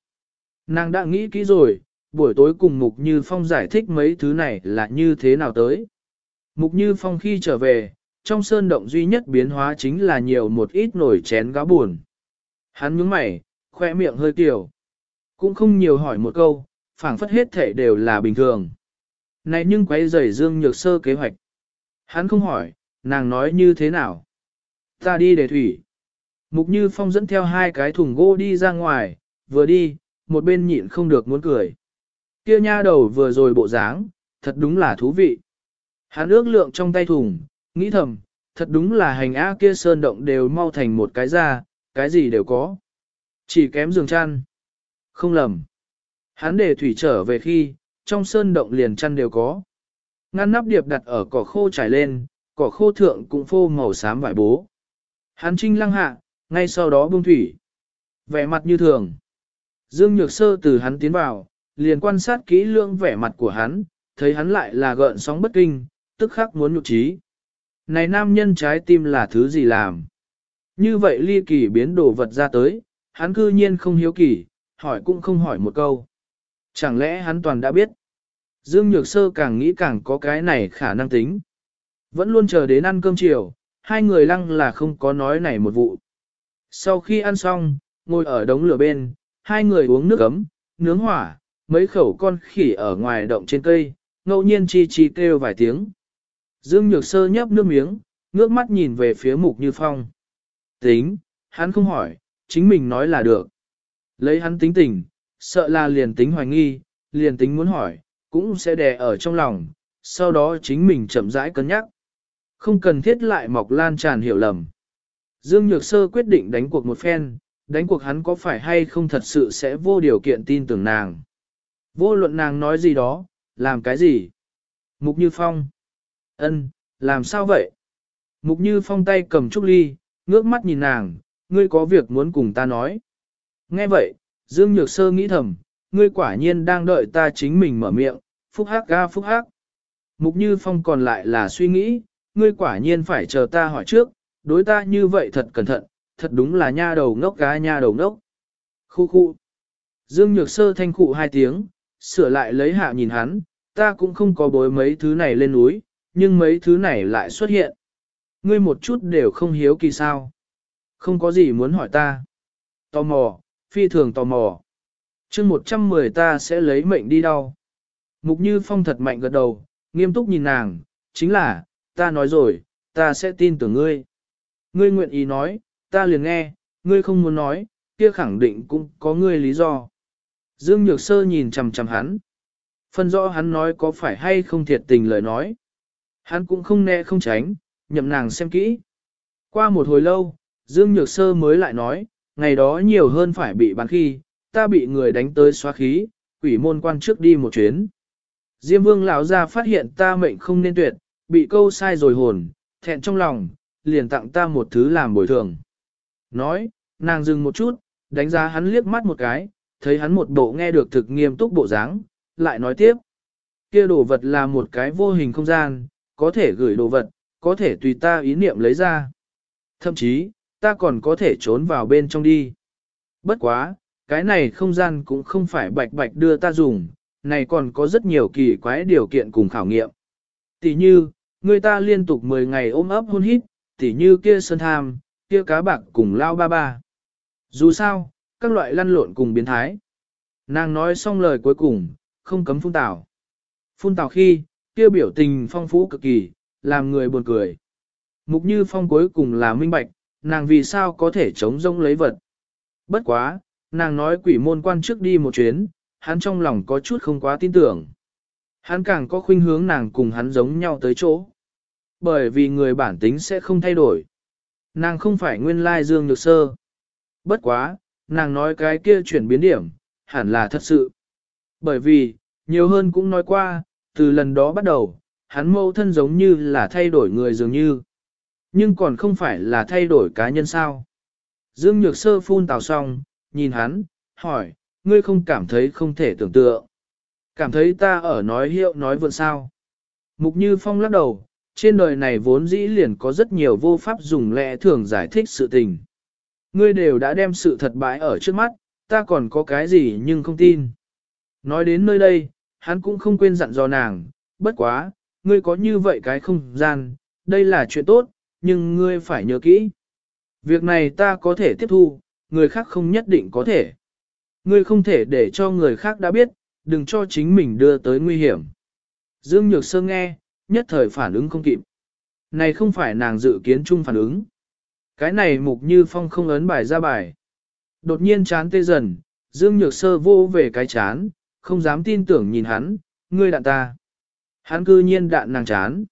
Nàng đã nghĩ kỹ rồi, buổi tối cùng Mục Như Phong giải thích mấy thứ này là như thế nào tới. Mục Như Phong khi trở về, trong sơn động duy nhất biến hóa chính là nhiều một ít nồi chén gáo buồn. Hắn nhướng mày, khoe miệng hơi kiểu. Cũng không nhiều hỏi một câu, phảng phất hết thể đều là bình thường. Này nhưng quay rời Dương Nhược Sơ kế hoạch. Hắn không hỏi, nàng nói như thế nào. Ta đi để thủy. Mục Như Phong dẫn theo hai cái thùng gỗ đi ra ngoài, vừa đi, một bên nhịn không được muốn cười. Kia nha đầu vừa rồi bộ dáng, thật đúng là thú vị. Hắn ước lượng trong tay thùng, nghĩ thầm, thật đúng là hành á kia sơn động đều mau thành một cái ra, cái gì đều có. Chỉ kém giường chăn. Không lầm. Hắn để thủy trở về khi, trong sơn động liền chăn đều có. Ngăn nắp điệp đặt ở cỏ khô trải lên, cỏ khô thượng cũng phô màu xám vải bố. Hắn trinh lăng hạ, ngay sau đó bông thủy. Vẻ mặt như thường. Dương Nhược Sơ từ hắn tiến vào, liền quan sát kỹ lưỡng vẻ mặt của hắn, thấy hắn lại là gợn sóng bất kinh, tức khắc muốn nhục trí. Này nam nhân trái tim là thứ gì làm? Như vậy ly kỳ biến đồ vật ra tới, hắn cư nhiên không hiếu kỳ, hỏi cũng không hỏi một câu. Chẳng lẽ hắn toàn đã biết? Dương Nhược Sơ càng nghĩ càng có cái này khả năng tính. Vẫn luôn chờ đến ăn cơm chiều, hai người lăng là không có nói này một vụ. Sau khi ăn xong, ngồi ở đống lửa bên, hai người uống nước ấm, nướng hỏa, mấy khẩu con khỉ ở ngoài động trên cây, ngẫu nhiên chi chi kêu vài tiếng. Dương Nhược Sơ nhấp nước miếng, ngước mắt nhìn về phía Mục Như Phong. Tính, hắn không hỏi, chính mình nói là được. Lấy hắn tính tình, sợ là liền tính hoài nghi, liền tính muốn hỏi, cũng sẽ đè ở trong lòng, sau đó chính mình chậm rãi cân nhắc. Không cần thiết lại mọc lan tràn hiểu lầm. Dương Nhược Sơ quyết định đánh cuộc một phen, đánh cuộc hắn có phải hay không thật sự sẽ vô điều kiện tin tưởng nàng. Vô luận nàng nói gì đó, làm cái gì? Mục Như Phong. ân, làm sao vậy? Mục Như Phong tay cầm trúc ly, ngước mắt nhìn nàng, ngươi có việc muốn cùng ta nói. Nghe vậy, Dương Nhược Sơ nghĩ thầm, ngươi quả nhiên đang đợi ta chính mình mở miệng, phúc hắc ga phúc hắc. Mục Như Phong còn lại là suy nghĩ, ngươi quả nhiên phải chờ ta hỏi trước, đối ta như vậy thật cẩn thận, thật đúng là nha đầu ngốc gá nha đầu ngốc. Khu khu. Dương Nhược Sơ thanh cụ hai tiếng, sửa lại lấy hạ nhìn hắn, ta cũng không có bối mấy thứ này lên núi, nhưng mấy thứ này lại xuất hiện. Ngươi một chút đều không hiếu kỳ sao. Không có gì muốn hỏi ta. Tò mò, phi thường tò mò. chương 110 ta sẽ lấy mệnh đi đâu. Mục Như Phong thật mạnh gật đầu, nghiêm túc nhìn nàng, chính là, ta nói rồi, ta sẽ tin tưởng ngươi. Ngươi nguyện ý nói, ta liền nghe, ngươi không muốn nói, kia khẳng định cũng có ngươi lý do. Dương Nhược Sơ nhìn chằm chằm hắn. Phân rõ hắn nói có phải hay không thiệt tình lời nói. Hắn cũng không né không tránh, nhậm nàng xem kỹ. Qua một hồi lâu, Dương Nhược Sơ mới lại nói, ngày đó nhiều hơn phải bị bắn khi, ta bị người đánh tới xóa khí, quỷ môn quan trước đi một chuyến. Diêm vương lão ra phát hiện ta mệnh không nên tuyệt, bị câu sai rồi hồn, thẹn trong lòng, liền tặng ta một thứ làm bồi thường. Nói, nàng dừng một chút, đánh giá hắn liếc mắt một cái, thấy hắn một bộ nghe được thực nghiêm túc bộ dáng, lại nói tiếp. Kia đồ vật là một cái vô hình không gian, có thể gửi đồ vật, có thể tùy ta ý niệm lấy ra. Thậm chí, ta còn có thể trốn vào bên trong đi. Bất quá, cái này không gian cũng không phải bạch bạch đưa ta dùng, này còn có rất nhiều kỳ quái điều kiện cùng khảo nghiệm. Tỷ như, người ta liên tục 10 ngày ôm ấp hôn hít, tỷ như kia sơn tham, kia cá bạc cùng lao ba ba. Dù sao, các loại lăn lộn cùng biến thái. Nàng nói xong lời cuối cùng, không cấm phun tảo. Phun tảo khi, kia biểu tình phong phú cực kỳ, làm người buồn cười. Mục như phong cuối cùng là minh bạch, nàng vì sao có thể chống rông lấy vật. Bất quá, nàng nói quỷ môn quan trước đi một chuyến, hắn trong lòng có chút không quá tin tưởng. Hắn càng có khuynh hướng nàng cùng hắn giống nhau tới chỗ. Bởi vì người bản tính sẽ không thay đổi. Nàng không phải nguyên lai dương nhược sơ. Bất quá, nàng nói cái kia chuyển biến điểm, hẳn là thật sự. Bởi vì, nhiều hơn cũng nói qua, từ lần đó bắt đầu, hắn mâu thân giống như là thay đổi người dường như. Nhưng còn không phải là thay đổi cá nhân sao. Dương Nhược Sơ phun tào xong, nhìn hắn, hỏi, ngươi không cảm thấy không thể tưởng tượng. Cảm thấy ta ở nói hiệu nói vượn sao. Mục Như Phong lắc đầu, trên đời này vốn dĩ liền có rất nhiều vô pháp dùng lẽ thường giải thích sự tình. Ngươi đều đã đem sự thật bãi ở trước mắt, ta còn có cái gì nhưng không tin. Nói đến nơi đây, hắn cũng không quên dặn dò nàng, bất quá, ngươi có như vậy cái không gian, đây là chuyện tốt, nhưng ngươi phải nhớ kỹ. Việc này ta có thể tiếp thu, người khác không nhất định có thể. Ngươi không thể để cho người khác đã biết, đừng cho chính mình đưa tới nguy hiểm. Dương Nhược Sơ nghe, nhất thời phản ứng không kịp. Này không phải nàng dự kiến chung phản ứng. Cái này mục như phong không ấn bài ra bài. Đột nhiên chán tê dần, Dương Nhược Sơ vô về cái chán, không dám tin tưởng nhìn hắn, ngươi đạn ta. Hắn cư nhiên đạn nàng chán.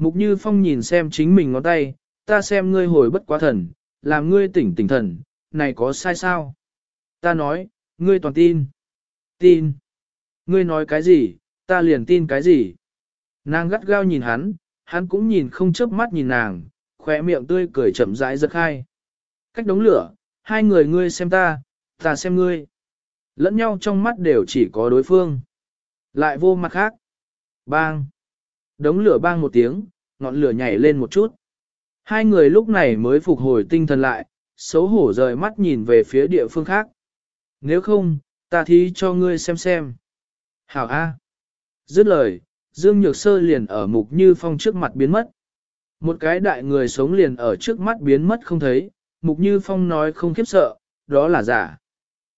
Mục Như Phong nhìn xem chính mình ngón tay, ta xem ngươi hồi bất quá thần, làm ngươi tỉnh tỉnh thần, này có sai sao? Ta nói, Ngươi toàn tin. Tin. Ngươi nói cái gì, ta liền tin cái gì. Nàng gắt gao nhìn hắn, hắn cũng nhìn không chớp mắt nhìn nàng, khỏe miệng tươi cười chậm rãi giật khai. Cách đống lửa, hai người ngươi xem ta, ta xem ngươi. Lẫn nhau trong mắt đều chỉ có đối phương. Lại vô mặt khác. Bang. Đống lửa bang một tiếng, ngọn lửa nhảy lên một chút. Hai người lúc này mới phục hồi tinh thần lại, xấu hổ rời mắt nhìn về phía địa phương khác. Nếu không, ta thí cho ngươi xem xem. Hảo A. Dứt lời, Dương Nhược Sơ liền ở Mục Như Phong trước mặt biến mất. Một cái đại người sống liền ở trước mắt biến mất không thấy, Mục Như Phong nói không khiếp sợ, đó là giả.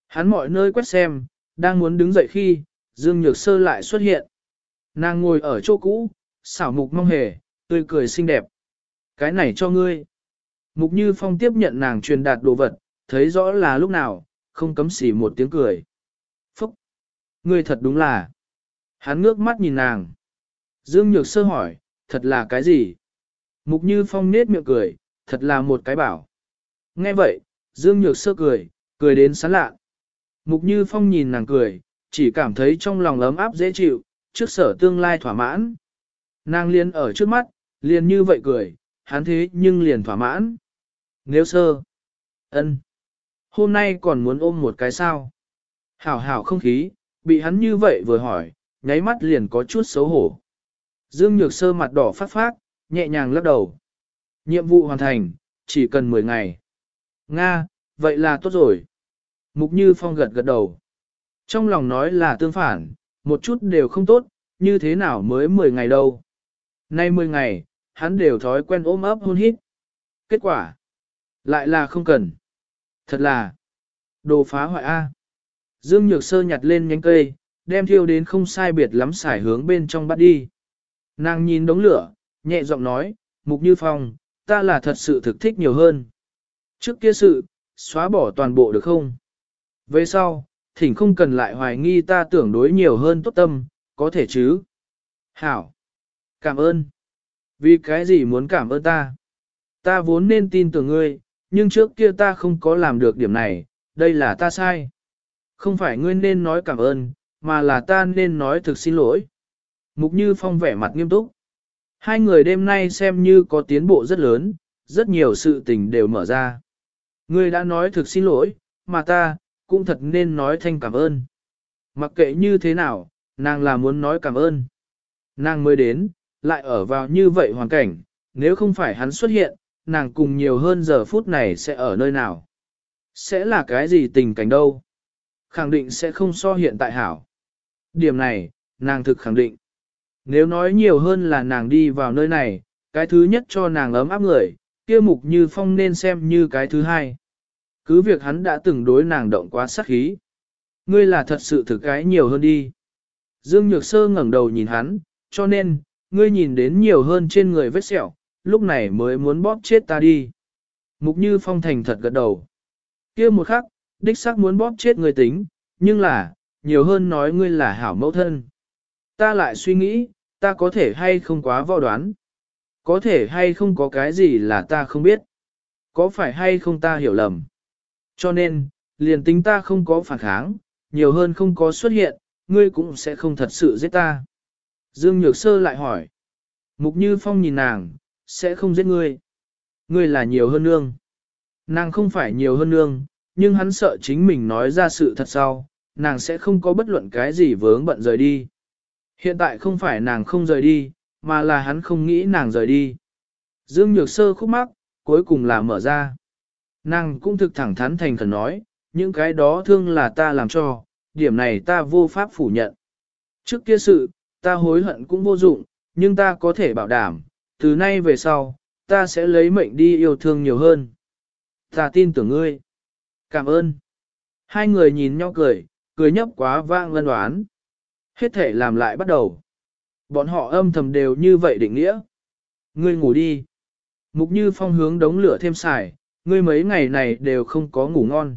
Hắn mọi nơi quét xem, đang muốn đứng dậy khi, Dương Nhược Sơ lại xuất hiện. Nàng ngồi ở chỗ cũ, xảo mục mong hề, tươi cười xinh đẹp. Cái này cho ngươi. Mục Như Phong tiếp nhận nàng truyền đạt đồ vật, thấy rõ là lúc nào, không cấm xỉ một tiếng cười. Phúc! Ngươi thật đúng là. Hắn ngước mắt nhìn nàng. Dương Nhược Sơ hỏi, thật là cái gì? Mục Như Phong nết miệng cười, thật là một cái bảo. Nghe vậy, Dương Nhược Sơ cười, cười đến sán lạ. Mục Như Phong nhìn nàng cười, chỉ cảm thấy trong lòng ấm áp dễ chịu, trước sở tương lai thỏa mãn. Nàng liền ở trước mắt, liền như vậy cười, hắn thế nhưng liền thỏa mãn. Nếu sơ, ân, hôm nay còn muốn ôm một cái sao? Hảo hảo không khí, bị hắn như vậy vừa hỏi, nháy mắt liền có chút xấu hổ. Dương Nhược Sơ mặt đỏ phát phát, nhẹ nhàng lắc đầu. Nhiệm vụ hoàn thành, chỉ cần 10 ngày. Nga, vậy là tốt rồi. Mục Như Phong gật gật đầu. Trong lòng nói là tương phản, một chút đều không tốt, như thế nào mới 10 ngày đâu. Nay 10 ngày, hắn đều thói quen ôm ấp hôn hít. Kết quả, lại là không cần. Thật là, đồ phá hoại A. Dương Nhược Sơ nhặt lên nhánh cây, đem thiêu đến không sai biệt lắm xài hướng bên trong bắt đi. Nàng nhìn đống lửa, nhẹ giọng nói, Mục Như Phong, ta là thật sự thực thích nhiều hơn. Trước kia sự, xóa bỏ toàn bộ được không? Về sau, thỉnh không cần lại hoài nghi ta tưởng đối nhiều hơn tốt tâm, có thể chứ? Hảo! Cảm ơn! Vì cái gì muốn cảm ơn ta? Ta vốn nên tin tưởng ngươi, nhưng trước kia ta không có làm được điểm này, đây là ta sai. Không phải ngươi nên nói cảm ơn, mà là ta nên nói thực xin lỗi. Mục Như Phong vẻ mặt nghiêm túc. Hai người đêm nay xem như có tiến bộ rất lớn, rất nhiều sự tình đều mở ra. Ngươi đã nói thực xin lỗi, mà ta, cũng thật nên nói thanh cảm ơn. Mặc kệ như thế nào, nàng là muốn nói cảm ơn. Nàng mới đến, lại ở vào như vậy hoàn cảnh, nếu không phải hắn xuất hiện, nàng cùng nhiều hơn giờ phút này sẽ ở nơi nào. Sẽ là cái gì tình cảnh đâu? Khẳng định sẽ không so hiện tại hảo. Điểm này, nàng thực khẳng định. Nếu nói nhiều hơn là nàng đi vào nơi này, cái thứ nhất cho nàng ấm áp người, kia mục như phong nên xem như cái thứ hai. Cứ việc hắn đã từng đối nàng động quá sát khí. Ngươi là thật sự thực cái nhiều hơn đi. Dương Nhược Sơ ngẩng đầu nhìn hắn, cho nên, ngươi nhìn đến nhiều hơn trên người vết sẹo, lúc này mới muốn bóp chết ta đi. Mục Như Phong thành thật gật đầu. kia một khắc, đích xác muốn bóp chết người tính, nhưng là, nhiều hơn nói ngươi là hảo mẫu thân. Ta lại suy nghĩ, ta có thể hay không quá vò đoán. Có thể hay không có cái gì là ta không biết. Có phải hay không ta hiểu lầm. Cho nên, liền tính ta không có phản kháng, nhiều hơn không có xuất hiện, ngươi cũng sẽ không thật sự giết ta. Dương Nhược Sơ lại hỏi. Mục Như Phong nhìn nàng, sẽ không giết ngươi. Ngươi là nhiều hơn nương. Nàng không phải nhiều hơn nương, nhưng hắn sợ chính mình nói ra sự thật sau, nàng sẽ không có bất luận cái gì vướng bận rời đi. Hiện tại không phải nàng không rời đi, mà là hắn không nghĩ nàng rời đi. Dương Nhược Sơ khúc mắc, cuối cùng là mở ra. Nàng cũng thực thẳng thắn thành khẩn nói, những cái đó thương là ta làm cho, điểm này ta vô pháp phủ nhận. Trước kia sự, ta hối hận cũng vô dụng, nhưng ta có thể bảo đảm, từ nay về sau, ta sẽ lấy mệnh đi yêu thương nhiều hơn. Ta tin tưởng ngươi. Cảm ơn. Hai người nhìn nhau cười, cười nhấp quá vang lân đoán. Hết thể làm lại bắt đầu. Bọn họ âm thầm đều như vậy định nghĩa. Ngươi ngủ đi. Mục như phong hướng đống lửa thêm xài, ngươi mấy ngày này đều không có ngủ ngon.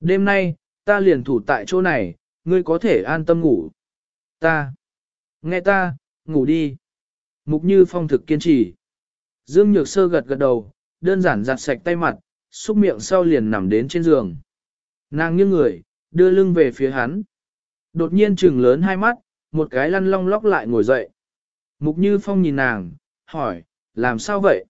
Đêm nay, ta liền thủ tại chỗ này, ngươi có thể an tâm ngủ. Ta. Nghe ta, ngủ đi. Mục như phong thực kiên trì. Dương Nhược Sơ gật gật đầu, đơn giản giặt sạch tay mặt, xúc miệng sau liền nằm đến trên giường. Nàng nghiêng người, đưa lưng về phía hắn. Đột nhiên trừng lớn hai mắt, một cái lăn long lóc lại ngồi dậy. Mục Như Phong nhìn nàng, hỏi, làm sao vậy?